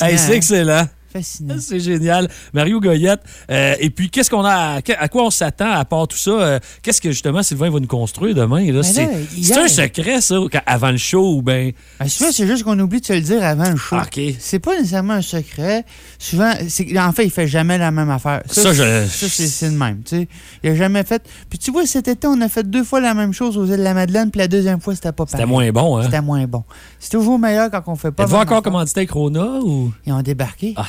Hey, c'est hein? excellent. Fascinant. C'est génial. Mario Goyette. euh, et puis, qu'est-ce qu'on a, à, à quoi on s'attend à part tout ça? euh, qu'est-ce que justement Sylvain va nous construire demain? Là? Ben C'est hier- un secret, ça, avant le show ou bien? Ben, souvent, c'est juste qu'on oublie de se le dire avant le show. Ah, OK. C'est pas nécessairement un secret. Souvent, c'est- en fait, il fait jamais la même affaire. Ça, ça, c'est c'est le même. Il a jamais fait. Puis tu vois, cet été, on a fait deux fois la même chose aux îles de la Madeleine, puis la deuxième fois, c'était pas pareil. C'était moins bon, hein? C'était moins bon. C'est toujours meilleur quand on fait pas. Êtes-vous encore commandité avec Rona ou? Ils ont débarqué. Ah,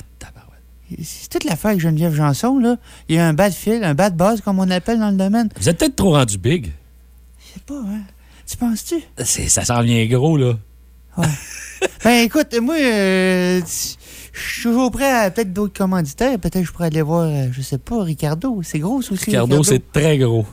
C'est toute l'affaire avec Geneviève Janson, là. Il y a un bas de fil, un bas de base, comme on appelle dans le domaine. Vous êtes peut-être trop rendu big. Je sais pas, hein. Tu penses-tu? Ça s'en vient gros, là. Ben écoute, moi, euh, je suis toujours prêt à peut-être d'autres commanditaires. Peut-être que je pourrais aller voir, euh, je sais pas, Ricardo. C'est gros aussi. Ricardo, c'est très gros.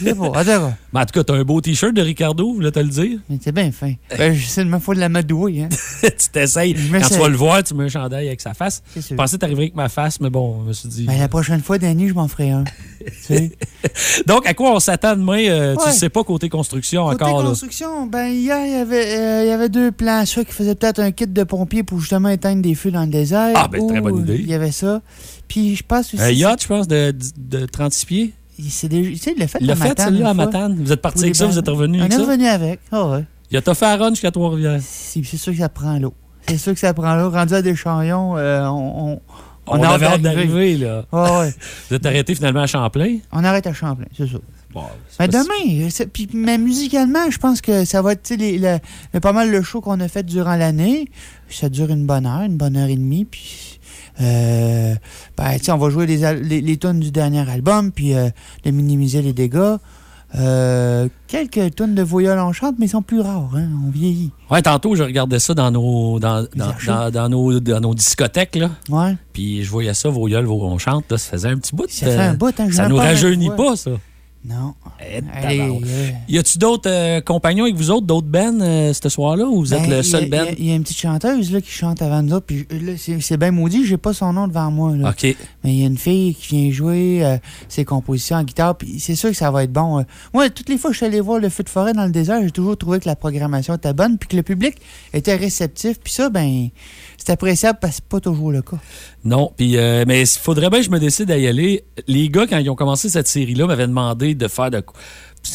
Je sais pas, attends. Mais en tout cas, t'as un beau T-shirt de Ricardo, te le dire? Mais c'est bien fin. Ben, je sais, il me faut de la madouée, hein. tu t'essayes. Quand tu vas le voir, tu mets un chandail avec sa face. Je pensais t'arriverais avec ma face, mais bon, je me suis dit. Ben, la prochaine fois, Danny, je m'en ferai un. tu. Donc, à quoi on s'attend demain? euh, Tu Ouais. ne sais pas côté construction Côté encore. là. construction, ben hier, il y avait, euh, il y avait deux plans. Soit qui faisaient peut-être un kit de pompiers pour justement éteindre des feux dans le désert. Ah, ben, très bonne idée. Il y avait ça. Puis je pense aussi. Un yacht, je pense, de, de 36 pieds. C'est déjà, tu sais, il l'a fait Il l'a fait, Matane celui-là, à. Matane. Vous êtes parti avec ça, vous êtes revenu On avec est ça? revenu avec. Ah ouais. Il a toffé à run jusqu'à Trois-Rivières. C'est c'est sûr que ça prend l'eau. C'est sûr que ça prend l'eau. Rendu à Deschamps, euh, on, on, On, a avait hâte d'arriver. là. Ouais, ouais. Vous êtes arrêté finalement à Champlain? On arrête à Champlain, c'est ça. Bon, Mais demain, c'est- puis, mais musicalement, je pense que ça va être tu sais, les- le- le- pas mal le show qu'on a fait durant l'année. Ça dure une bonne heure, une bonne heure et demie. Puis, euh, ben, on va jouer les, les, les tunes du dernier album, puis euh, de minimiser les dégâts. Euh, quelques tunes de voyelles on chante, mais ils sont plus rares. Hein, on vieillit. Ouais, tantôt, je regardais ça dans nos, dans, dans, dans- nos, dans nos discothèques, là. Ouais. Puis je voyais ça, vos- on chante, là, ça faisait un petit bout. Ça fait un bout, hein, Ça nous rajeunit pas, ça. Non. Eh, Allez, euh, Y a-tu d'autres euh, compagnons avec vous autres, d'autres bands, euh, ce soir-là, ou vous êtes Ben, le il y a- seul band? Il y, a une petite chanteuse là, qui chante avant nous autres. Puis là, c'est c'est bien maudit, j'ai pas son nom devant moi. Là. OK. Mais il y a une fille qui vient jouer euh, ses compositions en guitare. Puis c'est sûr que ça va être bon. euh. Moi, toutes les fois que je suis allé voir le feu de forêt dans le désert, j'ai toujours trouvé que la programmation était bonne. Puis que le public était réceptif. Puis ça, ben, c'est appréciable parce que c'est pas toujours le cas. Non, puis euh, mais il faudrait bien que je me décide à y aller. Les gars, quand ils ont commencé cette série-là, m'avaient demandé de faire de.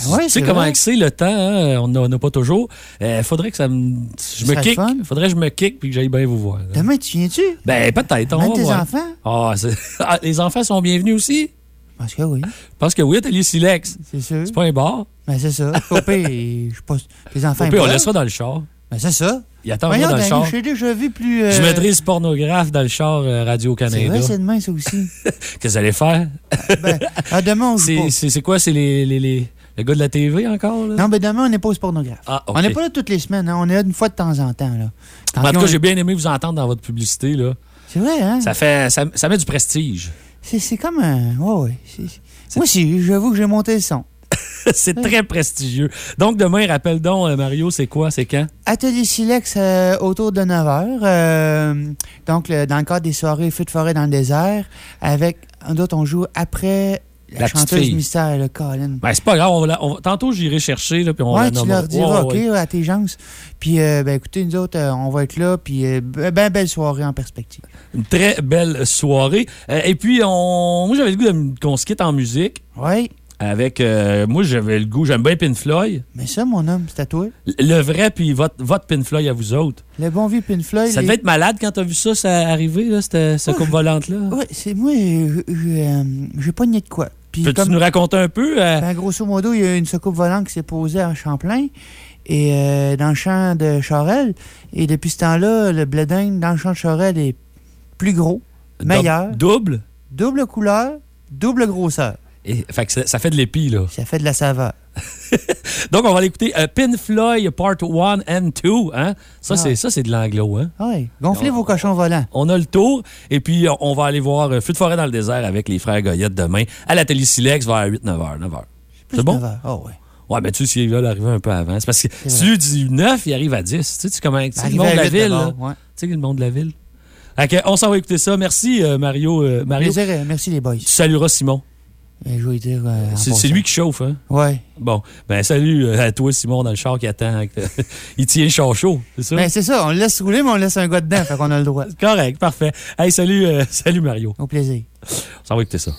Ah ouais, tu sais comment c'est le temps, hein? on n'a pas toujours. Il faudrait que ça me. Je me kick. faudrait que je me kick puis que j'aille bien vous voir. là. Demain, tu viens-tu? Ben, peut-être. on Même va tes voir. enfants? Ah, Ah, les enfants sont bienvenus aussi? Parce que oui. Je pense que oui, Atelier Silex. C'est sûr. C'est pas un bar. Ben, c'est ça. Pire, je pas. Les enfants. On laissera dans le char. Ben, c'est ça. Il attend Voyons, dans le char. je t'ai déjà vu plus. euh, Je mettrai ce pornographe dans le char euh, C'est Radio-Canada. vrai, c'est demain, ça aussi. Qu'est-ce que vous allez faire? ben, demain, on C'est-. C'est c'est quoi? C'est les, les, les, le gars de la TV encore? Là? Non, ben demain, on n'est pas au pornographe. Ah, ok. On n'est pas là toutes les semaines, hein. on est là une fois de temps en temps. Là. En tout cas, j'ai bien aimé vous entendre dans votre publicité. là. C'est vrai, hein? Ça, fait, ça, ça met du prestige. C'est c'est comme un. Ouais, ouais. C'est- Moi aussi, j'avoue que j'ai monté le son. c'est très prestigieux. Donc, demain, rappelle donc, euh, Mario, c'est quoi? C'est quand? Atelier Silex euh, autour de 9h. donc, le- dans le cadre des soirées Feu de forêt dans le désert, avec. D'autres, on joue après la, chanteuse mystère, le Colin. Ben, c'est pas grave. On va la- on va- tantôt, j'irai chercher. Là, puis on ouais, la tu leur diras, Ouais, OK, ouais. à tes gens. Puis, euh, ben, écoutez, nous autres, euh, on va être là. Puis, euh, ben, belle soirée en perspective. Une très belle soirée. Euh, et puis, on... moi, j'avais le goût qu'on se quitte en musique. Oui. Avec. euh, moi, j'avais le goût. J'aime bien Pin Floyd. Mais ça, mon homme, c'est à toi. Le vrai, puis votre, votre Pin Floyd à vous autres. Le bon vieux Pin Floyd. Ça les- devait être malade quand t'as vu ça, ça arriver, là, cette, cette coupe volante-là. Ouais, c'est moi, euh, euh, j'ai pas nié de quoi. Peux-tu comme- nous raconter un peu? euh, Ben, grosso modo, il y a une soucoupe volante qui s'est posée à Champlain et euh, dans le champ de Chorel. Et depuis ce temps-là, le blé d'Inde dans le champ de Chorel est plus gros, meilleur, Double? double couleur, double grosseur. Et, fait que ça, ça fait de l'épi, là. Ça fait de la saveur. Donc, on va l'écouter euh, Pin Floyd Part 1 and 2. Hein? Ça, Ah. c'est ça, c'est de l'anglo. Hein? Oui, gonflez vos cochons volants. On a le tour. Et puis, on- on va aller voir euh, Feu de forêt dans le désert avec les frères Goyette demain à la télé Silex vers 8-9 h. 9 h. C'est bon? 9 heures. Ah ouais. Ouais, mais tu sais, s'ils veulent arriver un peu avant. C'est parce que si tu dis 9, il arrive à 10. Tu sais, tu comment. Tu sais, le monde de la 8 ville. ouais. Tu sais, le monde de la ville. OK, on s'en va écouter ça. Merci, euh, Mario. euh, Mario. Plaisir, euh, merci les boys. Tu salueras Simon. Je vais lui dire. euh, C'est lui qui chauffe, hein? Ouais. Bon, ben salut euh, à toi, Simon, dans le char qui attend. il tient le char chaud, c'est ça? Ben, c'est ça, on le laisse rouler, mais on laisse un gars dedans, fait qu'on a le droit. Correct, parfait. Hey, salut, euh, salut Mario. Au plaisir. On s'en va écouter ça.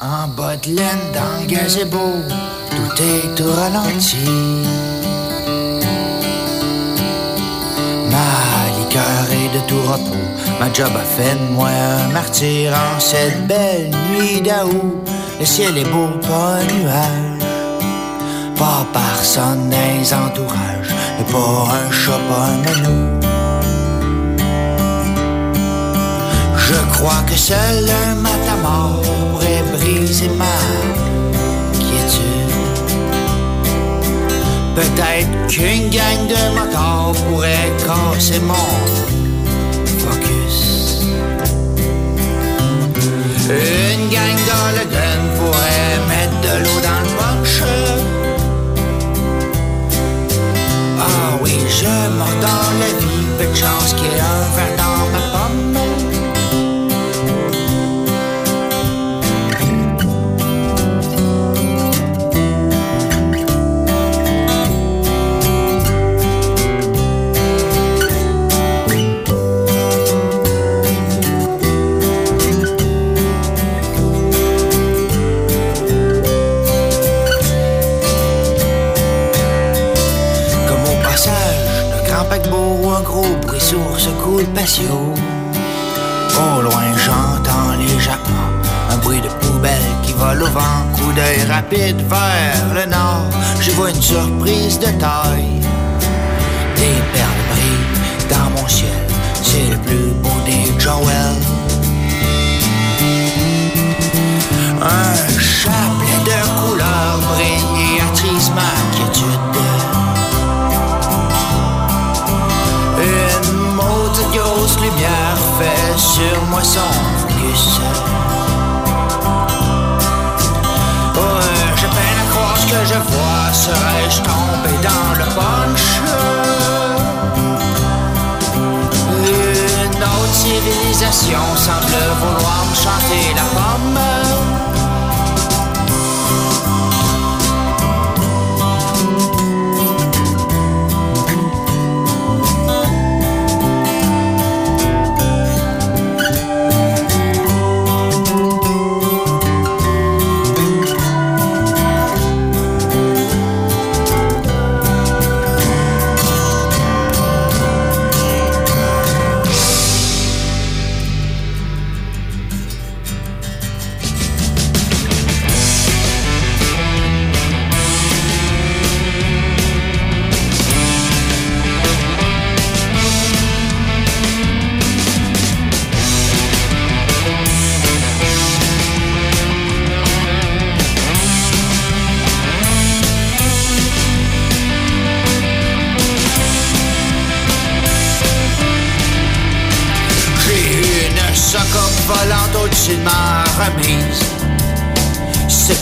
En bas de laine, dans le gazebo, tout est au ralenti. Ma job a fait de moi un martyr en cette belle nuit d'août. Le ciel est beau, pas un nuage, pas personne dans les entourages, et pas un chat, pas un menou. Je crois que seul un matamor pourrait briser ma quiétude. Peut-être qu'une gang de motards pourrait casser mon Une gang d'Hologun pourrait mettre de l'eau dans le punch. Ah oui, je mors dans la vie, peu de chance qu'il y ait un verre dans ma pomme. Gros bruit sourd secoue le patio. Au loin, j'entends les jappements, un bruit de poubelle qui vole au vent. Coup d'œil rapide vers le nord, je vois une surprise de taille. Des perles brillent dans mon ciel, c'est le plus beau des Joel. Un lumière fait sur moi son focus. Ouais, j'ai peine à croire ce que je vois. Serais-je tombé dans le punch? Une autre civilisation semble vouloir me chanter la pomme.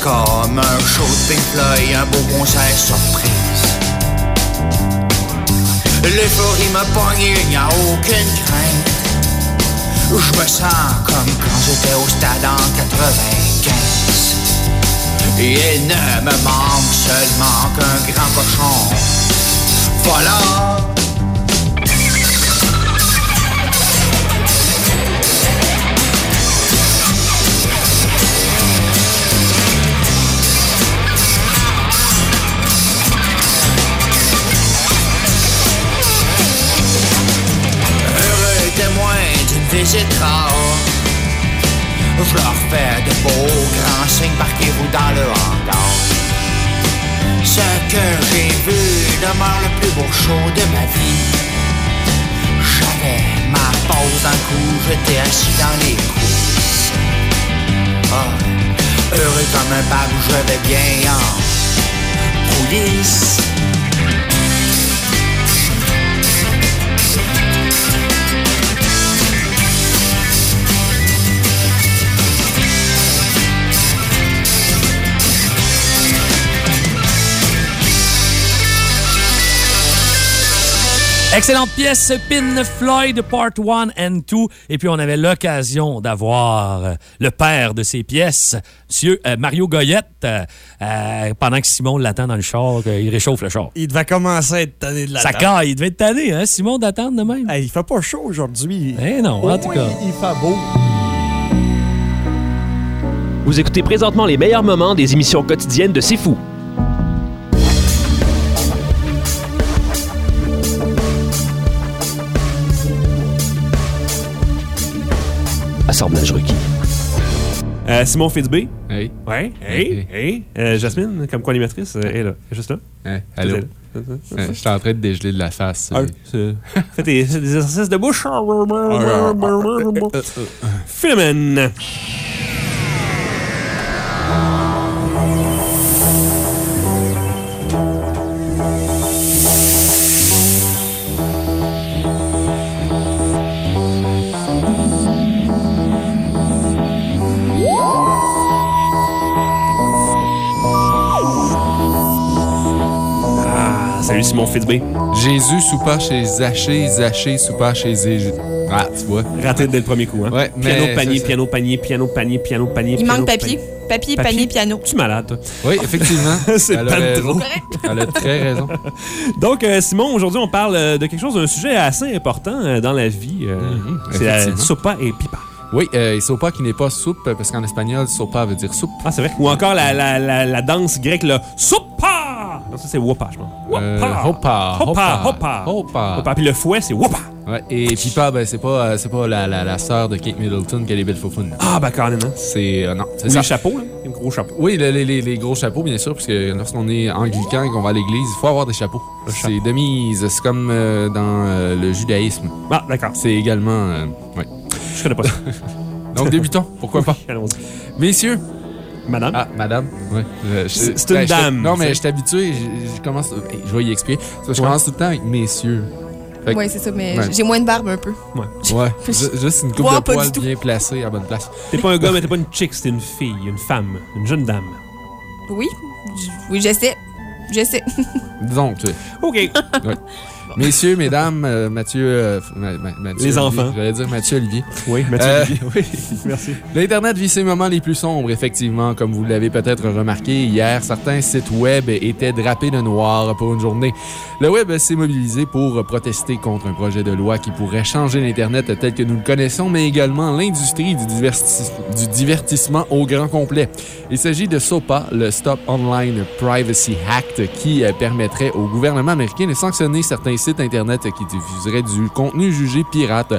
Comme un show de Pink Floyd, un beau concert surprise. L'euphorie me pogne, il n'y a aucune crainte. Je me sens comme quand j'étais au stade en 95. Et il ne me manque seulement qu'un grand cochon. Voilà. Je leur fais de beaux grands signes, parquez-vous dans le hangar. Ce que j'ai vu demeure le plus beau show de ma vie. J'avais ma pause d'un coup, j'étais assis dans les coulisses. Ah, heureux comme un où je vais bien en coulisses. Excellente pièce, Pin Floyd Part 1 and 2. Et puis, on avait l'occasion d'avoir euh, le père de ces pièces, Monsieur euh, Mario Goyette, euh, pendant que Simon l'attend dans le char, il réchauffe le char. Il devait commencer à être tanné de la Ça caille, il devait être tanné, hein, Simon, d'attendre de même? il fait pas chaud aujourd'hui. Eh non, en tout cas. Il fait beau. Vous écoutez présentement les meilleurs moments des émissions quotidiennes de C'est Fou. Assemblage requis. Euh, Simon Fitzbé. Hey. Ouais. Hey. Hey. Euh, Jasmine, comme co-animatrice, euh, elle est là. Elle est juste là. Hein, allô? Elle est là. Euh, J'étais en train de dégeler de la face. Ah, c'est- Fais des exercices de bouche. Philomène. Salut Simon Fitzbé. Jésus soupa chez Zachée, Zachée soupa chez Jésus. Ah, tu vois. Raté dès le premier coup, hein? Ouais, Piano, mais panier, ça, piano, panier, piano, panier, piano, panier. Il piano, manque papier. Papier, panier, piano. Tu es malade, toi. Oui, effectivement. C'est pas trop. Elle a très raison. Donc, euh, Simon, aujourd'hui, on parle euh, de quelque chose, d'un sujet assez important euh, dans la vie. euh, c'est la sopa et pipa. Oui, euh, et sopa qui n'est pas soupe, parce qu'en espagnol, sopa veut dire soupe. Ah, c'est vrai. Ou encore la, la, la, la danse grecque, le sopa. Non, ça, c'est wopa, je pense. Euh, Wopa. hopa, Hopa, hopa, hopa. hopa. Hopa. Puis le fouet, c'est wopa. Ouais, et Pipa, ben, c'est pas, euh, c'est pas la, la, la sœur de Kate Middleton qui a les belles faufounes. Ah, ben, carrément. C'est. euh, non, c'est ça. les chapeaux, là. Les gros chapeaux. Oui, le- les, les- les gros chapeaux, bien sûr, parce que lorsqu'on est anglican et qu'on va à l'église, il faut avoir des chapeaux. C'est de mise. C'est comme euh, dans euh, le judaïsme. Ah, d'accord. C'est également. euh, ouais. Je connais pas ça. Donc, débutons. Pourquoi pas? Allons-y. Messieurs? Madame? Ah, madame. Oui. C'est- c'est une dame, Non, mais je suis habitué. Je, je commence. hey, Je vais y expliquer. Je Ouais. commence tout le temps avec messieurs. Que- Oui, c'est ça, mais Ouais. j'ai moins de barbe un peu. Ouais. Ju- Juste une coupe Ouais, de poils bien placée à bonne place. T'es pas un gars, mais t'es pas une chick, c'est une fille, une femme, une jeune dame. Oui, j- oui, j'essaie. J'essaie. Donc, tu- OK. Ouais. Messieurs, mesdames, euh, Mathieu, euh, Mathieu Les enfants. J'allais dire Mathieu Olivier. Oui, Mathieu Euh, Olivier. oui. Merci. L'Internet vit ses moments les plus sombres, effectivement. Comme vous l'avez peut-être remarqué, hier, certains sites web étaient drapés de noir pour une journée. Le web s'est mobilisé pour protester contre un projet de loi qui pourrait changer l'Internet tel que nous le connaissons, mais également l'industrie du, du divertissement au grand complet. Il s'agit de SOPA, le Stop Online Privacy Act, qui euh, permettrait au gouvernement américain de sanctionner certains sites Internet qui diffuseraient du contenu jugé pirate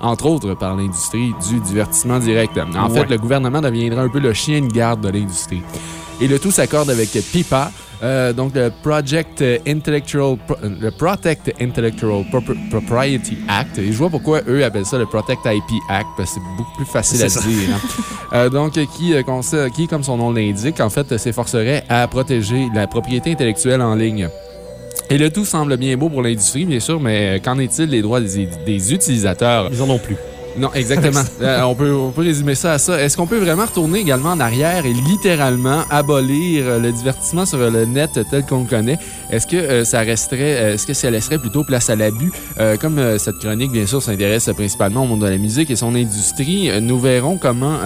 entre autres par l'industrie du divertissement direct. En Ouais. fait, le gouvernement deviendra un peu le chien de garde de l'industrie. Et le tout s'accorde avec PIPA, euh, donc le Project Intellectual, euh, le Protect Intellectual Prop- Propriety Act. Et je vois pourquoi eux appellent ça le Protect IP Act, parce que c'est beaucoup plus facile à ça. dire. hein. Euh, donc, qui, qui, comme son nom l'indique, en fait, s'efforcerait à protéger la propriété intellectuelle en ligne. Et le tout semble bien beau pour l'industrie, bien sûr, mais euh, qu'en est-il des droits des, des utilisateurs? Ils en ont plus. Non, exactement. Euh, on, peut, on peut résumer ça à ça. Est-ce qu'on peut vraiment retourner également en arrière et littéralement abolir euh, le divertissement sur le net tel qu'on le connaît? Est-ce que euh, ça resterait, est-ce que ça laisserait plutôt place à l'abus? Euh, comme cette chronique, bien sûr, s'intéresse principalement au monde de la musique et son industrie, nous verrons comment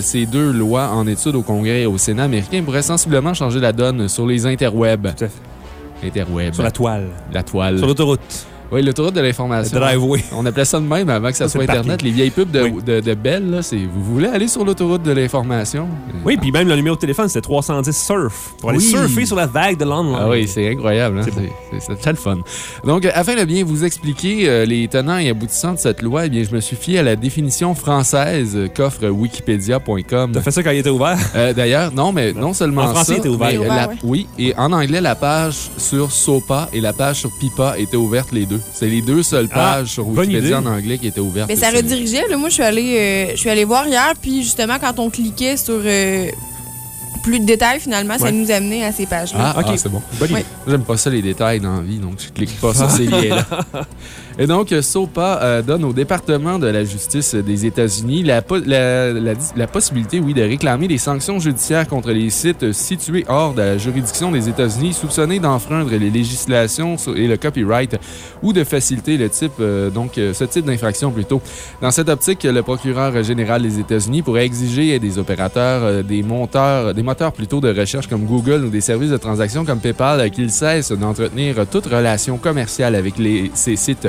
ces deux lois en étude au Congrès et au Sénat américain pourraient sensiblement changer la donne sur les interwebs. Tout à fait. Interwebs. Sur la toile. La toile. Sur l'autoroute. Oui, l'autoroute de l'information. Driveway. On appelait ça de même avant que ça soit le Internet. Les vieilles pubs de, Oui. de, de Bell, là, c'est vous voulez aller sur l'autoroute de l'information? Oui, puis même le numéro de téléphone, c'était 310 surf. Pour aller Oui. surfer sur la vague de l'online. Ah oui, c'est incroyable. hein. C'est le fun. Donc, euh, afin de bien vous expliquer euh, les tenants et aboutissants de cette loi, eh bien, je me suis fié à la définition française qu'offre Wikipedia.com. T'as fait ça quand il était ouvert? Euh, D'ailleurs, non, mais non seulement En français, ça, il était ouvert. mais la- ouais. oui, et en anglais, la page sur SOPA et la page sur PIPA étaient ouvertes les deux. C'est les deux seules Ah, pages sur bonne Wikipédia en anglais qui étaient ouvertes. Mais ça redirigeait. Là, moi, je suis allée, euh, je suis allée voir hier, puis justement, quand on cliquait sur euh, plus de détails, finalement, ça nous amenait à ces pages-là. Ah, ah, c'est bon. Ouais. J'aime pas ça, les détails dans la vie, donc je clique pas sur ces liens-là. Et donc, SOPA euh, donne au département de la justice des États-Unis la, po- la- la- la possibilité, oui, de réclamer des sanctions judiciaires contre les sites situés hors de la juridiction des États-Unis soupçonnés d'enfreindre les législations et le copyright ou de faciliter le type, euh, donc, euh, ce type d'infraction plutôt. Dans cette optique, le procureur général des États-Unis pourrait exiger des opérateurs, des monteurs, des moteurs plutôt de recherche comme Google ou des services de transaction comme PayPal qu'ils cessent d'entretenir toute relation commerciale avec les- ces sites.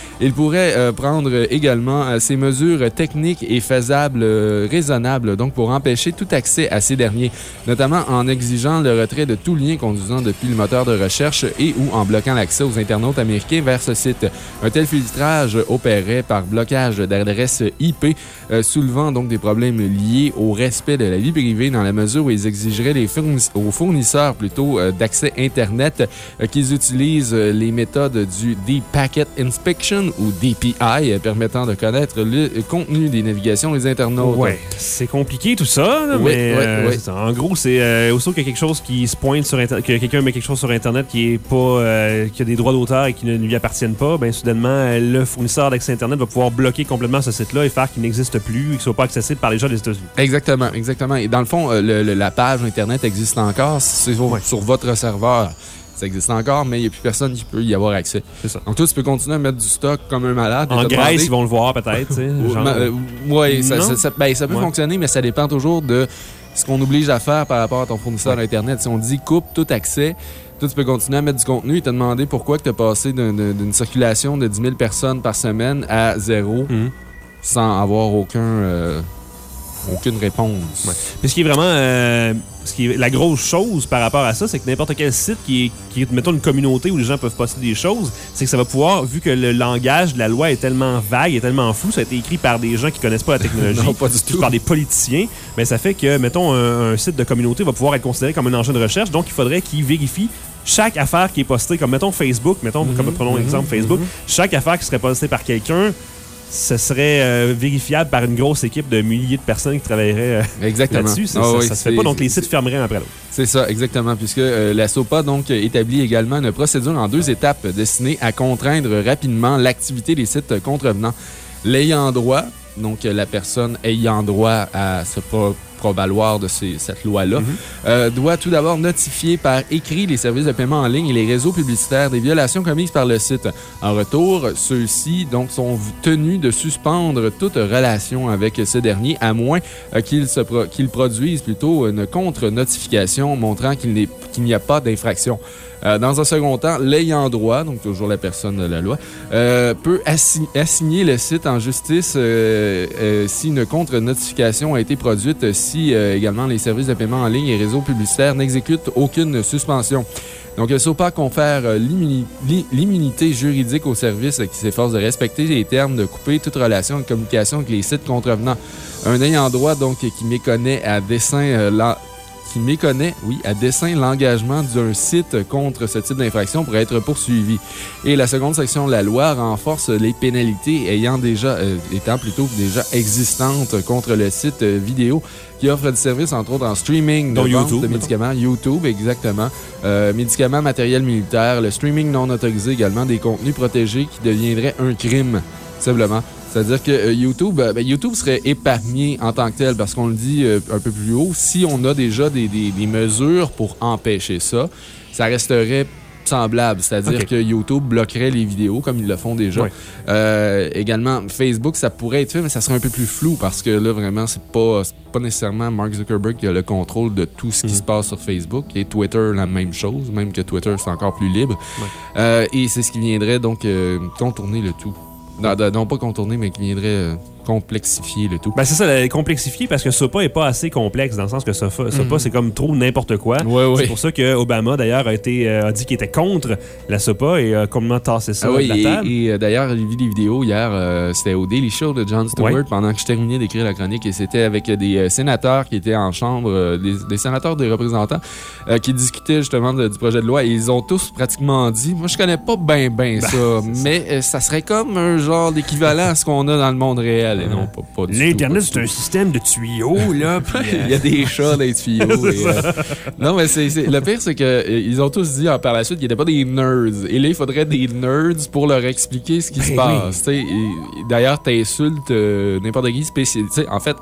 Il pourrait euh, prendre également euh, ces mesures techniques et faisables, euh, raisonnables, donc pour empêcher tout accès à ces derniers, notamment en exigeant le retrait de tout lien conduisant depuis le moteur de recherche et ou en bloquant l'accès aux internautes américains vers ce site. Un tel filtrage opérerait par blocage d'adresses IP, soulevant donc des problèmes liés au respect de la vie privée dans la mesure où ils exigeraient aux fournisseurs plutôt d'accès Internet qu'ils utilisent les méthodes du Deep Packet Inspection ou DPI euh, permettant de connaître le contenu des navigations des internautes. Ouais, c'est compliqué tout ça, là, Oui, mais oui, euh, oui. c'est ça. en gros, c'est euh, aussitôt qu'il y a quelque chose qui se pointe sur Internet, que quelqu'un met quelque chose sur Internet qui est pas, euh, qui a des droits d'auteur et qui ne lui appartiennent pas, ben soudainement, le fournisseur d'accès Internet va pouvoir bloquer complètement ce site-là et faire qu'il n'existe plus et qu'il soit pas accessible par les gens des États-Unis. Exactement, exactement. Et dans le fond, le- le- la page Internet existe encore. C'est sur, sur votre serveur. Ça existe encore, mais il n'y a plus personne qui peut y avoir accès. Donc, toi, tu peux continuer à mettre du stock comme un malade. En Grèce, demander- ils vont le voir peut-être. Ouais, genre- ben, euh, ouais, ça, ça- ça- ben, ça peut Ouais. fonctionner, mais ça dépend toujours de ce qu'on oblige à faire par rapport à ton fournisseur d'Internet. Si on dit coupe tout accès, toi, tu peux continuer à mettre du contenu et te demander pourquoi tu as passé d'un- d'un- d'une circulation de 10 000 personnes par semaine à zéro Mhm. sans avoir aucun, euh, aucune réponse. Puis ce qui est vraiment. euh, ce qui est la grosse chose par rapport à ça, c'est que n'importe quel site qui est, qui est, mettons, une communauté où les gens peuvent poster des choses, c'est que ça va pouvoir, vu que le langage de la loi est tellement vague, est tellement flou, ça a été écrit par des gens qui connaissent pas la technologie, Non, pas du tout. par des politiciens, mais ça fait que, mettons, un, un site de communauté va pouvoir être considéré comme un engin de recherche, donc il faudrait qu'il vérifie chaque affaire qui est postée, comme mettons Facebook, mettons, comme prenons l'exemple Facebook, chaque affaire qui serait postée par quelqu'un, ce serait euh, vérifiable par une grosse équipe de milliers de personnes qui travailleraient euh, Exactement. là-dessus. Ça, Ah ça- oui, ça se fait pas, donc les sites fermeraient un après l'autre. C'est ça, exactement, puisque euh, la SOPA donc, établit également une procédure en deux étapes destinée à contraindre rapidement l'activité des sites contrevenants. L'ayant droit, donc la personne ayant droit à se pro- valoir de ces- cette loi-là, euh, doit tout d'abord notifier par écrit les services de paiement en ligne et les réseaux publicitaires des violations commises par le site. En retour, ceux-ci donc sont tenus de suspendre toute relation avec ce dernier, à moins euh, qu'ils se pro- qu'ils produisent plutôt une contre-notification montrant qu'il n'y a pas d'infraction. Euh, dans un second temps, l'ayant droit, donc toujours la personne de la loi, euh, peut assi- assigner le site en justice euh, si une contre-notification a été produite, si également les services de paiement en ligne et réseaux publicitaires n'exécutent aucune suspension. Donc, le SOPA confère l'immuni- li- l'immunité juridique aux services qui s'efforcent de respecter les termes de couper toute relation de communication avec les sites contrevenants. Un ayant droit, donc, qui méconnaît à dessein la- qui méconnaît, oui, à dessein l'engagement d'un site contre ce type d'infraction pourrait être poursuivi. Et la seconde section de la loi renforce les pénalités ayant déjà, euh, étant plutôt déjà existantes contre le site euh, vidéo qui offre des services, entre autres, en streaming de YouTube, de médicaments. YouTube, exactement. Euh, médicaments, matériel militaire, le streaming non autorisé également, des contenus protégés qui deviendraient un crime, simplement. C'est-à-dire que euh, YouTube, euh, ben, YouTube serait épargné en tant que tel parce qu'on le dit euh, un peu plus haut. Si on a déjà des, des- des mesures pour empêcher ça, ça resterait semblable. C'est-à-dire que YouTube bloquerait les vidéos comme ils le font déjà. Euh, également, Facebook, ça pourrait être fait, mais ça serait un peu plus flou parce que là, vraiment, c'est pas, pas nécessairement Mark Zuckerberg qui a le contrôle de tout ce qui se passe sur Facebook. Et Twitter, la même chose, même que Twitter, c'est encore plus libre. Euh, et c'est ce qui viendrait donc euh, contourner le tout. Non, non, pas contourner, mais qui viendrait euh, complexifier le tout. Ben c'est ça, complexifier parce que SOPA est pas assez complexe dans le sens que SOPA, Mhm. c'est comme trop n'importe quoi. Ouais, ouais. C'est pour ça que Obama d'ailleurs a été euh, a dit qu'il était contre la SOPA et a complètement tassé ça Ah oui, de la et, table. et, euh, d'ailleurs, j'ai vu des vidéos hier, euh, c'était au Daily Show de Jon Stewart Ouais. pendant que je terminais d'écrire la chronique et c'était avec des euh, sénateurs qui étaient en chambre, euh, des, des sénateurs des représentants qui discutaient justement de- du projet de loi et ils ont tous pratiquement dit, moi je connais pas bien ben ça, mais ça serait comme un genre d'équivalent à ce qu'on a dans le monde réel. Réel et non pas, pas du tout. L'Internet, c'est un système de tuyaux, là. euh, Il y a des chats dans les tuyaux. Et, euh, non, mais c'est, le pire, c'est que euh, ont tous dit ah, par la suite qu'ils n'étaient pas des nerds. Et là, il faudrait des nerds pour leur expliquer ce qui Ben se passe. D'ailleurs, t'insultes n'importe qui spécialiste. En fait,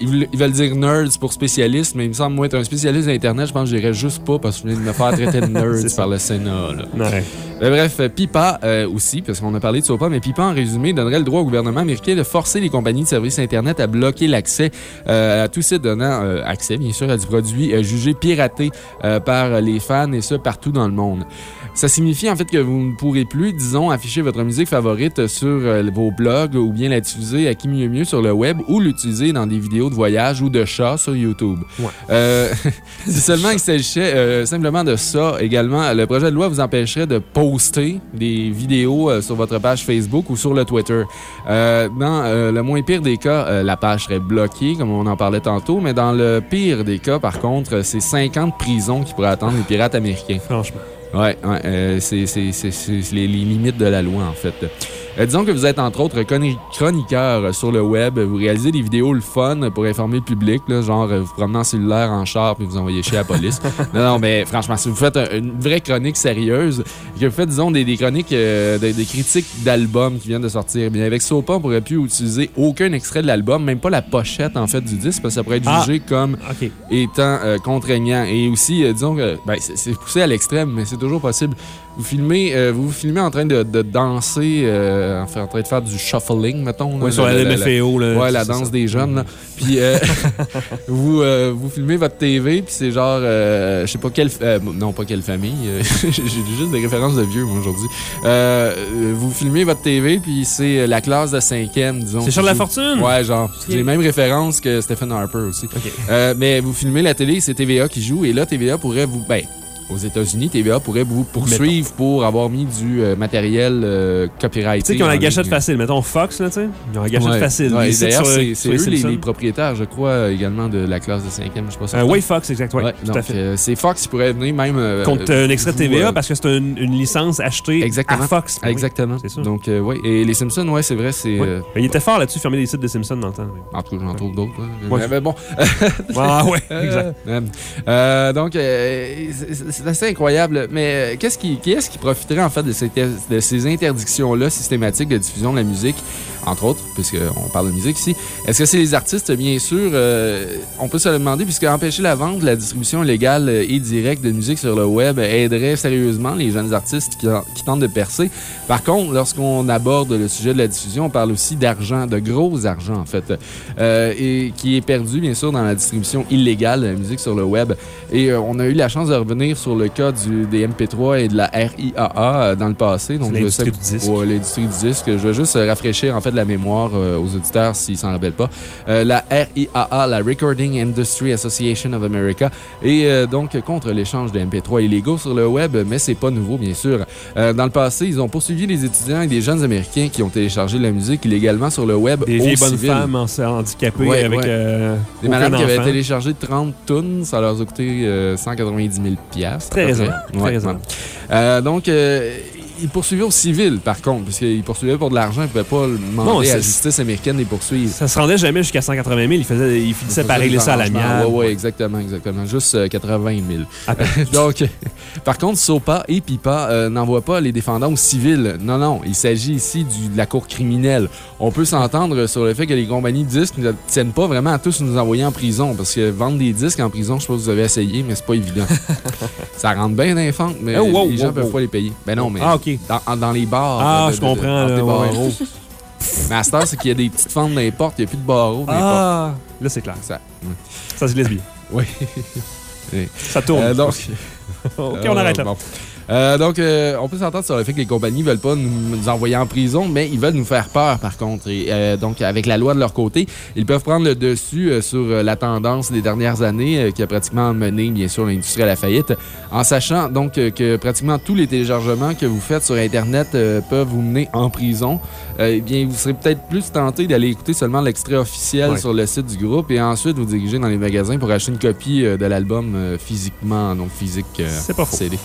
ils veulent, dire nerds pour spécialiste, mais il me semble, moi, être un spécialiste d'Internet, je pense que je dirais juste pas parce que je viens de me faire traiter de nerds par le Sénat. là. Ouais. Mais bref, Pipa euh, aussi, parce qu'on a parlé de SOPA, mais Pipa, en résumé, donnerait le droit au gouvernement américain de forcer les compagnies de services Internet à bloquer l'accès euh, à tout site donnant euh, accès, bien sûr, à du produit euh, jugé piraté par les fans, et ça partout dans le monde. Ça signifie en fait que vous ne pourrez plus, disons, afficher votre musique favorite sur vos blogs ou bien la diffuser à qui mieux mieux sur le web ou l'utiliser dans des vidéos de voyage ou de chats sur YouTube. Euh, si seulement il s'agissait euh, simplement de ça, également, le projet de loi vous empêcherait de poster des vidéos euh, sur votre page Facebook ou sur le Twitter. Euh, dans euh, le moins pire des cas, euh, la page serait bloquée, comme on en parlait tantôt, mais dans le pire des cas, par contre, euh, c'est 50 prisons qui pourraient attendre les pirates américains. Franchement. Ouais, ouais euh, c'est les limites de la loi, en fait. Euh, disons que vous êtes entre autres chroni- chroniqueur sur le web, vous réalisez des vidéos le fun pour informer le public, là, genre euh, vous promenez en cellulaire en char puis vous envoyez chier à la police. non, non, mais franchement, si vous faites un- une vraie chronique sérieuse, que vous faites, disons, des, des chroniques, euh, des, des critiques d'albums qui viennent de sortir, bien avec Sopa, on pourrait plus utiliser aucun extrait de l'album, même pas la pochette en fait du disque, parce que ça pourrait être Ah, jugé comme étant euh, contraignant. Et aussi, euh, disons que ben, c'est poussé à l'extrême, mais c'est toujours possible. Vous filmez, euh, vous vous filmez en train de, de danser, euh, en train de faire du shuffling, mettons. Ouais, sur la LMFAO, là, Ouais, la danse ça. des jeunes. là. Puis euh, vous, euh, vous filmez votre TV, puis c'est genre, je sais pas quelle. non, pas quelle famille. J'ai juste des références de vieux, moi, aujourd'hui. Vous filmez votre TV, puis c'est la classe de cinquième, disons. C'est Charles joue. Lafortune? Ouais, genre. J'ai les mêmes références que Stephen Harper aussi. Mais vous filmez la télé, c'est TVA qui joue, et là, TVA pourrait vous. Ben, aux États-Unis, TVA pourrait vous poursuivre pour avoir mis du euh, matériel euh, copyrighté. Tu sais qu'ils ont la gâchette facile. Mettons Fox, là, tu sais. Ils ont la gâchette Ouais. facile. Ouais, Les D'ailleurs, c'est eux les, les propriétaires, je crois, euh, également de la classe de 5e, je sais pas Euh, certain. oui, Fox, exact, ouais, tout à donc, fait. euh, c'est Fox qui pourrait venir même. Contre un extrait de vous, TVA parce que c'est une, une licence achetée Exactement. à Fox. Oui, Exactement. Ça. Donc, oui. Et les Simpsons, ouais, c'est vrai, c'est. Il était fort là-dessus, fermer des sites de Simpsons dans le temps. En tout cas, j'en trouve d'autres. hein. Mais, bon. Ah ouais, exact. Donc, c'est- assez incroyable. Mais euh, qu'est-ce qui, est-ce qui profiterait en fait de, de ces interdictions-là systématiques de diffusion de la musique, entre autres, puisqu'on parle de musique ici? Est-ce que c'est les artistes? Bien sûr, euh, on peut se le demander, puisque empêcher la vente, la distribution légale et directe de musique sur le web aiderait sérieusement les jeunes artistes qui, qui tentent de percer. Par contre, lorsqu'on aborde le sujet de la diffusion, on parle aussi d'argent, de gros argent en fait, euh, et qui est perdu bien sûr dans la distribution illégale de la musique sur le web. Et euh, on a eu la chance de revenir sur le cas du, des MP3 et de la RIAA euh, dans le passé. Donc, l'industrie du disque. Ouais, l'industrie du disque. Je vais juste euh, rafraîchir en fait la mémoire euh, aux auditeurs s'ils s'en rappellent pas. Euh, la RIAA, la Recording Industry Association of America, et euh, donc contre l'échange de MP3 illégaux sur le web, mais c'est pas nouveau bien sûr. Dans le passé, ils ont poursuivi les étudiants et des jeunes Américains qui ont téléchargé de la musique illégalement sur le web Des vieilles bonnes femmes handicapées Ouais, avec ouais. euh, Des malades qui avaient téléchargé 30 tonnes, ça leur a coûté euh, 190 000 piastres, Très raisonnable, très Ouais, raisonnable. ouais. Euh, donc, euh, ils poursuivaient au civil, par contre, parce qu'ils poursuivaient pour de l'argent, ils ne pouvaient pas demander Non, à la justice américaine de les poursuivre. Ça se rendait jamais jusqu'à 180 000. Il, faisait, il finissait par régler ça à l'amiable. Oui, oui, exactement, exactement. Juste euh, 80 000. À peine. Donc, par contre, SOPA et PIPA euh, n'envoient pas les défendants au civil. Non, non, il s'agit ici du- de la cour criminelle. On peut s'entendre sur le fait que les compagnies de disques ne tiennent pas vraiment à tous nous envoyer en prison, parce que vendre des disques en prison, je sais pas si vous avez essayé, mais c'est pas évident. ça rentre bien fentes, mais Oh, wow, les gens wow, peuvent wow. pas les payer. Ben non, mais Ah, OK. Dans, dans les bars. Ah, de- de- je de- comprends, entre là, les ouais. Mais à cette heure, c'est qu'il y a des petites fentes dans les portes, il n'y a plus de barreaux dans les portes. Ah, là, c'est clair. Ça, ouais. Ça se laisse bien. Oui. Ça tourne. Euh, donc, OK, on arrête là. bon. Euh, donc, euh, on peut s'entendre sur le fait que les compagnies veulent pas nous, nous envoyer en prison, mais ils veulent nous faire peur, par contre. Et, euh, donc, avec la loi de leur côté, ils peuvent prendre le dessus sur la tendance des dernières années qui a pratiquement mené, bien sûr, l'industrie à la faillite, en sachant donc que pratiquement tous les téléchargements que vous faites sur Internet peuvent vous mener en prison. Eh bien, vous serez peut-être plus tenté d'aller écouter seulement l'extrait officiel Ouais. sur le site du groupe et ensuite vous diriger dans les magasins pour acheter une copie de l'album physiquement, donc physique. C'est pas faux. CD.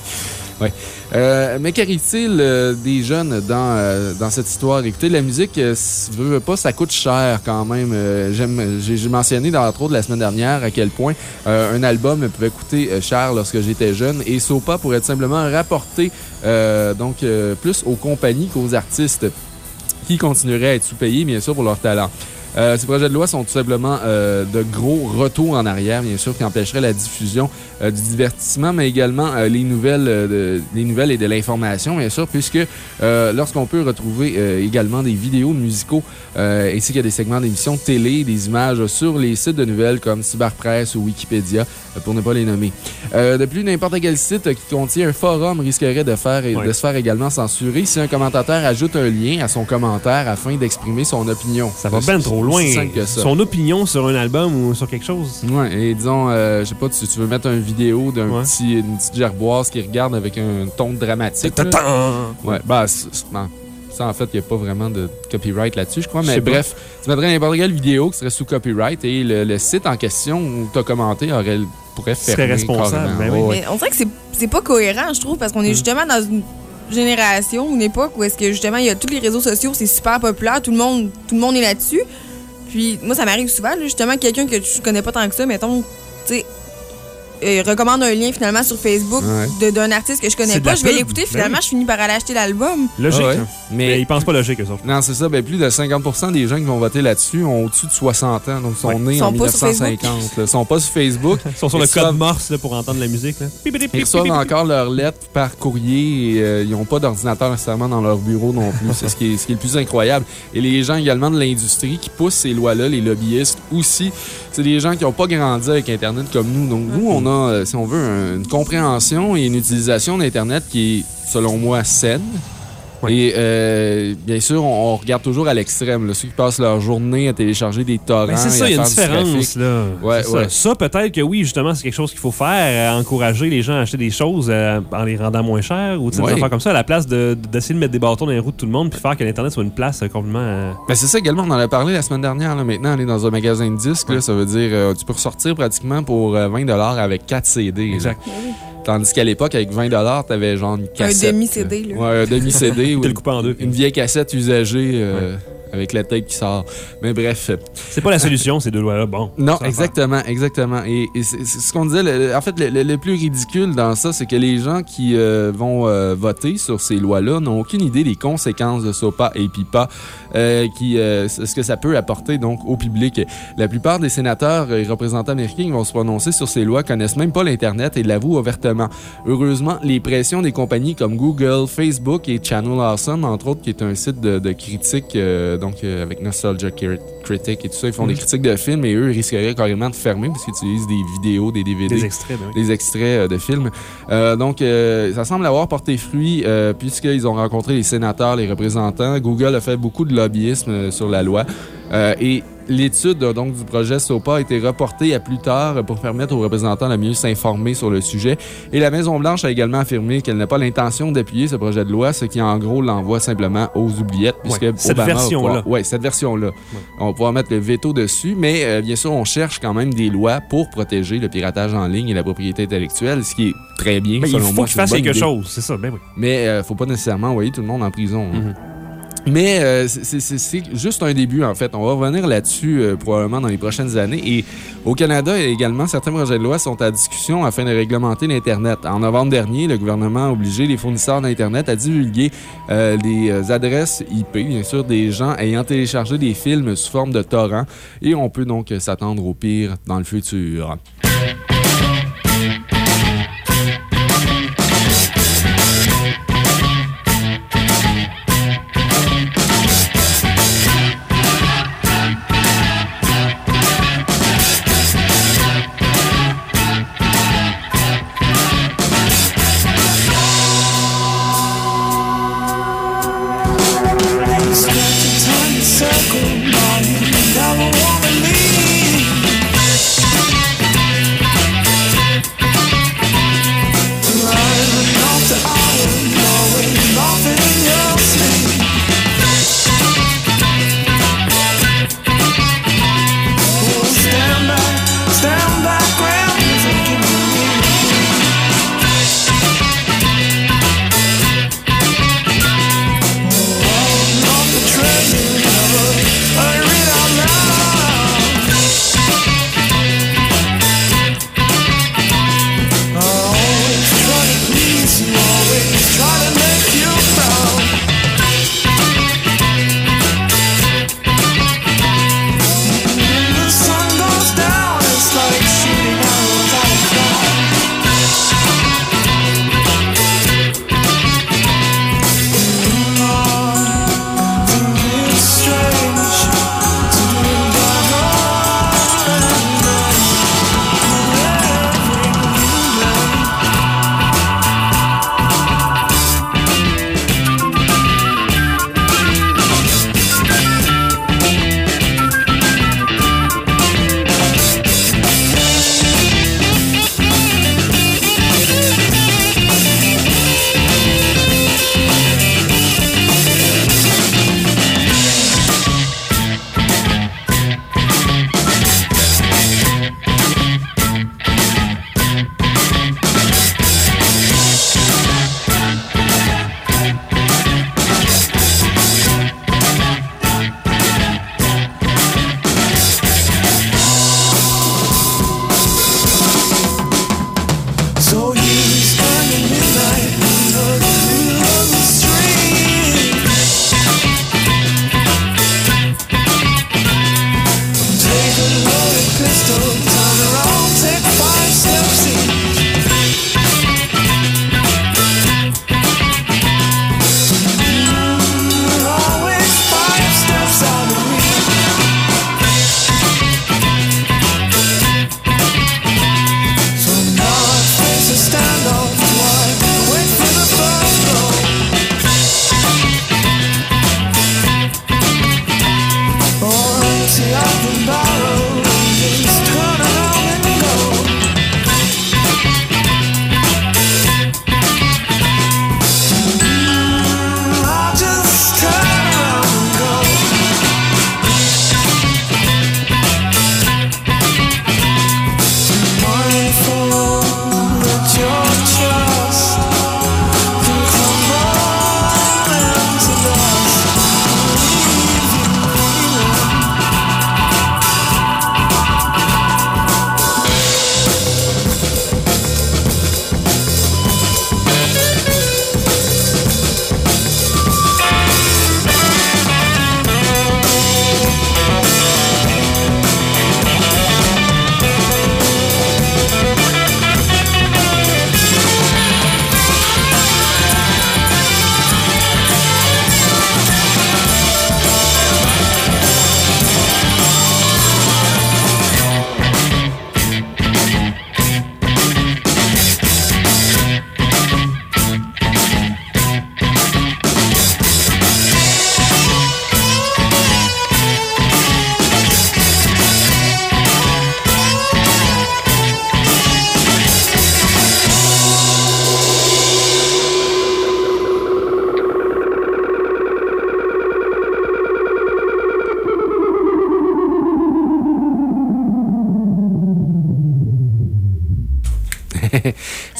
Ouais. Euh, mais qu'arrive-t-il euh, des jeunes dans, euh, dans cette histoire? Écoutez, la musique, euh, si veux pas, ça coûte cher quand même. Euh, J'ai mentionné dans l'intro de la semaine dernière à quel point euh, un album pouvait coûter cher lorsque j'étais jeune et Sopa pourrait simplement rapporter donc, plus aux compagnies qu'aux artistes qui continueraient à être sous-payés, bien sûr, pour leur talent. Euh, ces projets de loi sont tout simplement euh, de gros retours en arrière, bien sûr, qui empêcheraient la diffusion euh, du divertissement, mais également euh, les, nouvelles, euh, de- les nouvelles et de l'information, bien sûr, puisque euh, lorsqu'on peut retrouver euh, également des vidéos musicaux euh, ainsi que des segments d'émissions télé, des images sur les sites de nouvelles comme Cyberpresse ou Wikipédia, pour ne pas les nommer. Euh, de plus, n'importe quel site qui contient un forum risquerait de, faire, de se faire également censurer si un commentateur ajoute un lien à son commentaire afin d'exprimer son opinion. Ça va bien trop loin. Que ça. Son opinion sur un album ou sur quelque chose. Ouais, et disons, euh, je sais pas, tu, tu veux mettre une vidéo d'un petit, une petite gerboise qui regarde avec un ton dramatique. là. Ouais, bah, ça, en fait, il n'y a pas vraiment de copyright là-dessus, je crois. Mais pas. bref, tu mettrais n'importe quelle vidéo qui serait sous copyright et le, le site en question où tu as commenté aurait, pourrait Serait fermer. responsable, ben oui. Ouais, ouais. Mais on dirait que c'est- pas cohérent, je trouve, parce qu'on est justement dans une génération, une époque où est-ce que justement il y a tous les réseaux sociaux, c'est super populaire, tout le monde, tout le monde est là-dessus. Puis moi, ça m'arrive souvent, justement, quelqu'un que je connais pas tant que ça, mettons, tu sais, euh, recommande un lien finalement sur Facebook Ouais. de- d'un artiste que je connais pas, je vais l'écouter, Ben finalement, oui. je finis par aller acheter l'album. Logique. Ah ouais. hein. Mais- Mais ils pensent pas logique, autres. Non, c'est ça. Ben, plus de 50% des gens qui vont voter là-dessus ont au-dessus de 60 ans, donc sont Ouais. nés Sont en pas sur 1950. là. Ils sont pas sur Facebook. Ils sont sur Ils le code morse là, pour entendre la musique. Là. Ils reçoivent encore leurs lettres par courrier et euh, ils n'ont pas d'ordinateur nécessairement dans leur bureau non plus. C'est ce qui, est, ce qui est le plus incroyable. Et les gens également de l'industrie qui poussent ces lois-là, les lobbyistes aussi, c'est des gens qui n'ont pas grandi avec Internet comme nous. Donc nous, on a, euh, si on veut, un- une compréhension et une utilisation d'Internet qui est, selon moi, saine. Et euh, bien sûr, on, on regarde toujours à l'extrême. Ceux qui passent leur journée à télecharger des torrents. Ben, c'est ça, il y a une différence. Là. Ouais, ça. Ça, peut-être que oui, justement, c'est quelque chose qu'il faut faire, euh, encourager les gens à acheter des choses euh, en les rendant moins chères ou des affaires comme ça, à la place de- d'essayer de, mettre des bâtons dans les roues de tout le monde puis faire que l'Internet soit une place euh, complètement. Ben c'est ça également, on en a parlé la semaine dernière. Là. Maintenant, aller dans un magasin de disques, là, ça veut dire tu peux ressortir pratiquement pour euh, 20 avec 4 CD. Exact. Tandis qu'à l'époque, avec 20 t'avais genre une cassette. demi-CD, là. Ouais, un demi-CD. ou une, coupé en deux. une vieille cassette usagée euh, avec la tape qui sort. Mais bref. C'est pas la solution, ces deux lois-là. Bon. Non, exactement, exactement. Et, et c'est c'est ce qu'on disait. le- en fait, le, le- le plus ridicule dans ça, c'est que les gens qui euh, vont euh, voter sur ces lois-là n'ont aucune idée des conséquences de SOPA et PIPA, euh, qui, euh, ce que ça peut apporter donc au public. La plupart des sénateurs et représentants américains qui vont se prononcer sur ces lois connaissent même pas l'Internet et l'avouent ouvertement. Heureusement, les pressions des compagnies comme Google, Facebook et Channel Awesome, entre autres, qui est un site de, de critique, donc euh, avec Nostalgia Crit- Critic et tout ça, ils font des critiques de films et eux ils risqueraient carrément de fermer parce qu'ils utilisent des vidéos, des DVD, Des extraits, ben oui. des extraits euh, de films. Euh, donc, ça semble avoir porté fruit puisqu'ils ont rencontré les sénateurs, les représentants. Google a fait beaucoup de lobbyisme sur la loi. Et l'étude donc du projet SOPA a été reportée à plus tard pour permettre aux représentants de mieux s'informer sur le sujet. Et la Maison-Blanche a également affirmé qu'elle n'a pas l'intention d'appuyer ce projet de loi, ce qui en gros l'envoie simplement aux oubliettes. Puisque Ouais, cette version-là. Ouais, cette version-là. On va pouvoir mettre le veto dessus, mais euh, bien sûr, on cherche quand même des lois pour protéger le piratage en ligne et la propriété intellectuelle, ce qui est très bien, Ben, il faut moi. bonne quelque idée. chose, c'est ça, ben oui. Mais euh, faut pas nécessairement envoyer tout le monde en prison. hein. Mhm. Mais euh, c'est- juste un début, en fait. On va revenir là-dessus euh, probablement dans les prochaines années. Et au Canada également, certains projets de loi sont à discussion afin de réglementer l'Internet. En novembre dernier, le gouvernement a obligé les fournisseurs d'Internet à divulguer euh, les euh, adresses IP, bien sûr, des gens ayant téléchargé des films sous forme de torrent. Et on peut donc s'attendre au pire dans le futur.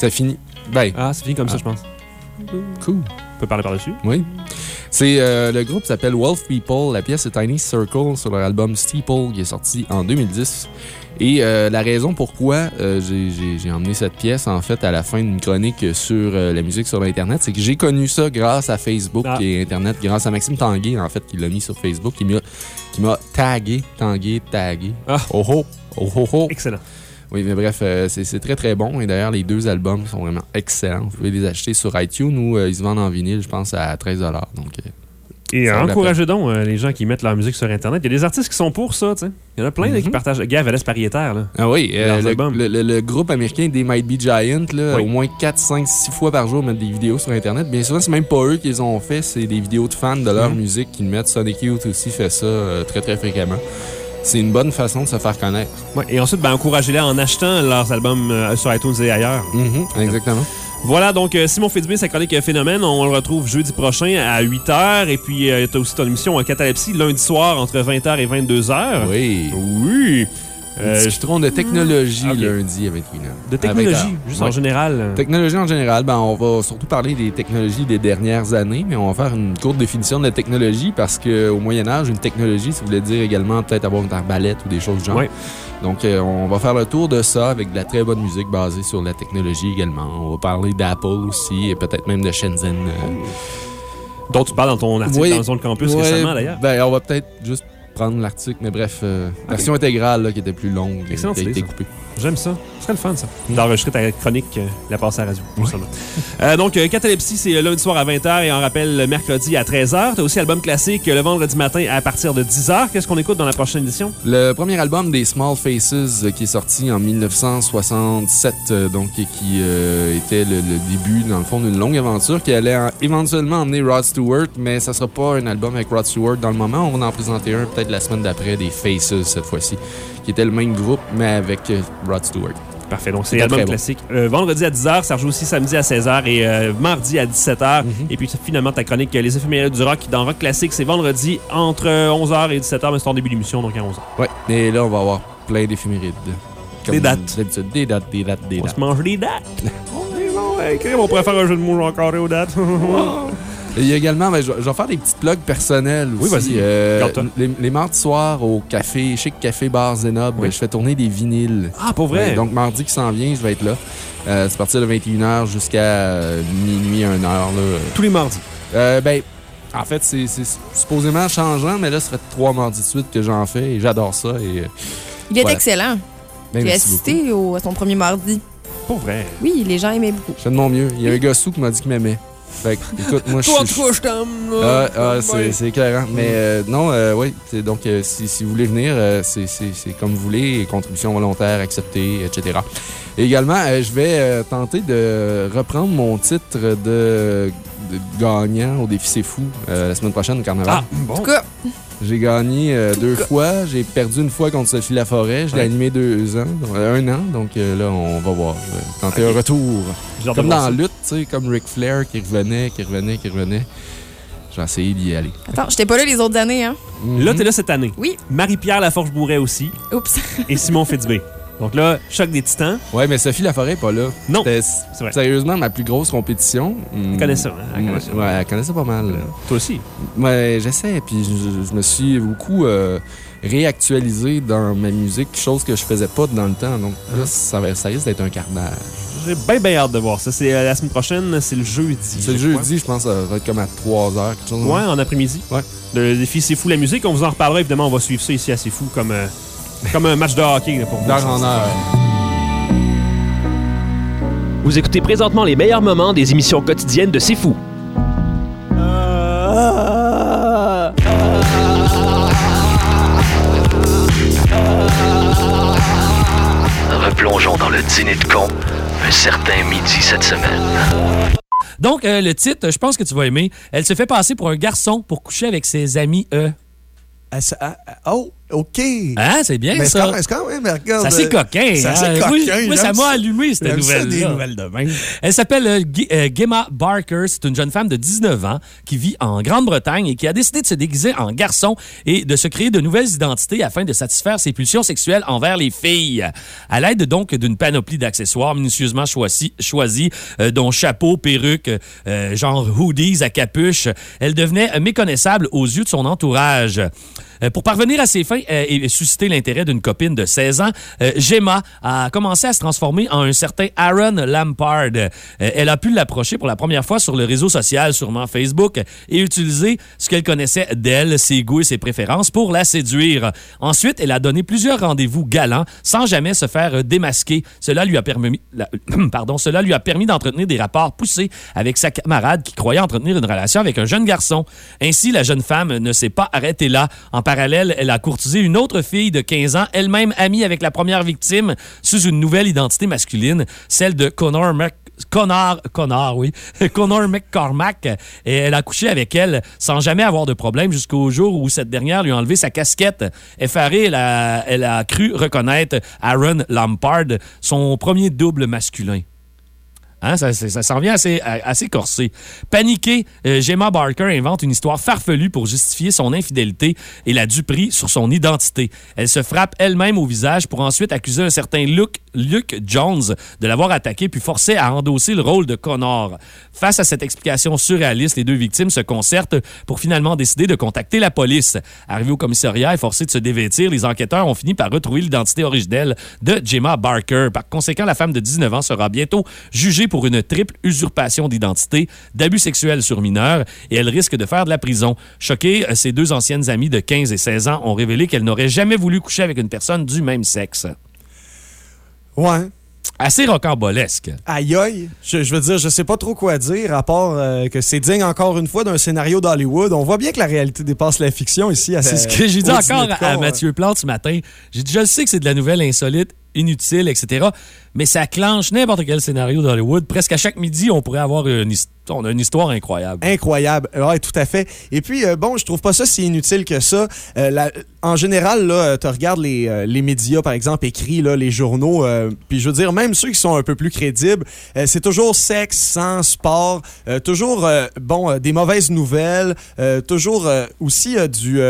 Ça finit. Ben. Ah, c'est fini comme ça, je pense. Cool. On peut parler par-dessus? Oui. C'est euh, le groupe s'appelle Wolf People. La pièce est Tiny Circle sur leur album Steeple qui est sorti en 2010. Et euh, la raison pourquoi euh, j'ai- emmené cette pièce, en fait, à la fin d'une chronique sur euh, la musique sur Internet, c'est que j'ai connu ça grâce à Facebook Ah. et Internet, grâce à Maxime Tanguay, en fait, qui l'a mis sur Facebook, qui m'a tagué, Tanguay, tagué. Oh oh, oh oh oh. Ah. Excellent. Oui, mais bref, euh, c'est très très bon. Et d'ailleurs, les deux albums sont vraiment excellents. Vous pouvez les acheter sur iTunes ou euh, ils se vendent en vinyle, je pense, à 13 Donc, euh, Et encouragez donc les gens qui mettent leur musique sur Internet. Il y a des artistes qui sont pour ça, tu sais. Il y en a plein là, qui Mhm. partagent. Gav Vallès Pariétaire, là. Ah oui, le, le- groupe américain des Might Be Giant, là, Oui. au moins 4, 5, 6 fois par jour, mettent des vidéos sur Internet. Bien souvent, c'est même pas eux qui les ont fait, c'est des vidéos de fans de leur Mhm. musique qu'ils mettent. Sonic Youth aussi fait ça très très fréquemment. C'est une bonne façon de se faire connaître. Ouais, et ensuite, ben, encouragez-les en achetant leurs albums euh, sur iTunes et ailleurs. Mhm, exactement. Voilà, donc euh, Simon Fitzbé, sa chronique euh, Phénomène, on le retrouve jeudi prochain à 8h. Et puis, tu as aussi ton émission en Catalepsie lundi soir entre 20h et 22h. Oui. Oui. Euh, petit citron de technologie Ok. lundi avec Wina. De technologie, Avec, juste ouais. en général. euh. Technologie en général, ben, on va surtout parler des technologies des dernières années, mais on va faire une courte définition de la technologie parce qu'au Moyen-Âge, une technologie, ça voulait dire également peut-être avoir une arbalète ou des choses du genre. Ouais. Donc, euh, on va faire le tour de ça avec de la très bonne musique basée sur la technologie également. On va parler d'Apple aussi et peut-être même de Shenzhen. euh. Dont tu parles dans ton article Oui. dans Zone Campus récemment, d'ailleurs. Ben, on va peut-être juste prendre l'article, mais bref, euh, version intégrale là, qui était plus longue, qui a été coupée. J'aime ça. Ce serait le fun, ça. D'enregistrer ta chronique, euh, la passer à la radio. Euh, donc, euh, Catalepsie, c'est lundi soir à 20h et on rappelle le mercredi à 13h. Tu as aussi album classique le vendredi matin à partir de 10h. Qu'est-ce qu'on écoute dans la prochaine édition? Le premier album des Small Faces qui est sorti en 1967, euh, donc et qui euh, était le, le début, dans le fond, d'une longue aventure qui allait en- éventuellement emmener Rod Stewart, mais ça sera pas un album avec Rod Stewart dans le moment. On va en présenter un peut-être la semaine d'après, des Faces cette fois-ci, qui était le même groupe, mais avec euh, Rod Stewart. Parfait. Donc, c'est C'était album très bon. classique. Euh, vendredi à 10h, ça rejoue aussi samedi à 16h et euh, mardi à 17h. Mhm. Et puis, finalement, ta chronique Les éphémérides du rock dans Rock Classique, c'est vendredi entre 11h et 17h, mais c'est en début d'émission, donc à 11h. Ouais, et là, on va avoir plein d'éphémérides. Des dates. D'habitude, des dates, des dates, des On dates. se mange des dates. bon, ouais, crème, on pourrait faire un jeu de mots encore aux dates. Et Il y a également, ben, je, vais- je vais faire des petites plugs personnelles aussi. Oui, vas-y. Euh, les, les mardis soirs au café, Chic Café Bar Zenob, ben, je fais tourner des vinyles. Ah, pour vrai? Ouais, donc, mardi qui s'en vient, je vais être là. Euh, c'est à partir de 21h jusqu'à euh, minuit, 1h. Là. Tous les mardis? Euh, ben, en fait, c'est supposément changeant, mais là, ce serait trois mardis de suite que j'en fais et j'adore ça. Et, Il est voilà. excellent. Ben, J'ai assisté au- à son premier mardi. Pour vrai? Oui, les gens aimaient beaucoup. Je fais de mon mieux. Il y a un gars sous qui m'a dit qu'il m'aimait. Fait que, écoute, moi, je Toi, en suis. tout cas, je t'aime. Ah, ah, Ouais. c'est c'est éclairant. Mais euh, non, euh, oui. Donc, euh, si, si vous voulez venir, euh, c'est comme vous voulez. Contribution volontaire acceptée, etc. Et également, euh, je vais euh, tenter de reprendre mon titre de, de gagnant au défi C'est Fou euh, la semaine prochaine au carnaval. Ah, bon. En tout cas, J'ai gagné euh, deux fois. J'ai perdu une fois contre Sophie Laforêt. Je l'ai Ouais. animé deux ans, euh, un an. Donc euh, là, on va voir. Je vais tenter un retour. J'ai Comme dans la lutte, tu sais, comme Ric Flair qui revenait, qui revenait, qui revenait. Je vais essayer d'y aller. Attends, j'étais pas là les autres années, hein? Là, t'es là cette année. Oui. Marie-Pierre Laforge-Bourret aussi. Oups. Et Simon Fitzbé. Donc là, choc des titans. Ouais, mais Sophie Laforêt n'est pas là. Non. C'était vrai. sérieusement ma plus grosse compétition. Elle connaît ça, hein, elle connaît ça. Ouais, elle connaît ça pas mal. Toi aussi. Ouais, j'essaie. Puis je, je me suis beaucoup euh, réactualisé dans ma musique, chose que je faisais pas dans le temps. Donc là, ça, va- ça risque d'être un carnage. J'ai bien, bien hâte de voir ça. C'est euh, la semaine prochaine, c'est le jeudi. C'est le jeudi, je pense, ça va être comme à 3 heures, quelque chose. Ouais, même. en après-midi. Ouais. Le défi C'est fou la musique. On vous en reparlera évidemment. On va suivre ça ici à C'est fou comme, euh, comme un match de hockey là, pour vous. D'heure en heure. Vous écoutez présentement les meilleurs moments des émissions quotidiennes de C'est Fou. Replongeons dans le dîner de con un certain midi cette semaine. Donc, euh, le titre, je pense que tu vas aimer. Elle se fait passer pour un garçon pour coucher avec ses amis, eux. oh, OK. Hein, c'est bien Mais ça. c'est quand- même, regarde. C'est assez coquin. C'est hein? coquin. Oui, moi, ça m'a allumé, cette ça, nouvelle des nouvelles de même. Elle s'appelle euh, euh, Gemma Barker. C'est une jeune femme de 19 ans qui vit en Grande-Bretagne et qui a décidé de se déguiser en garçon et de se créer de nouvelles identités afin de satisfaire ses pulsions sexuelles envers les filles. À l'aide donc d'une panoplie d'accessoires minutieusement choisis, choisis euh, dont chapeau, perruque, euh, genre hoodies à capuche, elle devenait méconnaissable aux yeux de son entourage. Euh, Pour parvenir à ses fins euh, et susciter l'intérêt d'une copine de 16 ans, euh, Gemma a commencé à se transformer en un certain Aaron Lampard. Elle a pu l'approcher pour la première fois sur le réseau social, sûrement Facebook, et utiliser ce qu'elle connaissait d'elle, ses goûts et ses préférences pour la séduire. Ensuite, elle a donné plusieurs rendez-vous galants sans jamais se faire démasquer. Cela lui a permis, pardon, cela lui a permis d'entretenir des rapports poussés avec sa camarade qui croyait entretenir une relation avec un jeune garçon. Ainsi, la jeune femme ne s'est pas arrêtée là. Parallèle, elle a courtisé une autre fille de 15 ans, elle-même amie avec la première victime, sous une nouvelle identité masculine, celle de Connor Connor, Connor, oui, Connor McCormack. Et elle a couché avec elle sans jamais avoir de problème jusqu'au jour où cette dernière lui a enlevé sa casquette. Effarée, elle a cru reconnaître Aaron Lampard, son premier double masculin. Hein, ça, s'en vient assez, corsé. Paniquée, euh, Gemma Barker invente une histoire farfelue pour justifier son infidélité et la duperie sur son identité. Elle se frappe elle-même au visage pour ensuite accuser un certain Luke, Luke Jones de l'avoir attaqué puis forcer à endosser le rôle de Connor. Face à cette explication surréaliste, les deux victimes se concertent pour finalement décider de contacter la police. Arrivés au commissariat et forcés de se dévêtir, les enquêteurs ont fini par retrouver l'identité originelle de Gemma Barker. Par conséquent, la femme de 19 ans sera bientôt jugée pour une triple usurpation d'identité, d'abus sexuels sur mineurs et elle risque de faire de la prison. Choquée, ses deux anciennes amies de 15 et 16 ans ont révélé qu'elles n'auraient jamais voulu coucher avec une personne du même sexe. Ouais. Assez rocambolesque. Aïe aïe, je, je veux dire, je sais pas trop quoi dire, à part euh, que c'est digne encore une fois d'un scénario d'Hollywood. On voit bien que la réalité dépasse la fiction ici. C'est ce que j'ai dit encore à, à con, Mathieu Plante ce matin. J'ai dit, je sais que c'est de la nouvelle insolite, inutile, etc. Mais ça clenche n'importe quel scénario d'Hollywood. Presque à chaque midi, on pourrait avoir une, histoire incroyable. Incroyable. Ouais, tout à fait. Et puis, euh, bon, je trouve pas ça si inutile que ça. Euh, en général, là, tu regardes les, euh, médias, par exemple, écrits, là, les journaux, euh, puis je veux dire, même ceux qui sont un peu plus crédibles, euh, c'est toujours sexe, sang, sport, euh, toujours, euh, bon, euh, des mauvaises nouvelles, euh, toujours euh, aussi euh, du...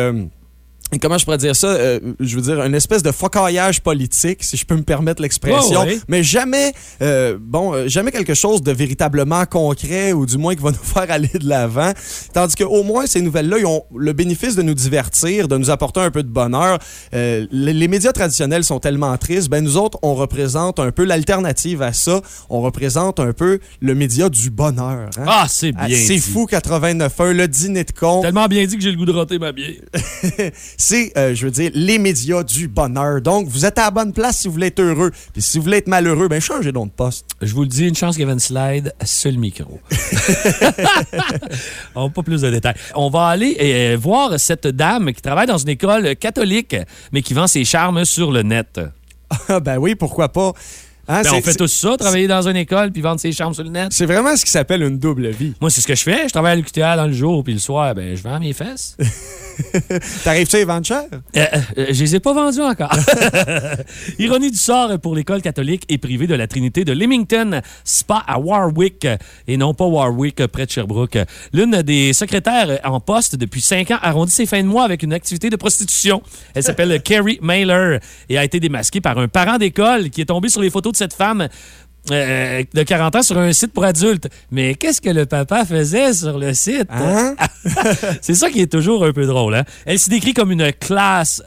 Comment je pourrais dire ça? Euh, je veux dire, une espèce de focaillage politique, si je peux me permettre l'expression. Mais jamais, euh, bon, euh, jamais quelque chose de véritablement concret ou du moins qui va nous faire aller de l'avant. Tandis qu'au moins, ces nouvelles-là, ils ont le bénéfice de nous divertir, de nous apporter un peu de bonheur. Euh, les, les médias traditionnels sont tellement tristes. Ben, nous autres, on représente un peu l'alternative à ça. On représente un peu le média du bonheur. hein. Ah, c'est bien C'est fou, 89.1, le dîner de con. Tellement bien dit que j'ai le goût de roter ma bière. c'est, euh, je veux dire, les médias du bonheur. Donc, vous êtes à la bonne place si vous voulez être heureux. Puis si vous voulez être malheureux, ben changez donc de poste. Je vous le dis, une chance une slide sur le micro. On pas plus de détails. On va aller euh, voir cette dame qui travaille dans une école catholique, mais qui vend ses charmes sur le net. Ah, ben oui, pourquoi pas. Hein, Ben, on fait tous ça, travailler dans une école puis vendre ses chambres sur le net. C'est vraiment ce qui s'appelle une double vie. Moi, c'est ce que je fais. Je travaille à l'UQTR dans le jour, puis le soir, ben, je vends mes fesses. T'arrives-tu à les vendre cher? Euh, euh, je les ai pas vendus encore. Ironie du sort pour l'école catholique et privée de la Trinité de Leamington, Spa à Warwick, euh, et non pas Warwick, euh, près de Sherbrooke. L'une des secrétaires en poste depuis cinq ans arrondit ses fins de mois avec une activité de prostitution. Elle s'appelle Carrie Mailer et a été démasquée par un parent d'école qui est tombé sur les photos de cette femme. euh, de 40 ans sur un site pour adultes. Mais qu'est-ce que le papa faisait sur le site? C'est ça qui est toujours un peu drôle. Hein? Elle se décrit comme une classe euh,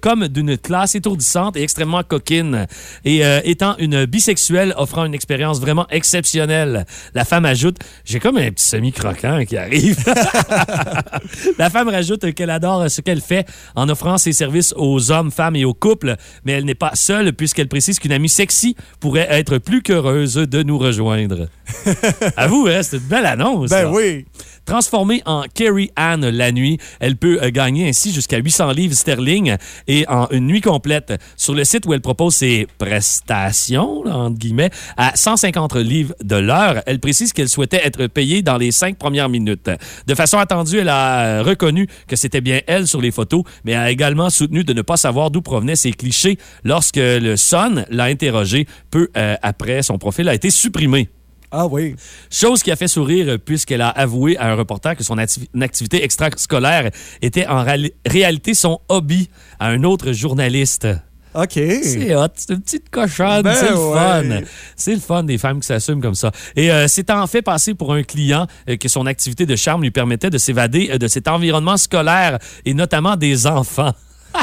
comme d'une classe étourdissante et extrêmement coquine. Et euh, étant une bisexuelle offrant une expérience vraiment exceptionnelle. La femme ajoute, j'ai comme un petit semi-croquant qui arrive. La femme rajoute qu'elle adore ce qu'elle fait en offrant ses services aux hommes, femmes et aux couples, mais elle n'est pas seule puisqu'elle précise qu'une amie sexy pourrait être plus qu'heureuse de nous rejoindre. à vous, hein, c'est une belle annonce. Ben là. oui. Transformée en Carrie Anne la nuit, elle peut euh, gagner ainsi jusqu'à 800 livres sterling et en une nuit complète. Sur le site où elle propose ses prestations, entre guillemets, à 150 livres de l'heure, elle précise qu'elle souhaitait être payée dans les cinq premières minutes. De façon attendue, elle a reconnu que c'était bien elle sur les photos, mais a également soutenu de ne pas savoir d'où provenaient ces clichés lorsque le Sun l'a interrogé peu euh, après son profil a été supprimé. Ah oui. Chose qui a fait sourire puisqu'elle a avoué à un reporter que son acti- une activité extrascolaire était en réali- réalité son hobby à un autre journaliste. OK. C'est hot, c'est une petite cochonne, Ben c'est le ouais. fun. C'est le fun des femmes qui s'assument comme ça. Et euh, c'est en fait passé pour un client euh, que son activité de charme lui permettait de s'évader euh, de cet environnement scolaire et notamment des enfants.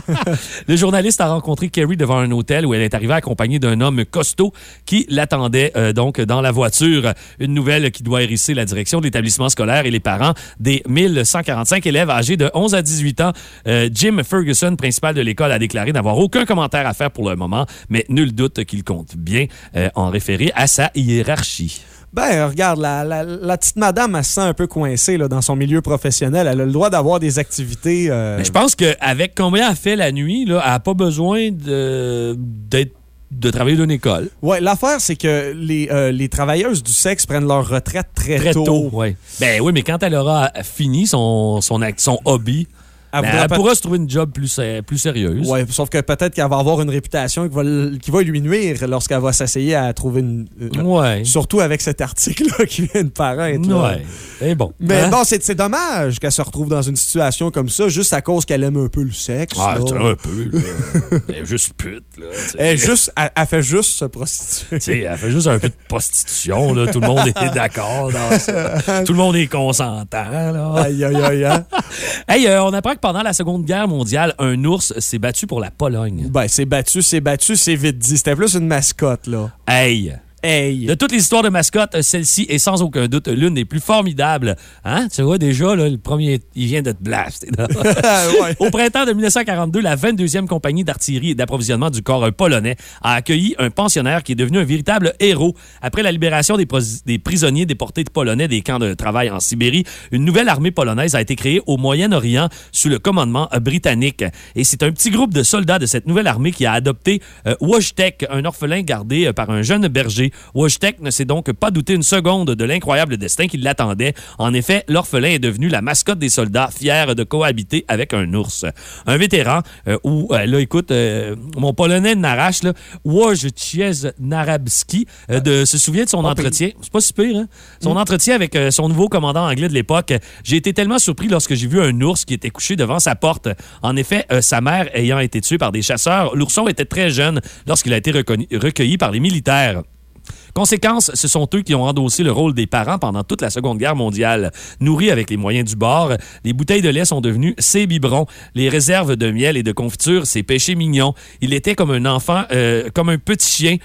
le journaliste a rencontré Kerry devant un hôtel où elle est arrivée accompagnée d'un homme costaud qui l'attendait euh, donc dans la voiture. Une nouvelle qui doit hérisser la direction de l'établissement scolaire et les parents des 1145 élèves âgés de 11 à 18 ans. Euh, Jim Ferguson, principal de l'école, a déclaré n'avoir aucun commentaire à faire pour le moment, mais nul doute qu'il compte bien euh, en référer à sa hiérarchie. Ben, regarde, la, la- la petite madame, elle se sent un peu coincée là, dans son milieu professionnel. Elle a le droit d'avoir des activités. euh, Mais je pense qu'avec combien elle fait la nuit, là, elle n'a pas besoin de, d'être- de travailler d'une école. Ouais, l'affaire, c'est que les, euh, les travailleuses du sexe prennent leur retraite très, Très tôt. tôt, oui. Ben oui, mais quand elle aura fini son, son, son hobby, Elle ben, elle pourra se trouver une job plus, plus sérieuse. Ouais, sauf que peut-être qu'elle va avoir une réputation qui va, qui va lui nuire lorsqu'elle va s'essayer à trouver une. une- Ouais. Surtout avec cet article-là qui vient de paraître. Ouais. C'est bon. Mais Hein? bon, c'est dommage qu'elle se retrouve dans une situation comme ça juste à cause qu'elle aime un peu le sexe. Ah, là. un peu. là. Elle est juste pute. Là. Elle, juste, elle, elle fait juste se prostituer. Tu sais, elle fait juste un peu de prostitution. Là. Tout le monde est d'accord dans ça. Tout le monde est consentant. Là. Aïe, aïe, aïe, hein? Hey, euh, on apprend que pendant la Seconde Guerre mondiale, un ours s'est battu pour la Pologne. Ben, c'est battu, c'est battu, c'est vite dit. C'était plus une mascotte, là. Hey! Hey! De toutes les histoires de mascottes, celle-ci est sans aucun doute l'une des plus formidables. Hein? Tu vois, déjà, là, le premier, il vient de te blaster. Au printemps de 1942, la 22e compagnie d'artillerie et d'approvisionnement du corps polonais a accueilli un pensionnaire qui est devenu un véritable héros. Après la libération des, prisonniers déportés de polonais des camps de travail en Sibérie, une nouvelle armée polonaise a été créée au Moyen-Orient sous le commandement britannique. Et c'est un petit groupe de soldats de cette nouvelle armée qui a adopté euh, Wojtek, un orphelin gardé euh, par un jeune berger. Wojtek ne s'est donc pas douté une seconde de l'incroyable destin qui l'attendait. En effet, l'orphelin est devenu la mascotte des soldats, fiers de cohabiter avec un ours. Un vétéran, euh, où, euh, là, écoute, euh, mon polonais n'arrache, là, Wojciech Narabski, de, se souvient de son entretien? C'est pas si pire, hein? Son entretien avec son nouveau commandant anglais de l'époque. J'ai été tellement surpris lorsque j'ai vu un ours qui était couché devant sa porte. En effet, sa mère ayant été tuée par des chasseurs, l'ourson était très jeune lorsqu'il a été recueilli par les militaires. Conséquence, ce sont eux qui ont endossé le rôle des parents pendant toute la Seconde Guerre mondiale. Nourris avec les moyens du bord, les bouteilles de lait sont devenues ses biberons. Les réserves de miel et de confiture, ses péchés mignons. Il était comme un enfant, euh, comme un petit chien.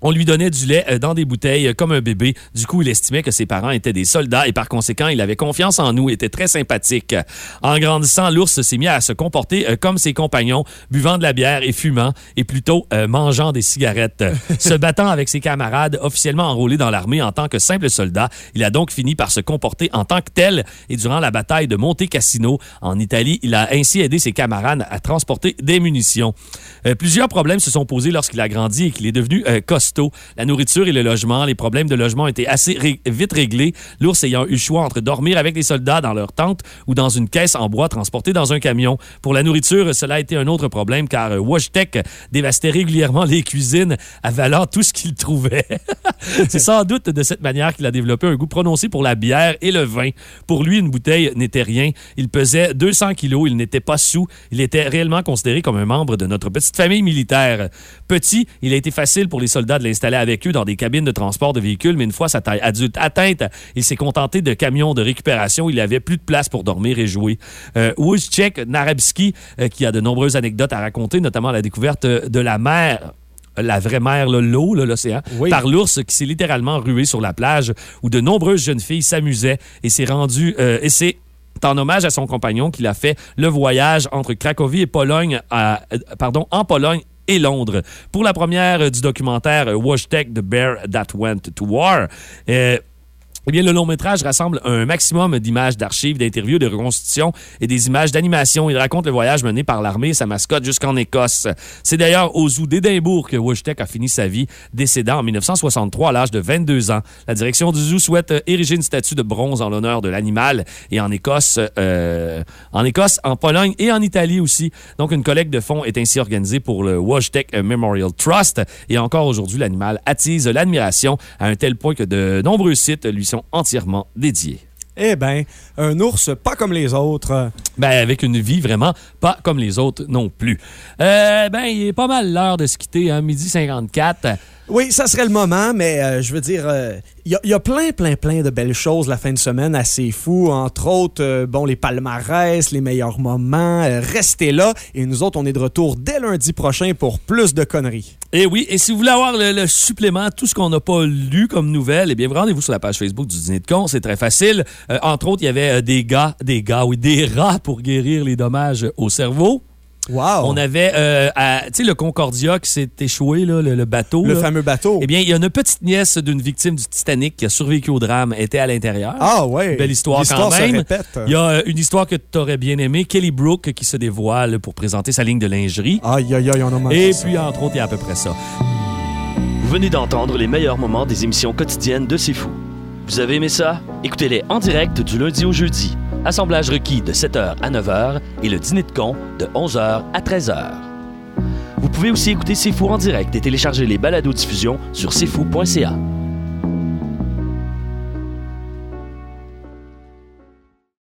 On lui donnait du lait euh, dans des bouteilles euh, comme un bébé. Du coup, il estimait que ses parents étaient des soldats et par conséquent, il avait confiance en nous, était très sympathique. En grandissant, l'ours s'est mis à se comporter euh, comme ses compagnons, buvant de la bière et fumant, et plutôt euh, mangeant des cigarettes. se battant avec ses camarades, officiellement enrôlé dans l'armée en tant que simple soldat, il a donc fini par se comporter en tant que tel. Et durant la bataille de Monte Cassino en Italie, il a ainsi aidé ses camarades à transporter des munitions. Euh, plusieurs problèmes se sont posés lorsqu'il a grandi et qu'il est devenu euh, La nourriture et le logement, les problèmes de logement ont été assez vite réglés, l'ours ayant eu le choix entre dormir avec les soldats dans leur tente ou dans une caisse en bois transportée dans un camion. Pour la nourriture, cela a été un autre problème car euh, Wojtek dévastait régulièrement les cuisines, avalant tout ce qu'il trouvait. C'est sans doute de cette manière qu'il a développé un goût prononcé pour la bière et le vin. Pour lui, une bouteille n'était rien. Il pesait 200 kilos, il n'était pas sous. Il était réellement considéré comme un membre de notre petite famille militaire. Petit, il a été facile pour les soldats de l'installer avec eux dans des cabines de transport de véhicules, mais une fois sa taille adulte atteinte, il s'est contenté de camions de récupération. Il avait plus de place pour dormir et jouer. Euh, Wojciech Narabski, euh, qui a de nombreuses anecdotes à raconter, notamment la découverte euh, de la mer la vraie mer, l'eau, l'océan, par l'ours qui s'est littéralement rué sur la plage où de nombreuses jeunes filles s'amusaient et s'est rendu euh, et c'est en hommage à son compagnon qu'il a fait le voyage entre Cracovie et Pologne, à- pardon, en Pologne et Londres. Pour la première du documentaire euh, Wojtek, The Bear That Went to War, euh, eh bien, le long métrage rassemble un maximum d'images d'archives, d'interviews, de reconstitutions et des images d'animation. Il raconte le voyage mené par l'armée et sa mascotte jusqu'en Écosse. C'est d'ailleurs au zoo d'Édimbourg que Wojtek a fini sa vie, décédant en 1963 à l'âge de 22 ans. La direction du zoo souhaite euh, ériger une statue de bronze en l'honneur de l'animal et en Écosse, euh, en Écosse, en Pologne et en Italie aussi. Donc, une collecte de fonds est ainsi organisée pour le Wojtek Memorial Trust. Et encore aujourd'hui, l'animal attise l'admiration à un tel point que de nombreux sites lui sont entièrement dédiés. Eh ben, un ours pas comme les autres. Ben, avec une vie vraiment pas comme les autres non plus. Euh, ben, il est pas mal l'heure de se quitter, hein, midi 54. Oui, ça serait le moment, mais euh, je veux dire, euh, il y, a- il y a plein, plein, plein de belles choses la fin de semaine assez fou. Entre autres, euh, bon, les palmarès, les meilleurs moments. euh, restez là. Et nous autres, on est de retour dès lundi prochain pour plus de conneries. Et oui, et si vous voulez avoir le, supplément, tout ce qu'on n'a pas lu comme nouvelle, eh bien, rendez-vous sur la page Facebook du Dîner de con. C'est très facile. Euh, entre autres, il y avait euh, des gars, des gars, oui, des rats pour guérir les dommages au cerveau. Wow! On avait, euh, tu sais, le Concordia qui s'est échoué, là, le, le bateau. Le là. fameux bateau. Eh bien, il y a une petite nièce d'une victime du Titanic qui a survécu au drame, était à l'intérieur. Ah ouais. Belle histoire, quand même. Il y a euh, une histoire que tu aurais bien aimée, Kelly Brook qui se dévoile pour présenter sa ligne de lingerie. Aïe, aïe, aïe, on a Et ça. puis, entre autres, il y a à peu près ça. Vous venez d'entendre les meilleurs moments des émissions quotidiennes de C'est Fou. Vous avez aimé ça? Écoutez-les en direct du lundi au jeudi. Assemblage requis de 7h à 9h et le dîner de con de 11h à 13h. Vous pouvez aussi écouter C'est Fou en direct et télécharger les balados diffusion sur cfou.ca.